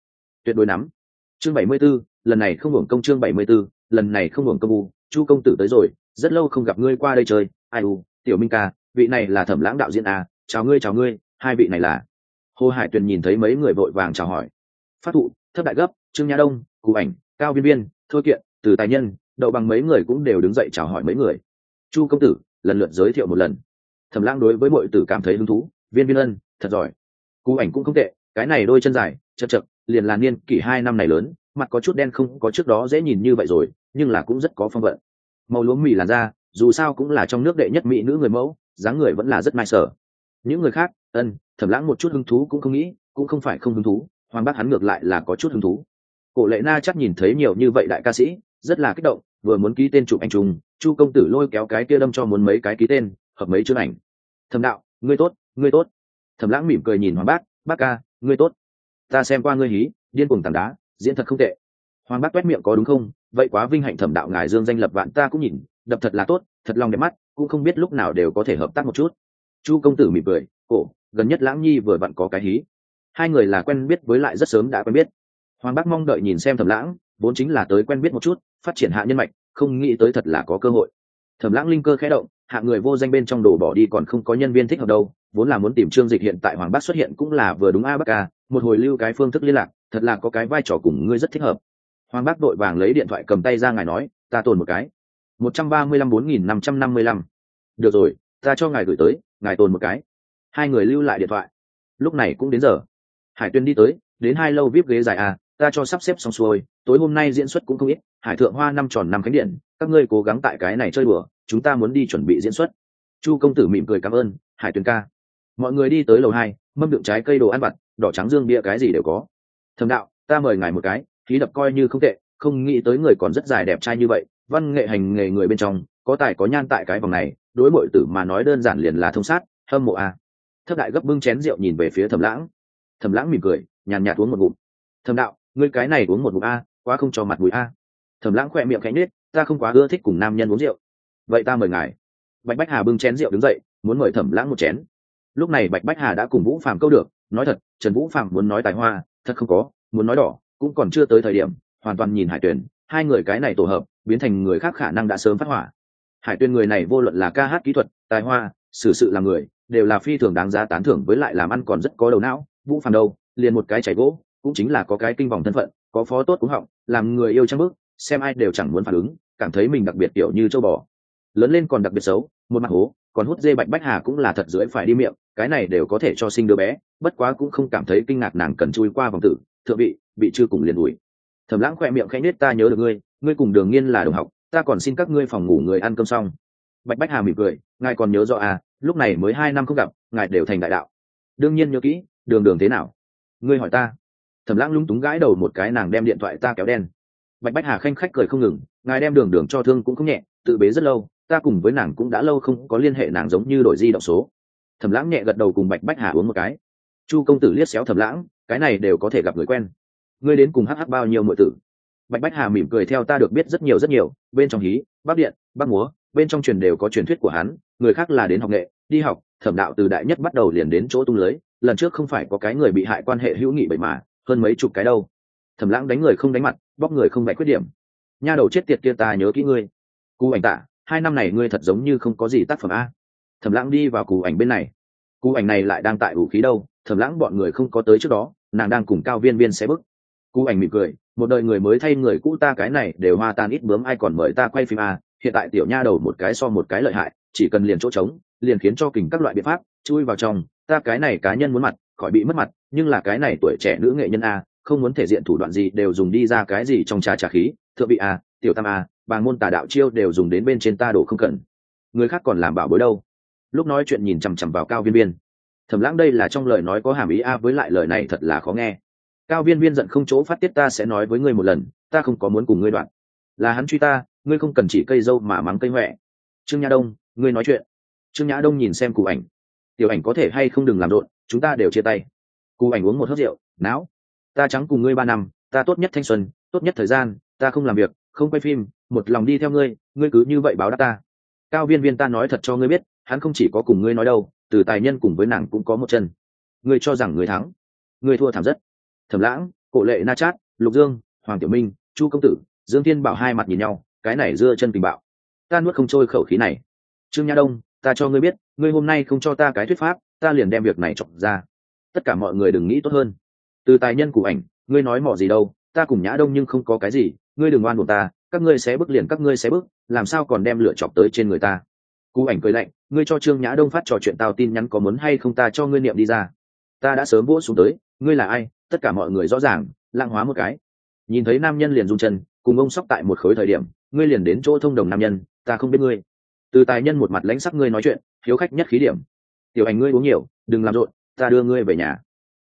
Tuyệt đối nắm. Chương bảy mươi 74, lần này không hưởng công chương bảy mươi 74, lần này không hưởng công u chu công tử tới rồi rất lâu không gặp ngươi qua đây chơi. Ai u tiểu minh ca vị này là thẩm lãng đạo diễn à chào ngươi chào ngươi hai vị này là. Hồ hải tuyền nhìn thấy mấy người vội vàng chào hỏi. Phát thụ thất đại gấp trương nhã đông cụ ảnh cao viên viên thôi kiện từ tài nhân đậu bằng mấy người cũng đều đứng dậy chào hỏi mấy người. Chu công tử lần lượt giới thiệu một lần. Thẩm lãng đối với mọi tử cảm thấy hứng thú. Viên viên ân thật giỏi. Cụ ảnh cũng không tệ cái này đôi chân dài, chật chật, liền là niên kỷ hai năm này lớn, mặt có chút đen không có trước đó dễ nhìn như vậy rồi, nhưng là cũng rất có phong vận. Màu lúa mì làn da, dù sao cũng là trong nước đệ nhất mỹ nữ người mẫu, dáng người vẫn là rất mai sở những người khác, ân thẩm lãng một chút hứng thú cũng không nghĩ, cũng không phải không hứng thú, hoàng bác hắn ngược lại là có chút hứng thú. Cổ lệ na chắc nhìn thấy nhiều như vậy đại ca sĩ, rất là kích động, vừa muốn ký tên chụp anh trung chu công tử lôi kéo cái kia đâm cho muốn mấy cái ký tên, hợp mấy chương ảnh. Thầm đạo, ngươi tốt ngươi tốt. Thầm lãng mỉm cười nhìn hoàng bác bác ca ngươi tốt. Ta xem qua ngươi hí, điên cuồng tảng đá, diễn thật không tệ. Hoàng bác quét miệng có đúng không? Vậy quá vinh hạnh thẩm đạo ngài dương danh lập vạn ta cũng nhìn, đập thật là tốt, thật lòng đẹp mắt, cũng không biết lúc nào đều có thể hợp tác một chút. Chu công tử mỉm cười, cổ, gần nhất lãng nhi vừa vặn có cái hí. Hai người là quen biết với lại rất sớm đã quen biết. Hoàng bác mong đợi nhìn xem thẩm lãng, vốn chính là tới quen biết một chút, phát triển hạ nhân mạch, không nghĩ tới thật là có cơ hội. Thẩm lãng linh cơ khẽ động Hạng người vô danh bên trong đồ bỏ đi còn không có nhân viên thích hợp đâu, vốn là muốn tìm trương dịch hiện tại hoàng bác xuất hiện cũng là vừa đúng a bắc ca một hồi lưu cái phương thức liên lạc, thật là có cái vai trò cùng ngươi rất thích hợp. Hoàng bác đội vàng lấy điện thoại cầm tay ra ngài nói, ta tồn một cái. Một trăm ba mươi lăm bốn nghìn năm trăm năm mươi lăm. Được rồi, ta cho ngài gửi tới, ngài tồn một cái. Hai người lưu lại điện thoại. Lúc này cũng đến giờ. Hải tuyên đi tới, đến hai lâu vip ghế dài à ta cho sắp xếp xong xuôi, tối hôm nay diễn xuất cũng không ít, hải thượng hoa năm tròn năm khánh điện, các ngươi cố gắng tại cái này chơi bừa chúng ta muốn đi chuẩn bị diễn xuất. Chu công tử mỉm cười cảm ơn, hải Tuyền ca. Mọi người đi tới lầu hai, mâm đựng trái cây đồ ăn vặt, đỏ trắng dương bia cái gì đều có. Thầm đạo, ta mời ngài một cái, khí đập coi như không tệ, không nghĩ tới người còn rất dài đẹp trai như vậy, văn nghệ hành nghề người bên trong, có tài có nhan tại cái vòng này, đối bội tử mà nói đơn giản liền là thông sát, hâm mộ a. À. thấp đại gấp bưng chén rượu nhìn về phía thầm lãng. Thầm lãng mỉm cười, nhàn nhạt uống một ngụm. Thầm đạo, ngươi cái này uống một ngụm a, quá không cho mặt mũi a. Thầm lãng khỏe miệng cánh nết ta không quá ưa thích cùng nam nhân uống rượu vậy ta mời ngài. Bạch bách hà bưng chén rượu đứng dậy, muốn mời thẩm lãng một chén. Lúc này bạch bách hà đã cùng vũ phàm câu được, nói thật, trần vũ phàm muốn nói tài hoa, thật không có, muốn nói đỏ, cũng còn chưa tới thời điểm, hoàn toàn nhìn hải tuyển hai người cái này tổ hợp, biến thành người khác khả năng đã sớm phát hỏa. Hải tuyên người này vô luận là ca hát kỹ thuật, tài hoa, xử sự làm người, đều là phi thường đáng giá tán thưởng với lại làm ăn còn rất có đầu não. Vũ phàm đâu, liền một cái chảy gỗ, cũng chính là có cái kinh vòng thân phận, có phó tốt cũng họng, làm người yêu trang bức xem ai đều chẳng muốn phản ứng, cảm thấy mình đặc biệt kiểu như châu bò lớn lên còn đặc biệt xấu, một mặt hố, còn hút dê bạch bách hà cũng là thật dưỡi phải đi miệng, cái này đều có thể cho sinh đứa bé, bất quá cũng không cảm thấy kinh ngạc nàng cần chui qua vòng tử, thượng vị bị chưa cùng liền đuổi. Thẩm lãng khoe miệng khẽ nết ta nhớ được ngươi ngươi cùng đường nghiên là đồng học, ta còn xin các ngươi phòng ngủ người ăn cơm xong. Bạch bách hà mỉm cười, ngài còn nhớ rõ à lúc này mới hai năm không gặp, ngài đều thành đại đạo. Đương nhiên nhớ kỹ, đường đường thế nào? Ngươi hỏi ta. Thẩm lãng lúng túng gãi đầu một cái, nàng đem điện thoại ta kéo đen. Bạch bách hà khanh khách cười không ngừng, ngài đem đường đường cho thương cũng không nhẹ, tự bế rất lâu ta cùng với nàng cũng đã lâu không có liên hệ, nàng giống như đổi di động số. Thẩm lãng nhẹ gật đầu cùng bạch bách hà uống một cái. Chu công tử liếc xéo thẩm lãng, cái này đều có thể gặp người quen. Ngươi đến cùng hh bao nhiêu mọi tử? Bạch bách hà mỉm cười theo ta được biết rất nhiều rất nhiều. Bên trong hí bắc điện bắc múa, bên trong truyền đều có truyền thuyết của hắn. Người khác là đến học nghệ, đi học. Thẩm đạo từ đại nhất bắt đầu liền đến chỗ tung lưới. Lần trước không phải có cái người bị hại quan hệ hữu nghị bởi mà, hơn mấy chục cái đâu. Thẩm lãng đánh người không đánh mặt, bóc người không bạch khuyết điểm. Nha đầu chết tiệt kia ta nhớ kỹ ngươi. Cú ảnh tạ hai năm này ngươi thật giống như không có gì tác phẩm a. Thẩm lãng đi vào cú ảnh bên này. Cú ảnh này lại đang tại vũ khí đâu, thẩm lãng bọn người không có tới trước đó, nàng đang cùng cao viên viên xé bức. Cú ảnh mỉm cười, một đời người mới thay người cũ ta cái này đều hoa tan ít bướm, ai còn mời ta quay phim a hiện tại tiểu nha đầu một cái so một cái lợi hại, chỉ cần liền chỗ trống, liền khiến cho kình các loại biện pháp, chui vào trong, ta cái này cá nhân muốn mặt, khỏi bị mất mặt, nhưng là cái này tuổi trẻ nữ nghệ nhân a, không muốn thể diện thủ đoạn gì đều dùng đi ra cái gì trong trà trà khí, thượng vị a, tiểu tam a bàng môn tà đạo chiêu đều dùng đến bên trên ta đổ không cần. Người khác còn làm bảo bối đâu? Lúc nói chuyện nhìn chằm chằm vào cao viên viên. Thẩm lãng đây là trong lời nói có hàm ý a, với lại lời này thật là khó nghe. Cao viên viên giận không chỗ phát tiết ta sẽ nói với ngươi một lần, ta không có muốn cùng ngươi đoạn. Là hắn truy ta, ngươi không cần chỉ cây dâu mà mắng cây huệ trương nhã đông, ngươi nói chuyện. Trương nhã đông nhìn xem cụ ảnh. Tiểu ảnh có thể hay không đừng làm rộn, chúng ta đều chia tay. Cụ ảnh uống một hớt rượu, não, ta trắng cùng ngươi ba năm, ta tốt nhất thanh xuân, tốt nhất thời gian, ta không làm việc, không quay phim một lòng đi theo ngươi ngươi cứ như vậy báo đáp ta. Cao viên viên ta nói thật cho ngươi biết, hắn không chỉ có cùng ngươi nói đâu, từ tài nhân cùng với nàng cũng có một chân. Ngươi cho rằng ngươi thắng, ngươi thua thảm rất. Thẩm lãng, cổ lệ na chát, lục dương, hoàng tiểu minh, chu công tử, dương thiên bảo hai mặt nhìn nhau, cái này dưa chân tình bạo. Ta nuốt không trôi khẩu khí này. Trương nha đông, ta cho ngươi biết, ngươi hôm nay không cho ta cái thuyết pháp, ta liền đem việc này chọc ra. Tất cả mọi người đừng nghĩ tốt hơn. Từ tài nhân của ảnh, ngươi nói mỏ gì đâu, ta cùng nhã đông nhưng không có cái gì ngươi đừng oan buộc ta, các ngươi sẽ bước liền, các ngươi sẽ bước, làm sao còn đem lửa chọc tới trên người ta? Cú ảnh cười lạnh, ngươi cho trương nhã đông phát trò chuyện tao tin nhắn có muốn hay không ta cho ngươi niệm đi ra. Ta đã sớm vỗ xuống tới, ngươi là ai? Tất cả mọi người rõ ràng lạng hóa một cái. Nhìn thấy nam nhân liền run chân, cùng ông sóc tại một khối thời điểm, ngươi liền đến chỗ thông đồng nam nhân, ta không biết ngươi. Từ tài nhân một mặt lãnh sắc ngươi nói chuyện, hiếu khách nhất khí điểm. Tiểu ảnh ngươi uống nhiều, đừng làm rộn, ta đưa ngươi về nhà.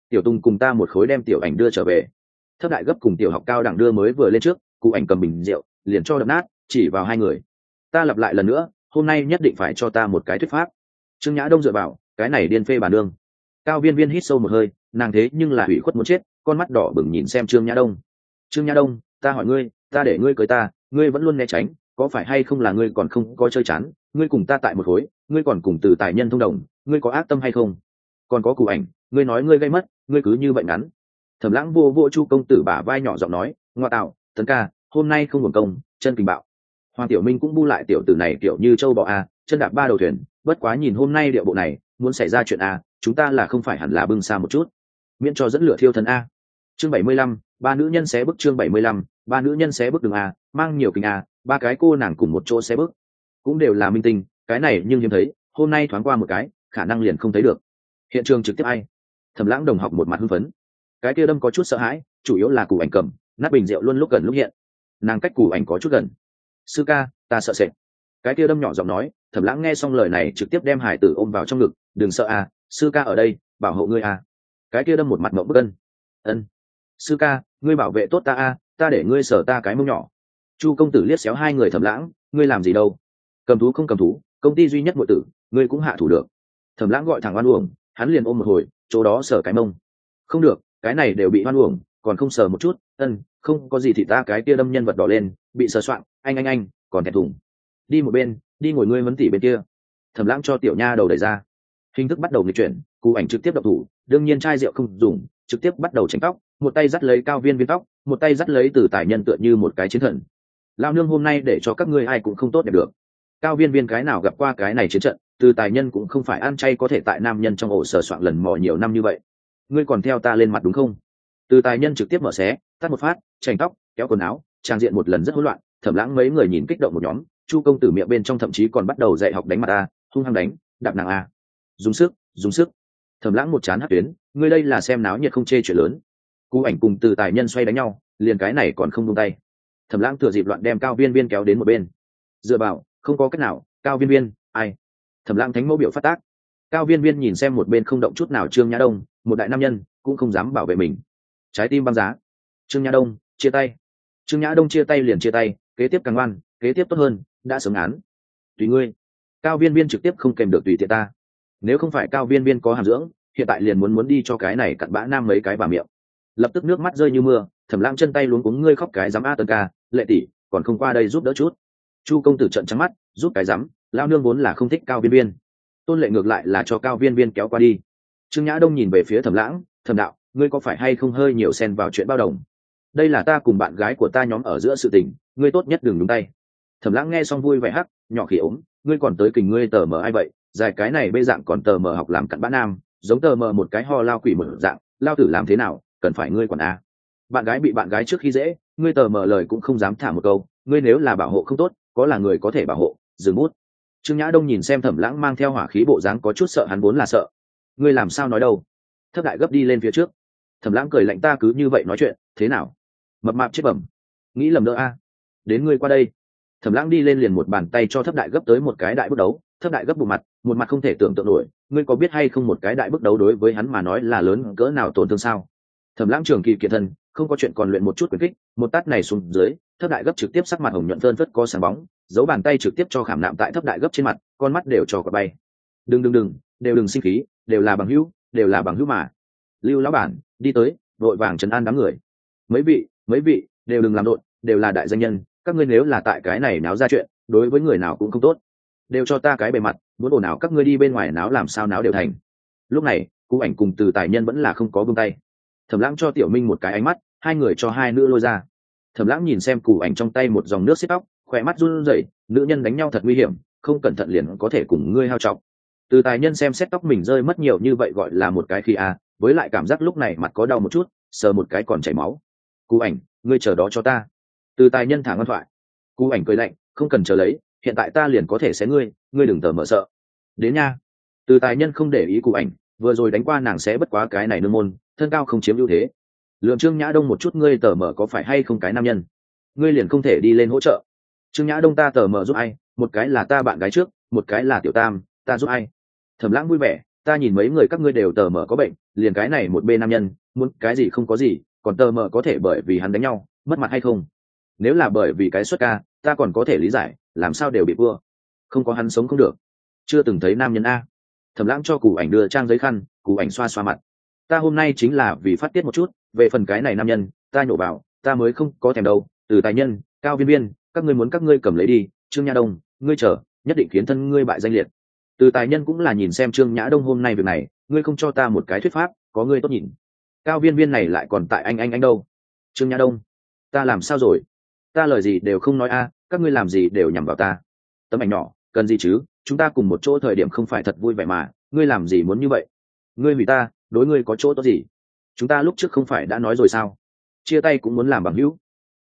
Tiểu tùng cùng ta một khối đem tiểu ảnh đưa trở về. Thất đại gấp cùng tiểu học cao đẳng đưa mới vừa lên trước cụ ảnh cầm bình rượu, liền cho đập nát, chỉ vào hai người. Ta lặp lại lần nữa, hôm nay nhất định phải cho ta một cái thuyết pháp. Trương nhã đông dựa vào, cái này điên phê bản đương cao viên viên hít sâu một hơi, nàng thế nhưng là hủy khuất muốn chết, con mắt đỏ bừng nhìn xem trương nhã đông. Trương nhã đông, ta hỏi ngươi, ta để ngươi cưới ta, ngươi vẫn luôn né tránh, có phải hay không là ngươi còn không có chơi chán, ngươi cùng ta tại một khối, ngươi còn cùng từ tài nhân thông đồng, ngươi có ác tâm hay không? Còn có cụ ảnh, ngươi nói ngươi gây mất, ngươi cứ như vậy ngắn. Thẩm lãng vô vô chu công tử bả vai nhỏ giọng nói, ngoa tạo, tấn ca hôm nay không hưởng công, chân kinh bạo. Hoàng tiểu minh cũng bu lại tiểu tử này kiểu như châu bọ a, chân đạp ba đầu thuyền, bất quá nhìn hôm nay điệu bộ này, muốn xảy ra chuyện a, chúng ta là không phải hẳn là bưng xa một chút. Miễn cho dẫn lửa thiêu thân a. Chương bảy mươi lăm, ba nữ nhân xé bức chương bảy mươi lăm, ba nữ nhân xé bức đường a, mang nhiều kinh a, ba cái cô nàng cùng một chỗ xé bức cũng đều là minh tinh, cái này nhưng hiếm thấy, hôm nay thoáng qua một cái, khả năng liền không thấy được. Hiện trường trực tiếp ai? Thầm lãng đồng học một mặt hưng phấn. Cái kia đâm có chút sợ hãi, chủ yếu là củ ảnh cầm, nắp bình rượu luôn lúc gần lúc hiện nàng cách củ ảnh có chút gần. Sư ca, ta sợ sệt. Cái kia đâm nhỏ giọng nói, thẩm lãng nghe xong lời này trực tiếp đem hải tử ôm vào trong ngực, đừng sợ à sư ca ở đây, bảo hộ ngươi à. Cái kia đâm một mặt mộng bức ân. Ân, sư ca, ngươi bảo vệ tốt ta à ta để ngươi sở ta cái mông nhỏ. Chu công tử liếc xéo hai người thẩm lãng, ngươi làm gì đâu? Cầm thú không cầm thú, công ty duy nhất ngụy tử, ngươi cũng hạ thủ được. Thẩm lãng gọi thẳng oan uổng, hắn liền ôm một hồi, chỗ đó sở cái mông. Không được, cái này đều bị oan uổng còn không sờ một chút, ân, không có gì thì ta cái kia đâm nhân vật đỏ lên, bị sờ soạn, anh anh anh, còn thẹn thùng. Đi một bên, đi ngồi ngươi vấn tỉ bên kia. Thẩm lãng cho tiểu nha đầu đẩy ra. Hình thức bắt đầu nghịch chuyển cụ ảnh trực tiếp đập thủ, đương nhiên chai rượu không dùng, trực tiếp bắt đầu tránh tóc, một tay dắt lấy cao viên viên tóc, một tay dắt lấy từ tài nhân tựa như một cái chiến thần. Lao nương, hôm nay để cho các ngươi ai cũng không tốt đẹp được. Cao viên viên cái nào gặp qua cái này chiến trận, từ tài nhân cũng không phải ăn chay có thể tại nam nhân trong ổ sờ soạn lần mò nhiều năm như vậy. Ngươi còn theo ta lên mặt đúng không? Từ tài nhân trực tiếp mở xé, tắt một phát chành tóc, kéo quần áo, trang diện một lần rất hỗn loạn, thẩm lãng mấy người nhìn kích động một nhóm, chu công tử miệng bên trong thậm chí còn bắt đầu dạy học đánh mặt a, hung hăng đánh, đạp nàng a. Dùng sức dùng sức. Thẩm lãng một chán hát tuyến, ngươi đây là xem náo nhiệt không chê chuyện lớn. Cú ảnh cùng từ tài nhân xoay đánh nhau, liền cái này còn không buông tay. Thẩm lãng thừa dịp loạn đem cao viên viên kéo đến một bên. Dựa vào, không có cách nào, cao viên viên, ai? Thẩm lãng thánh mẫu biểu phát tác. Cao viên viên nhìn xem một bên không động chút nào trương nhã đông, một đại nam nhân, cũng không dám bảo vệ mình trái tim băng giá. Trương nhã đông, chia tay. Trương nhã đông chia tay liền chia tay, kế tiếp càng ngoan, kế tiếp tốt hơn, đã sớm án. Tùy ngươi. Cao viên viên trực tiếp không kèm được tùy tiện ta. Nếu không phải cao viên viên có hàm dưỡng, hiện tại liền muốn muốn đi cho cái này cặn bã nam mấy cái bà miệng. Lập tức nước mắt rơi như mưa, thẩm lãng chân tay luống cuống ngươi khóc cái dám a tân ca, lệ tỷ, còn không qua đây giúp đỡ chút. Chu công tử trận trắng mắt, giúp cái dám lao nương vốn là không thích cao viên viên. Tôn lệ ngược lại là cho cao viên viên kéo qua đi. Trương nhã đông nhìn về phía thẩm lãng, thẩm đạo ngươi có phải hay không hơi nhiều xen vào chuyện bao đồng? Đây là ta cùng bạn gái của ta nhóm ở giữa sự tình, ngươi tốt nhất đừng đúng tay. Thẩm lãng nghe xong vui vẻ hắc, nhỏ khỉ ốm, ngươi còn tới kình ngươi tờ mờ ai vậy? Dài cái này bây dạng còn tờ mờ học làm cặn bã nam, giống tờ mờ một cái ho lao quỷ mở dạng, lao tử làm thế nào, cần phải ngươi còn a? À. bạn gái bị bạn gái trước khi dễ, ngươi tờ mờ lời cũng không dám thả một câu, ngươi nếu là bảo hộ không tốt, có là người có thể bảo hộ, dừng bút. Trương nhã đông nhìn xem thẩm lãng mang theo hỏa khí bộ dáng có chút sợ hắn vốn là sợ. Ngươi làm sao nói đâu? Thất đại gấp đi lên phía trước thẩm lãng cười lạnh ta cứ như vậy nói chuyện, thế nào? Mập mạp chết bẩm. Nghĩ lầm nữa a. Đến ngươi qua đây. Thẩm lãng đi lên liền một bàn tay cho thấp đại gấp tới một cái đại bước đấu, thấp đại gấp bộ mặt, một mặt không thể tưởng tượng nổi, ngươi có biết hay không một cái đại bước đấu đối với hắn mà nói là lớn cỡ nào tổn thương sao? Thẩm lãng trường kỳ kiệt thân, không có chuyện còn luyện một chút quyền kích, một tát này xuống dưới, thấp đại gấp trực tiếp sắc mặt hồng nhuận phơn phất có sáng bóng, giấu bàn tay trực tiếp cho khảm nạm tại thấp đại gấp trên mặt, con mắt đều cho cọt bay. Đừng đừng đừng, đều đừng sinh khí, đều là bằng hữu, đều là bằng hữu mà. Lưu lão bản đi tới vội vàng trấn an đám người. Mấy vị mấy vị, đều đừng làm đột đều là đại danh nhân, các ngươi nếu là tại cái này náo ra chuyện, đối với người nào cũng không tốt. Đều cho ta cái bề mặt, muốn ồn ào các ngươi đi bên ngoài náo làm sao náo đều thành. Lúc này cụ ảnh cùng từ tài nhân vẫn là không có buông tay. Thẩm lãng cho tiểu minh một cái ánh mắt, hai người cho hai nữ lôi ra. Thẩm lãng nhìn xem cụ ảnh trong tay một dòng nước xếp tóc, khỏe mắt run rẩy, nữ nhân đánh nhau thật nguy hiểm, không cẩn thận liền có thể cùng ngươi hao trọng. Từ tài nhân xem xét tóc mình rơi mất nhiều như vậy gọi là một cái khi a với lại cảm giác lúc này mặt có đau một chút, sờ một cái còn chảy máu. Cụ ảnh, ngươi chờ đó cho ta. Từ tài nhân thả ngân thoại. Cụ ảnh cười lạnh, không cần chờ lấy, hiện tại ta liền có thể xé ngươi ngươi đừng tờ mở sợ. Đến nha. Từ tài nhân không để ý cụ ảnh, vừa rồi đánh qua nàng sẽ bất quá cái này nương môn, thân cao không chiếm ưu thế. Lượng trương nhã đông một chút ngươi tờ mở có phải hay không cái nam nhân? Ngươi liền không thể đi lên hỗ trợ. Trương nhã đông ta tờ mở giúp ai? Một cái là ta bạn gái trước, một cái là tiểu tam, ta giúp ai? Thẩm lãng vui vẻ ta nhìn mấy người các ngươi đều tờ mờ có bệnh, liền cái này một bên nam nhân, muốn cái gì không có gì, còn tờ mờ có thể bởi vì hắn đánh nhau, mất mặt hay không? Nếu là bởi vì cái xuất ca, ta còn có thể lý giải, làm sao đều bị vua không có hắn sống không được. Chưa từng thấy nam nhân a. Thẩm lãng cho cụ ảnh đưa trang giấy khăn, cụ ảnh xoa xoa mặt. Ta hôm nay chính là vì phát tiết một chút, về phần cái này nam nhân, ta nhổ vào, ta mới không có thèm đâu, từ tài nhân, cao viên viên, các ngươi muốn các ngươi cầm lấy đi, trương nha đông, ngươi chờ, nhất định khiến thân ngươi bại danh liệt từ tài nhân cũng là nhìn xem trương nhã đông hôm nay việc này, ngươi không cho ta một cái thuyết pháp, có ngươi tốt nhìn. Cao viên viên này lại còn tại anh anh anh đâu? Trương nhã đông, ta làm sao rồi? Ta lời gì đều không nói a, các ngươi làm gì đều nhằm vào ta. Tấm ảnh nhỏ, cần gì chứ? Chúng ta cùng một chỗ thời điểm không phải thật vui vẻ mà, ngươi làm gì muốn như vậy? Ngươi vì ta, đối ngươi có chỗ tốt gì? Chúng ta lúc trước không phải đã nói rồi sao? Chia tay cũng muốn làm bằng hữu.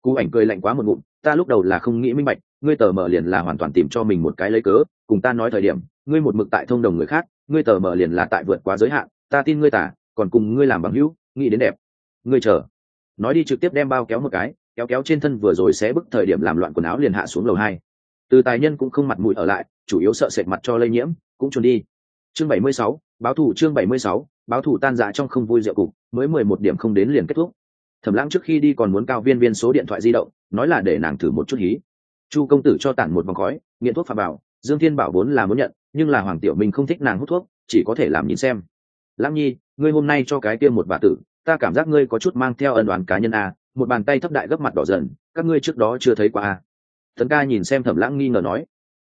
Cú ảnh cười lạnh quá một ngụm, ta lúc đầu là không nghĩ minh bạch ngươi tờ mở liền là hoàn toàn tìm cho mình một cái lấy cớ, cùng ta nói thời điểm, ngươi một mực tại thông đồng người khác, ngươi tờ mở liền là tại vượt quá giới hạn, ta tin ngươi tả, còn cùng ngươi làm bằng hữu, nghĩ đến đẹp. Ngươi chờ. Nói đi trực tiếp đem bao kéo một cái, kéo kéo trên thân vừa rồi sẽ bức thời điểm làm loạn quần áo liền hạ xuống lầu hai. Từ tài nhân cũng không mặt mũi ở lại, chủ yếu sợ sệt mặt cho lây nhiễm, cũng trốn đi. Chương bảy mươi sáu, báo thủ chương bảy mươi sáu, báo thủ tan dạ trong không vui rượu cục, mới mười một điểm không đến liền kết thúc. Thẩm lãng trước khi đi còn muốn cao viên viên số điện thoại di động, nói là để nàng thử một chút hí chu công tử cho tản một vòng khói, nghiện thuốc phà bảo, dương thiên bảo vốn là muốn nhận, nhưng là hoàng tiểu minh không thích nàng hút thuốc, chỉ có thể làm nhìn xem. Lãng nhi, ngươi hôm nay cho cái kia một bà tử, ta cảm giác ngươi có chút mang theo ân đoàn cá nhân a một bàn tay thấp đại gấp mặt đỏ dần, các ngươi trước đó chưa thấy qua a tấn ca nhìn xem thẩm lãng nghi ngờ nói.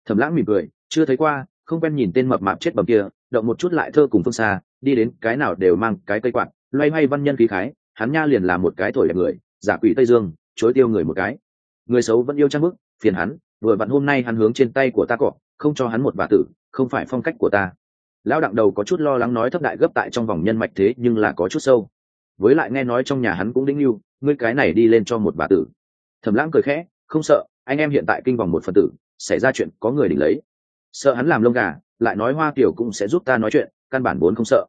Thẩm lãng mỉm cười, chưa thấy qua, không quen nhìn tên mập mạp chết bầm kia, động một chút lại thơ cùng phương xa, đi đến cái nào đều mang cái cây quạt, loay hoay văn nhân khí khái, hắn nha liền là một cái thổi đẹp người, giả quỷ tây dương, chối tiêu người một cái người xấu vẫn yêu trang bức, phiền hắn, vừa vặn hôm nay hắn hướng trên tay của ta cọ, không cho hắn một bà tử, không phải phong cách của ta. Lão đặng đầu có chút lo lắng nói thấp đại gấp tại trong vòng nhân mạch thế nhưng là có chút sâu. Với lại nghe nói trong nhà hắn cũng đĩnh lưu, ngươi cái này đi lên cho một bà tử. Thẩm lãng cười khẽ, không sợ, anh em hiện tại kinh vòng một phần tử, xảy ra chuyện có người đỉnh lấy. Sợ hắn làm lông gà, lại nói hoa tiểu cũng sẽ giúp ta nói chuyện, căn bản vốn không sợ.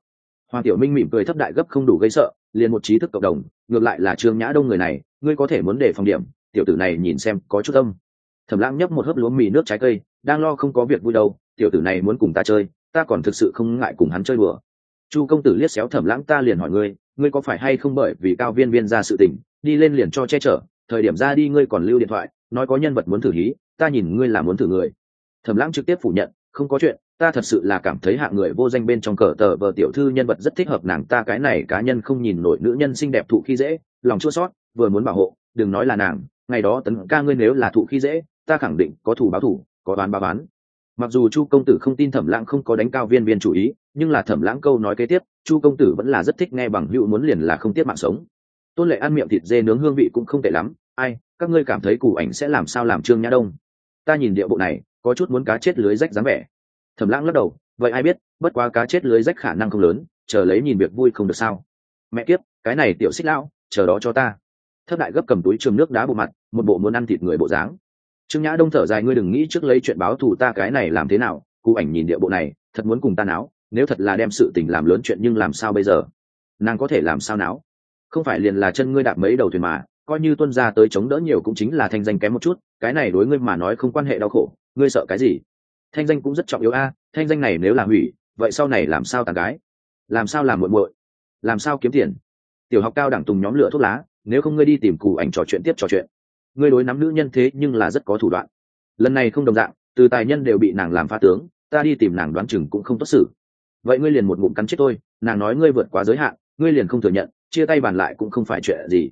Hoa tiểu minh mỉm cười thấp đại gấp không đủ gây sợ, liền một trí thức cộng đồng, ngược lại là trương nhã đông người này, ngươi có thể muốn để phòng điểm tiểu tử này nhìn xem có chút âm. Thẩm lãng nhấp một hớp lúa mì nước trái cây, đang lo không có việc vui đâu, tiểu tử này muốn cùng ta chơi, ta còn thực sự không ngại cùng hắn chơi bừa chu công tử liếc xéo thẩm lãng ta liền hỏi ngươi ngươi có phải hay không bởi vì cao viên viên ra sự tình, đi lên liền cho che chở, thời điểm ra đi ngươi còn lưu điện thoại, nói có nhân vật muốn thử hí, ta nhìn ngươi là muốn thử người. Thẩm lãng trực tiếp phủ nhận, không có chuyện, ta thật sự là cảm thấy hạng người vô danh bên trong cờ tờ vờ tiểu thư nhân vật rất thích hợp nàng, ta cái này cá nhân không nhìn nổi nữ nhân xinh đẹp thụ khi dễ, lòng chua sót vừa muốn bảo hộ, đừng nói là nàng ngày đó tấn ca ngươi nếu là thụ khi dễ, ta khẳng định có thủ báo thủ, có đoán báo bán mặc dù chu công tử không tin thẩm lãng không có đánh cao viên viên chủ ý, nhưng là thẩm lãng câu nói kế tiếp, chu công tử vẫn là rất thích nghe bằng hữu muốn liền là không tiếp mạng sống. Tôn lệ ăn miệng thịt dê nướng hương vị cũng không tệ lắm, ai, các ngươi cảm thấy củ ảnh sẽ làm sao làm trương nhã đông? Ta nhìn địa bộ này, có chút muốn cá chết lưới rách dáng vẻ. Thẩm lãng lắc đầu, vậy ai biết, bất quá cá chết lưới rách khả năng không lớn, chờ lấy nhìn việc vui không được sao. Mẹ kiếp, cái này tiểu xích lão, chờ đó cho ta thất đại gấp cầm túi trường nước đá bộ mặt, một bộ muốn ăn thịt người bộ dáng. Trương nhã đông thở dài, ngươi đừng nghĩ trước lấy chuyện báo thù ta cái này làm thế nào, cụ ảnh nhìn địa bộ này, thật muốn cùng ta náo, nếu thật là đem sự tình làm lớn chuyện nhưng làm sao bây giờ? Nàng có thể làm sao náo? Không phải liền là chân ngươi đạp mấy đầu thuyền mà, coi như tuân ra tới chống đỡ nhiều cũng chính là thanh danh kém một chút, cái này đối ngươi mà nói không quan hệ đau khổ, ngươi sợ cái gì? Thanh danh cũng rất trọng yếu a, thanh danh này nếu là hủy, vậy sau này làm sao tàn gái? Làm sao làm muội muội? Làm sao kiếm tiền? Tiểu học cao đẳng tùng nhóm lửa thuốc lá nếu không ngươi đi tìm cù ảnh trò chuyện tiếp trò chuyện. Ngươi đối nắm nữ nhân thế nhưng là rất có thủ đoạn. Lần này không đồng dạng, từ tài nhân đều bị nàng làm phá tướng, ta đi tìm nàng đoán chừng cũng không tốt xử. Vậy ngươi liền một ngụm cắn chết tôi, nàng nói ngươi vượt quá giới hạn, ngươi liền không thừa nhận, chia tay bàn lại cũng không phải chuyện gì.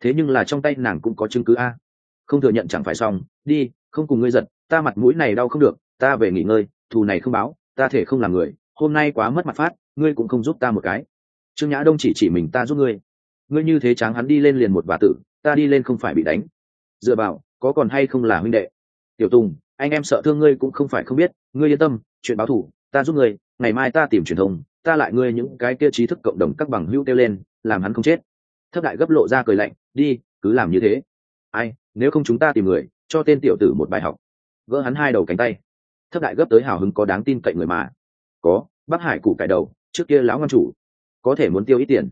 Thế nhưng là trong tay nàng cũng có chứng cứ a. Không thừa nhận chẳng phải xong, đi, không cùng ngươi giật ta mặt mũi này đau không được, ta về nghỉ ngơi, thù này không báo, ta thể không làm người, hôm nay quá mất mặt phát, ngươi cũng không giúp ta một cái. Trương nhã đông chỉ chỉ mình ta giúp ngươi ngươi như thế tráng hắn đi lên liền một bà tử, ta đi lên không phải bị đánh. Dựa vào, có còn hay không là huynh đệ? Tiểu tùng, anh em sợ thương ngươi cũng không phải không biết, ngươi yên tâm, chuyện báo thủ, ta giúp ngươi, ngày mai ta tìm truyền thông, ta lại ngươi những cái kia trí thức cộng đồng các bằng hữu kêu lên, làm hắn không chết. Thấp đại gấp lộ ra cười lạnh, đi, cứ làm như thế. Ai, nếu không chúng ta tìm người, cho tên tiểu tử một bài học. Gỡ hắn hai đầu cánh tay. Thấp đại gấp tới hào hứng có đáng tin cậy người mà. Có bắc hải cụ cải đầu, trước kia lão ngăn chủ. Có thể muốn tiêu ít tiền.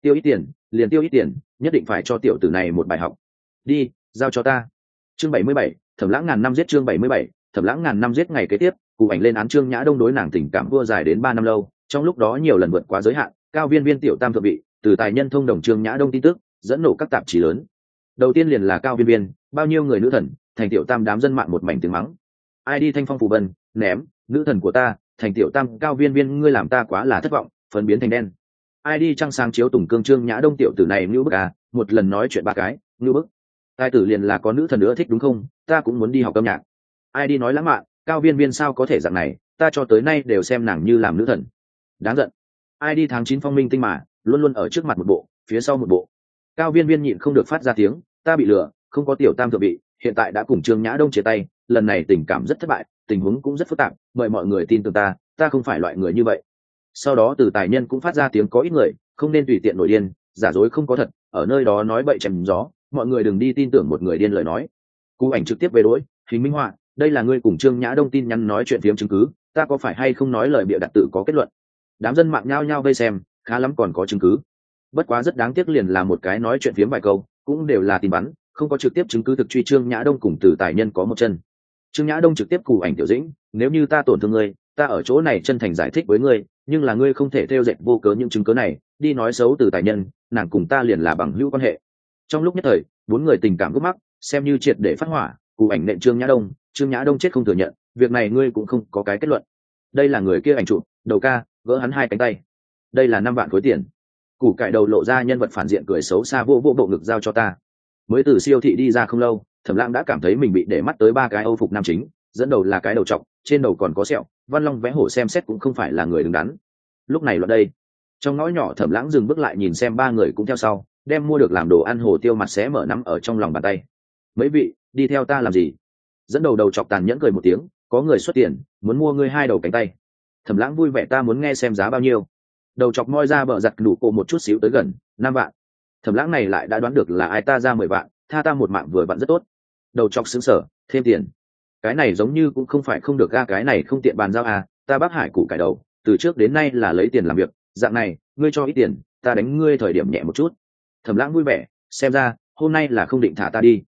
Tiêu ít tiền liền tiêu ít tiền, nhất định phải cho tiểu tử này một bài học. Đi, giao cho ta. Chương bảy mươi bảy, thẩm lãng ngàn năm giết chương bảy mươi bảy, thẩm lãng ngàn năm giết ngày kế tiếp, cụ ảnh lên án trương nhã đông đối nàng tình cảm vua dài đến ba năm lâu, trong lúc đó nhiều lần vượt quá giới hạn, cao viên viên tiểu tam thượng vị, từ tài nhân thông đồng trương nhã đông tin tức, dẫn nổ các tạp chí lớn. Đầu tiên liền là cao viên viên, bao nhiêu người nữ thần, thành tiểu tam đám dân mạng một mảnh tiếng mắng. Ai đi thanh phong phù vân, ném, nữ thần của ta, thành tiểu tam, cao viên viên, ngươi làm ta quá là thất vọng, phấn biến thành đen ai đi trăng sáng chiếu tùng cương trương nhã đông tiểu tử này ngưu bức à? Một lần nói chuyện ba cái, ngưu bức. Tài tử liền là có nữ thần nữa thích đúng không? Ta cũng muốn đi học âm nhạc. Ai đi nói lãng mạn, cao viên viên sao có thể dạng này? Ta cho tới nay đều xem nàng như làm nữ thần. Đáng giận. Ai đi tháng chín phong minh tinh mà, luôn luôn ở trước mặt một bộ, phía sau một bộ. Cao viên viên nhịn không được phát ra tiếng, ta bị lừa, không có tiểu tam thượng bị, hiện tại đã cùng trương nhã đông chia tay, lần này tình cảm rất thất bại, tình huống cũng rất phức tạp, mời mọi người tin tưởng ta ta không phải loại người như vậy sau đó từ tài nhân cũng phát ra tiếng có ít người, không nên tùy tiện nổi điên, giả dối không có thật, ở nơi đó nói bậy chèm gió, mọi người đừng đi tin tưởng một người điên lời nói. Cú ảnh trực tiếp về đối hình minh họa, đây là ngươi cùng trương nhã đông tin nhắn nói chuyện phiếm chứng cứ, ta có phải hay không nói lời bịa đặt tự có kết luận? Đám dân mạng nhao nhao vây xem, khá lắm còn có chứng cứ. Bất quá rất đáng tiếc liền là một cái nói chuyện phiếm vài câu, cũng đều là tin bắn, không có trực tiếp chứng cứ thực truy trương nhã đông cùng từ tài nhân có một chân. Trương nhã đông trực tiếp cù ảnh tiểu dĩnh, nếu như ta tổn thương ngươi ta ở chỗ này chân thành giải thích với ngươi, nhưng là ngươi không thể theo dệt vô cớ những chứng cớ này, đi nói xấu từ tài nhân, nàng cùng ta liền là bằng hữu quan hệ. Trong lúc nhất thời, bốn người tình cảm gốc mắc xem như triệt để phát hỏa cụ ảnh nện trương nhã đông, trương nhã đông chết không thừa nhận, việc này ngươi cũng không có cái kết luận. Đây là người kia ảnh chụp, đầu ca, gỡ hắn hai cánh tay. Đây là năm vạn khối tiền. Củ cải đầu lộ ra nhân vật phản diện cười xấu xa vô vô bộ ngực giao cho ta. Mới từ siêu thị đi ra không lâu, thẩm lãng đã cảm thấy mình bị để mắt tới ba cái âu phục nam chính, dẫn đầu là cái đầu trọc, trên đầu còn có sẹo văn long vẽ hổ xem xét cũng không phải là người đứng đắn. Lúc này loạn đây, trong ngõ nhỏ thẩm lãng dừng bước lại nhìn xem ba người cũng theo sau, đem mua được làm đồ ăn hồ tiêu mặt xé mở nắm ở trong lòng bàn tay. Mấy vị, đi theo ta làm gì? Dẫn đầu đầu chọc tàn nhẫn cười một tiếng, có người xuất tiền, muốn mua ngươi hai đầu cánh tay. Thẩm lãng vui vẻ, ta muốn nghe xem giá bao nhiêu. Đầu chọc moi ra bờ giặt đủ cổ một chút xíu tới gần, năm vạn. Thẩm lãng này lại đã đoán được là ai ta ra mười vạn, tha ta một mạng vừa vặn rất tốt. Đầu chọc xứng sở thêm tiền cái này giống như cũng không phải không được ga, cái này không tiện bàn giao à ta bác hải cụ cải đầu, từ trước đến nay là lấy tiền làm việc, dạng này, ngươi cho ít tiền, ta đánh ngươi thời điểm nhẹ một chút. Thẩm lãng vui vẻ, xem ra, hôm nay là không định thả ta đi.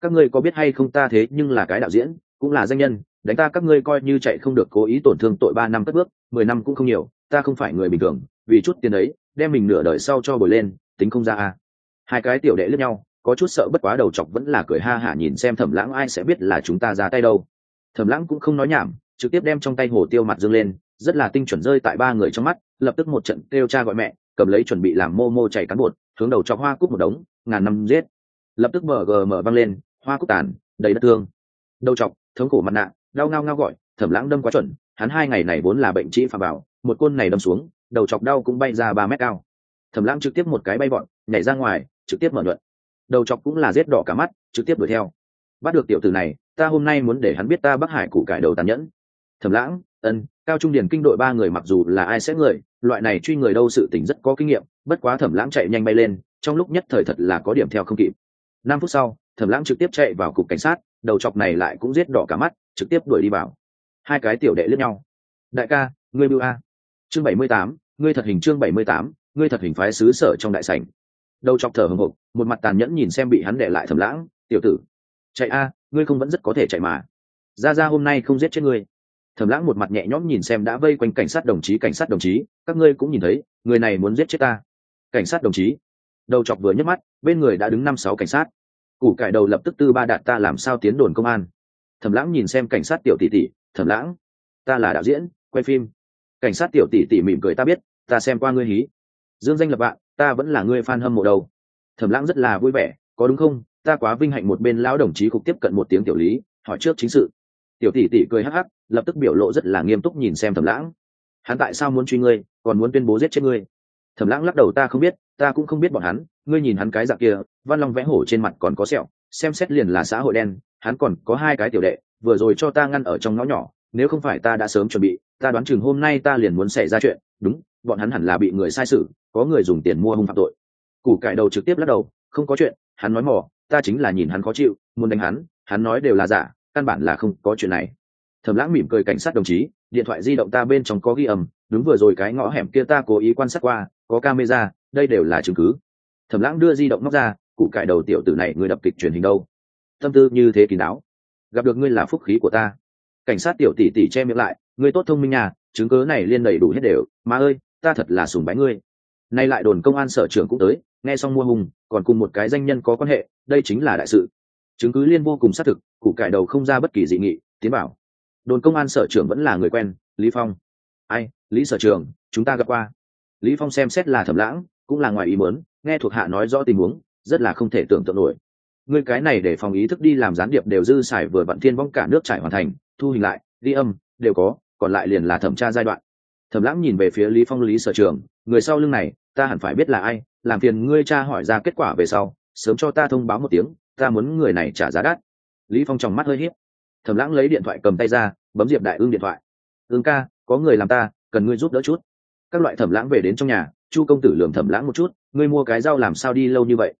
Các ngươi có biết hay không ta thế nhưng là cái đạo diễn, cũng là danh nhân, đánh ta các ngươi coi như chạy không được cố ý tổn thương tội ba năm cất bước, mười năm cũng không nhiều, ta không phải người bình thường, vì chút tiền ấy, đem mình nửa đời sau cho bồi lên, tính không ra à. Hai cái tiểu đệ lướt nhau có chút sợ bất quá đầu chọc vẫn là cười ha hả nhìn xem thẩm lãng ai sẽ biết là chúng ta ra tay đâu. Thẩm lãng cũng không nói nhảm, trực tiếp đem trong tay hồ tiêu mặt dương lên, rất là tinh chuẩn rơi tại ba người trong mắt, lập tức một trận kêu cha gọi mẹ, cầm lấy chuẩn bị làm mô mô chảy cán bột, hướng đầu chọc hoa cúc một đống, ngàn năm giết. Lập tức mở gờ mở văng lên, hoa cúc tàn, đầy đất thương. Đầu chọc, thống cổ mặt nạ đau ngao ngao gọi, thẩm lãng đâm quá chuẩn, hắn hai ngày này vốn là bệnh trĩ phà bảo, một côn này đâm xuống, đầu chọc đau cũng bay ra ba mét cao. Thẩm lãng trực tiếp một cái bay bọn nhảy ra ngoài, trực tiếp mở luận đầu chọc cũng là rết đỏ cả mắt, trực tiếp đuổi theo. Bắt được tiểu tử này, ta hôm nay muốn để hắn biết ta bắc hải củ cải đầu tàn nhẫn. Thẩm lãng, ân, cao trung điển kinh đội ba người mặc dù là ai sẽ người, loại này truy người đâu sự tỉnh rất có kinh nghiệm, bất quá thẩm lãng chạy nhanh bay lên, trong lúc nhất thời thật là có điểm theo không kịp. Năm phút sau, thẩm lãng trực tiếp chạy vào cục cảnh sát, đầu chọc này lại cũng giết đỏ cả mắt, trực tiếp đuổi đi vào. Hai cái tiểu đệ lướt nhau. Đại ca, ngươi bưu a. Chương bảy mươi tám, ngươi thật hình chương bảy mươi tám, ngươi thật hình phái xứ sở trong đại sảnh đầu chọc thở hồng hộc một mặt tàn nhẫn nhìn xem bị hắn để lại thầm lãng, tiểu tử, chạy a, ngươi không vẫn rất có thể chạy mà. Ra ra hôm nay không giết chết ngươi. Thầm lãng một mặt nhẹ nhõm nhìn xem đã vây quanh cảnh sát đồng chí, cảnh sát đồng chí, các ngươi cũng nhìn thấy, người này muốn giết chết ta. Cảnh sát đồng chí. Đầu chọc vừa nhấc mắt, bên người đã đứng năm sáu cảnh sát. Củ cải đầu lập tức tư ba đạt ta làm sao tiến đồn công an. Thẩm lãng nhìn xem cảnh sát tiểu tỷ tỷ thẩm lãng, ta là đạo diễn, quay phim. Cảnh sát tiểu tỷ tỷ mỉm cười, ta biết, ta xem qua ngươi hí. Dương danh lập bạn ta vẫn là người fan hâm mộ đầu thẩm lãng rất là vui vẻ, có đúng không? Ta quá vinh hạnh một bên lão đồng chí cục tiếp cận một tiếng tiểu lý, hỏi trước chính sự. Tiểu tỷ tỷ cười hắc hắc, lập tức biểu lộ rất là nghiêm túc nhìn xem thẩm lãng. Hắn tại sao muốn truy ngươi, còn muốn tuyên bố giết chết ngươi? Thẩm lãng lắc đầu, ta không biết, ta cũng không biết bọn hắn, ngươi nhìn hắn cái dạng kia, văn long vẽ hổ trên mặt còn có sẹo, xem xét liền là xã hội đen, hắn còn có hai cái tiểu đệ, vừa rồi cho ta ngăn ở trong ngõ nhỏ, nếu không phải ta đã sớm chuẩn bị, ta đoán chừng hôm nay ta liền muốn xảy ra chuyện, đúng bọn hắn hẳn là bị người sai sự có người dùng tiền mua hung phạm tội. Củ cải đầu trực tiếp lắc đầu, không có chuyện, hắn nói mỏ ta chính là nhìn hắn khó chịu, muốn đánh hắn hắn nói đều là giả, căn bản là không có chuyện này. Thầm lãng mỉm cười cảnh sát đồng chí, điện thoại di động ta bên trong có ghi âm, đúng vừa rồi cái ngõ hẻm kia ta cố ý quan sát qua, có camera, đây đều là chứng cứ. Thẩm lãng đưa di động móc ra cụ cải đầu tiểu tử này người đập kịch truyền hình đâu? Tâm tư như thế kỳ đáo. Gặp được ngươi là phúc khí của ta. Cảnh sát tiểu tỷ tỷ che miệng lại, ngươi tốt thông minh nhà chứng cớ này liên đầy đủ hết đều mà ơi ta thật là sùng bái ngươi. Nay lại đồn công an sở trưởng cũng tới, nghe xong mua hùng, còn cùng một cái danh nhân có quan hệ, đây chính là đại sự. Chứng cứ liên vô cùng xác thực, củ cải đầu không ra bất kỳ dị nghị, tiến bảo. Đồn công an sở trưởng vẫn là người quen, lý phong. Ai, lý sở trưởng, chúng ta gặp qua. Lý phong xem xét là thẩm lãng, cũng là ngoài ý muốn, nghe thuộc hạ nói rõ tình huống, rất là không thể tưởng tượng nổi. Người cái này để phòng ý thức đi làm gián điệp đều dư xài vừa vặn thiên vong cả nước trải hoàn thành, thu hình lại đi âm, đều có, còn lại liền là thẩm tra giai đoạn thẩm lãng nhìn về phía lý phong, lý sở trường, người sau lưng này, ta hẳn phải biết là ai, làm phiền ngươi cha hỏi ra kết quả về sau, sớm cho ta thông báo một tiếng, ta muốn người này trả giá đắt. Lý phong trong mắt hơi hiếp thẩm lãng lấy điện thoại cầm tay ra, bấm diệp đại ương điện thoại. Ương ca, có người làm ta, cần ngươi giúp đỡ chút. Các loại thẩm lãng về đến trong nhà, chu công tử lườm thẩm lãng một chút, ngươi mua cái rau làm sao đi lâu như vậy?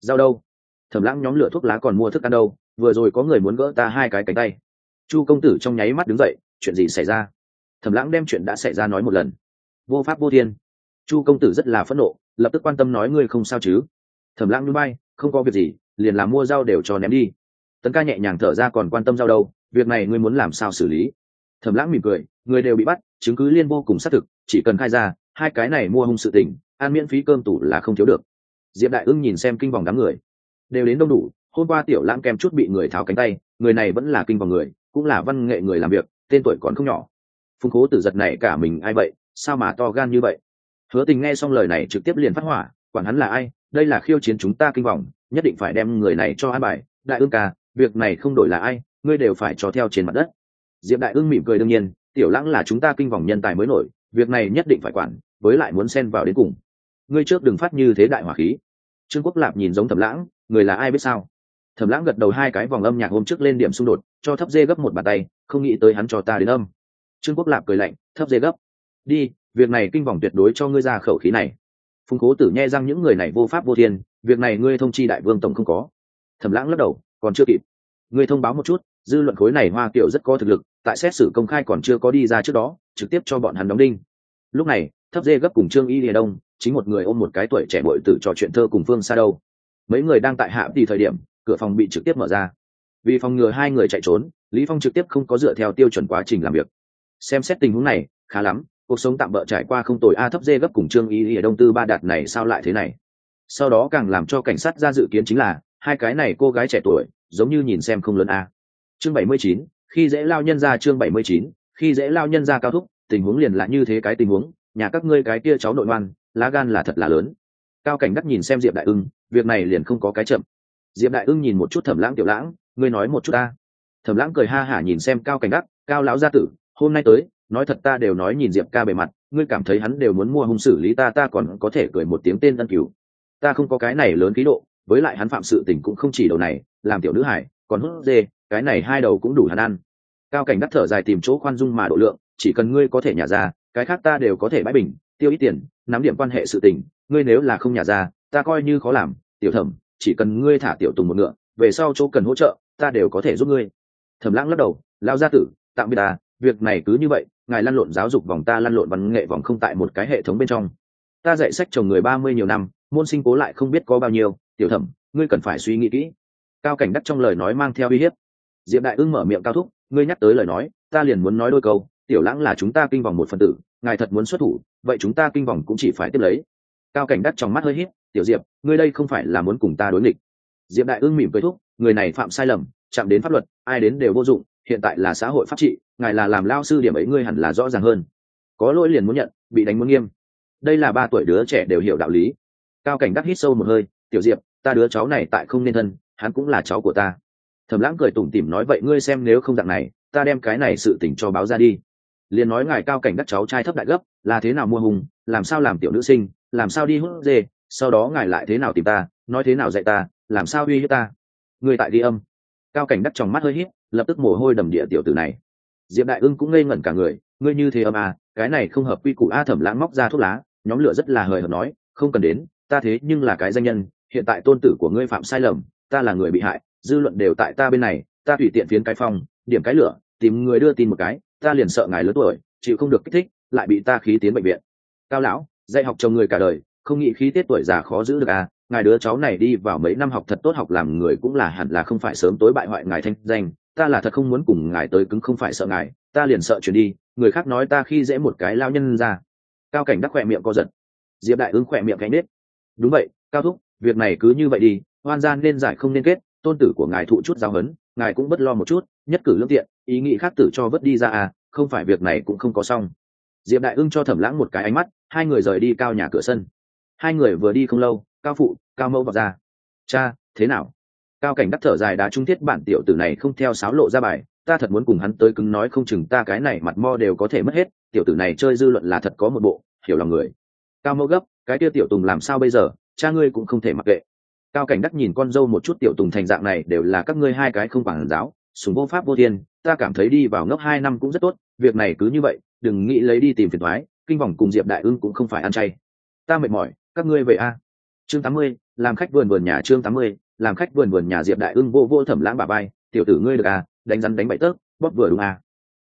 Rau đâu? Thẩm lãng nhóm lửa thuốc lá còn mua thức ăn đâu, vừa rồi có người muốn gỡ ta hai cái cánh tay. Chu công tử trong nháy mắt đứng dậy, chuyện gì xảy ra? Thẩm lãng đem chuyện đã xảy ra nói một lần. Vô pháp vô thiên. Chu công tử rất là phẫn nộ, lập tức quan tâm nói ngươi không sao chứ? Thẩm lãng núi bay không có việc gì, liền làm mua rau đều cho ném đi. Tấn ca nhẹ nhàng thở ra còn quan tâm rau đâu, việc này ngươi muốn làm sao xử lý? Thẩm lãng mỉm cười, người đều bị bắt, chứng cứ liên vô cùng xác thực, chỉ cần khai ra, hai cái này mua hung sự tình ăn miễn phí cơm tủ là không thiếu được. Diệp đại ưng nhìn xem kinh vòng đám người, đều đến đông đủ, hôm qua tiểu lãng kem chút bị người tháo cánh tay, người này vẫn là kinh vòng người, cũng là văn nghệ người làm việc, tên tuổi còn không nhỏ phung cố tử giật này cả mình ai vậy? Sao mà to gan như vậy? Hứa tình nghe xong lời này trực tiếp liền phát hỏa quản hắn là ai đây là khiêu chiến chúng ta kinh vọng, nhất định phải đem người này cho an bài. Đại ương ca việc này không đổi là ai ngươi đều phải cho theo trên mặt đất. Diệp đại ương mỉm cười đương nhiên tiểu lãng là chúng ta kinh vọng nhân tài mới nổi việc này nhất định phải quản với lại muốn xen vào đến cùng. Ngươi trước đừng phát như thế đại hỏa khí. Trương quốc lạp nhìn giống thẩm lãng người là ai biết sao? Thẩm lãng gật đầu hai cái vòng âm nhạc hôm trước lên điểm xung đột cho thấp dê gấp một bàn tay không nghĩ tới hắn cho ta đến âm trương quốc lạp cười lạnh, thấp dê gấp. Đi, việc này kinh vòng tuyệt đối cho ngươi ra khẩu khí này. Phùng cố tử nghe rằng những người này vô pháp vô thiên, việc này ngươi thông chi đại vương tổng không có. Thẩm lãng lắc đầu, còn chưa kịp. Ngươi thông báo một chút, dư luận khối này hoa kiểu rất có thực lực, tại xét xử công khai còn chưa có đi ra trước đó, trực tiếp cho bọn hắn đóng đinh. Lúc này, thấp dê gấp cùng trương y lìa đông, chính một người ôm một cái tuổi trẻ bội tử trò chuyện thơ cùng phương xa đâu. Mấy người đang tại hạ thì thời điểm, cửa phòng bị trực tiếp mở ra. Vì phòng ngừa hai người chạy trốn, lý phong trực tiếp không có dựa theo tiêu chuẩn quá trình làm việc xem xét tình huống này, khá lắm, cuộc sống tạm bỡ trải qua không tồi a thấp dê gấp cùng trương y ở đông tư ba đạt này sao lại thế này? Sau đó càng làm cho cảnh sát ra dự kiến chính là, hai cái này cô gái trẻ tuổi, giống như nhìn xem không lớn a. Chương bảy mươi chín, khi dễ lao nhân ra chương bảy mươi chín, khi dễ lao nhân ra cao thúc, tình huống liền là như thế cái tình huống, nhà các ngươi cái kia cháu nội ngoan, lá gan là thật là lớn. Cao cảnh đắc nhìn xem diệp đại ưng, việc này liền không có cái chậm. Diệp đại ưng nhìn một chút thẩm lãng tiểu lãng, ngươi nói một chút ta. Thẩm lãng cười ha hả nhìn xem cao cảnh đắc, cao lão gia tử hôm nay tới, nói thật ta đều nói nhìn diệp ca bề mặt, ngươi cảm thấy hắn đều muốn mua hung xử lý ta ta còn có thể cười một tiếng tên ân cửu. Ta không có cái này lớn khí độ, với lại hắn phạm sự tình cũng không chỉ đầu này, làm tiểu nữ hải còn hút dê, cái này hai đầu cũng đủ hắn ăn. Cao cảnh đắt thở dài tìm chỗ khoan dung mà độ lượng, chỉ cần ngươi có thể nhả ra, cái khác ta đều có thể bãi bình, tiêu ít tiền, nắm điểm quan hệ sự tình, ngươi nếu là không nhả ra, ta coi như khó làm, tiểu thẩm, chỉ cần ngươi thả tiểu tùng một ngựa, về sau chỗ cần hỗ trợ, ta đều có thể giúp ngươi. Thẩm lãng lắc đầu lao gia tử, tạm biệt ta việc này cứ như vậy, ngài lăn lộn giáo dục vòng ta lăn lộn văn nghệ vòng không tại một cái hệ thống bên trong. Ta dạy sách chồng người ba mươi nhiều năm, môn sinh cố lại không biết có bao nhiêu, tiểu thẩm, ngươi cần phải suy nghĩ kỹ. Cao cảnh đắc trong lời nói mang theo uy hiếp. Diệp đại ưng mở miệng cao thúc, ngươi nhắc tới lời nói, ta liền muốn nói đôi câu, tiểu lãng là chúng ta kinh vòng một phần tử, ngài thật muốn xuất thủ, vậy chúng ta kinh vòng cũng chỉ phải tiếp lấy. Cao cảnh đắc trong mắt hơi hiếp tiểu diệp, ngươi đây không phải là muốn cùng ta đối nghịch. Diệp đại ưng mỉm cười thúc, người này phạm sai lầm, chạm đến pháp luật, ai đến đều vô dụng hiện tại là xã hội pháp trị, ngài là làm lao sư điểm ấy ngươi hẳn là rõ ràng hơn. Có lỗi liền muốn nhận, bị đánh muốn nghiêm. Đây là ba tuổi đứa trẻ đều hiểu đạo lý. Cao cảnh đắc hít sâu một hơi, tiểu diệp, ta đứa cháu này tại không nên thân, hắn cũng là cháu của ta. Thầm lãng cười tủm tỉm nói, vậy ngươi xem nếu không dạng này, ta đem cái này sự tỉnh cho báo ra đi. Liền nói, ngài cao cảnh đắc cháu trai thấp đại gấp, là thế nào mua hùng, làm sao làm tiểu nữ sinh, làm sao đi hút dê, sau đó ngài lại thế nào tìm ta, nói thế nào dạy ta, làm sao uy hiếp ta? Người tại đi âm. Cao cảnh đắc trong mắt hơi hít lập tức mồ hôi đầm địa tiểu tử này. Diệp đại ưng cũng ngây ngẩn cả người ngươi như thế âm à cái này không hợp quy củ a thẩm lãng móc ra thuốc lá nhóm lửa rất là hời hợt nói không cần đến ta thế nhưng là cái danh nhân hiện tại tôn tử của ngươi phạm sai lầm ta là người bị hại dư luận đều tại ta bên này ta tùy tiện phiến cái phòng, điểm cái lửa tìm người đưa tin một cái ta liền sợ ngài lớn tuổi chịu không được kích thích lại bị ta khí tiến bệnh viện. Cao lão dạy học chồng người cả đời không nghĩ khí tiết tuổi già khó giữ được à ngài đứa cháu này đi vào mấy năm học thật tốt học làm người cũng là hẳn là không phải sớm tối bại hoại ngài thanh danh ta là thật không muốn cùng ngài tới cứng, không phải sợ ngài, ta liền sợ chuyển đi, người khác nói ta khi dễ một cái lao nhân ra. Cao cảnh đắc khỏe miệng co giật. Diệp đại ứng khỏe miệng cánh nết. Đúng vậy, cao thúc, việc này cứ như vậy đi, hoan gian nên giải không nên kết, tôn tử của ngài thụ chút giáo hấn ngài cũng bất lo một chút, nhất cử lương tiện, ý nghĩ khác tử cho vớt đi ra à không phải việc này cũng không có xong. Diệp đại ưng cho thẩm lãng một cái ánh mắt, hai người rời đi cao nhà cửa sân. Hai người vừa đi không lâu, cao phụ, cao mẫu vào ra. Cha, thế nào? Cao cảnh đắc thở dài đã trung thiết bản tiểu tử này không theo sáo lộ ra bài, ta thật muốn cùng hắn tới cứng nói không chừng ta cái này mặt mo đều có thể mất hết, tiểu tử này chơi dư luận là thật có một bộ, hiểu lòng người. Cao mẫu gấp, cái kia tiểu tùng làm sao bây giờ, cha ngươi cũng không thể mặc kệ. Cao cảnh đắc nhìn con dâu một chút tiểu tùng thành dạng này đều là các ngươi hai cái không quản giáo, sùng vô pháp vô thiên, ta cảm thấy đi vào ngốc hai năm cũng rất tốt, việc này cứ như vậy, đừng nghĩ lấy đi tìm phiền thoái kinh vòng cùng diệp đại ưng cũng không phải ăn chay. Ta mệt mỏi, các ngươi về a. Chương tám mươi, làm khách vườn vườn nhà chương tám mươi làm khách vườn vườn nhà diệp đại ưng vô vô thẩm lãng bà bay tiểu tử ngươi được à đánh rắn đánh bậy tớp, bóp vừa đúng à.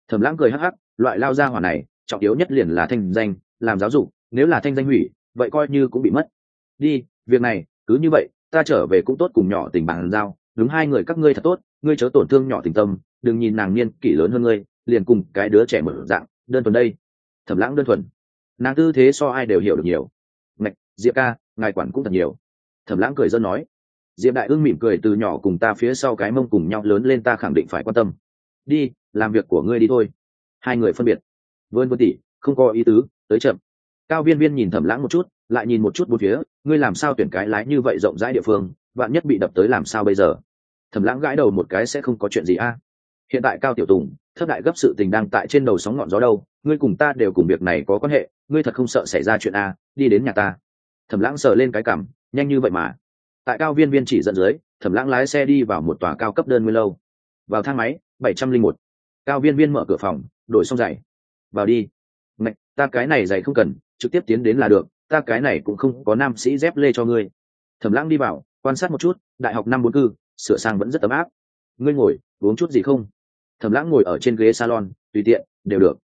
Thẩm lãng cười hắc hắc, loại lao ra hỏa này, trọng yếu nhất liền là thanh danh, làm giáo dục, nếu là thanh danh hủy, vậy coi như cũng bị mất. Đi, việc này, cứ như vậy, ta trở về cũng tốt cùng nhỏ tình bằng giao, đúng hai người các ngươi thật tốt, ngươi chớ tổn thương nhỏ tình tâm, đừng nhìn nàng niên kỷ lớn hơn ngươi, liền cùng cái đứa trẻ mở dạng, đơn thuần đây. Thẩm lãng đơn thuần. Nàng tư thế so ai đều hiểu được nhiều. Ngạch, diệp ca, ngài quản cũng thật nhiều. Thẩm lãng cười dân nói diệp đại ương mỉm cười từ nhỏ cùng ta phía sau cái mông cùng nhau lớn lên ta khẳng định phải quan tâm. Đi, làm việc của ngươi đi thôi. Hai người phân biệt. Vươn vươn tỉ không có ý tứ, tới chậm. Cao viên viên nhìn thẩm lãng một chút, lại nhìn một chút bốn phía, ngươi làm sao tuyển cái lái như vậy rộng rãi địa phương bạn nhất bị đập tới làm sao bây giờ? Thẩm lãng gãi đầu một cái sẽ không có chuyện gì a. Hiện tại cao tiểu tùng, thất đại gấp sự tình đang tại trên đầu sóng ngọn gió đâu, ngươi cùng ta đều cùng việc này có quan hệ, ngươi thật không sợ xảy ra chuyện a, đi đến nhà ta. Thẩm lãng sờ lên cái cảm nhanh như vậy mà tại cao viên viên chỉ dẫn dưới thẩm lãng lái xe đi vào một tòa cao cấp đơn nguyên lâu. Vào thang máy bảy trăm linh một. Cao viên viên mở cửa phòng đổi xong giày. Vào đi. Ngạch, ta cái này giày không cần trực tiếp tiến đến là được ta cái này cũng không có nam sĩ dép lê cho ngươi. Thẩm lãng đi vào quan sát một chút đại học năm bốn cư sửa sang vẫn rất ấm áp. Ngươi ngồi uống chút gì không? Thẩm lãng ngồi ở trên ghế salon tùy tiện đều được.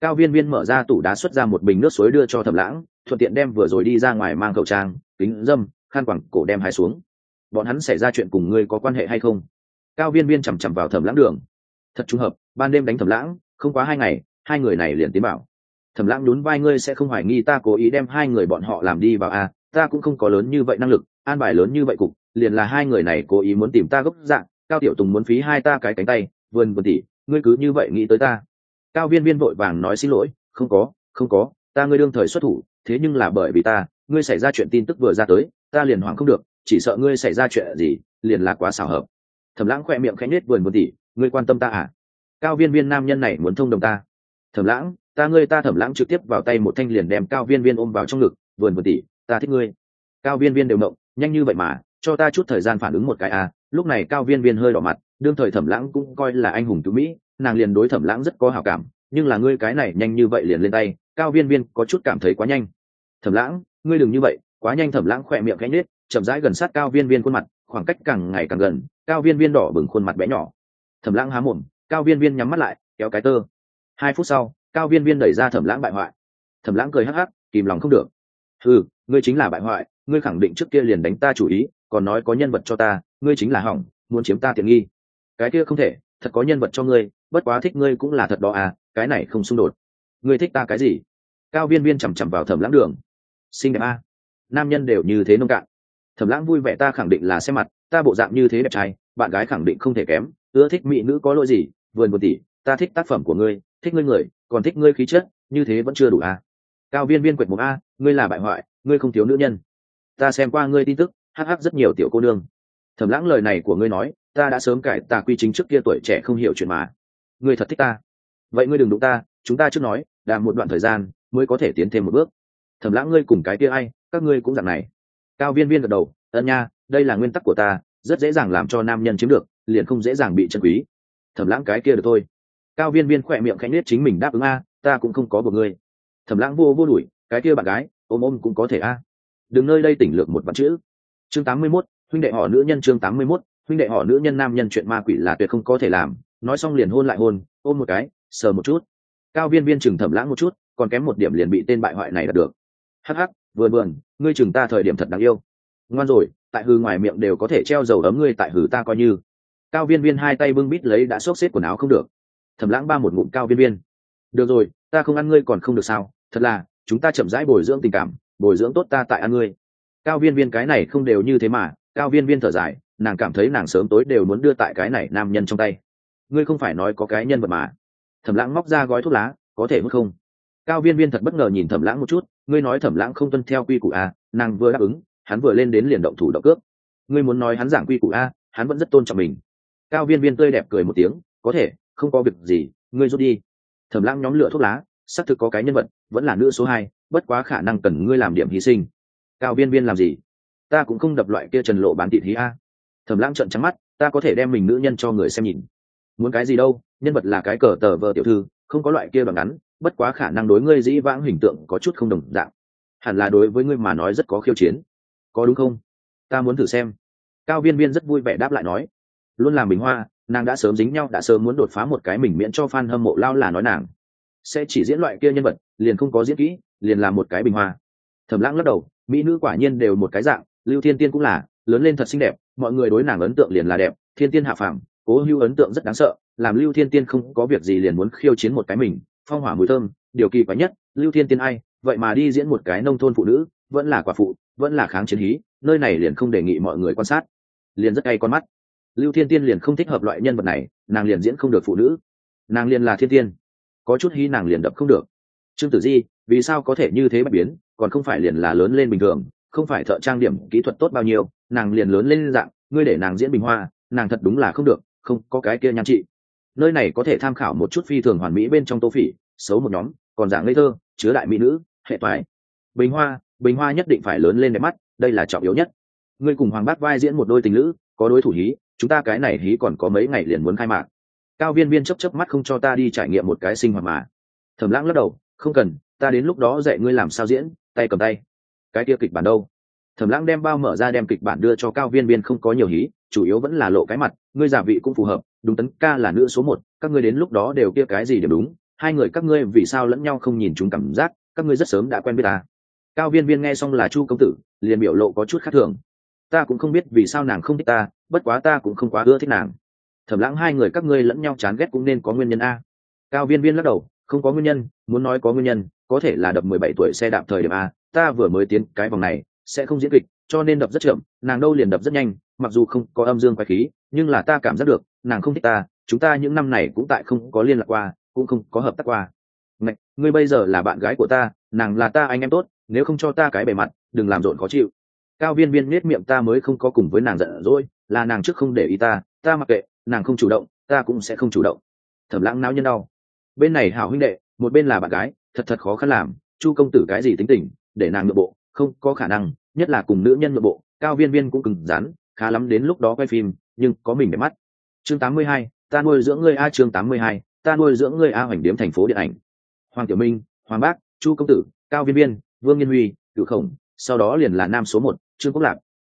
Cao viên viên mở ra tủ đá xuất ra một bình nước suối đưa cho thẩm lãng thuận tiện đem vừa rồi đi ra ngoài mang khẩu trang kính dâm khăn quẳng cổ đem hai xuống. Bọn hắn xảy ra chuyện cùng ngươi có quan hệ hay không? Cao viên viên chằm chằm vào thẩm lãng đường. Thật trùng hợp, ban đêm đánh thẩm lãng, không quá hai ngày, hai người này liền tiến bảo. Thẩm lãng nhún vai, ngươi sẽ không hoài nghi ta cố ý đem hai người bọn họ làm đi vào à ta cũng không có lớn như vậy năng lực, an bài lớn như vậy cục, liền là hai người này cố ý muốn tìm ta gốc dạng, cao tiểu tùng muốn phí hai ta cái cánh tay vườn vườn tỉ, ngươi cứ như vậy nghĩ tới ta. Cao viên viên vội vàng nói xin lỗi, không có không có, ta ngươi đương thời xuất thủ, thế nhưng là bởi vì ta, ngươi xảy ra chuyện tin tức vừa ra tới ta liền hoảng không được chỉ sợ ngươi xảy ra chuyện gì liền là quá xảo hợp. Thẩm lãng khoe miệng khẽ nết vườn một tỷ ngươi quan tâm ta à? Cao viên viên nam nhân này muốn thông đồng ta. Thẩm lãng ta ngươi ta thẩm lãng trực tiếp vào tay một thanh liền đem cao viên viên ôm vào trong ngực vườn một tỷ ta thích ngươi. Cao viên viên đều động, nhanh như vậy mà cho ta chút thời gian phản ứng một cái à? Lúc này cao viên viên hơi đỏ mặt đương thời thẩm lãng cũng coi là anh hùng cứu mỹ nàng liền đối thẩm lãng rất có hảo cảm nhưng là ngươi cái này nhanh như vậy liền lên tay cao viên viên có chút cảm thấy quá nhanh. Thẩm lãng ngươi đừng như vậy quá nhanh thẩm lãng khỏe miệng gánh nết chậm rãi gần sát cao viên viên khuôn mặt, khoảng cách càng ngày càng gần, cao viên viên đỏ bừng khuôn mặt bé nhỏ. Thẩm lãng há mồm, cao viên viên nhắm mắt lại, kéo cái tơ. Hai phút sau, cao viên viên đẩy ra thẩm lãng bại hoại. Thẩm lãng cười hắc hắc, kìm lòng không được. Ừ ngươi chính là bại hoại, ngươi khẳng định trước kia liền đánh ta chủ ý, còn nói có nhân vật cho ta, ngươi chính là hỏng, muốn chiếm ta tiện nghi. Cái kia không thể, thật có nhân vật cho ngươi, bất quá thích ngươi cũng là thật đó à cái này không xung đột. Ngươi thích ta cái gì? Cao viên viên chằm chằm vào thẩm lãng đường. Xinh đẹp à nam nhân đều như thế nông cạn. Thẩm lãng vui vẻ, ta khẳng định là xem mặt, ta bộ dạng như thế đẹp trai, bạn gái khẳng định không thể kém, ưa thích mỹ nữ có lỗi gì, vườn một tỷ ta thích tác phẩm của ngươi, thích ngươi người, còn thích ngươi khí chất, như thế vẫn chưa đủ à. cao viên viên quệt một a, ngươi là bại hoại, ngươi không thiếu nữ nhân. Ta xem qua ngươi tin tức, hắc hắc rất nhiều tiểu cô nương. Thẩm lãng lời này của ngươi nói, ta đã sớm cải tà quy chính trước kia tuổi trẻ không hiểu chuyện mà. Ngươi thật thích ta. Vậy ngươi đừng đụng ta, chúng ta trước nói, đàm một đoạn thời gian, mới có thể tiến thêm một bước. Thẩm lãng, ngươi cùng cái kia ai các ngươi cũng dạng này. Cao viên viên gật đầu ân nha đây là nguyên tắc của ta rất dễ dàng làm cho nam nhân chiếm được liền không dễ dàng bị chân quý. Thẩm lãng cái kia được thôi. Cao viên viên khỏe miệng khẽ nết chính mình đáp ứng a ta cũng không có một người thẩm lãng vô vô đuổi cái kia bạn gái ôm ôm cũng có thể a. Đừng nơi đây tỉnh lược một vạn chữ. Chương tám mươi 81, huynh đệ họ nữ nhân chương tám mươi 81, huynh đệ họ nữ nhân nam nhân chuyện ma quỷ là tuyệt không có thể làm. Nói xong liền hôn lại hôn ôm một cái sờ một chút. Cao viên viên chừng thẩm lãng một chút còn kém một điểm liền bị tên bại hoại này đạt được. Hắc hắc vườn vườn ngươi chừng ta thời điểm thật đáng yêu. Ngoan rồi, tại hư ngoài miệng đều có thể treo dầu ấm ngươi, tại hư ta coi như. Cao viên viên hai tay bưng bít lấy đã xốc xếp quần áo không được. Thẩm lãng ba một ngụm cao viên viên. Được rồi, ta không ăn ngươi còn không được sao? Thật là, chúng ta chậm rãi bồi dưỡng tình cảm, bồi dưỡng tốt ta tại ăn ngươi. Cao viên viên cái này không đều như thế mà, cao viên viên thở dài, nàng cảm thấy nàng sớm tối đều muốn đưa tại cái này nam nhân trong tay. Ngươi không phải nói có cái nhân vật mà. Thẩm lãng móc ra gói thuốc lá, có thể mất không? Cao viên viên thật bất ngờ nhìn thẩm lãng một chút, ngươi nói thẩm lãng không tuân theo quy củ a nàng vừa đáp ứng, hắn vừa lên đến liền động thủ động cướp. Ngươi muốn nói hắn giảng quy củ a hắn vẫn rất tôn trọng mình. Cao viên viên tươi đẹp cười một tiếng, có thể, không có việc gì, ngươi rút đi. Thẩm lãng nhóm lửa thuốc lá, xác thực có cái nhân vật, vẫn là nữ số hai, bất quá khả năng cần ngươi làm điểm hy sinh. Cao viên viên làm gì? Ta cũng không đập loại kia trần lộ bán tị thí a. Thẩm lãng trận trắng mắt, ta có thể đem mình nữ nhân cho người xem nhìn. Muốn cái gì đâu, nhân vật là cái cờ tờ vợ tiểu thư, không có loại kia bằng ngắn bất quá khả năng đối ngươi dĩ vãng hình tượng có chút không đồng dạng. Hẳn là đối với ngươi mà nói rất có khiêu chiến. Có đúng không? Ta muốn thử xem. Cao viên viên rất vui vẻ đáp lại nói. Luôn làm bình hoa, nàng đã sớm dính nhau, đã sớm muốn đột phá một cái mình miễn cho f a n hâm mộ lao là nói nàng. Sẽ chỉ diễn loại kia nhân vật, liền không có diễn kỹ, liền làm một cái bình hoa. Thầm lãng lắc đầu, mỹ nữ quả nhiên đều một cái dạng, lưu thiên tiên cũng là, lớn lên thật xinh đẹp, mọi người đối nàng ấn tượng liền là đẹp, thiên tiên hạ phàm, cố hữu ấn tượng rất đáng sợ, làm lưu thiên tiên không có việc gì liền muốn khiêu chiến một cái mình phong hỏa mùi thơm, điều kỳ quái nhất, lưu thiên tiên ai, vậy mà đi diễn một cái nông thôn phụ nữ, vẫn là quả phụ, vẫn là kháng chiến hí, nơi này liền không đề nghị mọi người quan sát. Liền rất cay con mắt. Lưu thiên tiên liền không thích hợp loại nhân vật này, nàng liền diễn không được phụ nữ. Nàng liền là thiên tiên. Có chút hí nàng liền đập không được. Trương tử di, vì sao có thể như thế bạch biến, còn không phải liền là lớn lên bình thường, không phải thợ trang điểm, kỹ thuật tốt bao nhiêu, nàng liền lớn lên dạng, ngươi để nàng diễn bình hoa, nàng thật đúng là không được, không có cái kia nhan trị nơi này có thể tham khảo một chút phi thường hoàn mỹ bên trong tô phỉ, xấu một nhóm, còn dạng ngây thơ, chứa đại mỹ nữ, hệ toái. Bình hoa bình hoa nhất định phải lớn lên đẹp mắt, đây là trọng yếu nhất. Ngươi cùng hoàng bát vai diễn một đôi tình lữ, có đối thủ hí, chúng ta cái này hí còn có mấy ngày liền muốn khai mạc. Cao viên viên chấp chấp mắt không cho ta đi trải nghiệm một cái sinh hoạt mà. Thẩm lãng lắc đầu, không cần, ta đến lúc đó dạy ngươi làm sao diễn, tay cầm tay. Cái kia kịch bản đâu? Thẩm lãng đem bao mở ra đem kịch bản đưa cho cao viên viên không có nhiều hí, chủ yếu vẫn là lộ cái mặt, ngươi giả vị cũng phù hợp đúng tấn, ca là nữ số một, các ngươi đến lúc đó đều kia cái gì đều đúng? Hai người các ngươi vì sao lẫn nhau không nhìn chúng cảm giác? Các ngươi rất sớm đã quen biết ta. Cao viên viên nghe xong là chu công tử, liền biểu lộ có chút khác thường. Ta cũng không biết vì sao nàng không thích ta, bất quá ta cũng không quá ưa thích nàng. Thẩm lãng hai người các ngươi lẫn nhau chán ghét cũng nên có nguyên nhân a. Cao viên viên lắc đầu, không có nguyên nhân, muốn nói có nguyên nhân, có thể là đập mười bảy tuổi xe đạp thời điểm a, ta vừa mới tiến cái vòng này, sẽ không diễn kịch, cho nên đập rất chậm, nàng đâu liền đập rất nhanh mặc dù không có âm dương quái khí nhưng là ta cảm giác được nàng không thích ta chúng ta những năm này cũng tại không có liên lạc qua cũng không có hợp tác qua. Ngạch, ngươi bây giờ là bạn gái của ta nàng là ta anh em tốt nếu không cho ta cái bề mặt đừng làm rộn khó chịu. Cao viên viên nết miệng ta mới không có cùng với nàng giận dỗi là nàng trước không để ý ta ta mặc kệ nàng không chủ động ta cũng sẽ không chủ động. Thẩm lãng não nhân đau. Bên này hảo huynh đệ một bên là bạn gái thật thật khó khăn làm chu công tử cái gì tính tình để nàng nội bộ không có khả năng nhất là cùng nữ nhân nội bộ cao viên viên cũng cứng rắn khá lắm đến lúc đó quay phim nhưng có mình để mắt. Chương 82, ta nuôi dưỡng ngươi a chương 82, ta nuôi dưỡng ngươi a hoành điếm thành phố điện ảnh. Hoàng tiểu minh hoàng bác chu công tử cao viên viên vương nhân huy cựu khổng sau đó liền là nam số một trương quốc lạc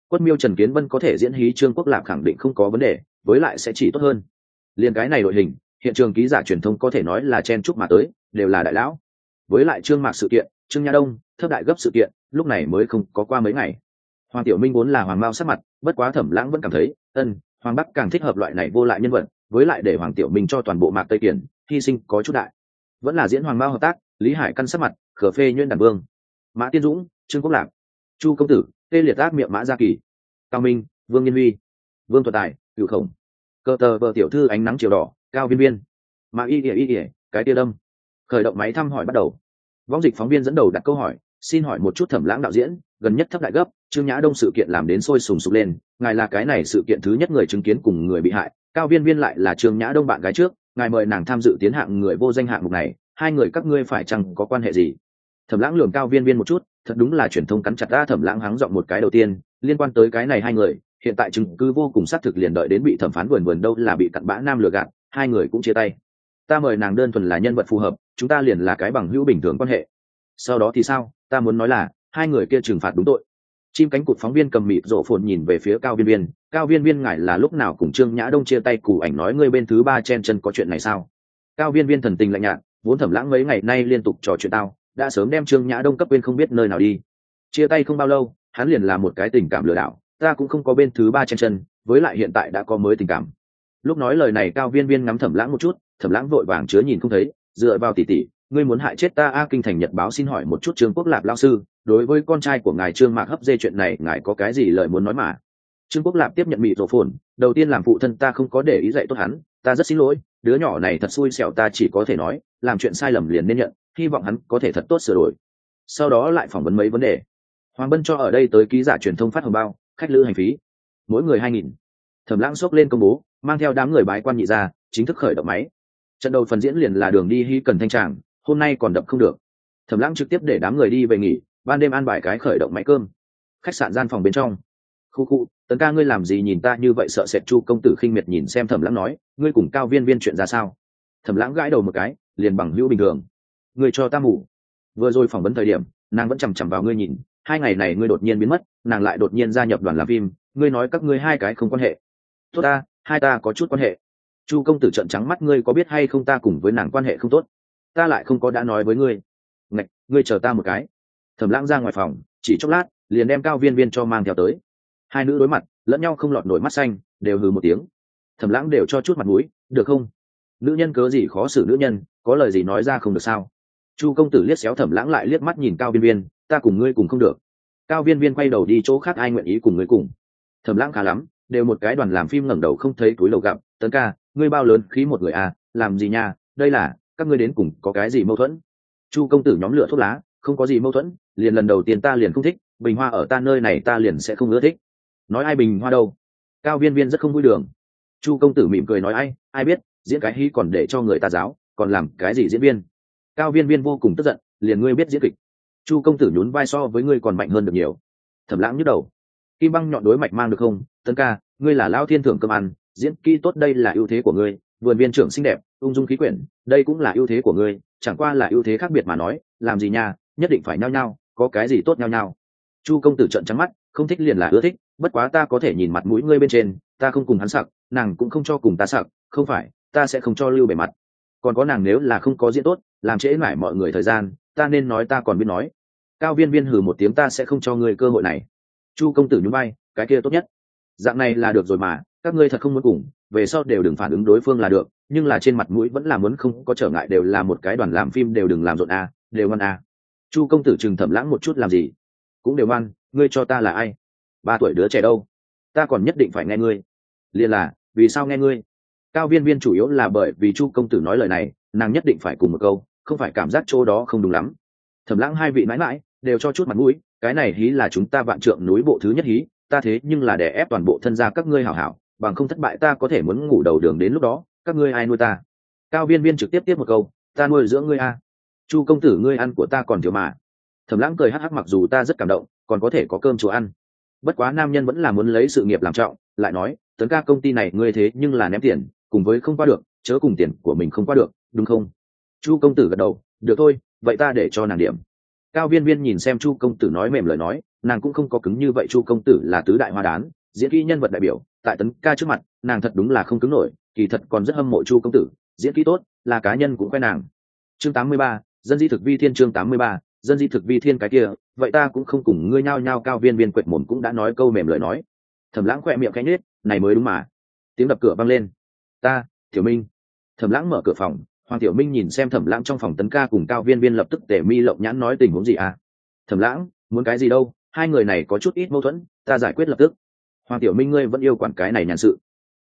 quất miêu trần kiến vân có thể diễn hí trương quốc lạc khẳng định không có vấn đề với lại sẽ chỉ tốt hơn. Liền cái này đội hình hiện trường ký giả truyền thông có thể nói là chen chúc mà tới đều là đại lão. Với lại trương mạc sự kiện trương nha đông thấp đại gấp sự kiện lúc này mới không có qua mấy ngày. Hoàng tiểu minh vốn là hoàng mao sắc mặt bất quá thẩm lãng vẫn cảm thấy ân hoàng bắc càng thích hợp loại này vô lại nhân vật, với lại để hoàng tiểu minh cho toàn bộ mạc tây kiển hy sinh có chút đại. Vẫn là diễn hoàng mao hợp tác, lý hải căn sắc mặt khở phê nhuyễn đàn vương. Mã tiên dũng, trương quốc lạc, chu công tử, tê liệt ác miệng mã gia kỳ, cao minh, vương nhân huy, vương thuật tài cựu khổng cờ tờ vợ tiểu thư ánh nắng chiều đỏ, cao viên viên, mã y ỉa y ỉa cái tia đâm. Khởi động máy thăm hỏi bắt đầu. Võng dịch phóng viên dẫn đầu đặt câu hỏi, xin hỏi một chút thẩm lãng đạo diễn, gần nhất thấp đại gấp trương nhã đông sự kiện làm đến sôi sùng sục lên, ngài là cái này sự kiện thứ nhất người chứng kiến cùng người bị hại, cao viên viên lại là trương nhã đông bạn gái trước, ngài mời nàng tham dự tiến hạng người vô danh hạng mục này, hai người các ngươi phải chăng có quan hệ gì? Thẩm lãng lường cao viên viên một chút, thật đúng là truyền thông cắn chặt ra thẩm lãng hắng giọng một cái đầu tiên, liên quan tới cái này hai người, hiện tại chứng cứ vô cùng xác thực liền đợi đến bị thẩm phán vườn vườn đâu là bị cặn bã nam lừa gạt, hai người cũng chia tay. Ta mời nàng đơn thuần là nhân vật phù hợp, chúng ta liền là cái bằng hữu bình thường quan hệ. Sau đó thì sao? Ta muốn nói là, hai người kia trừng phạt đúng tội chim cánh cụt phóng viên cầm mịt rộ phồn nhìn về phía cao viên viên. Cao viên viên ngại là lúc nào cùng trương nhã đông chia tay cù ảnh nói ngươi bên thứ ba chen chân có chuyện này sao? Cao viên viên thần tình lạnh nhạt, vốn thẩm lãng mấy ngày nay liên tục trò chuyện tao, đã sớm đem trương nhã đông cấp bên không biết nơi nào đi. Chia tay không bao lâu, hắn liền là một cái tình cảm lừa đảo, ta cũng không có bên thứ ba chen chân, với lại hiện tại đã có mới tình cảm. Lúc nói lời này, cao viên viên ngắm thẩm lãng một chút, thẩm lãng vội vàng chứa nhìn không thấy, dựa vào tỉ tỉ ngươi muốn hại chết ta, a kinh thành nhật báo xin hỏi một chút trương quốc lạp lao sư, đối với con trai của ngài trương mạc hấp dê chuyện này ngài có cái gì lời muốn nói mà? Trương quốc lạp tiếp nhận mị rổ phồn, đầu tiên làm phụ thân ta không có để ý dạy tốt hắn, ta rất xin lỗi, đứa nhỏ này thật xui xẻo ta chỉ có thể nói, làm chuyện sai lầm liền nên nhận, hy vọng hắn có thể thật tốt sửa đổi. Sau đó lại phỏng vấn mấy vấn đề. Hoàng bân cho ở đây tới ký giả truyền thông phát hồng bao, khách lữ hành phí, mỗi người hai nghìn. Thẩm lãng xốc lên công bố, mang theo đám người bái quan nhị ra chính thức khởi động máy. Trận đầu phần diễn liền là đường đi hy cần thanh tràng hôm nay còn đập không được. Thẩm lãng trực tiếp để đám người đi về nghỉ, ban đêm ăn bài cái khởi động máy cơm. Khách sạn gian phòng bên trong. Khu khu tấn ca ngươi làm gì nhìn ta như vậy sợ sệt chu công tử khinh miệt nhìn xem thẩm lãng nói, ngươi cùng cao viên viên chuyện ra sao? Thẩm lãng gãi đầu một cái, liền bằng hữu bình thường. Ngươi cho ta mù vừa rồi phỏng vấn thời điểm, nàng vẫn chằm chằm vào ngươi nhìn, hai ngày này ngươi đột nhiên biến mất, nàng lại đột nhiên gia nhập đoàn làm phim, ngươi nói các ngươi hai cái không quan hệ. Tốt ta, hai ta có chút quan hệ. Chu công tử trận trắng mắt, ngươi có biết hay không ta cùng với nàng quan hệ không tốt? Ta lại không có đã nói với ngươi. Ngạch, ngươi chờ ta một cái. Thẩm lãng ra ngoài phòng, chỉ chốc lát, liền đem cao viên viên cho mang theo tới. Hai nữ đối mặt, lẫn nhau không lọt nổi mắt xanh, đều hừ một tiếng. Thẩm lãng đều cho chút mặt mũi, được không? Nữ nhân cớ gì khó xử nữ nhân, có lời gì nói ra không được sao? Chu công tử liếc xéo thẩm lãng lại liếc mắt nhìn cao viên viên, ta cùng ngươi cùng không được. Cao viên viên quay đầu đi chỗ khác ai nguyện ý cùng ngươi cùng. Thẩm lãng khá lắm, đều một cái đoàn làm phim ngẩng đầu không thấy túi lầu gặp, tấn ca, ngươi bao lớn khí một người à làm gì nha, đây là các ngươi đến cùng có cái gì mâu thuẫn? Chu công tử nhóm lửa thuốc lá, không có gì mâu thuẫn, liền lần đầu tiên ta liền không thích, bình hoa ở ta nơi này ta liền sẽ không ưa thích. Nói ai bình hoa đâu? Cao viên viên rất không vui đường. Chu công tử mỉm cười nói ai ai biết, diễn cái hy còn để cho người ta giáo, còn làm cái gì diễn viên? Cao viên viên vô cùng tức giận, liền ngươi biết diễn kịch. Chu công tử nhún vai so với ngươi còn mạnh hơn được nhiều. Thẩm lãng nhức đầu. Kim băng nhọn đối mạch mang được không? Tân ca, ngươi là lao thiên thưởng cơm ăn, diễn kỹ tốt đây là ưu thế của ngươi vườn viên trưởng xinh đẹp, ung dung khí quyển, đây cũng là ưu thế của ngươi, chẳng qua là ưu thế khác biệt mà nói, làm gì nha, nhất định phải nhao nhao, có cái gì tốt nhao nhao. Chu công tử trận trắng mắt, không thích liền là ưa thích, bất quá ta có thể nhìn mặt mũi ngươi bên trên, ta không cùng hắn sặc, nàng cũng không cho cùng ta sặc, không phải, ta sẽ không cho lưu bề mặt. Còn có nàng nếu là không có diễn tốt, làm trễ mãi mọi người thời gian, ta nên nói ta còn biết nói. Cao viên viên hừ một tiếng ta sẽ không cho ngươi cơ hội này. Chu công tử nhún bay cái kia tốt nhất. Dạng này là được rồi mà, các ngươi thật không muốn cùng về sau đều đừng phản ứng đối phương là được nhưng là trên mặt mũi vẫn là muốn không có trở ngại đều là một cái đoàn làm phim đều đừng làm rộn a à, đều ngoan a. À. chu công tử chừng thẩm lãng một chút làm gì? Cũng đều ngoan ngươi cho ta là ai? Ba tuổi đứa trẻ đâu? Ta còn nhất định phải nghe ngươi. Liền là vì sao nghe ngươi? Cao viên viên chủ yếu là bởi vì chu công tử nói lời này nàng nhất định phải cùng một câu không phải cảm giác chỗ đó không đúng lắm. Thẩm lãng hai vị mãi mãi đều cho chút mặt mũi cái này hí là chúng ta vạn trượng núi bộ thứ nhất hí ta thế nhưng là để ép toàn bộ thân gia các ngươi hảo hảo bằng không thất bại ta có thể muốn ngủ đầu đường đến lúc đó, các ngươi ai nuôi ta? Cao viên viên trực tiếp tiếp một câu, ta nuôi dưỡng ngươi a. Chu công tử ngươi ăn của ta còn thiếu mà. Thẩm lãng cười hắc hắc mặc dù ta rất cảm động, còn có thể có cơm chùa ăn. Bất quá nam nhân vẫn là muốn lấy sự nghiệp làm trọng, lại nói, tấn ca công ty này ngươi thế nhưng là ném tiền, cùng với không qua được, chớ cùng tiền của mình không qua được, đúng không? Chu công tử gật đầu, được thôi, vậy ta để cho nàng điểm. Cao viên viên nhìn xem chu công tử nói mềm lời nói, nàng cũng không có cứng như vậy, chu công tử là tứ đại hoa đán, diễn kỹ nhân vật đại biểu tại tấn ca trước mặt nàng thật đúng là không cứng nổi kỳ thật còn rất hâm mộ chu công tử diễn kỹ tốt là cá nhân cũng khoe nàng. Chương 83, dân di thực vi thiên chương 83, dân di thực vi thiên cái kia vậy ta cũng không cùng ngươi nhao nhao cao viên viên quệt mồm cũng đã nói câu mềm lời nói. Thẩm lãng khoe miệng cánh nết này mới đúng mà. Tiếng đập cửa vang lên. Ta tiểu minh. Thẩm lãng mở cửa phòng hoàng tiểu minh nhìn xem thẩm lãng trong phòng tấn ca cùng cao viên viên lập tức để mi lộng nhãn nói tình huống gì à? Thẩm lãng muốn cái gì đâu? Hai người này có chút ít mâu thuẫn ta giải quyết lập tức hoàng tiểu minh ngươi vẫn yêu quản cái này nhàn sự.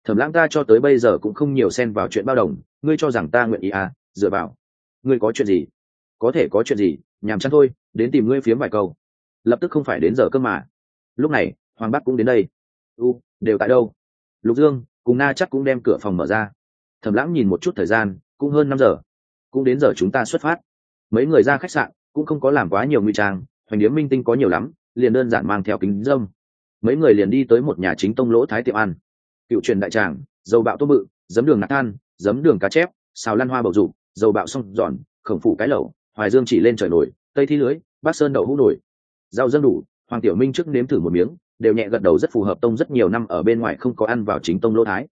Thẩm lãng ta cho tới bây giờ cũng không nhiều xen vào chuyện bao đồng, ngươi cho rằng ta nguyện ý à dựa vào. Ngươi có chuyện gì? Có thể có chuyện gì, nhàm chán thôi, đến tìm ngươi phiếm vài câu. Lập tức không phải đến giờ cơ mà. Lúc này, hoàng bắc cũng đến đây. U, đều tại đâu? Lục dương, cùng na chắc cũng đem cửa phòng mở ra. Thẩm lãng nhìn một chút thời gian, cũng hơn năm giờ. Cũng đến giờ chúng ta xuất phát. Mấy người ra khách sạn, cũng không có làm quá nhiều nguy trang, hoành điếm minh tinh có nhiều lắm, liền đơn giản mang theo kính dâm mấy người liền đi tới một nhà chính tông lỗ thái tiệm ăn cựu truyền đại tràng, dầu bạo tô bự, giấm đường nạc than, giấm đường cá chép, xào lan hoa bầu dục dầu bạo xong giòn, khổng phủ cái lẩu, hoài dương chỉ lên trời nổi, tây thi lưới, bát sơn đậu hũ nổi. Rau dân đủ, hoàng tiểu minh trước nếm thử một miếng, đều nhẹ gật đầu rất phù hợp tông rất nhiều năm ở bên ngoài không có ăn vào chính tông lỗ thái.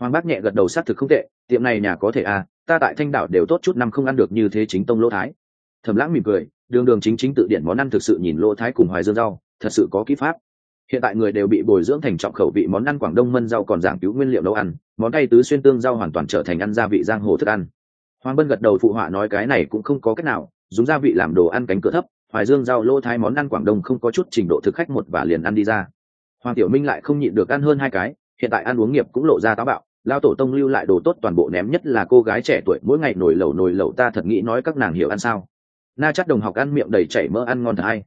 Hoàng bác nhẹ gật đầu xác thực không tệ, tiệm này nhà có thể à ta tại thanh đảo đều tốt chút năm không ăn được như thế chính tông lỗ thái. Thầm lãng mỉm cười, đường đường chính chính tự điển món ăn thực sự nhìn lỗ thái cùng hoài dương rau, thật sự có kỹ pháp hiện tại người đều bị bồi dưỡng thành trọng khẩu vị món ăn quảng đông mân rau còn giảng cứu nguyên liệu nấu ăn, món cay tứ xuyên tương rau hoàn toàn trở thành ăn gia vị giang hồ thức ăn. Hoàng bân gật đầu phụ họa nói cái này cũng không có cách nào, dùng gia vị làm đồ ăn cánh cửa thấp, hoài dương rau lô thái món ăn quảng đông không có chút trình độ thực khách một và liền ăn đi ra. Hoàng tiểu minh lại không nhịn được ăn hơn hai cái, hiện tại ăn uống nghiệp cũng lộ ra táo bạo lao tổ tông lưu lại đồ tốt toàn bộ ném nhất là cô gái trẻ tuổi, mỗi ngày nổi lẩu nổi lẩu ta thật nghĩ nói các nàng hiểu ăn sao. Na chắc đồng học ăn miệng đầy chảy mỡ ăn ngon thật hay.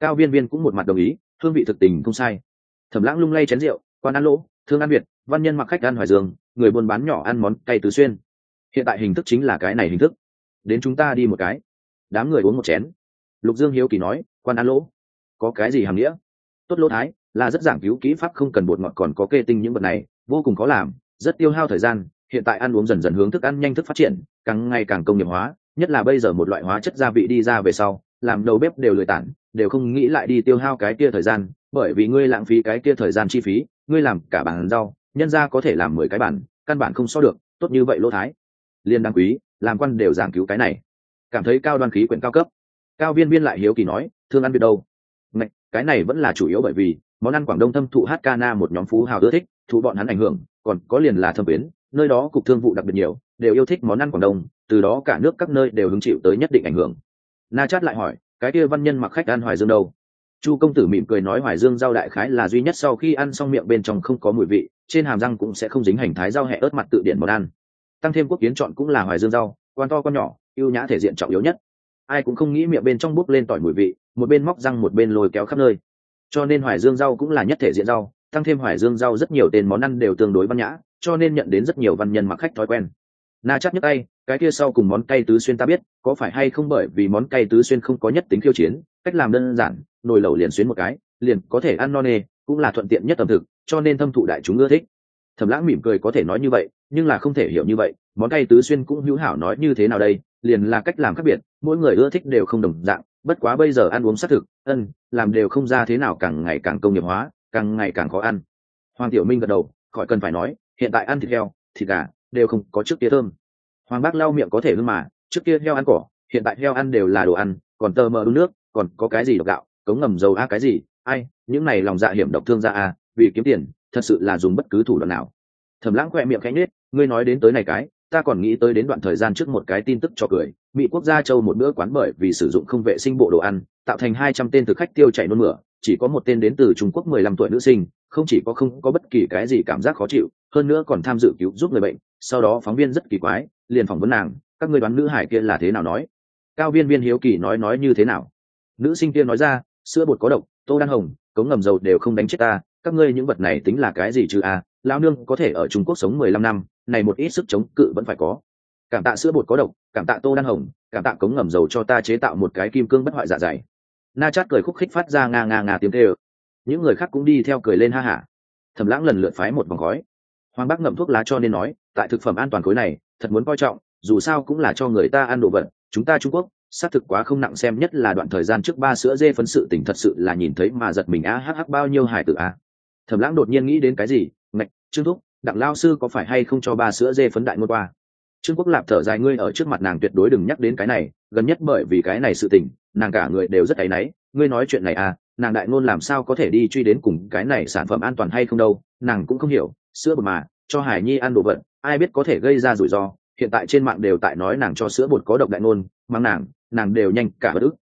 Cao viên viên cũng một mặt đồng ý hương vị thực tình không sai. Thẩm lãng lung lay chén rượu, quan ăn lỗ, thương ăn việt văn nhân mặc khách ăn hoài dương người buôn bán nhỏ ăn món cay tứ xuyên. Hiện tại hình thức chính là cái này hình thức. Đến chúng ta đi một cái. Đám người uống một chén. Lục dương hiếu kỳ nói, quan ăn lỗ. Có cái gì hàm nghĩa? Tốt lỗ thái, là rất giảng cứu kỹ pháp không cần bột ngọt còn có kê tinh những vật này, vô cùng khó làm, rất tiêu hao thời gian, hiện tại ăn uống dần dần hướng thức ăn nhanh thức phát triển, càng ngày càng công nghiệp hóa, nhất là bây giờ một loại hóa chất gia vị đi ra về sau, làm đầu bếp đều lười tản đều không nghĩ lại đi tiêu hao cái kia thời gian bởi vì ngươi lãng phí cái kia thời gian chi phí ngươi làm cả bàn rau nhân ra có thể làm mười cái bản căn bản không so được tốt như vậy lỗ thái. Liên đăng quý làm quan đều giảng cứu cái này. Cảm thấy cao đoan khí quyển cao cấp. Cao viên viên lại hiếu kỳ nói thương ăn biết đâu? Ngạch, cái này vẫn là chủ yếu bởi vì món ăn quảng đông thâm thụ hát ca na một nhóm phú hào ưa thích thụ bọn hắn ảnh hưởng còn có liền là thâm biến, nơi đó cục thương vụ đặc biệt nhiều đều yêu thích món ăn quảng đông từ đó cả nước các nơi đều hứng chịu tới nhất định ảnh hưởng. Na chát lại hỏi cái kia văn nhân mặc khách ăn hoài dương đâu? Chu công tử mỉm cười nói hoài dương rau đại khái là duy nhất sau khi ăn xong miệng bên trong không có mùi vị, trên hàm răng cũng sẽ không dính hành thái rau hẹ ớt mặt tự điển món ăn. Tăng thêm quốc kiến chọn cũng là hoài dương rau, quan to con nhỏ, ưu nhã thể diện trọng yếu nhất. Ai cũng không nghĩ miệng bên trong bút lên tỏi mùi vị, một bên móc răng một bên lôi kéo khắp nơi. Cho nên hoài dương rau cũng là nhất thể diện rau, tăng thêm hoài dương rau rất nhiều tên món ăn đều tương đối văn nhã, cho nên nhận đến rất nhiều văn nhân mặc khách thói quen. Na chắc nhất tay cái kia sau cùng món cay tứ xuyên ta biết, có phải hay không bởi vì món cay tứ xuyên không có nhất tính khiêu chiến, cách làm đơn giản, nồi lẩu liền xuyến một cái, liền có thể ăn no nê, cũng là thuận tiện nhất tầm thực, cho nên thâm thụ đại chúng ưa thích. Thẩm lãng mỉm cười có thể nói như vậy, nhưng là không thể hiểu như vậy, món cay tứ xuyên cũng hữu hảo nói như thế nào đây, liền là cách làm khác biệt, mỗi người ưa thích đều không đồng dạng, bất quá bây giờ ăn uống xác thực, ân, làm đều không ra thế nào càng ngày càng công nghiệp hóa, càng ngày càng khó ăn. Hoàng tiểu minh gật đầu, khỏi cần phải nói, hiện tại ăn thịt heo, thịt gà, đều không có trước kia thơm hoàng bác lau miệng có thể hưng mà, trước kia heo ăn cỏ, hiện tại heo ăn đều là đồ ăn, còn tơ mờ đun nước, còn có cái gì độc gạo, cống ngầm dầu a, cái gì? Ai, những này lòng dạ hiểm độc thương ra a, vì kiếm tiền, thật sự là dùng bất cứ thủ đoạn nào. Thẩm lãng khoe miệng khẽ nhết ngươi nói đến tới này cái, ta còn nghĩ tới đến đoạn thời gian trước một cái tin tức cho cười. Mỹ quốc gia châu một bữa quán bởi vì sử dụng không vệ sinh bộ đồ ăn, tạo thành hai trăm tên thực khách tiêu chảy nôn mửa, chỉ có một tên đến từ trung quốc mười lăm tuổi nữ sinh, không chỉ có không có bất kỳ cái gì cảm giác khó chịu, hơn nữa còn tham dự cứu giúp người bệnh, sau đó phóng viên rất kỳ quái liền phỏng vấn nàng các người đoán nữ hải kia là thế nào nói? Cao viên viên hiếu kỳ nói nói như thế nào? Nữ sinh kia nói ra sữa bột có độc tô đan hồng cống ngầm dầu đều không đánh chết ta các ngươi những vật này tính là cái gì chứ a à, lao nương có thể ở trung quốc sống mười lăm năm này một ít sức chống cự vẫn phải có. Cảm tạ sữa bột có độc cảm tạ tô đan hồng cảm tạ cống ngầm dầu cho ta chế tạo một cái kim cương bất hoại dạ dày. Na chát cười khúc khích phát ra nga nga nga tiếng kêu. Những người khác cũng đi theo cười lên ha hả. Thầm lãng lần lượt phái một vòng khói. Hoàng bác ngậm thuốc lá cho nên nói tại thực phẩm an toàn khối này thật muốn coi trọng, dù sao cũng là cho người ta ăn đồ vật, chúng ta trung quốc, xác thực quá không nặng xem nhất là đoạn thời gian trước ba sữa dê phấn sự tình thật sự là nhìn thấy mà giật mình, a, hắc bao nhiêu hài tử a thẩm lãng đột nhiên nghĩ đến cái gì? Ngạch, trương thúc, đặng lao sư có phải hay không cho ba sữa dê phấn đại ngôn qua? Trương quốc lạp thở dài, ngươi ở trước mặt nàng tuyệt đối đừng nhắc đến cái này, gần nhất bởi vì cái này sự tình, nàng cả người đều rất áy náy, ngươi nói chuyện này à nàng đại ngôn làm sao có thể đi truy đến cùng cái này sản phẩm an toàn hay không đâu, nàng cũng không hiểu, sữa bột mà, cho hải nhi ăn đồ vật ai biết có thể gây ra rủi ro, hiện tại trên mạng đều tại nói nàng cho sữa bột có độc đại ngôn mang nàng nàng đều nhanh cả bất ức.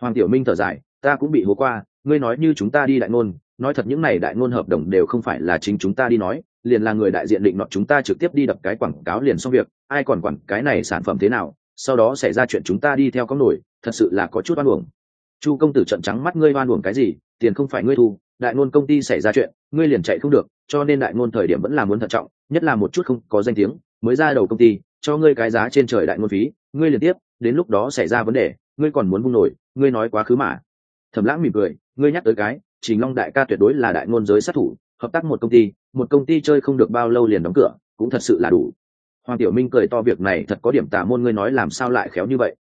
Hoàng tiểu minh thở dài, ta cũng bị hố qua, ngươi nói như chúng ta đi đại ngôn, nói thật những này đại ngôn hợp đồng đều không phải là chính chúng ta đi nói, liền là người đại diện định nọ chúng ta trực tiếp đi đập cái quảng cáo liền xong việc, ai còn quản cái này sản phẩm thế nào, sau đó xảy ra chuyện chúng ta đi theo có nổi, thật sự là có chút oan uổng. Chu công tử trận trắng mắt, ngươi oan uổng cái gì, tiền không phải ngươi thu, đại ngôn công ty xảy ra chuyện, ngươi liền chạy không được, cho nên đại ngôn thời điểm vẫn là muốn thận trọng nhất là một chút không có danh tiếng, mới ra đầu công ty, cho ngươi cái giá trên trời đại ngôn phí, ngươi liên tiếp, đến lúc đó xảy ra vấn đề, ngươi còn muốn bung nổi, ngươi nói quá khứ mà. Thẩm lãng mỉm cười, ngươi nhắc tới cái, trình long đại ca tuyệt đối là đại ngôn giới sát thủ, hợp tác một công ty, một công ty chơi không được bao lâu liền đóng cửa, cũng thật sự là đủ. Hoàng tiểu minh cười to việc này thật có điểm tà môn, ngươi nói làm sao lại khéo như vậy?